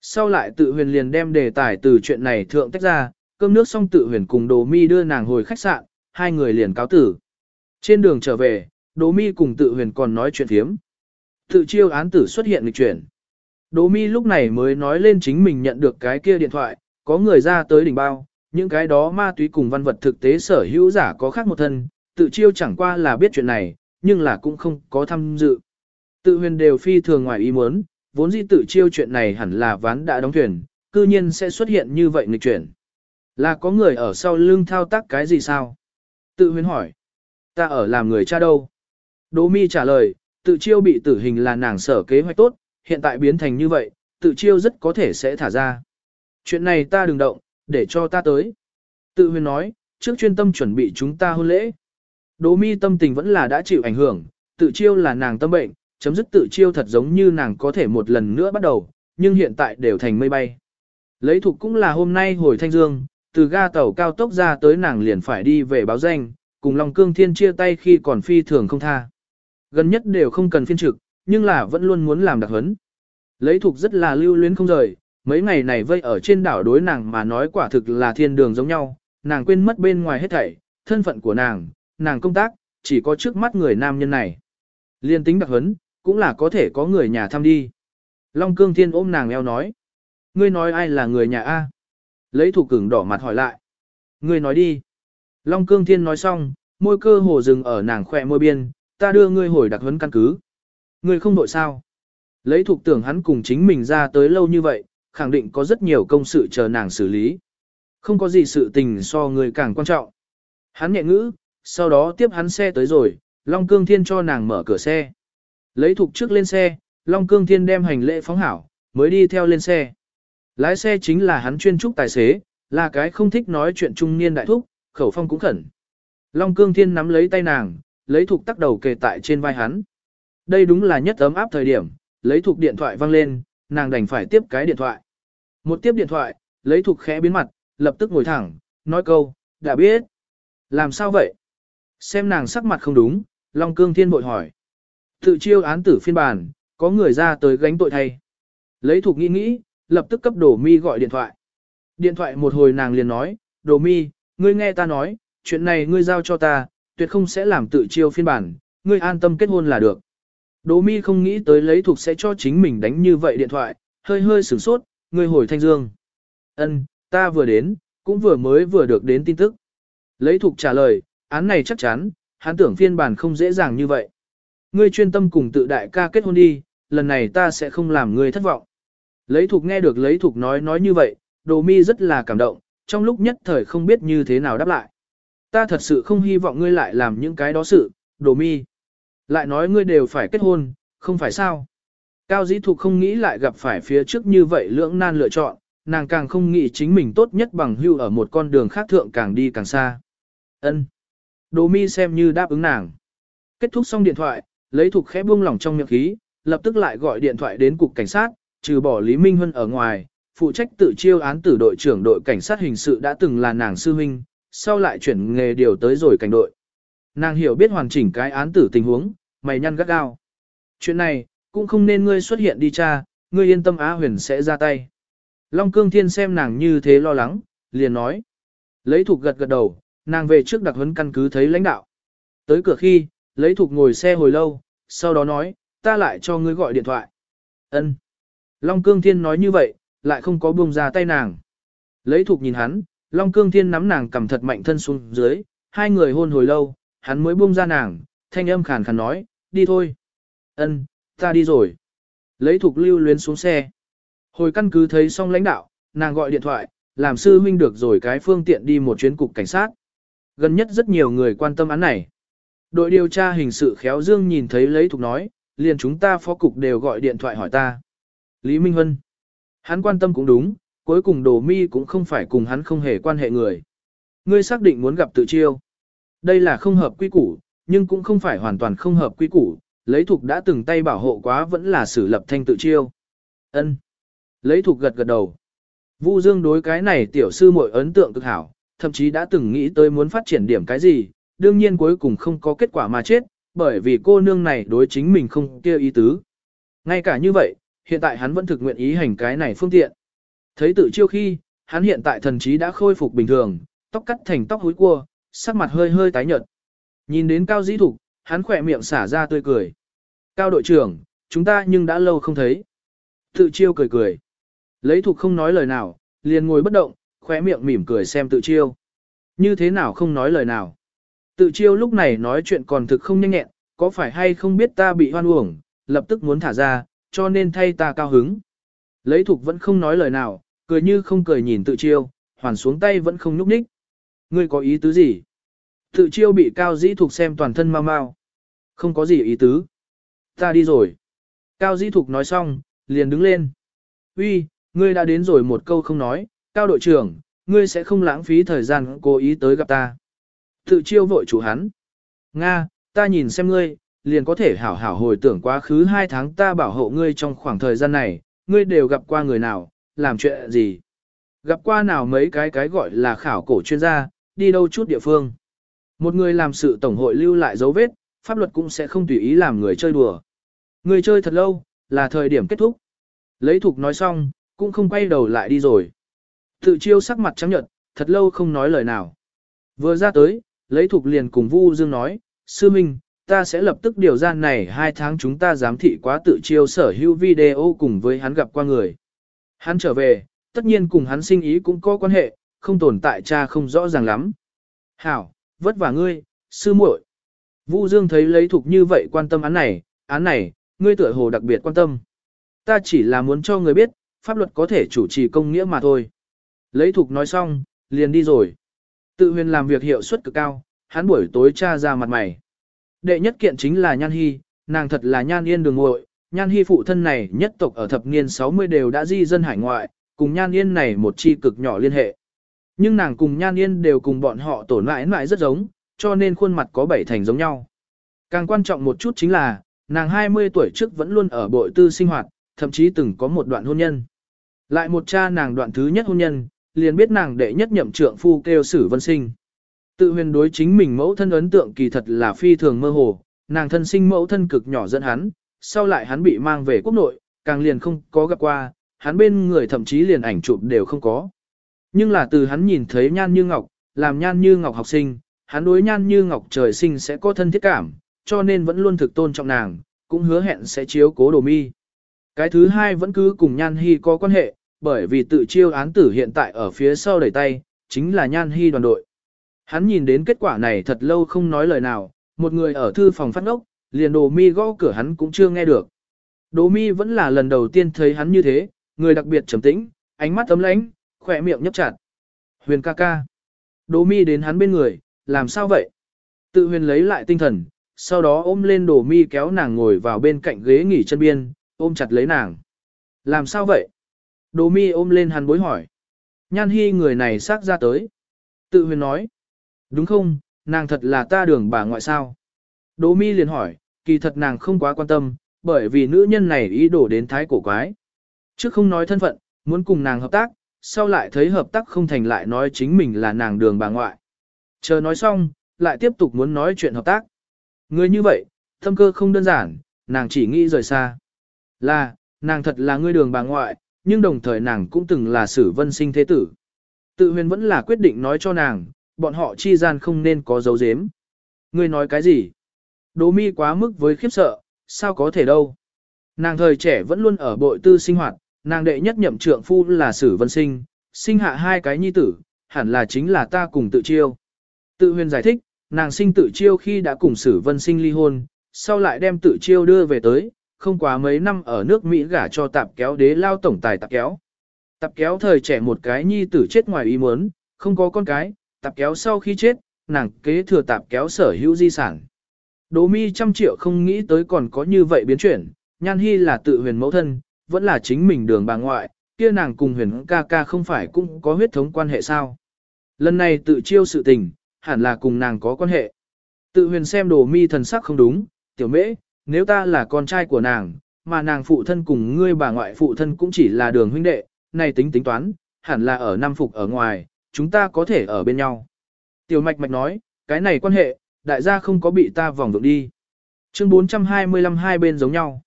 Sau lại tự huyền liền đem đề tài từ chuyện này thượng tách ra, cơm nước xong tự huyền cùng đồ mi đưa nàng hồi khách sạn, hai người liền cáo tử. Trên đường trở về, đồ mi cùng tự huyền còn nói chuyện thiếm. Tự chiêu án tử xuất hiện lịch chuyển. Đỗ mi lúc này mới nói lên chính mình nhận được cái kia điện thoại, có người ra tới đỉnh bao, những cái đó ma túy cùng văn vật thực tế sở hữu giả có khác một thân, tự chiêu chẳng qua là biết chuyện này, nhưng là cũng không có tham dự. Tự huyền đều phi thường ngoài ý muốn, vốn dĩ tự chiêu chuyện này hẳn là ván đã đóng thuyền, cư nhiên sẽ xuất hiện như vậy nghịch chuyển. Là có người ở sau lưng thao tác cái gì sao? Tự huyền hỏi. Ta ở làm người cha đâu? Đỗ mi trả lời, tự chiêu bị tử hình là nàng sở kế hoạch tốt, hiện tại biến thành như vậy, tự chiêu rất có thể sẽ thả ra. Chuyện này ta đừng động, để cho ta tới. Tự huyền nói, trước chuyên tâm chuẩn bị chúng ta hôn lễ. Đỗ mi tâm tình vẫn là đã chịu ảnh hưởng, tự chiêu là nàng tâm bệnh, chấm dứt tự chiêu thật giống như nàng có thể một lần nữa bắt đầu, nhưng hiện tại đều thành mây bay. Lấy thục cũng là hôm nay hồi thanh dương, từ ga tàu cao tốc ra tới nàng liền phải đi về báo danh, cùng Long Cương Thiên chia tay khi còn phi thường không tha. Gần nhất đều không cần phiên trực, nhưng là vẫn luôn muốn làm đặc huấn. Lấy thuộc rất là lưu luyến không rời, mấy ngày này vây ở trên đảo đối nàng mà nói quả thực là thiên đường giống nhau, nàng quên mất bên ngoài hết thảy, thân phận của nàng, nàng công tác, chỉ có trước mắt người nam nhân này. Liên tính đặc huấn, cũng là có thể có người nhà thăm đi. Long cương thiên ôm nàng eo nói. Ngươi nói ai là người nhà A? Lấy thủ cứng đỏ mặt hỏi lại. Ngươi nói đi. Long cương thiên nói xong, môi cơ hồ dừng ở nàng khỏe môi biên, ta đưa ngươi hồi đặc huấn căn cứ. Ngươi không đội sao? Lấy thuộc tưởng hắn cùng chính mình ra tới lâu như vậy, khẳng định có rất nhiều công sự chờ nàng xử lý. Không có gì sự tình so người càng quan trọng. Hắn nhẹ ngữ, sau đó tiếp hắn xe tới rồi, Long Cương Thiên cho nàng mở cửa xe. Lấy thục trước lên xe, Long Cương Thiên đem hành lễ phóng hảo, mới đi theo lên xe. Lái xe chính là hắn chuyên trúc tài xế, là cái không thích nói chuyện trung niên đại thúc, khẩu phong cũng khẩn. Long Cương Thiên nắm lấy tay nàng, lấy thục tắc đầu kề tại trên vai hắn. Đây đúng là nhất ấm áp thời điểm, lấy thục điện thoại văng lên, nàng đành phải tiếp cái điện thoại. Một tiếp điện thoại, lấy thục khẽ biến mặt, lập tức ngồi thẳng, nói câu, đã biết. Làm sao vậy? Xem nàng sắc mặt không đúng, Long Cương Thiên bội hỏi. Tự chiêu án tử phiên bản, có người ra tới gánh tội thay. Lấy thục nghĩ nghĩ, lập tức cấp đổ mi gọi điện thoại. Điện thoại một hồi nàng liền nói, đồ mi, ngươi nghe ta nói, chuyện này ngươi giao cho ta, tuyệt không sẽ làm tự chiêu phiên bản, ngươi an tâm kết hôn là được. Đỗ mi không nghĩ tới lấy thuộc sẽ cho chính mình đánh như vậy điện thoại, hơi hơi sửng sốt, người hồi thanh dương. Ân, ta vừa đến, cũng vừa mới vừa được đến tin tức. Lấy thuộc trả lời, án này chắc chắn, hắn tưởng phiên bản không dễ dàng như vậy. Ngươi chuyên tâm cùng tự đại ca kết hôn đi, lần này ta sẽ không làm ngươi thất vọng. Lấy thuộc nghe được lấy thuộc nói nói như vậy, đồ mi rất là cảm động, trong lúc nhất thời không biết như thế nào đáp lại. Ta thật sự không hy vọng ngươi lại làm những cái đó sự, đồ mi. Lại nói ngươi đều phải kết hôn, không phải sao. Cao dĩ thục không nghĩ lại gặp phải phía trước như vậy lưỡng nan lựa chọn, nàng càng không nghĩ chính mình tốt nhất bằng hưu ở một con đường khác thượng càng đi càng xa. Ân. Đồ mi xem như đáp ứng nàng. Kết thúc xong điện thoại, lấy thục khẽ buông lỏng trong miệng khí, lập tức lại gọi điện thoại đến cục cảnh sát, trừ bỏ Lý Minh Huân ở ngoài, phụ trách tự chiêu án tử đội trưởng đội cảnh sát hình sự đã từng là nàng sư huynh, sau lại chuyển nghề điều tới rồi cảnh đội. Nàng hiểu biết hoàn chỉnh cái án tử tình huống, mày nhăn gắt gao. Chuyện này, cũng không nên ngươi xuất hiện đi cha, ngươi yên tâm Á Huyền sẽ ra tay. Long Cương Thiên xem nàng như thế lo lắng, liền nói. Lấy thục gật gật đầu, nàng về trước đặc huấn căn cứ thấy lãnh đạo. Tới cửa khi, lấy thục ngồi xe hồi lâu, sau đó nói, ta lại cho ngươi gọi điện thoại. Ân. Long Cương Thiên nói như vậy, lại không có buông ra tay nàng. Lấy thục nhìn hắn, Long Cương Thiên nắm nàng cầm thật mạnh thân xuống dưới, hai người hôn hồi lâu, hắn mới buông ra nàng, thanh âm khàn khàn nói, đi thôi. Ân, ta đi rồi. Lấy thục lưu luyến xuống xe. Hồi căn cứ thấy xong lãnh đạo, nàng gọi điện thoại, làm sư huynh được rồi cái phương tiện đi một chuyến cục cảnh sát. Gần nhất rất nhiều người quan tâm án này. Đội điều tra hình sự khéo dương nhìn thấy lấy thục nói, liền chúng ta phó cục đều gọi điện thoại hỏi ta. Lý Minh Hân. Hắn quan tâm cũng đúng, cuối cùng đồ mi cũng không phải cùng hắn không hề quan hệ người. Ngươi xác định muốn gặp tự chiêu. Đây là không hợp quy củ, nhưng cũng không phải hoàn toàn không hợp quy củ, lấy thục đã từng tay bảo hộ quá vẫn là xử lập thanh tự chiêu. ân Lấy thục gật gật đầu. Vu Dương đối cái này tiểu sư muội ấn tượng cực hảo, thậm chí đã từng nghĩ tới muốn phát triển điểm cái gì, đương nhiên cuối cùng không có kết quả mà chết, bởi vì cô nương này đối chính mình không kêu ý tứ. Ngay cả như vậy, hiện tại hắn vẫn thực nguyện ý hành cái này phương tiện. Thấy tự chiêu khi, hắn hiện tại thần trí đã khôi phục bình thường, tóc cắt thành tóc húi cua, sắc mặt hơi hơi tái nhợt. Nhìn đến Cao Dĩ Thục, hắn khỏe miệng xả ra tươi cười. Cao đội trưởng, chúng ta nhưng đã lâu không thấy. Tự chiêu cười cười. Lấy Thục không nói lời nào, liền ngồi bất động, khỏe miệng mỉm cười xem tự chiêu. Như thế nào không nói lời nào. Tự chiêu lúc này nói chuyện còn thực không nhanh nhẹn, có phải hay không biết ta bị hoan uổng, lập tức muốn thả ra, cho nên thay ta cao hứng. Lấy thục vẫn không nói lời nào, cười như không cười nhìn tự chiêu, hoàn xuống tay vẫn không nhúc nhích. Ngươi có ý tứ gì? Tự chiêu bị cao dĩ thục xem toàn thân mau mau. Không có gì ý tứ. Ta đi rồi. Cao dĩ thục nói xong, liền đứng lên. Uy, ngươi đã đến rồi một câu không nói, cao đội trưởng, ngươi sẽ không lãng phí thời gian cố ý tới gặp ta. Tự chiêu vội chủ hắn. Nga, ta nhìn xem ngươi, liền có thể hảo hảo hồi tưởng quá khứ hai tháng ta bảo hộ ngươi trong khoảng thời gian này, ngươi đều gặp qua người nào, làm chuyện gì. Gặp qua nào mấy cái cái gọi là khảo cổ chuyên gia, đi đâu chút địa phương. Một người làm sự tổng hội lưu lại dấu vết, pháp luật cũng sẽ không tùy ý làm người chơi đùa. Người chơi thật lâu, là thời điểm kết thúc. Lấy thục nói xong, cũng không quay đầu lại đi rồi. Tự chiêu sắc mặt trắng nhợt, thật lâu không nói lời nào. Vừa ra tới, lấy thục liền cùng Vu Dương nói, Sư Minh, ta sẽ lập tức điều ra này hai tháng chúng ta giám thị quá tự chiêu sở hữu video cùng với hắn gặp qua người. Hắn trở về, tất nhiên cùng hắn sinh ý cũng có quan hệ, không tồn tại cha không rõ ràng lắm. Hảo, vất vả ngươi, sư muội. Vu Dương thấy lấy thục như vậy quan tâm án này, án này, ngươi tựa hồ đặc biệt quan tâm. Ta chỉ là muốn cho người biết, pháp luật có thể chủ trì công nghĩa mà thôi. Lấy thục nói xong, liền đi rồi. Tự huyền làm việc hiệu suất cực cao, hắn buổi tối tra ra mặt mày. Đệ nhất kiện chính là Nhan Hy, nàng thật là Nhan Yên đường ngội, Nhan Hy phụ thân này nhất tộc ở thập niên 60 đều đã di dân hải ngoại, cùng Nhan Yên này một chi cực nhỏ liên hệ. Nhưng nàng cùng Nhan Yên đều cùng bọn họ tổn mãi mãi rất giống, cho nên khuôn mặt có bảy thành giống nhau. Càng quan trọng một chút chính là, nàng 20 tuổi trước vẫn luôn ở bội tư sinh hoạt, thậm chí từng có một đoạn hôn nhân. Lại một cha nàng đoạn thứ nhất hôn nhân, liền biết nàng đệ nhất nhậm trượng phu kêu sử vân sinh. Tự huyền đối chính mình mẫu thân ấn tượng kỳ thật là phi thường mơ hồ, nàng thân sinh mẫu thân cực nhỏ dẫn hắn, sau lại hắn bị mang về quốc nội, càng liền không có gặp qua, hắn bên người thậm chí liền ảnh chụp đều không có. Nhưng là từ hắn nhìn thấy nhan như ngọc, làm nhan như ngọc học sinh, hắn đối nhan như ngọc trời sinh sẽ có thân thiết cảm, cho nên vẫn luôn thực tôn trọng nàng, cũng hứa hẹn sẽ chiếu cố đồ mi. Cái thứ hai vẫn cứ cùng nhan hy có quan hệ, bởi vì tự chiêu án tử hiện tại ở phía sau đẩy tay, chính là nhan hy đoàn đội. Hắn nhìn đến kết quả này thật lâu không nói lời nào, một người ở thư phòng phát ngốc, liền đồ mi gõ cửa hắn cũng chưa nghe được. Đồ mi vẫn là lần đầu tiên thấy hắn như thế, người đặc biệt trầm tĩnh, ánh mắt ấm lãnh, khỏe miệng nhấp chặt. Huyền ca ca. Đỗ mi đến hắn bên người, làm sao vậy? Tự huyền lấy lại tinh thần, sau đó ôm lên Đỗ mi kéo nàng ngồi vào bên cạnh ghế nghỉ chân biên, ôm chặt lấy nàng. Làm sao vậy? Đỗ mi ôm lên hắn bối hỏi. Nhan hy người này xác ra tới. Tự huyền nói. Đúng không, nàng thật là ta đường bà ngoại sao? Đỗ mi liền hỏi, kỳ thật nàng không quá quan tâm, bởi vì nữ nhân này ý đồ đến thái cổ quái. Trước không nói thân phận, muốn cùng nàng hợp tác, sau lại thấy hợp tác không thành lại nói chính mình là nàng đường bà ngoại. Chờ nói xong, lại tiếp tục muốn nói chuyện hợp tác. Người như vậy, thâm cơ không đơn giản, nàng chỉ nghĩ rời xa. Là, nàng thật là người đường bà ngoại, nhưng đồng thời nàng cũng từng là sử vân sinh thế tử. Tự huyền vẫn là quyết định nói cho nàng, bọn họ chi gian không nên có dấu dếm. Ngươi nói cái gì? Đỗ mi quá mức với khiếp sợ, sao có thể đâu? Nàng thời trẻ vẫn luôn ở bội tư sinh hoạt, nàng đệ nhất nhậm trượng phu là sử vân sinh, sinh hạ hai cái nhi tử, hẳn là chính là ta cùng tự chiêu. Tự huyền giải thích, nàng sinh tự chiêu khi đã cùng sử vân sinh ly hôn, sau lại đem tự chiêu đưa về tới, không quá mấy năm ở nước Mỹ gả cho tạp kéo đế lao tổng tài tạp kéo. Tạp kéo thời trẻ một cái nhi tử chết ngoài ý muốn, không có con cái, tạp kéo sau khi chết, nàng kế thừa tạp kéo sở hữu di sản. Đỗ mi trăm triệu không nghĩ tới còn có như vậy biến chuyển, nhan hy là tự huyền mẫu thân, vẫn là chính mình đường bà ngoại, kia nàng cùng huyền ca ca không phải cũng có huyết thống quan hệ sao. Lần này tự chiêu sự tình, hẳn là cùng nàng có quan hệ. Tự huyền xem đồ mi thần sắc không đúng, tiểu mễ, nếu ta là con trai của nàng, mà nàng phụ thân cùng ngươi bà ngoại phụ thân cũng chỉ là đường huynh đệ, này tính tính toán, hẳn là ở Nam Phục ở ngoài, chúng ta có thể ở bên nhau. Tiểu mạch mạch nói, cái này quan hệ, đại gia không có bị ta vòng vượng đi. Chương 425 hai bên giống nhau.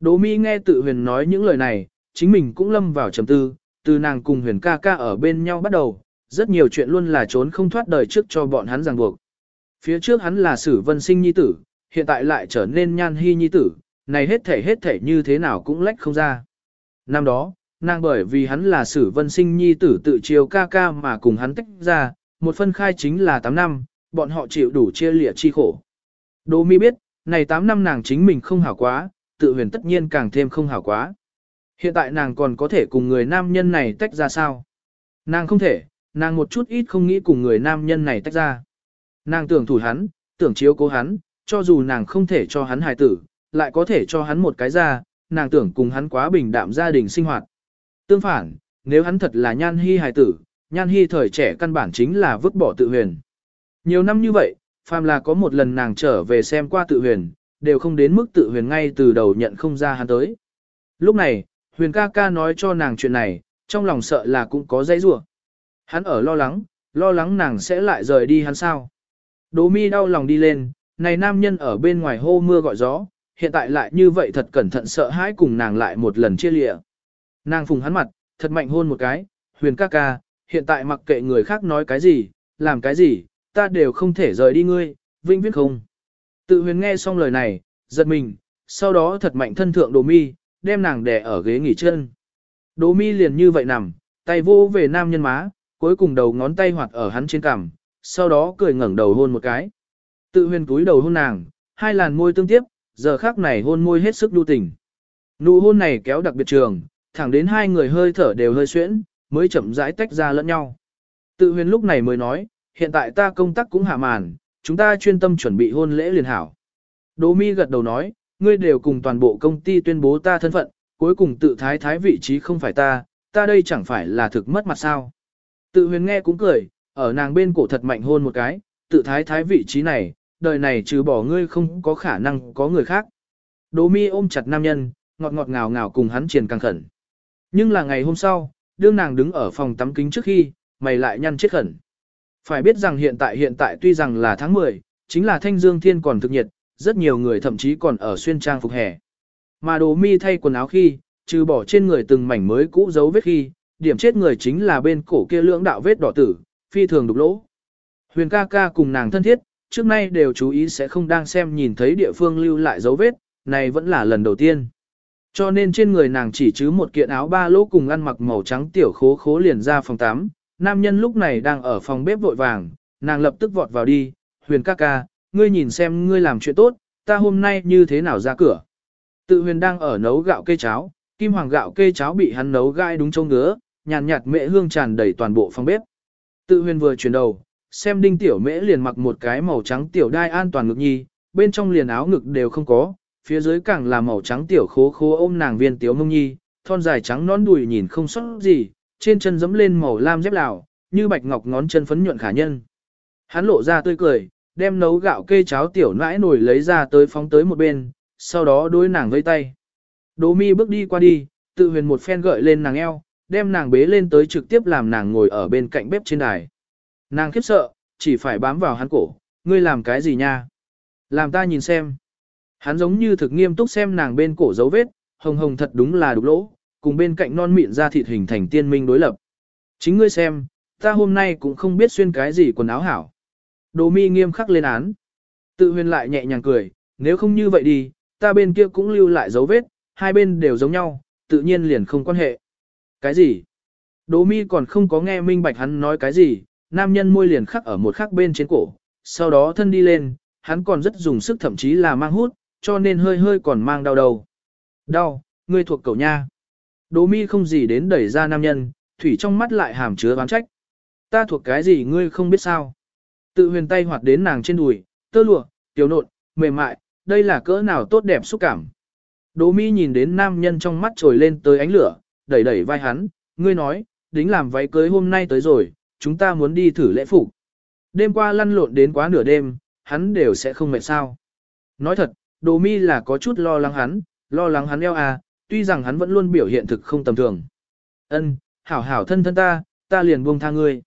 Đỗ Mi nghe tự huyền nói những lời này, chính mình cũng lâm vào trầm tư, từ nàng cùng huyền ca ca ở bên nhau bắt đầu, rất nhiều chuyện luôn là trốn không thoát đời trước cho bọn hắn ràng buộc. Phía trước hắn là sử vân sinh nhi tử, hiện tại lại trở nên nhan hy nhi tử, này hết thể hết thể như thế nào cũng lách không ra. Năm đó, nàng bởi vì hắn là sử vân sinh nhi tử tự chiều ca ca mà cùng hắn tách ra, một phân khai chính là 8 năm, bọn họ chịu đủ chia lịa chi khổ. Đỗ mi biết, này 8 năm nàng chính mình không hảo quá, tự huyền tất nhiên càng thêm không hảo quá. Hiện tại nàng còn có thể cùng người nam nhân này tách ra sao? Nàng không thể, nàng một chút ít không nghĩ cùng người nam nhân này tách ra. Nàng tưởng thủ hắn, tưởng chiếu cố hắn, cho dù nàng không thể cho hắn hài tử, lại có thể cho hắn một cái ra, nàng tưởng cùng hắn quá bình đạm gia đình sinh hoạt. Tương phản, nếu hắn thật là nhan hy hài tử, nhan hy thời trẻ căn bản chính là vứt bỏ tự huyền. Nhiều năm như vậy, phàm là có một lần nàng trở về xem qua tự huyền, đều không đến mức tự huyền ngay từ đầu nhận không ra hắn tới. Lúc này, huyền ca ca nói cho nàng chuyện này, trong lòng sợ là cũng có dây rủa Hắn ở lo lắng, lo lắng nàng sẽ lại rời đi hắn sao. Đỗ mi đau lòng đi lên, này nam nhân ở bên ngoài hô mưa gọi gió, hiện tại lại như vậy thật cẩn thận sợ hãi cùng nàng lại một lần chia lịa. Nàng phùng hắn mặt, thật mạnh hôn một cái, huyền ca ca, hiện tại mặc kệ người khác nói cái gì, làm cái gì, ta đều không thể rời đi ngươi, vinh viết không. Tự huyền nghe xong lời này, giật mình, sau đó thật mạnh thân thượng đồ mi, đem nàng đè ở ghế nghỉ chân. Đồ mi liền như vậy nằm, tay vô về nam nhân má, cuối cùng đầu ngón tay hoạt ở hắn trên cằm, sau đó cười ngẩng đầu hôn một cái. Tự huyền túi đầu hôn nàng, hai làn môi tương tiếp, giờ khác này hôn môi hết sức đu tình. Nụ hôn này kéo đặc biệt trường, thẳng đến hai người hơi thở đều hơi xuyễn, mới chậm rãi tách ra lẫn nhau. Tự huyền lúc này mới nói, hiện tại ta công tác cũng hạ màn, chúng ta chuyên tâm chuẩn bị hôn lễ liền hảo. Đỗ mi gật đầu nói, ngươi đều cùng toàn bộ công ty tuyên bố ta thân phận, cuối cùng tự thái thái vị trí không phải ta, ta đây chẳng phải là thực mất mặt sao. Tự huyền nghe cũng cười, ở nàng bên cổ thật mạnh hôn một cái, tự thái thái vị trí này, đời này trừ bỏ ngươi không có khả năng có người khác. Đỗ mi ôm chặt nam nhân, ngọt ngọt ngào ngào cùng hắn triền càng khẩn. Nhưng là ngày hôm sau, đương nàng đứng ở phòng tắm kính trước khi, mày lại nhăn chết khẩn. Phải biết rằng hiện tại hiện tại tuy rằng là tháng 10, chính là thanh dương thiên còn thực nhiệt, rất nhiều người thậm chí còn ở xuyên trang phục hè. Mà đồ mi thay quần áo khi, trừ bỏ trên người từng mảnh mới cũ dấu vết khi, điểm chết người chính là bên cổ kia lưỡng đạo vết đỏ tử, phi thường đục lỗ. Huyền ca ca cùng nàng thân thiết, trước nay đều chú ý sẽ không đang xem nhìn thấy địa phương lưu lại dấu vết, này vẫn là lần đầu tiên. Cho nên trên người nàng chỉ chứ một kiện áo ba lỗ cùng ăn mặc màu trắng tiểu khố khố liền ra phòng 8, nam nhân lúc này đang ở phòng bếp vội vàng, nàng lập tức vọt vào đi, huyền ca ca, ngươi nhìn xem ngươi làm chuyện tốt, ta hôm nay như thế nào ra cửa. Tự huyền đang ở nấu gạo kê cháo, kim hoàng gạo kê cháo bị hắn nấu gai đúng trông ngứa, nhàn nhạt mẹ hương tràn đầy toàn bộ phòng bếp. Tự huyền vừa chuyển đầu, xem đinh tiểu mễ liền mặc một cái màu trắng tiểu đai an toàn ngực nhi, bên trong liền áo ngực đều không có, phía dưới càng là màu trắng tiểu khố khố ôm nàng viên tiểu mông nhi, thon dài trắng nón đùi nhìn không sót gì, trên chân dẫm lên màu lam dép lào, như bạch ngọc ngón chân phấn nhuận khả nhân. Hắn lộ ra tươi cười, đem nấu gạo kê cháo tiểu nãi nổi lấy ra tới phóng tới một bên, sau đó đối nàng vây tay. Đỗ mi bước đi qua đi, tự huyền một phen gợi lên nàng eo, đem nàng bế lên tới trực tiếp làm nàng ngồi ở bên cạnh bếp trên đài. Nàng khiếp sợ, chỉ phải bám vào hắn cổ, ngươi làm cái gì nha? Làm ta nhìn xem. Hắn giống như thực nghiêm túc xem nàng bên cổ dấu vết, hồng hồng thật đúng là đục lỗ, cùng bên cạnh non mịn ra thịt hình thành tiên minh đối lập. Chính ngươi xem, ta hôm nay cũng không biết xuyên cái gì quần áo hảo. Đồ mi nghiêm khắc lên án. Tự huyền lại nhẹ nhàng cười, nếu không như vậy đi, ta bên kia cũng lưu lại dấu vết, hai bên đều giống nhau, tự nhiên liền không quan hệ. Cái gì? Đồ mi còn không có nghe minh bạch hắn nói cái gì, nam nhân môi liền khắc ở một khắc bên trên cổ, sau đó thân đi lên, hắn còn rất dùng sức thậm chí là mang hút, cho nên hơi hơi còn mang đau đầu. Đau, ngươi thuộc cậu nha. Đỗ mi không gì đến đẩy ra nam nhân, thủy trong mắt lại hàm chứa bám trách. Ta thuộc cái gì ngươi không biết sao. Tự huyền tay hoạt đến nàng trên đùi, tơ lụa, tiểu nộn, mềm mại, đây là cỡ nào tốt đẹp xúc cảm. Đỗ mi nhìn đến nam nhân trong mắt trồi lên tới ánh lửa, đẩy đẩy vai hắn, ngươi nói, đính làm váy cưới hôm nay tới rồi, chúng ta muốn đi thử lễ phục. Đêm qua lăn lộn đến quá nửa đêm, hắn đều sẽ không mệt sao. Nói thật, đồ mi là có chút lo lắng hắn, lo lắng hắn eo à, tuy rằng hắn vẫn luôn biểu hiện thực không tầm thường. Ân, hảo hảo thân thân ta, ta liền buông tha ngươi.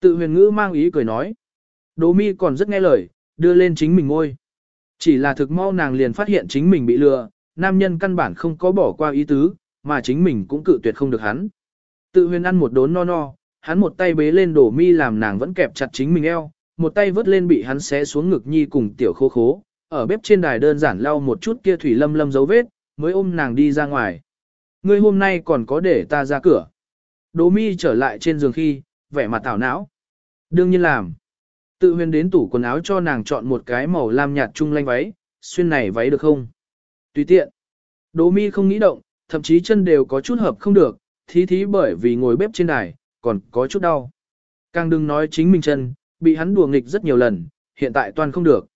Tự huyền ngữ mang ý cười nói. Đỗ mi còn rất nghe lời, đưa lên chính mình ngôi. Chỉ là thực mau nàng liền phát hiện chính mình bị lừa, nam nhân căn bản không có bỏ qua ý tứ, mà chính mình cũng cự tuyệt không được hắn. Tự huyền ăn một đốn no no, hắn một tay bế lên đổ mi làm nàng vẫn kẹp chặt chính mình eo, một tay vớt lên bị hắn xé xuống ngực nhi cùng tiểu khô khố, ở bếp trên đài đơn giản lau một chút kia thủy lâm lâm dấu vết, mới ôm nàng đi ra ngoài. Ngươi hôm nay còn có để ta ra cửa. Đỗ mi trở lại trên giường khi, vẻ mặt tảo não. Đương nhiên làm. Tự huyền đến tủ quần áo cho nàng chọn một cái màu lam nhạt trung lanh váy, xuyên này váy được không? Tùy tiện. Đỗ mi không nghĩ động, thậm chí chân đều có chút hợp không được, thí thí bởi vì ngồi bếp trên đài, còn có chút đau. Càng đừng nói chính mình chân, bị hắn đùa nghịch rất nhiều lần, hiện tại toàn không được.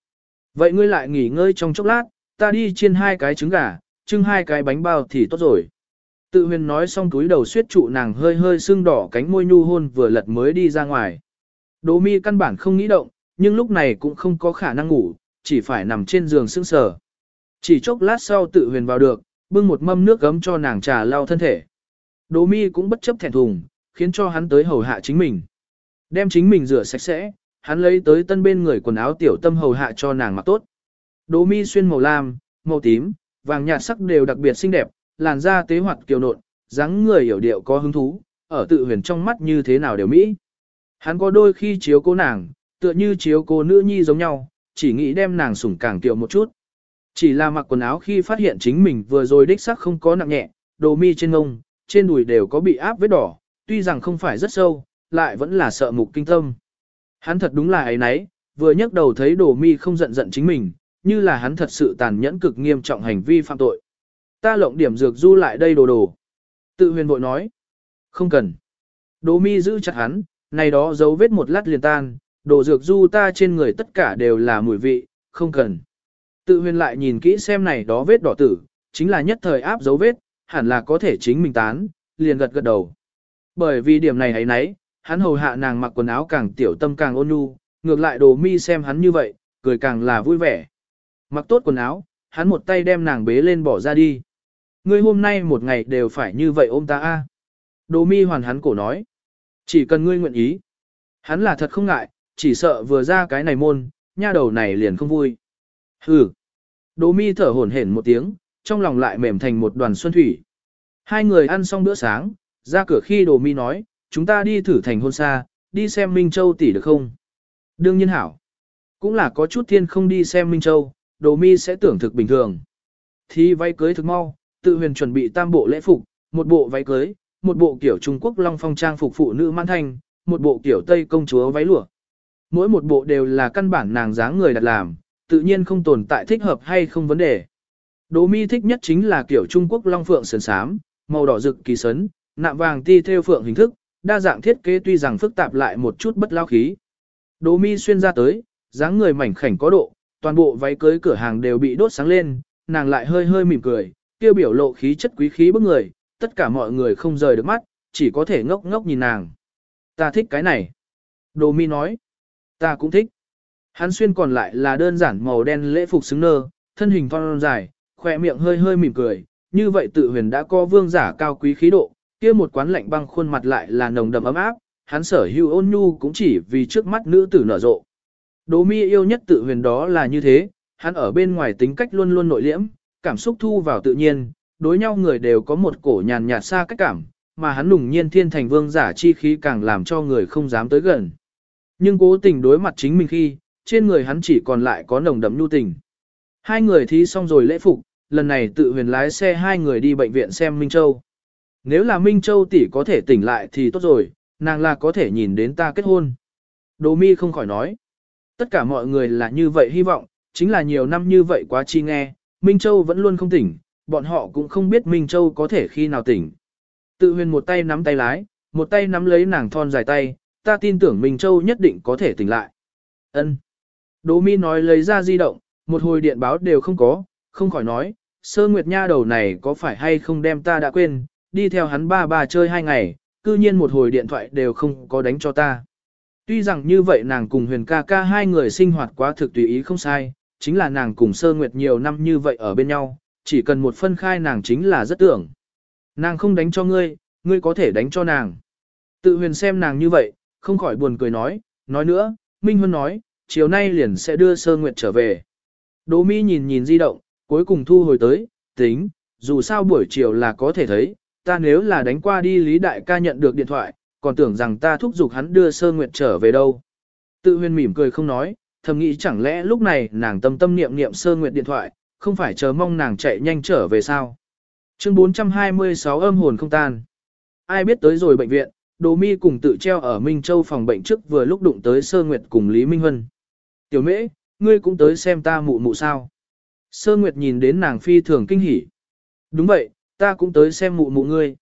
Vậy ngươi lại nghỉ ngơi trong chốc lát, ta đi chiên hai cái trứng gà, trưng hai cái bánh bao thì tốt rồi. Tự huyền nói xong túi đầu suyết trụ nàng hơi hơi sưng đỏ cánh môi nhu hôn vừa lật mới đi ra ngoài. Đỗ mi căn bản không nghĩ động, nhưng lúc này cũng không có khả năng ngủ, chỉ phải nằm trên giường sưng sờ. Chỉ chốc lát sau tự huyền vào được, bưng một mâm nước gấm cho nàng trà lau thân thể. Đỗ mi cũng bất chấp thẹn thùng, khiến cho hắn tới hầu hạ chính mình. Đem chính mình rửa sạch sẽ, hắn lấy tới tân bên người quần áo tiểu tâm hầu hạ cho nàng mặc tốt. Đỗ mi xuyên màu lam, màu tím, vàng nhạt sắc đều đặc biệt xinh đẹp, làn da tế hoạt kiều nộn, dáng người hiểu điệu có hứng thú, ở tự huyền trong mắt như thế nào đều mỹ. Hắn có đôi khi chiếu cố nàng, tựa như chiếu cố nữ nhi giống nhau, chỉ nghĩ đem nàng sủng càng tiểu một chút. Chỉ là mặc quần áo khi phát hiện chính mình vừa rồi đích sắc không có nặng nhẹ, đồ mi trên ngông, trên đùi đều có bị áp vết đỏ, tuy rằng không phải rất sâu, lại vẫn là sợ mục kinh tâm. Hắn thật đúng là ấy nấy, vừa nhấc đầu thấy đồ mi không giận giận chính mình, như là hắn thật sự tàn nhẫn cực nghiêm trọng hành vi phạm tội. Ta lộng điểm dược du lại đây đồ đồ. Tự huyền bội nói. Không cần. Đồ mi giữ chặt hắn, này đó dấu vết một lát liền tan, đồ dược du ta trên người tất cả đều là mùi vị, không cần. Tự huyền lại nhìn kỹ xem này đó vết đỏ tử, chính là nhất thời áp dấu vết, hẳn là có thể chính mình tán, liền gật gật đầu. Bởi vì điểm này ấy nấy, hắn hầu hạ nàng mặc quần áo càng tiểu tâm càng ôn nhu, ngược lại đồ mi xem hắn như vậy, cười càng là vui vẻ. Mặc tốt quần áo, hắn một tay đem nàng bế lên bỏ ra đi. ngươi hôm nay một ngày đều phải như vậy ôm ta a. Đồ mi hoàn hắn cổ nói. Chỉ cần ngươi nguyện ý. Hắn là thật không ngại, chỉ sợ vừa ra cái này môn, nha đầu này liền không vui. Hừ. Đồ mi thở hổn hển một tiếng, trong lòng lại mềm thành một đoàn xuân thủy. Hai người ăn xong bữa sáng, ra cửa khi đồ mi nói, chúng ta đi thử thành hôn xa, đi xem Minh Châu tỷ được không? Đương nhiên hảo. Cũng là có chút thiên không đi xem Minh Châu, đồ mi sẽ tưởng thực bình thường. Thì váy cưới thực mau, tự huyền chuẩn bị tam bộ lễ phục, một bộ váy cưới, một bộ kiểu Trung Quốc long phong trang phục phụ nữ man thanh, một bộ kiểu Tây công chúa váy lụa. Mỗi một bộ đều là căn bản nàng dáng người đặt làm, tự nhiên không tồn tại thích hợp hay không vấn đề. Đỗ mi thích nhất chính là kiểu Trung Quốc long phượng sườn sám, màu đỏ rực kỳ sấn, nạm vàng ti theo phượng hình thức, đa dạng thiết kế tuy rằng phức tạp lại một chút bất lao khí. Đỗ mi xuyên ra tới, dáng người mảnh khảnh có độ, toàn bộ váy cưới cửa hàng đều bị đốt sáng lên, nàng lại hơi hơi mỉm cười, kia biểu lộ khí chất quý khí bức người, tất cả mọi người không rời được mắt, chỉ có thể ngốc ngốc nhìn nàng. Ta thích cái này. Đồ mi nói. Ta cũng thích. Hắn xuyên còn lại là đơn giản màu đen lễ phục xứng nơ, thân hình phong dài, khỏe miệng hơi hơi mỉm cười, như vậy tự huyền đã có vương giả cao quý khí độ, kia một quán lạnh băng khuôn mặt lại là nồng đậm ấm áp, hắn sở hữu ôn nhu cũng chỉ vì trước mắt nữ tử nở rộ. Đỗ mi yêu nhất tự huyền đó là như thế, hắn ở bên ngoài tính cách luôn luôn nội liễm, cảm xúc thu vào tự nhiên, đối nhau người đều có một cổ nhàn nhạt xa cách cảm, mà hắn nùng nhiên thiên thành vương giả chi khí càng làm cho người không dám tới gần. Nhưng cố tình đối mặt chính mình khi, trên người hắn chỉ còn lại có nồng đậm nhu tình. Hai người thi xong rồi lễ phục, lần này tự huyền lái xe hai người đi bệnh viện xem Minh Châu. Nếu là Minh Châu tỷ có thể tỉnh lại thì tốt rồi, nàng là có thể nhìn đến ta kết hôn. Đồ mi không khỏi nói. Tất cả mọi người là như vậy hy vọng, chính là nhiều năm như vậy quá chi nghe, Minh Châu vẫn luôn không tỉnh, bọn họ cũng không biết Minh Châu có thể khi nào tỉnh. Tự huyền một tay nắm tay lái, một tay nắm lấy nàng thon dài tay, ta tin tưởng Minh Châu nhất định có thể tỉnh lại. Ân. Đỗ Mi nói lấy ra di động, một hồi điện báo đều không có, không khỏi nói, sơ nguyệt nha đầu này có phải hay không đem ta đã quên, đi theo hắn ba ba chơi hai ngày, cư nhiên một hồi điện thoại đều không có đánh cho ta. Tuy rằng như vậy nàng cùng huyền ca ca hai người sinh hoạt quá thực tùy ý không sai, chính là nàng cùng sơ nguyệt nhiều năm như vậy ở bên nhau, chỉ cần một phân khai nàng chính là rất tưởng. Nàng không đánh cho ngươi, ngươi có thể đánh cho nàng. Tự huyền xem nàng như vậy, không khỏi buồn cười nói, nói nữa, Minh Huân nói, chiều nay liền sẽ đưa sơ nguyệt trở về. Đỗ Mi nhìn nhìn di động, cuối cùng thu hồi tới, tính, dù sao buổi chiều là có thể thấy, ta nếu là đánh qua đi Lý Đại ca nhận được điện thoại, còn tưởng rằng ta thúc giục hắn đưa sơ nguyệt trở về đâu. Tự huyền mỉm cười không nói, thầm nghĩ chẳng lẽ lúc này nàng tâm tâm niệm niệm sơ nguyệt điện thoại, không phải chờ mong nàng chạy nhanh trở về sao. Chương 426 âm hồn không tan. Ai biết tới rồi bệnh viện, Đồ Mi cùng tự treo ở Minh Châu phòng bệnh trước vừa lúc đụng tới Sơ Nguyệt cùng Lý Minh Hân. Tiểu Mễ, ngươi cũng tới xem ta mụ mụ sao. Sơ Nguyệt nhìn đến nàng phi thường kinh hỉ. Đúng vậy, ta cũng tới xem mụ mụ ngươi.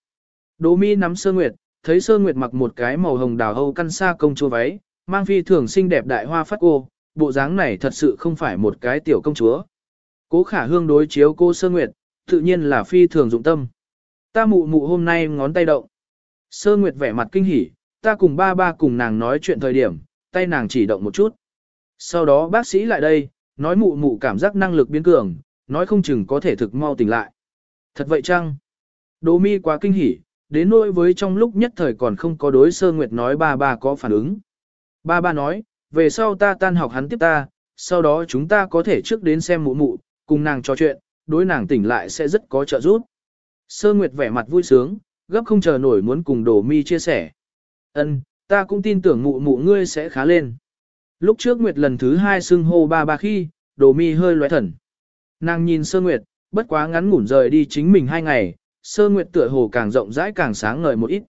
Đồ Mi nắm Sơ Nguyệt, thấy Sơ Nguyệt mặc một cái màu hồng đào hâu căn sa công chúa váy, mang phi thường xinh đẹp đại hoa phát cô, bộ dáng này thật sự không phải một cái tiểu công chúa. Cố khả hương đối chiếu cô Sơ Nguyệt, tự nhiên là phi thường dụng tâm. Ta mụ mụ hôm nay ngón tay động. Sơ Nguyệt vẻ mặt kinh hỉ, ta cùng ba ba cùng nàng nói chuyện thời điểm, tay nàng chỉ động một chút. Sau đó bác sĩ lại đây, nói mụ mụ cảm giác năng lực biến cường, nói không chừng có thể thực mau tỉnh lại. Thật vậy chăng? Đỗ mi quá kinh hỉ, đến nỗi với trong lúc nhất thời còn không có đối sơ nguyệt nói ba ba có phản ứng. Ba ba nói, về sau ta tan học hắn tiếp ta, sau đó chúng ta có thể trước đến xem mụ mụ, cùng nàng trò chuyện, đối nàng tỉnh lại sẽ rất có trợ giúp. Sơ nguyệt vẻ mặt vui sướng, gấp không chờ nổi muốn cùng Đồ Mi chia sẻ. Ân, ta cũng tin tưởng mụ mụ ngươi sẽ khá lên. Lúc trước Nguyệt lần thứ hai xưng hô ba ba khi, Đồ Mi hơi lóe thần. Nàng nhìn Sơ Nguyệt, bất quá ngắn ngủn rời đi chính mình hai ngày, Sơ Nguyệt tựa hồ càng rộng rãi càng sáng ngời một ít.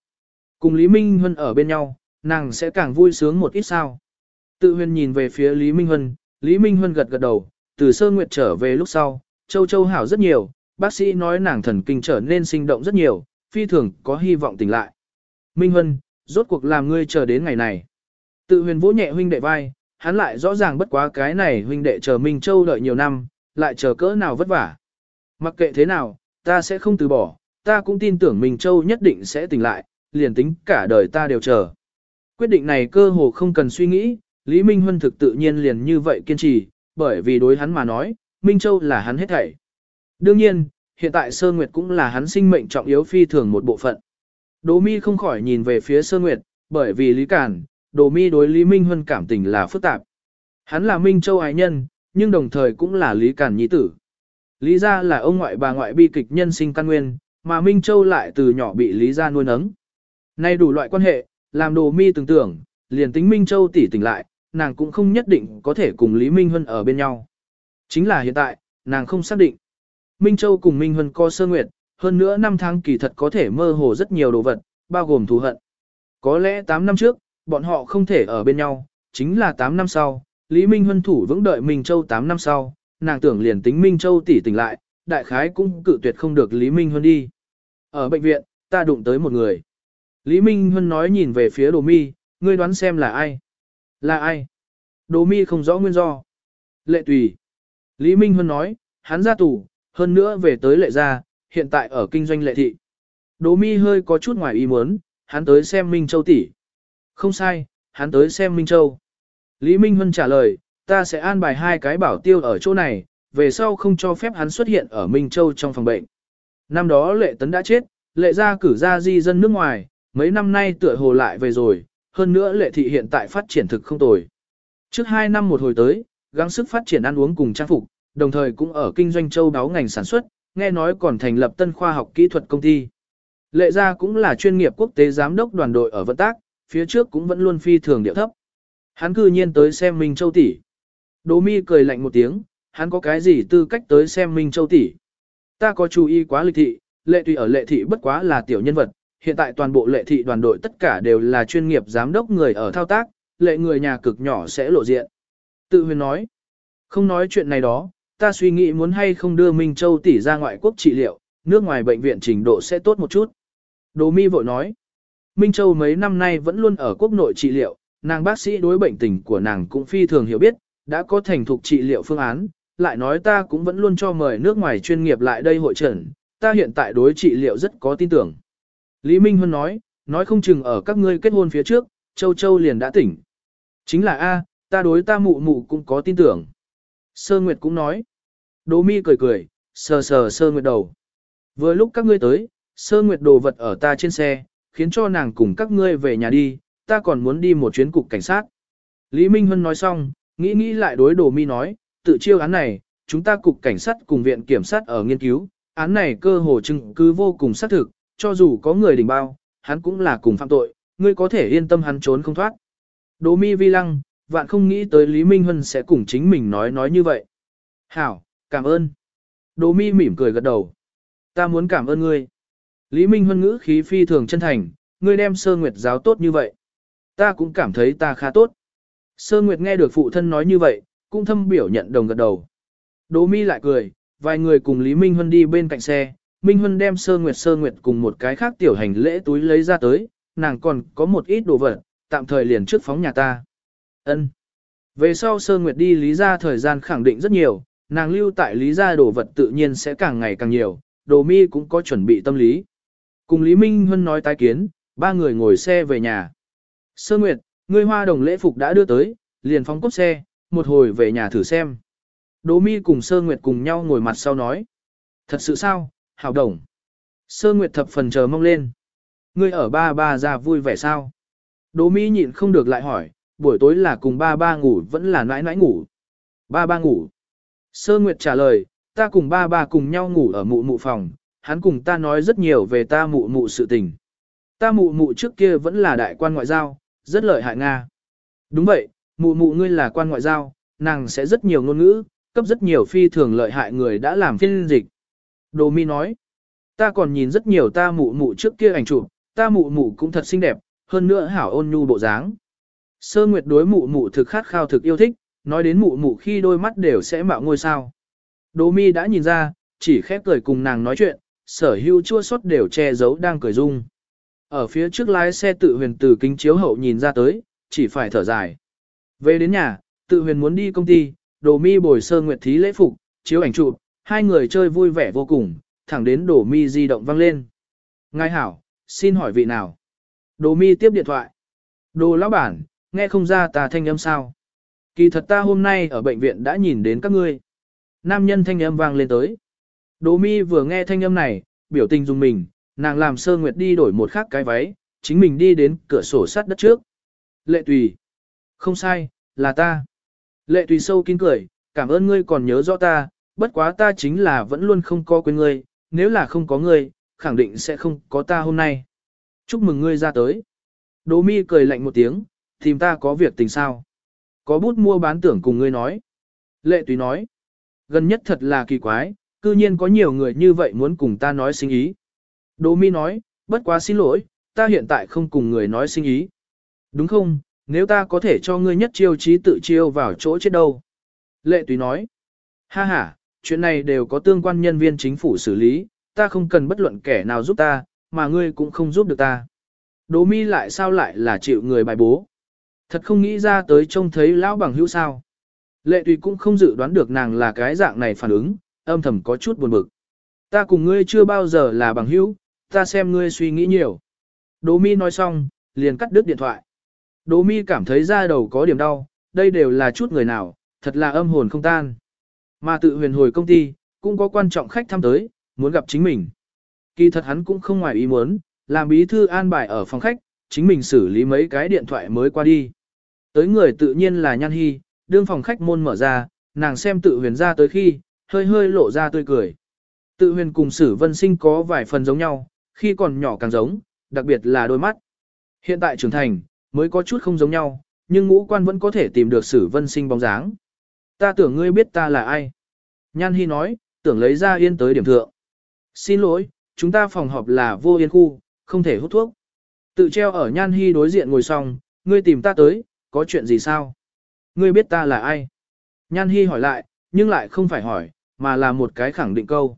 Cùng Lý Minh Huân ở bên nhau, nàng sẽ càng vui sướng một ít sao. Tự huyền nhìn về phía Lý Minh Huân, Lý Minh Huân gật gật đầu, từ Sơ Nguyệt trở về lúc sau, Châu Châu hảo rất nhiều, bác sĩ nói nàng thần kinh trở nên sinh động rất nhiều, phi thường có hy vọng tỉnh lại. Minh Huân, rốt cuộc làm ngươi chờ đến ngày này. Tự huyền vỗ nhẹ huynh đệ vai, hắn lại rõ ràng bất quá cái này huynh đệ chờ Minh Châu đợi nhiều năm, lại chờ cỡ nào vất vả. Mặc kệ thế nào, ta sẽ không từ bỏ, ta cũng tin tưởng Minh Châu nhất định sẽ tỉnh lại, liền tính cả đời ta đều chờ. Quyết định này cơ hồ không cần suy nghĩ, Lý Minh Huân thực tự nhiên liền như vậy kiên trì, bởi vì đối hắn mà nói, Minh Châu là hắn hết thảy. Đương nhiên, hiện tại Sơ Nguyệt cũng là hắn sinh mệnh trọng yếu phi thường một bộ phận. Đỗ Mi không khỏi nhìn về phía Sơ Nguyệt, bởi vì Lý Cản, Đỗ Mi đối Lý Minh Huân cảm tình là phức tạp. Hắn là Minh Châu ái nhân, nhưng đồng thời cũng là Lý Cản nhi tử. Lý gia là ông ngoại bà ngoại bi kịch nhân sinh căn nguyên, mà Minh Châu lại từ nhỏ bị Lý gia nuôi nấng. Nay đủ loại quan hệ, làm Đồ Mi tưởng tưởng, liền tính Minh Châu tỉ tỉnh lại, nàng cũng không nhất định có thể cùng Lý Minh Huân ở bên nhau. Chính là hiện tại, nàng không xác định. Minh Châu cùng Minh Huân co sơ nguyệt, hơn nữa năm tháng kỳ thật có thể mơ hồ rất nhiều đồ vật, bao gồm thù hận. Có lẽ 8 năm trước, bọn họ không thể ở bên nhau, chính là 8 năm sau, Lý Minh Huân thủ vững đợi Minh Châu 8 năm sau, nàng tưởng liền tính Minh Châu tỉ tỉnh lại, đại khái cũng cự tuyệt không được Lý Minh Huân đi. Ở bệnh viện, ta đụng tới một người. Lý Minh Huân nói nhìn về phía Đồ Mi, ngươi đoán xem là ai? Là ai? Đồ Mi không rõ nguyên do. Lệ tùy. Lý Minh Huân nói, hắn ra tù, hơn nữa về tới lệ gia, hiện tại ở kinh doanh lệ thị. Đồ Mi hơi có chút ngoài ý muốn, hắn tới xem Minh Châu tỷ. Không sai, hắn tới xem Minh Châu. Lý Minh Huân trả lời, ta sẽ an bài hai cái bảo tiêu ở chỗ này, về sau không cho phép hắn xuất hiện ở Minh Châu trong phòng bệnh. Năm đó lệ tấn đã chết, lệ gia cử ra di dân nước ngoài, mấy năm nay tựa hồ lại về rồi, hơn nữa lệ thị hiện tại phát triển thực không tồi. Trước hai năm một hồi tới, gắng sức phát triển ăn uống cùng trang phục, đồng thời cũng ở kinh doanh châu đáo ngành sản xuất, nghe nói còn thành lập tân khoa học kỹ thuật công ty. Lệ gia cũng là chuyên nghiệp quốc tế giám đốc đoàn đội ở vận tác, phía trước cũng vẫn luôn phi thường điệu thấp. Hắn cư nhiên tới xem Minh Châu tỷ. Đỗ Mi cười lạnh một tiếng, hắn có cái gì tư cách tới xem Minh Châu tỷ? Ta có chú ý quá lịch thị, lệ tùy ở lệ thị bất quá là tiểu nhân vật, hiện tại toàn bộ lệ thị đoàn đội tất cả đều là chuyên nghiệp giám đốc người ở thao tác, lệ người nhà cực nhỏ sẽ lộ diện. Tự huyền nói, không nói chuyện này đó, ta suy nghĩ muốn hay không đưa Minh Châu tỷ ra ngoại quốc trị liệu, nước ngoài bệnh viện trình độ sẽ tốt một chút. Đồ mi vội nói, Minh Châu mấy năm nay vẫn luôn ở quốc nội trị liệu, nàng bác sĩ đối bệnh tình của nàng cũng phi thường hiểu biết, đã có thành thục trị liệu phương án, lại nói ta cũng vẫn luôn cho mời nước ngoài chuyên nghiệp lại đây hội trần, ta hiện tại đối trị liệu rất có tin tưởng. Lý Minh Huân nói, nói không chừng ở các ngươi kết hôn phía trước, Châu Châu liền đã tỉnh. Chính là A, ta đối ta mụ mụ cũng có tin tưởng. Sơ Nguyệt cũng nói. Đỗ mi cười cười, sờ sờ Sơ Nguyệt đầu. Vừa lúc các ngươi tới, Sơ Nguyệt đồ vật ở ta trên xe, khiến cho nàng cùng các ngươi về nhà đi, ta còn muốn đi một chuyến cục cảnh sát. Lý Minh Huân nói xong, nghĩ nghĩ lại đối Đồ mi nói, tự chiêu án này, chúng ta cục cảnh sát cùng viện kiểm sát ở nghiên cứu, án này cơ hồ chứng cứ vô cùng xác thực, cho dù có người đỉnh bao, hắn cũng là cùng phạm tội, ngươi có thể yên tâm hắn trốn không thoát. Đỗ mi vi lăng, vạn không nghĩ tới Lý Minh Huân sẽ cùng chính mình nói nói như vậy. Hảo, cảm ơn. Đỗ mi mỉm cười gật đầu. Ta muốn cảm ơn ngươi. Lý Minh Huân ngữ khí phi thường chân thành, ngươi đem sơ nguyệt giáo tốt như vậy. Ta cũng cảm thấy ta khá tốt. Sơ nguyệt nghe được phụ thân nói như vậy, cũng thâm biểu nhận đồng gật đầu. Đỗ mi lại cười, vài người cùng Lý Minh Huân đi bên cạnh xe, Minh Huân đem sơ nguyệt sơ nguyệt cùng một cái khác tiểu hành lễ túi lấy ra tới, nàng còn có một ít đồ vật, tạm thời liền trước phóng nhà ta. Ân. Về sau sơ nguyệt đi lý ra thời gian khẳng định rất nhiều, nàng lưu tại lý ra đồ vật tự nhiên sẽ càng ngày càng nhiều, Đỗ mi cũng có chuẩn bị tâm lý. Cùng Lý Minh Huân nói tái kiến, ba người ngồi xe về nhà. Sơ nguyệt, người hoa đồng lễ phục đã đưa tới, liền phóng cốt xe, một hồi về nhà thử xem. Đỗ mi cùng sơ nguyệt cùng nhau ngồi mặt sau nói. Thật sự sao, hảo đồng. Sơ Nguyệt thập phần chờ mong lên. Ngươi ở ba ba ra vui vẻ sao? Đỗ Mi nhịn không được lại hỏi, buổi tối là cùng ba ba ngủ vẫn là nãi nãi ngủ. Ba ba ngủ. Sơ Nguyệt trả lời, ta cùng ba ba cùng nhau ngủ ở mụ mụ phòng, hắn cùng ta nói rất nhiều về ta mụ mụ sự tình. Ta mụ mụ trước kia vẫn là đại quan ngoại giao, rất lợi hại Nga. Đúng vậy, mụ mụ ngươi là quan ngoại giao, nàng sẽ rất nhiều ngôn ngữ, cấp rất nhiều phi thường lợi hại người đã làm phiên dịch. Đồ mi nói, ta còn nhìn rất nhiều ta mụ mụ trước kia ảnh chụp, ta mụ mụ cũng thật xinh đẹp, hơn nữa hảo ôn nhu bộ dáng. Sơ Nguyệt đối mụ mụ thực khát khao thực yêu thích, nói đến mụ mụ khi đôi mắt đều sẽ mạo ngôi sao. Đồ mi đã nhìn ra, chỉ khép cười cùng nàng nói chuyện, sở hữu chua xót đều che giấu đang cười dung. Ở phía trước lái xe tự huyền từ kính chiếu hậu nhìn ra tới, chỉ phải thở dài. Về đến nhà, tự huyền muốn đi công ty, đồ mi bồi sơ nguyệt thí lễ phục, chiếu ảnh chụp, hai người chơi vui vẻ vô cùng, thẳng đến đồ mi di động vang lên. Ngài hảo, xin hỏi vị nào? Đồ mi tiếp điện thoại. Đồ lão bản, nghe không ra ta thanh âm sao? Kỳ thật ta hôm nay ở bệnh viện đã nhìn đến các ngươi. Nam nhân thanh âm vang lên tới. Đỗ mi vừa nghe thanh âm này, biểu tình dùng mình, nàng làm sơ nguyệt đi đổi một khác cái váy, chính mình đi đến cửa sổ sắt đất trước. Lệ tùy. Không sai, là ta. Lệ tùy sâu kín cười, cảm ơn ngươi còn nhớ rõ ta, bất quá ta chính là vẫn luôn không có quên ngươi, nếu là không có ngươi, khẳng định sẽ không có ta hôm nay. Chúc mừng ngươi ra tới. Đỗ mi cười lạnh một tiếng, tìm ta có việc tình sao. Có bút mua bán tưởng cùng ngươi nói. Lệ tùy nói. Gần nhất thật là kỳ quái, cư nhiên có nhiều người như vậy muốn cùng ta nói sinh ý. Đỗ mi nói, bất quá xin lỗi, ta hiện tại không cùng người nói sinh ý. Đúng không, nếu ta có thể cho ngươi nhất chiêu trí tự chiêu vào chỗ chết đâu. Lệ tùy nói, ha ha, chuyện này đều có tương quan nhân viên chính phủ xử lý, ta không cần bất luận kẻ nào giúp ta, mà ngươi cũng không giúp được ta. Đỗ mi lại sao lại là chịu người bài bố. Thật không nghĩ ra tới trông thấy lão bằng hữu sao. Lệ tùy cũng không dự đoán được nàng là cái dạng này phản ứng, âm thầm có chút buồn bực. Ta cùng ngươi chưa bao giờ là bằng hữu, ta xem ngươi suy nghĩ nhiều. Đỗ mi nói xong, liền cắt đứt điện thoại. Đỗ mi cảm thấy da đầu có điểm đau, đây đều là chút người nào, thật là âm hồn không tan. Mà tự huyền hồi công ty, cũng có quan trọng khách thăm tới, muốn gặp chính mình. Kỳ thật hắn cũng không ngoài ý muốn, làm bí thư an bài ở phòng khách, chính mình xử lý mấy cái điện thoại mới qua đi. Tới người tự nhiên là Nhan Hy, đương phòng khách môn mở ra, nàng xem tự huyền ra tới khi, hơi hơi lộ ra tươi cười. Tự huyền cùng sử vân sinh có vài phần giống nhau, khi còn nhỏ càng giống, đặc biệt là đôi mắt. Hiện tại trưởng thành, mới có chút không giống nhau, nhưng ngũ quan vẫn có thể tìm được sử vân sinh bóng dáng. Ta tưởng ngươi biết ta là ai. Nhan Hi nói, tưởng lấy ra yên tới điểm thượng. Xin lỗi, chúng ta phòng họp là vô yên khu, không thể hút thuốc. Tự treo ở Nhan Hi đối diện ngồi xong, ngươi tìm ta tới, có chuyện gì sao? Ngươi biết ta là ai? Nhan Hi hỏi lại, nhưng lại không phải hỏi, mà là một cái khẳng định câu.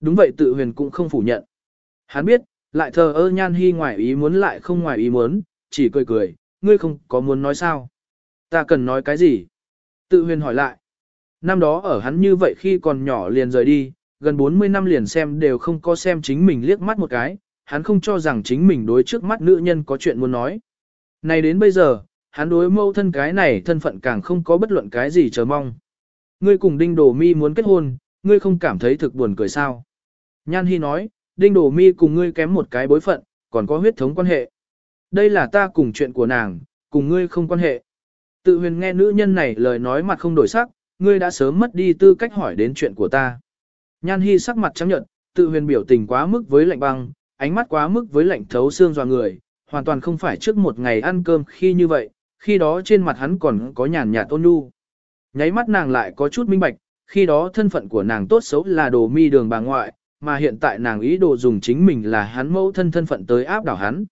Đúng vậy tự huyền cũng không phủ nhận. Hắn biết, lại thờ ơ Nhan Hi ngoài ý muốn lại không ngoài ý muốn, chỉ cười cười, ngươi không có muốn nói sao? Ta cần nói cái gì? Tự huyền hỏi lại. Năm đó ở hắn như vậy khi còn nhỏ liền rời đi, gần 40 năm liền xem đều không có xem chính mình liếc mắt một cái, hắn không cho rằng chính mình đối trước mắt nữ nhân có chuyện muốn nói. Này đến bây giờ, hắn đối mâu thân cái này thân phận càng không có bất luận cái gì chờ mong. Ngươi cùng Đinh Đồ Mi muốn kết hôn, ngươi không cảm thấy thực buồn cười sao? Nhan Hi nói, Đinh Đồ Mi cùng ngươi kém một cái bối phận, còn có huyết thống quan hệ. Đây là ta cùng chuyện của nàng, cùng ngươi không quan hệ. Tự huyền nghe nữ nhân này lời nói mặt không đổi sắc, ngươi đã sớm mất đi tư cách hỏi đến chuyện của ta. Nhan Hi sắc mặt trắng nhợt, tự huyền biểu tình quá mức với lạnh băng, ánh mắt quá mức với lạnh thấu xương dò người, hoàn toàn không phải trước một ngày ăn cơm khi như vậy, khi đó trên mặt hắn còn có nhàn nhạt ôn nhu. Nháy mắt nàng lại có chút minh bạch, khi đó thân phận của nàng tốt xấu là đồ mi đường bà ngoại, mà hiện tại nàng ý đồ dùng chính mình là hắn mẫu thân thân phận tới áp đảo hắn.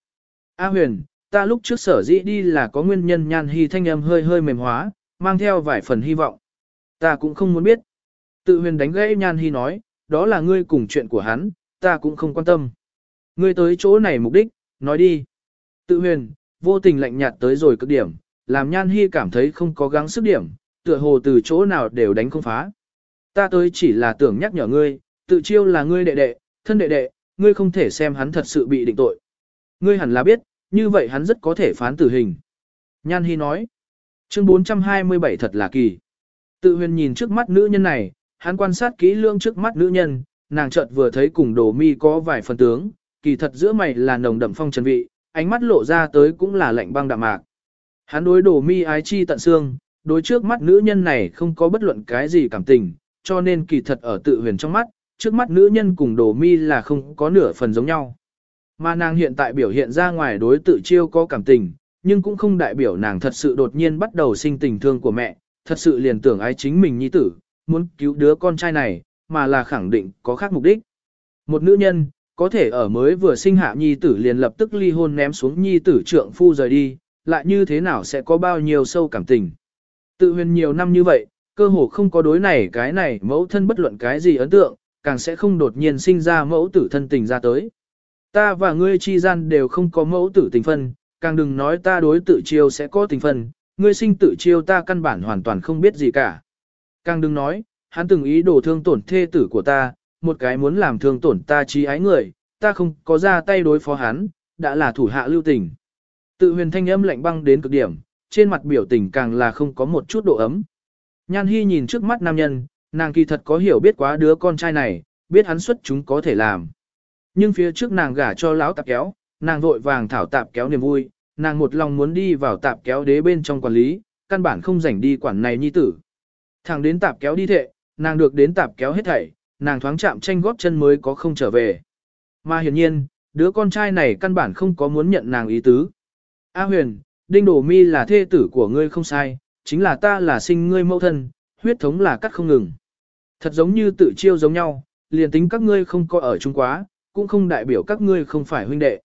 A huyền, ta lúc trước sở dĩ đi là có nguyên nhân nhan hy thanh âm hơi hơi mềm hóa, mang theo vài phần hy vọng. Ta cũng không muốn biết. Tự huyền đánh gãy nhan hy nói, đó là ngươi cùng chuyện của hắn, ta cũng không quan tâm. Ngươi tới chỗ này mục đích, nói đi. Tự huyền, vô tình lạnh nhạt tới rồi cực điểm, làm nhan hy cảm thấy không có gắng sức điểm, tựa hồ từ chỗ nào đều đánh không phá. Ta tới chỉ là tưởng nhắc nhở ngươi, tự chiêu là ngươi đệ đệ, thân đệ đệ, ngươi không thể xem hắn thật sự bị định tội. Ngươi hẳn là biết, như vậy hắn rất có thể phán tử hình. Nhan Hi nói, chương 427 thật là kỳ. Tự huyền nhìn trước mắt nữ nhân này, hắn quan sát kỹ lưỡng trước mắt nữ nhân, nàng chợt vừa thấy cùng đồ mi có vài phần tướng, kỳ thật giữa mày là nồng đậm phong trần vị, ánh mắt lộ ra tới cũng là lạnh băng đạm mạc. Hắn đối đồ mi ái chi tận xương, đối trước mắt nữ nhân này không có bất luận cái gì cảm tình, cho nên kỳ thật ở tự huyền trong mắt, trước mắt nữ nhân cùng đồ mi là không có nửa phần giống nhau. Mà nàng hiện tại biểu hiện ra ngoài đối tự chiêu có cảm tình, nhưng cũng không đại biểu nàng thật sự đột nhiên bắt đầu sinh tình thương của mẹ, thật sự liền tưởng ái chính mình nhi tử, muốn cứu đứa con trai này, mà là khẳng định có khác mục đích. Một nữ nhân, có thể ở mới vừa sinh hạ nhi tử liền lập tức ly hôn ném xuống nhi tử trượng phu rời đi, lại như thế nào sẽ có bao nhiêu sâu cảm tình. Tự huyền nhiều năm như vậy, cơ hồ không có đối này cái này mẫu thân bất luận cái gì ấn tượng, càng sẽ không đột nhiên sinh ra mẫu tử thân tình ra tới. Ta và ngươi chi gian đều không có mẫu tử tình phân, càng đừng nói ta đối tự chiêu sẽ có tình phân, ngươi sinh tự chiêu ta căn bản hoàn toàn không biết gì cả. Càng đừng nói, hắn từng ý đồ thương tổn thê tử của ta, một cái muốn làm thương tổn ta trí ái người, ta không có ra tay đối phó hắn, đã là thủ hạ lưu tình. Tự huyền thanh âm lạnh băng đến cực điểm, trên mặt biểu tình càng là không có một chút độ ấm. Nhan Hi nhìn trước mắt nam nhân, nàng kỳ thật có hiểu biết quá đứa con trai này, biết hắn xuất chúng có thể làm. Nhưng phía trước nàng gả cho lão tạp kéo, nàng vội vàng thảo tạp kéo niềm vui, nàng một lòng muốn đi vào tạp kéo đế bên trong quản lý, căn bản không rảnh đi quản này nhi tử. Thằng đến tạp kéo đi thệ, nàng được đến tạp kéo hết thảy, nàng thoáng chạm tranh góp chân mới có không trở về. Mà hiển nhiên, đứa con trai này căn bản không có muốn nhận nàng ý tứ. A huyền, đinh đổ mi là thê tử của ngươi không sai, chính là ta là sinh ngươi mẫu thân, huyết thống là cắt không ngừng. Thật giống như tự chiêu giống nhau, liền tính các ngươi không có ở chung quá, cũng không đại biểu các ngươi không phải huynh đệ.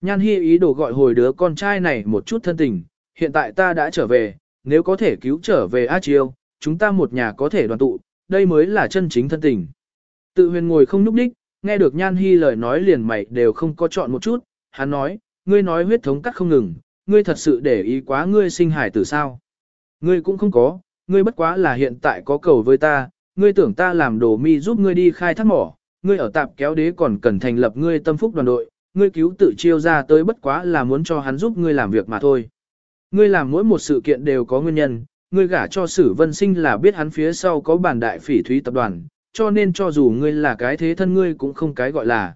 Nhan Hi ý đồ gọi hồi đứa con trai này một chút thân tình, hiện tại ta đã trở về, nếu có thể cứu trở về A Chiêu, chúng ta một nhà có thể đoàn tụ, đây mới là chân chính thân tình. Tự huyền ngồi không núp đích, nghe được Nhan Hi lời nói liền mày đều không có chọn một chút, hắn nói, ngươi nói huyết thống cắt không ngừng, ngươi thật sự để ý quá ngươi sinh hải tử sao. Ngươi cũng không có, ngươi bất quá là hiện tại có cầu với ta, ngươi tưởng ta làm đồ mi giúp ngươi đi khai thác mỏ, ngươi ở tạp kéo đế còn cần thành lập ngươi tâm phúc đoàn đội, ngươi cứu tự chiêu ra tới bất quá là muốn cho hắn giúp ngươi làm việc mà thôi. Ngươi làm mỗi một sự kiện đều có nguyên nhân, ngươi gả cho sử vân sinh là biết hắn phía sau có bản đại phỉ thúy tập đoàn, cho nên cho dù ngươi là cái thế thân ngươi cũng không cái gọi là.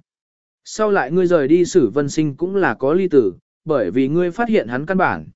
Sau lại ngươi rời đi sử vân sinh cũng là có ly tử, bởi vì ngươi phát hiện hắn căn bản.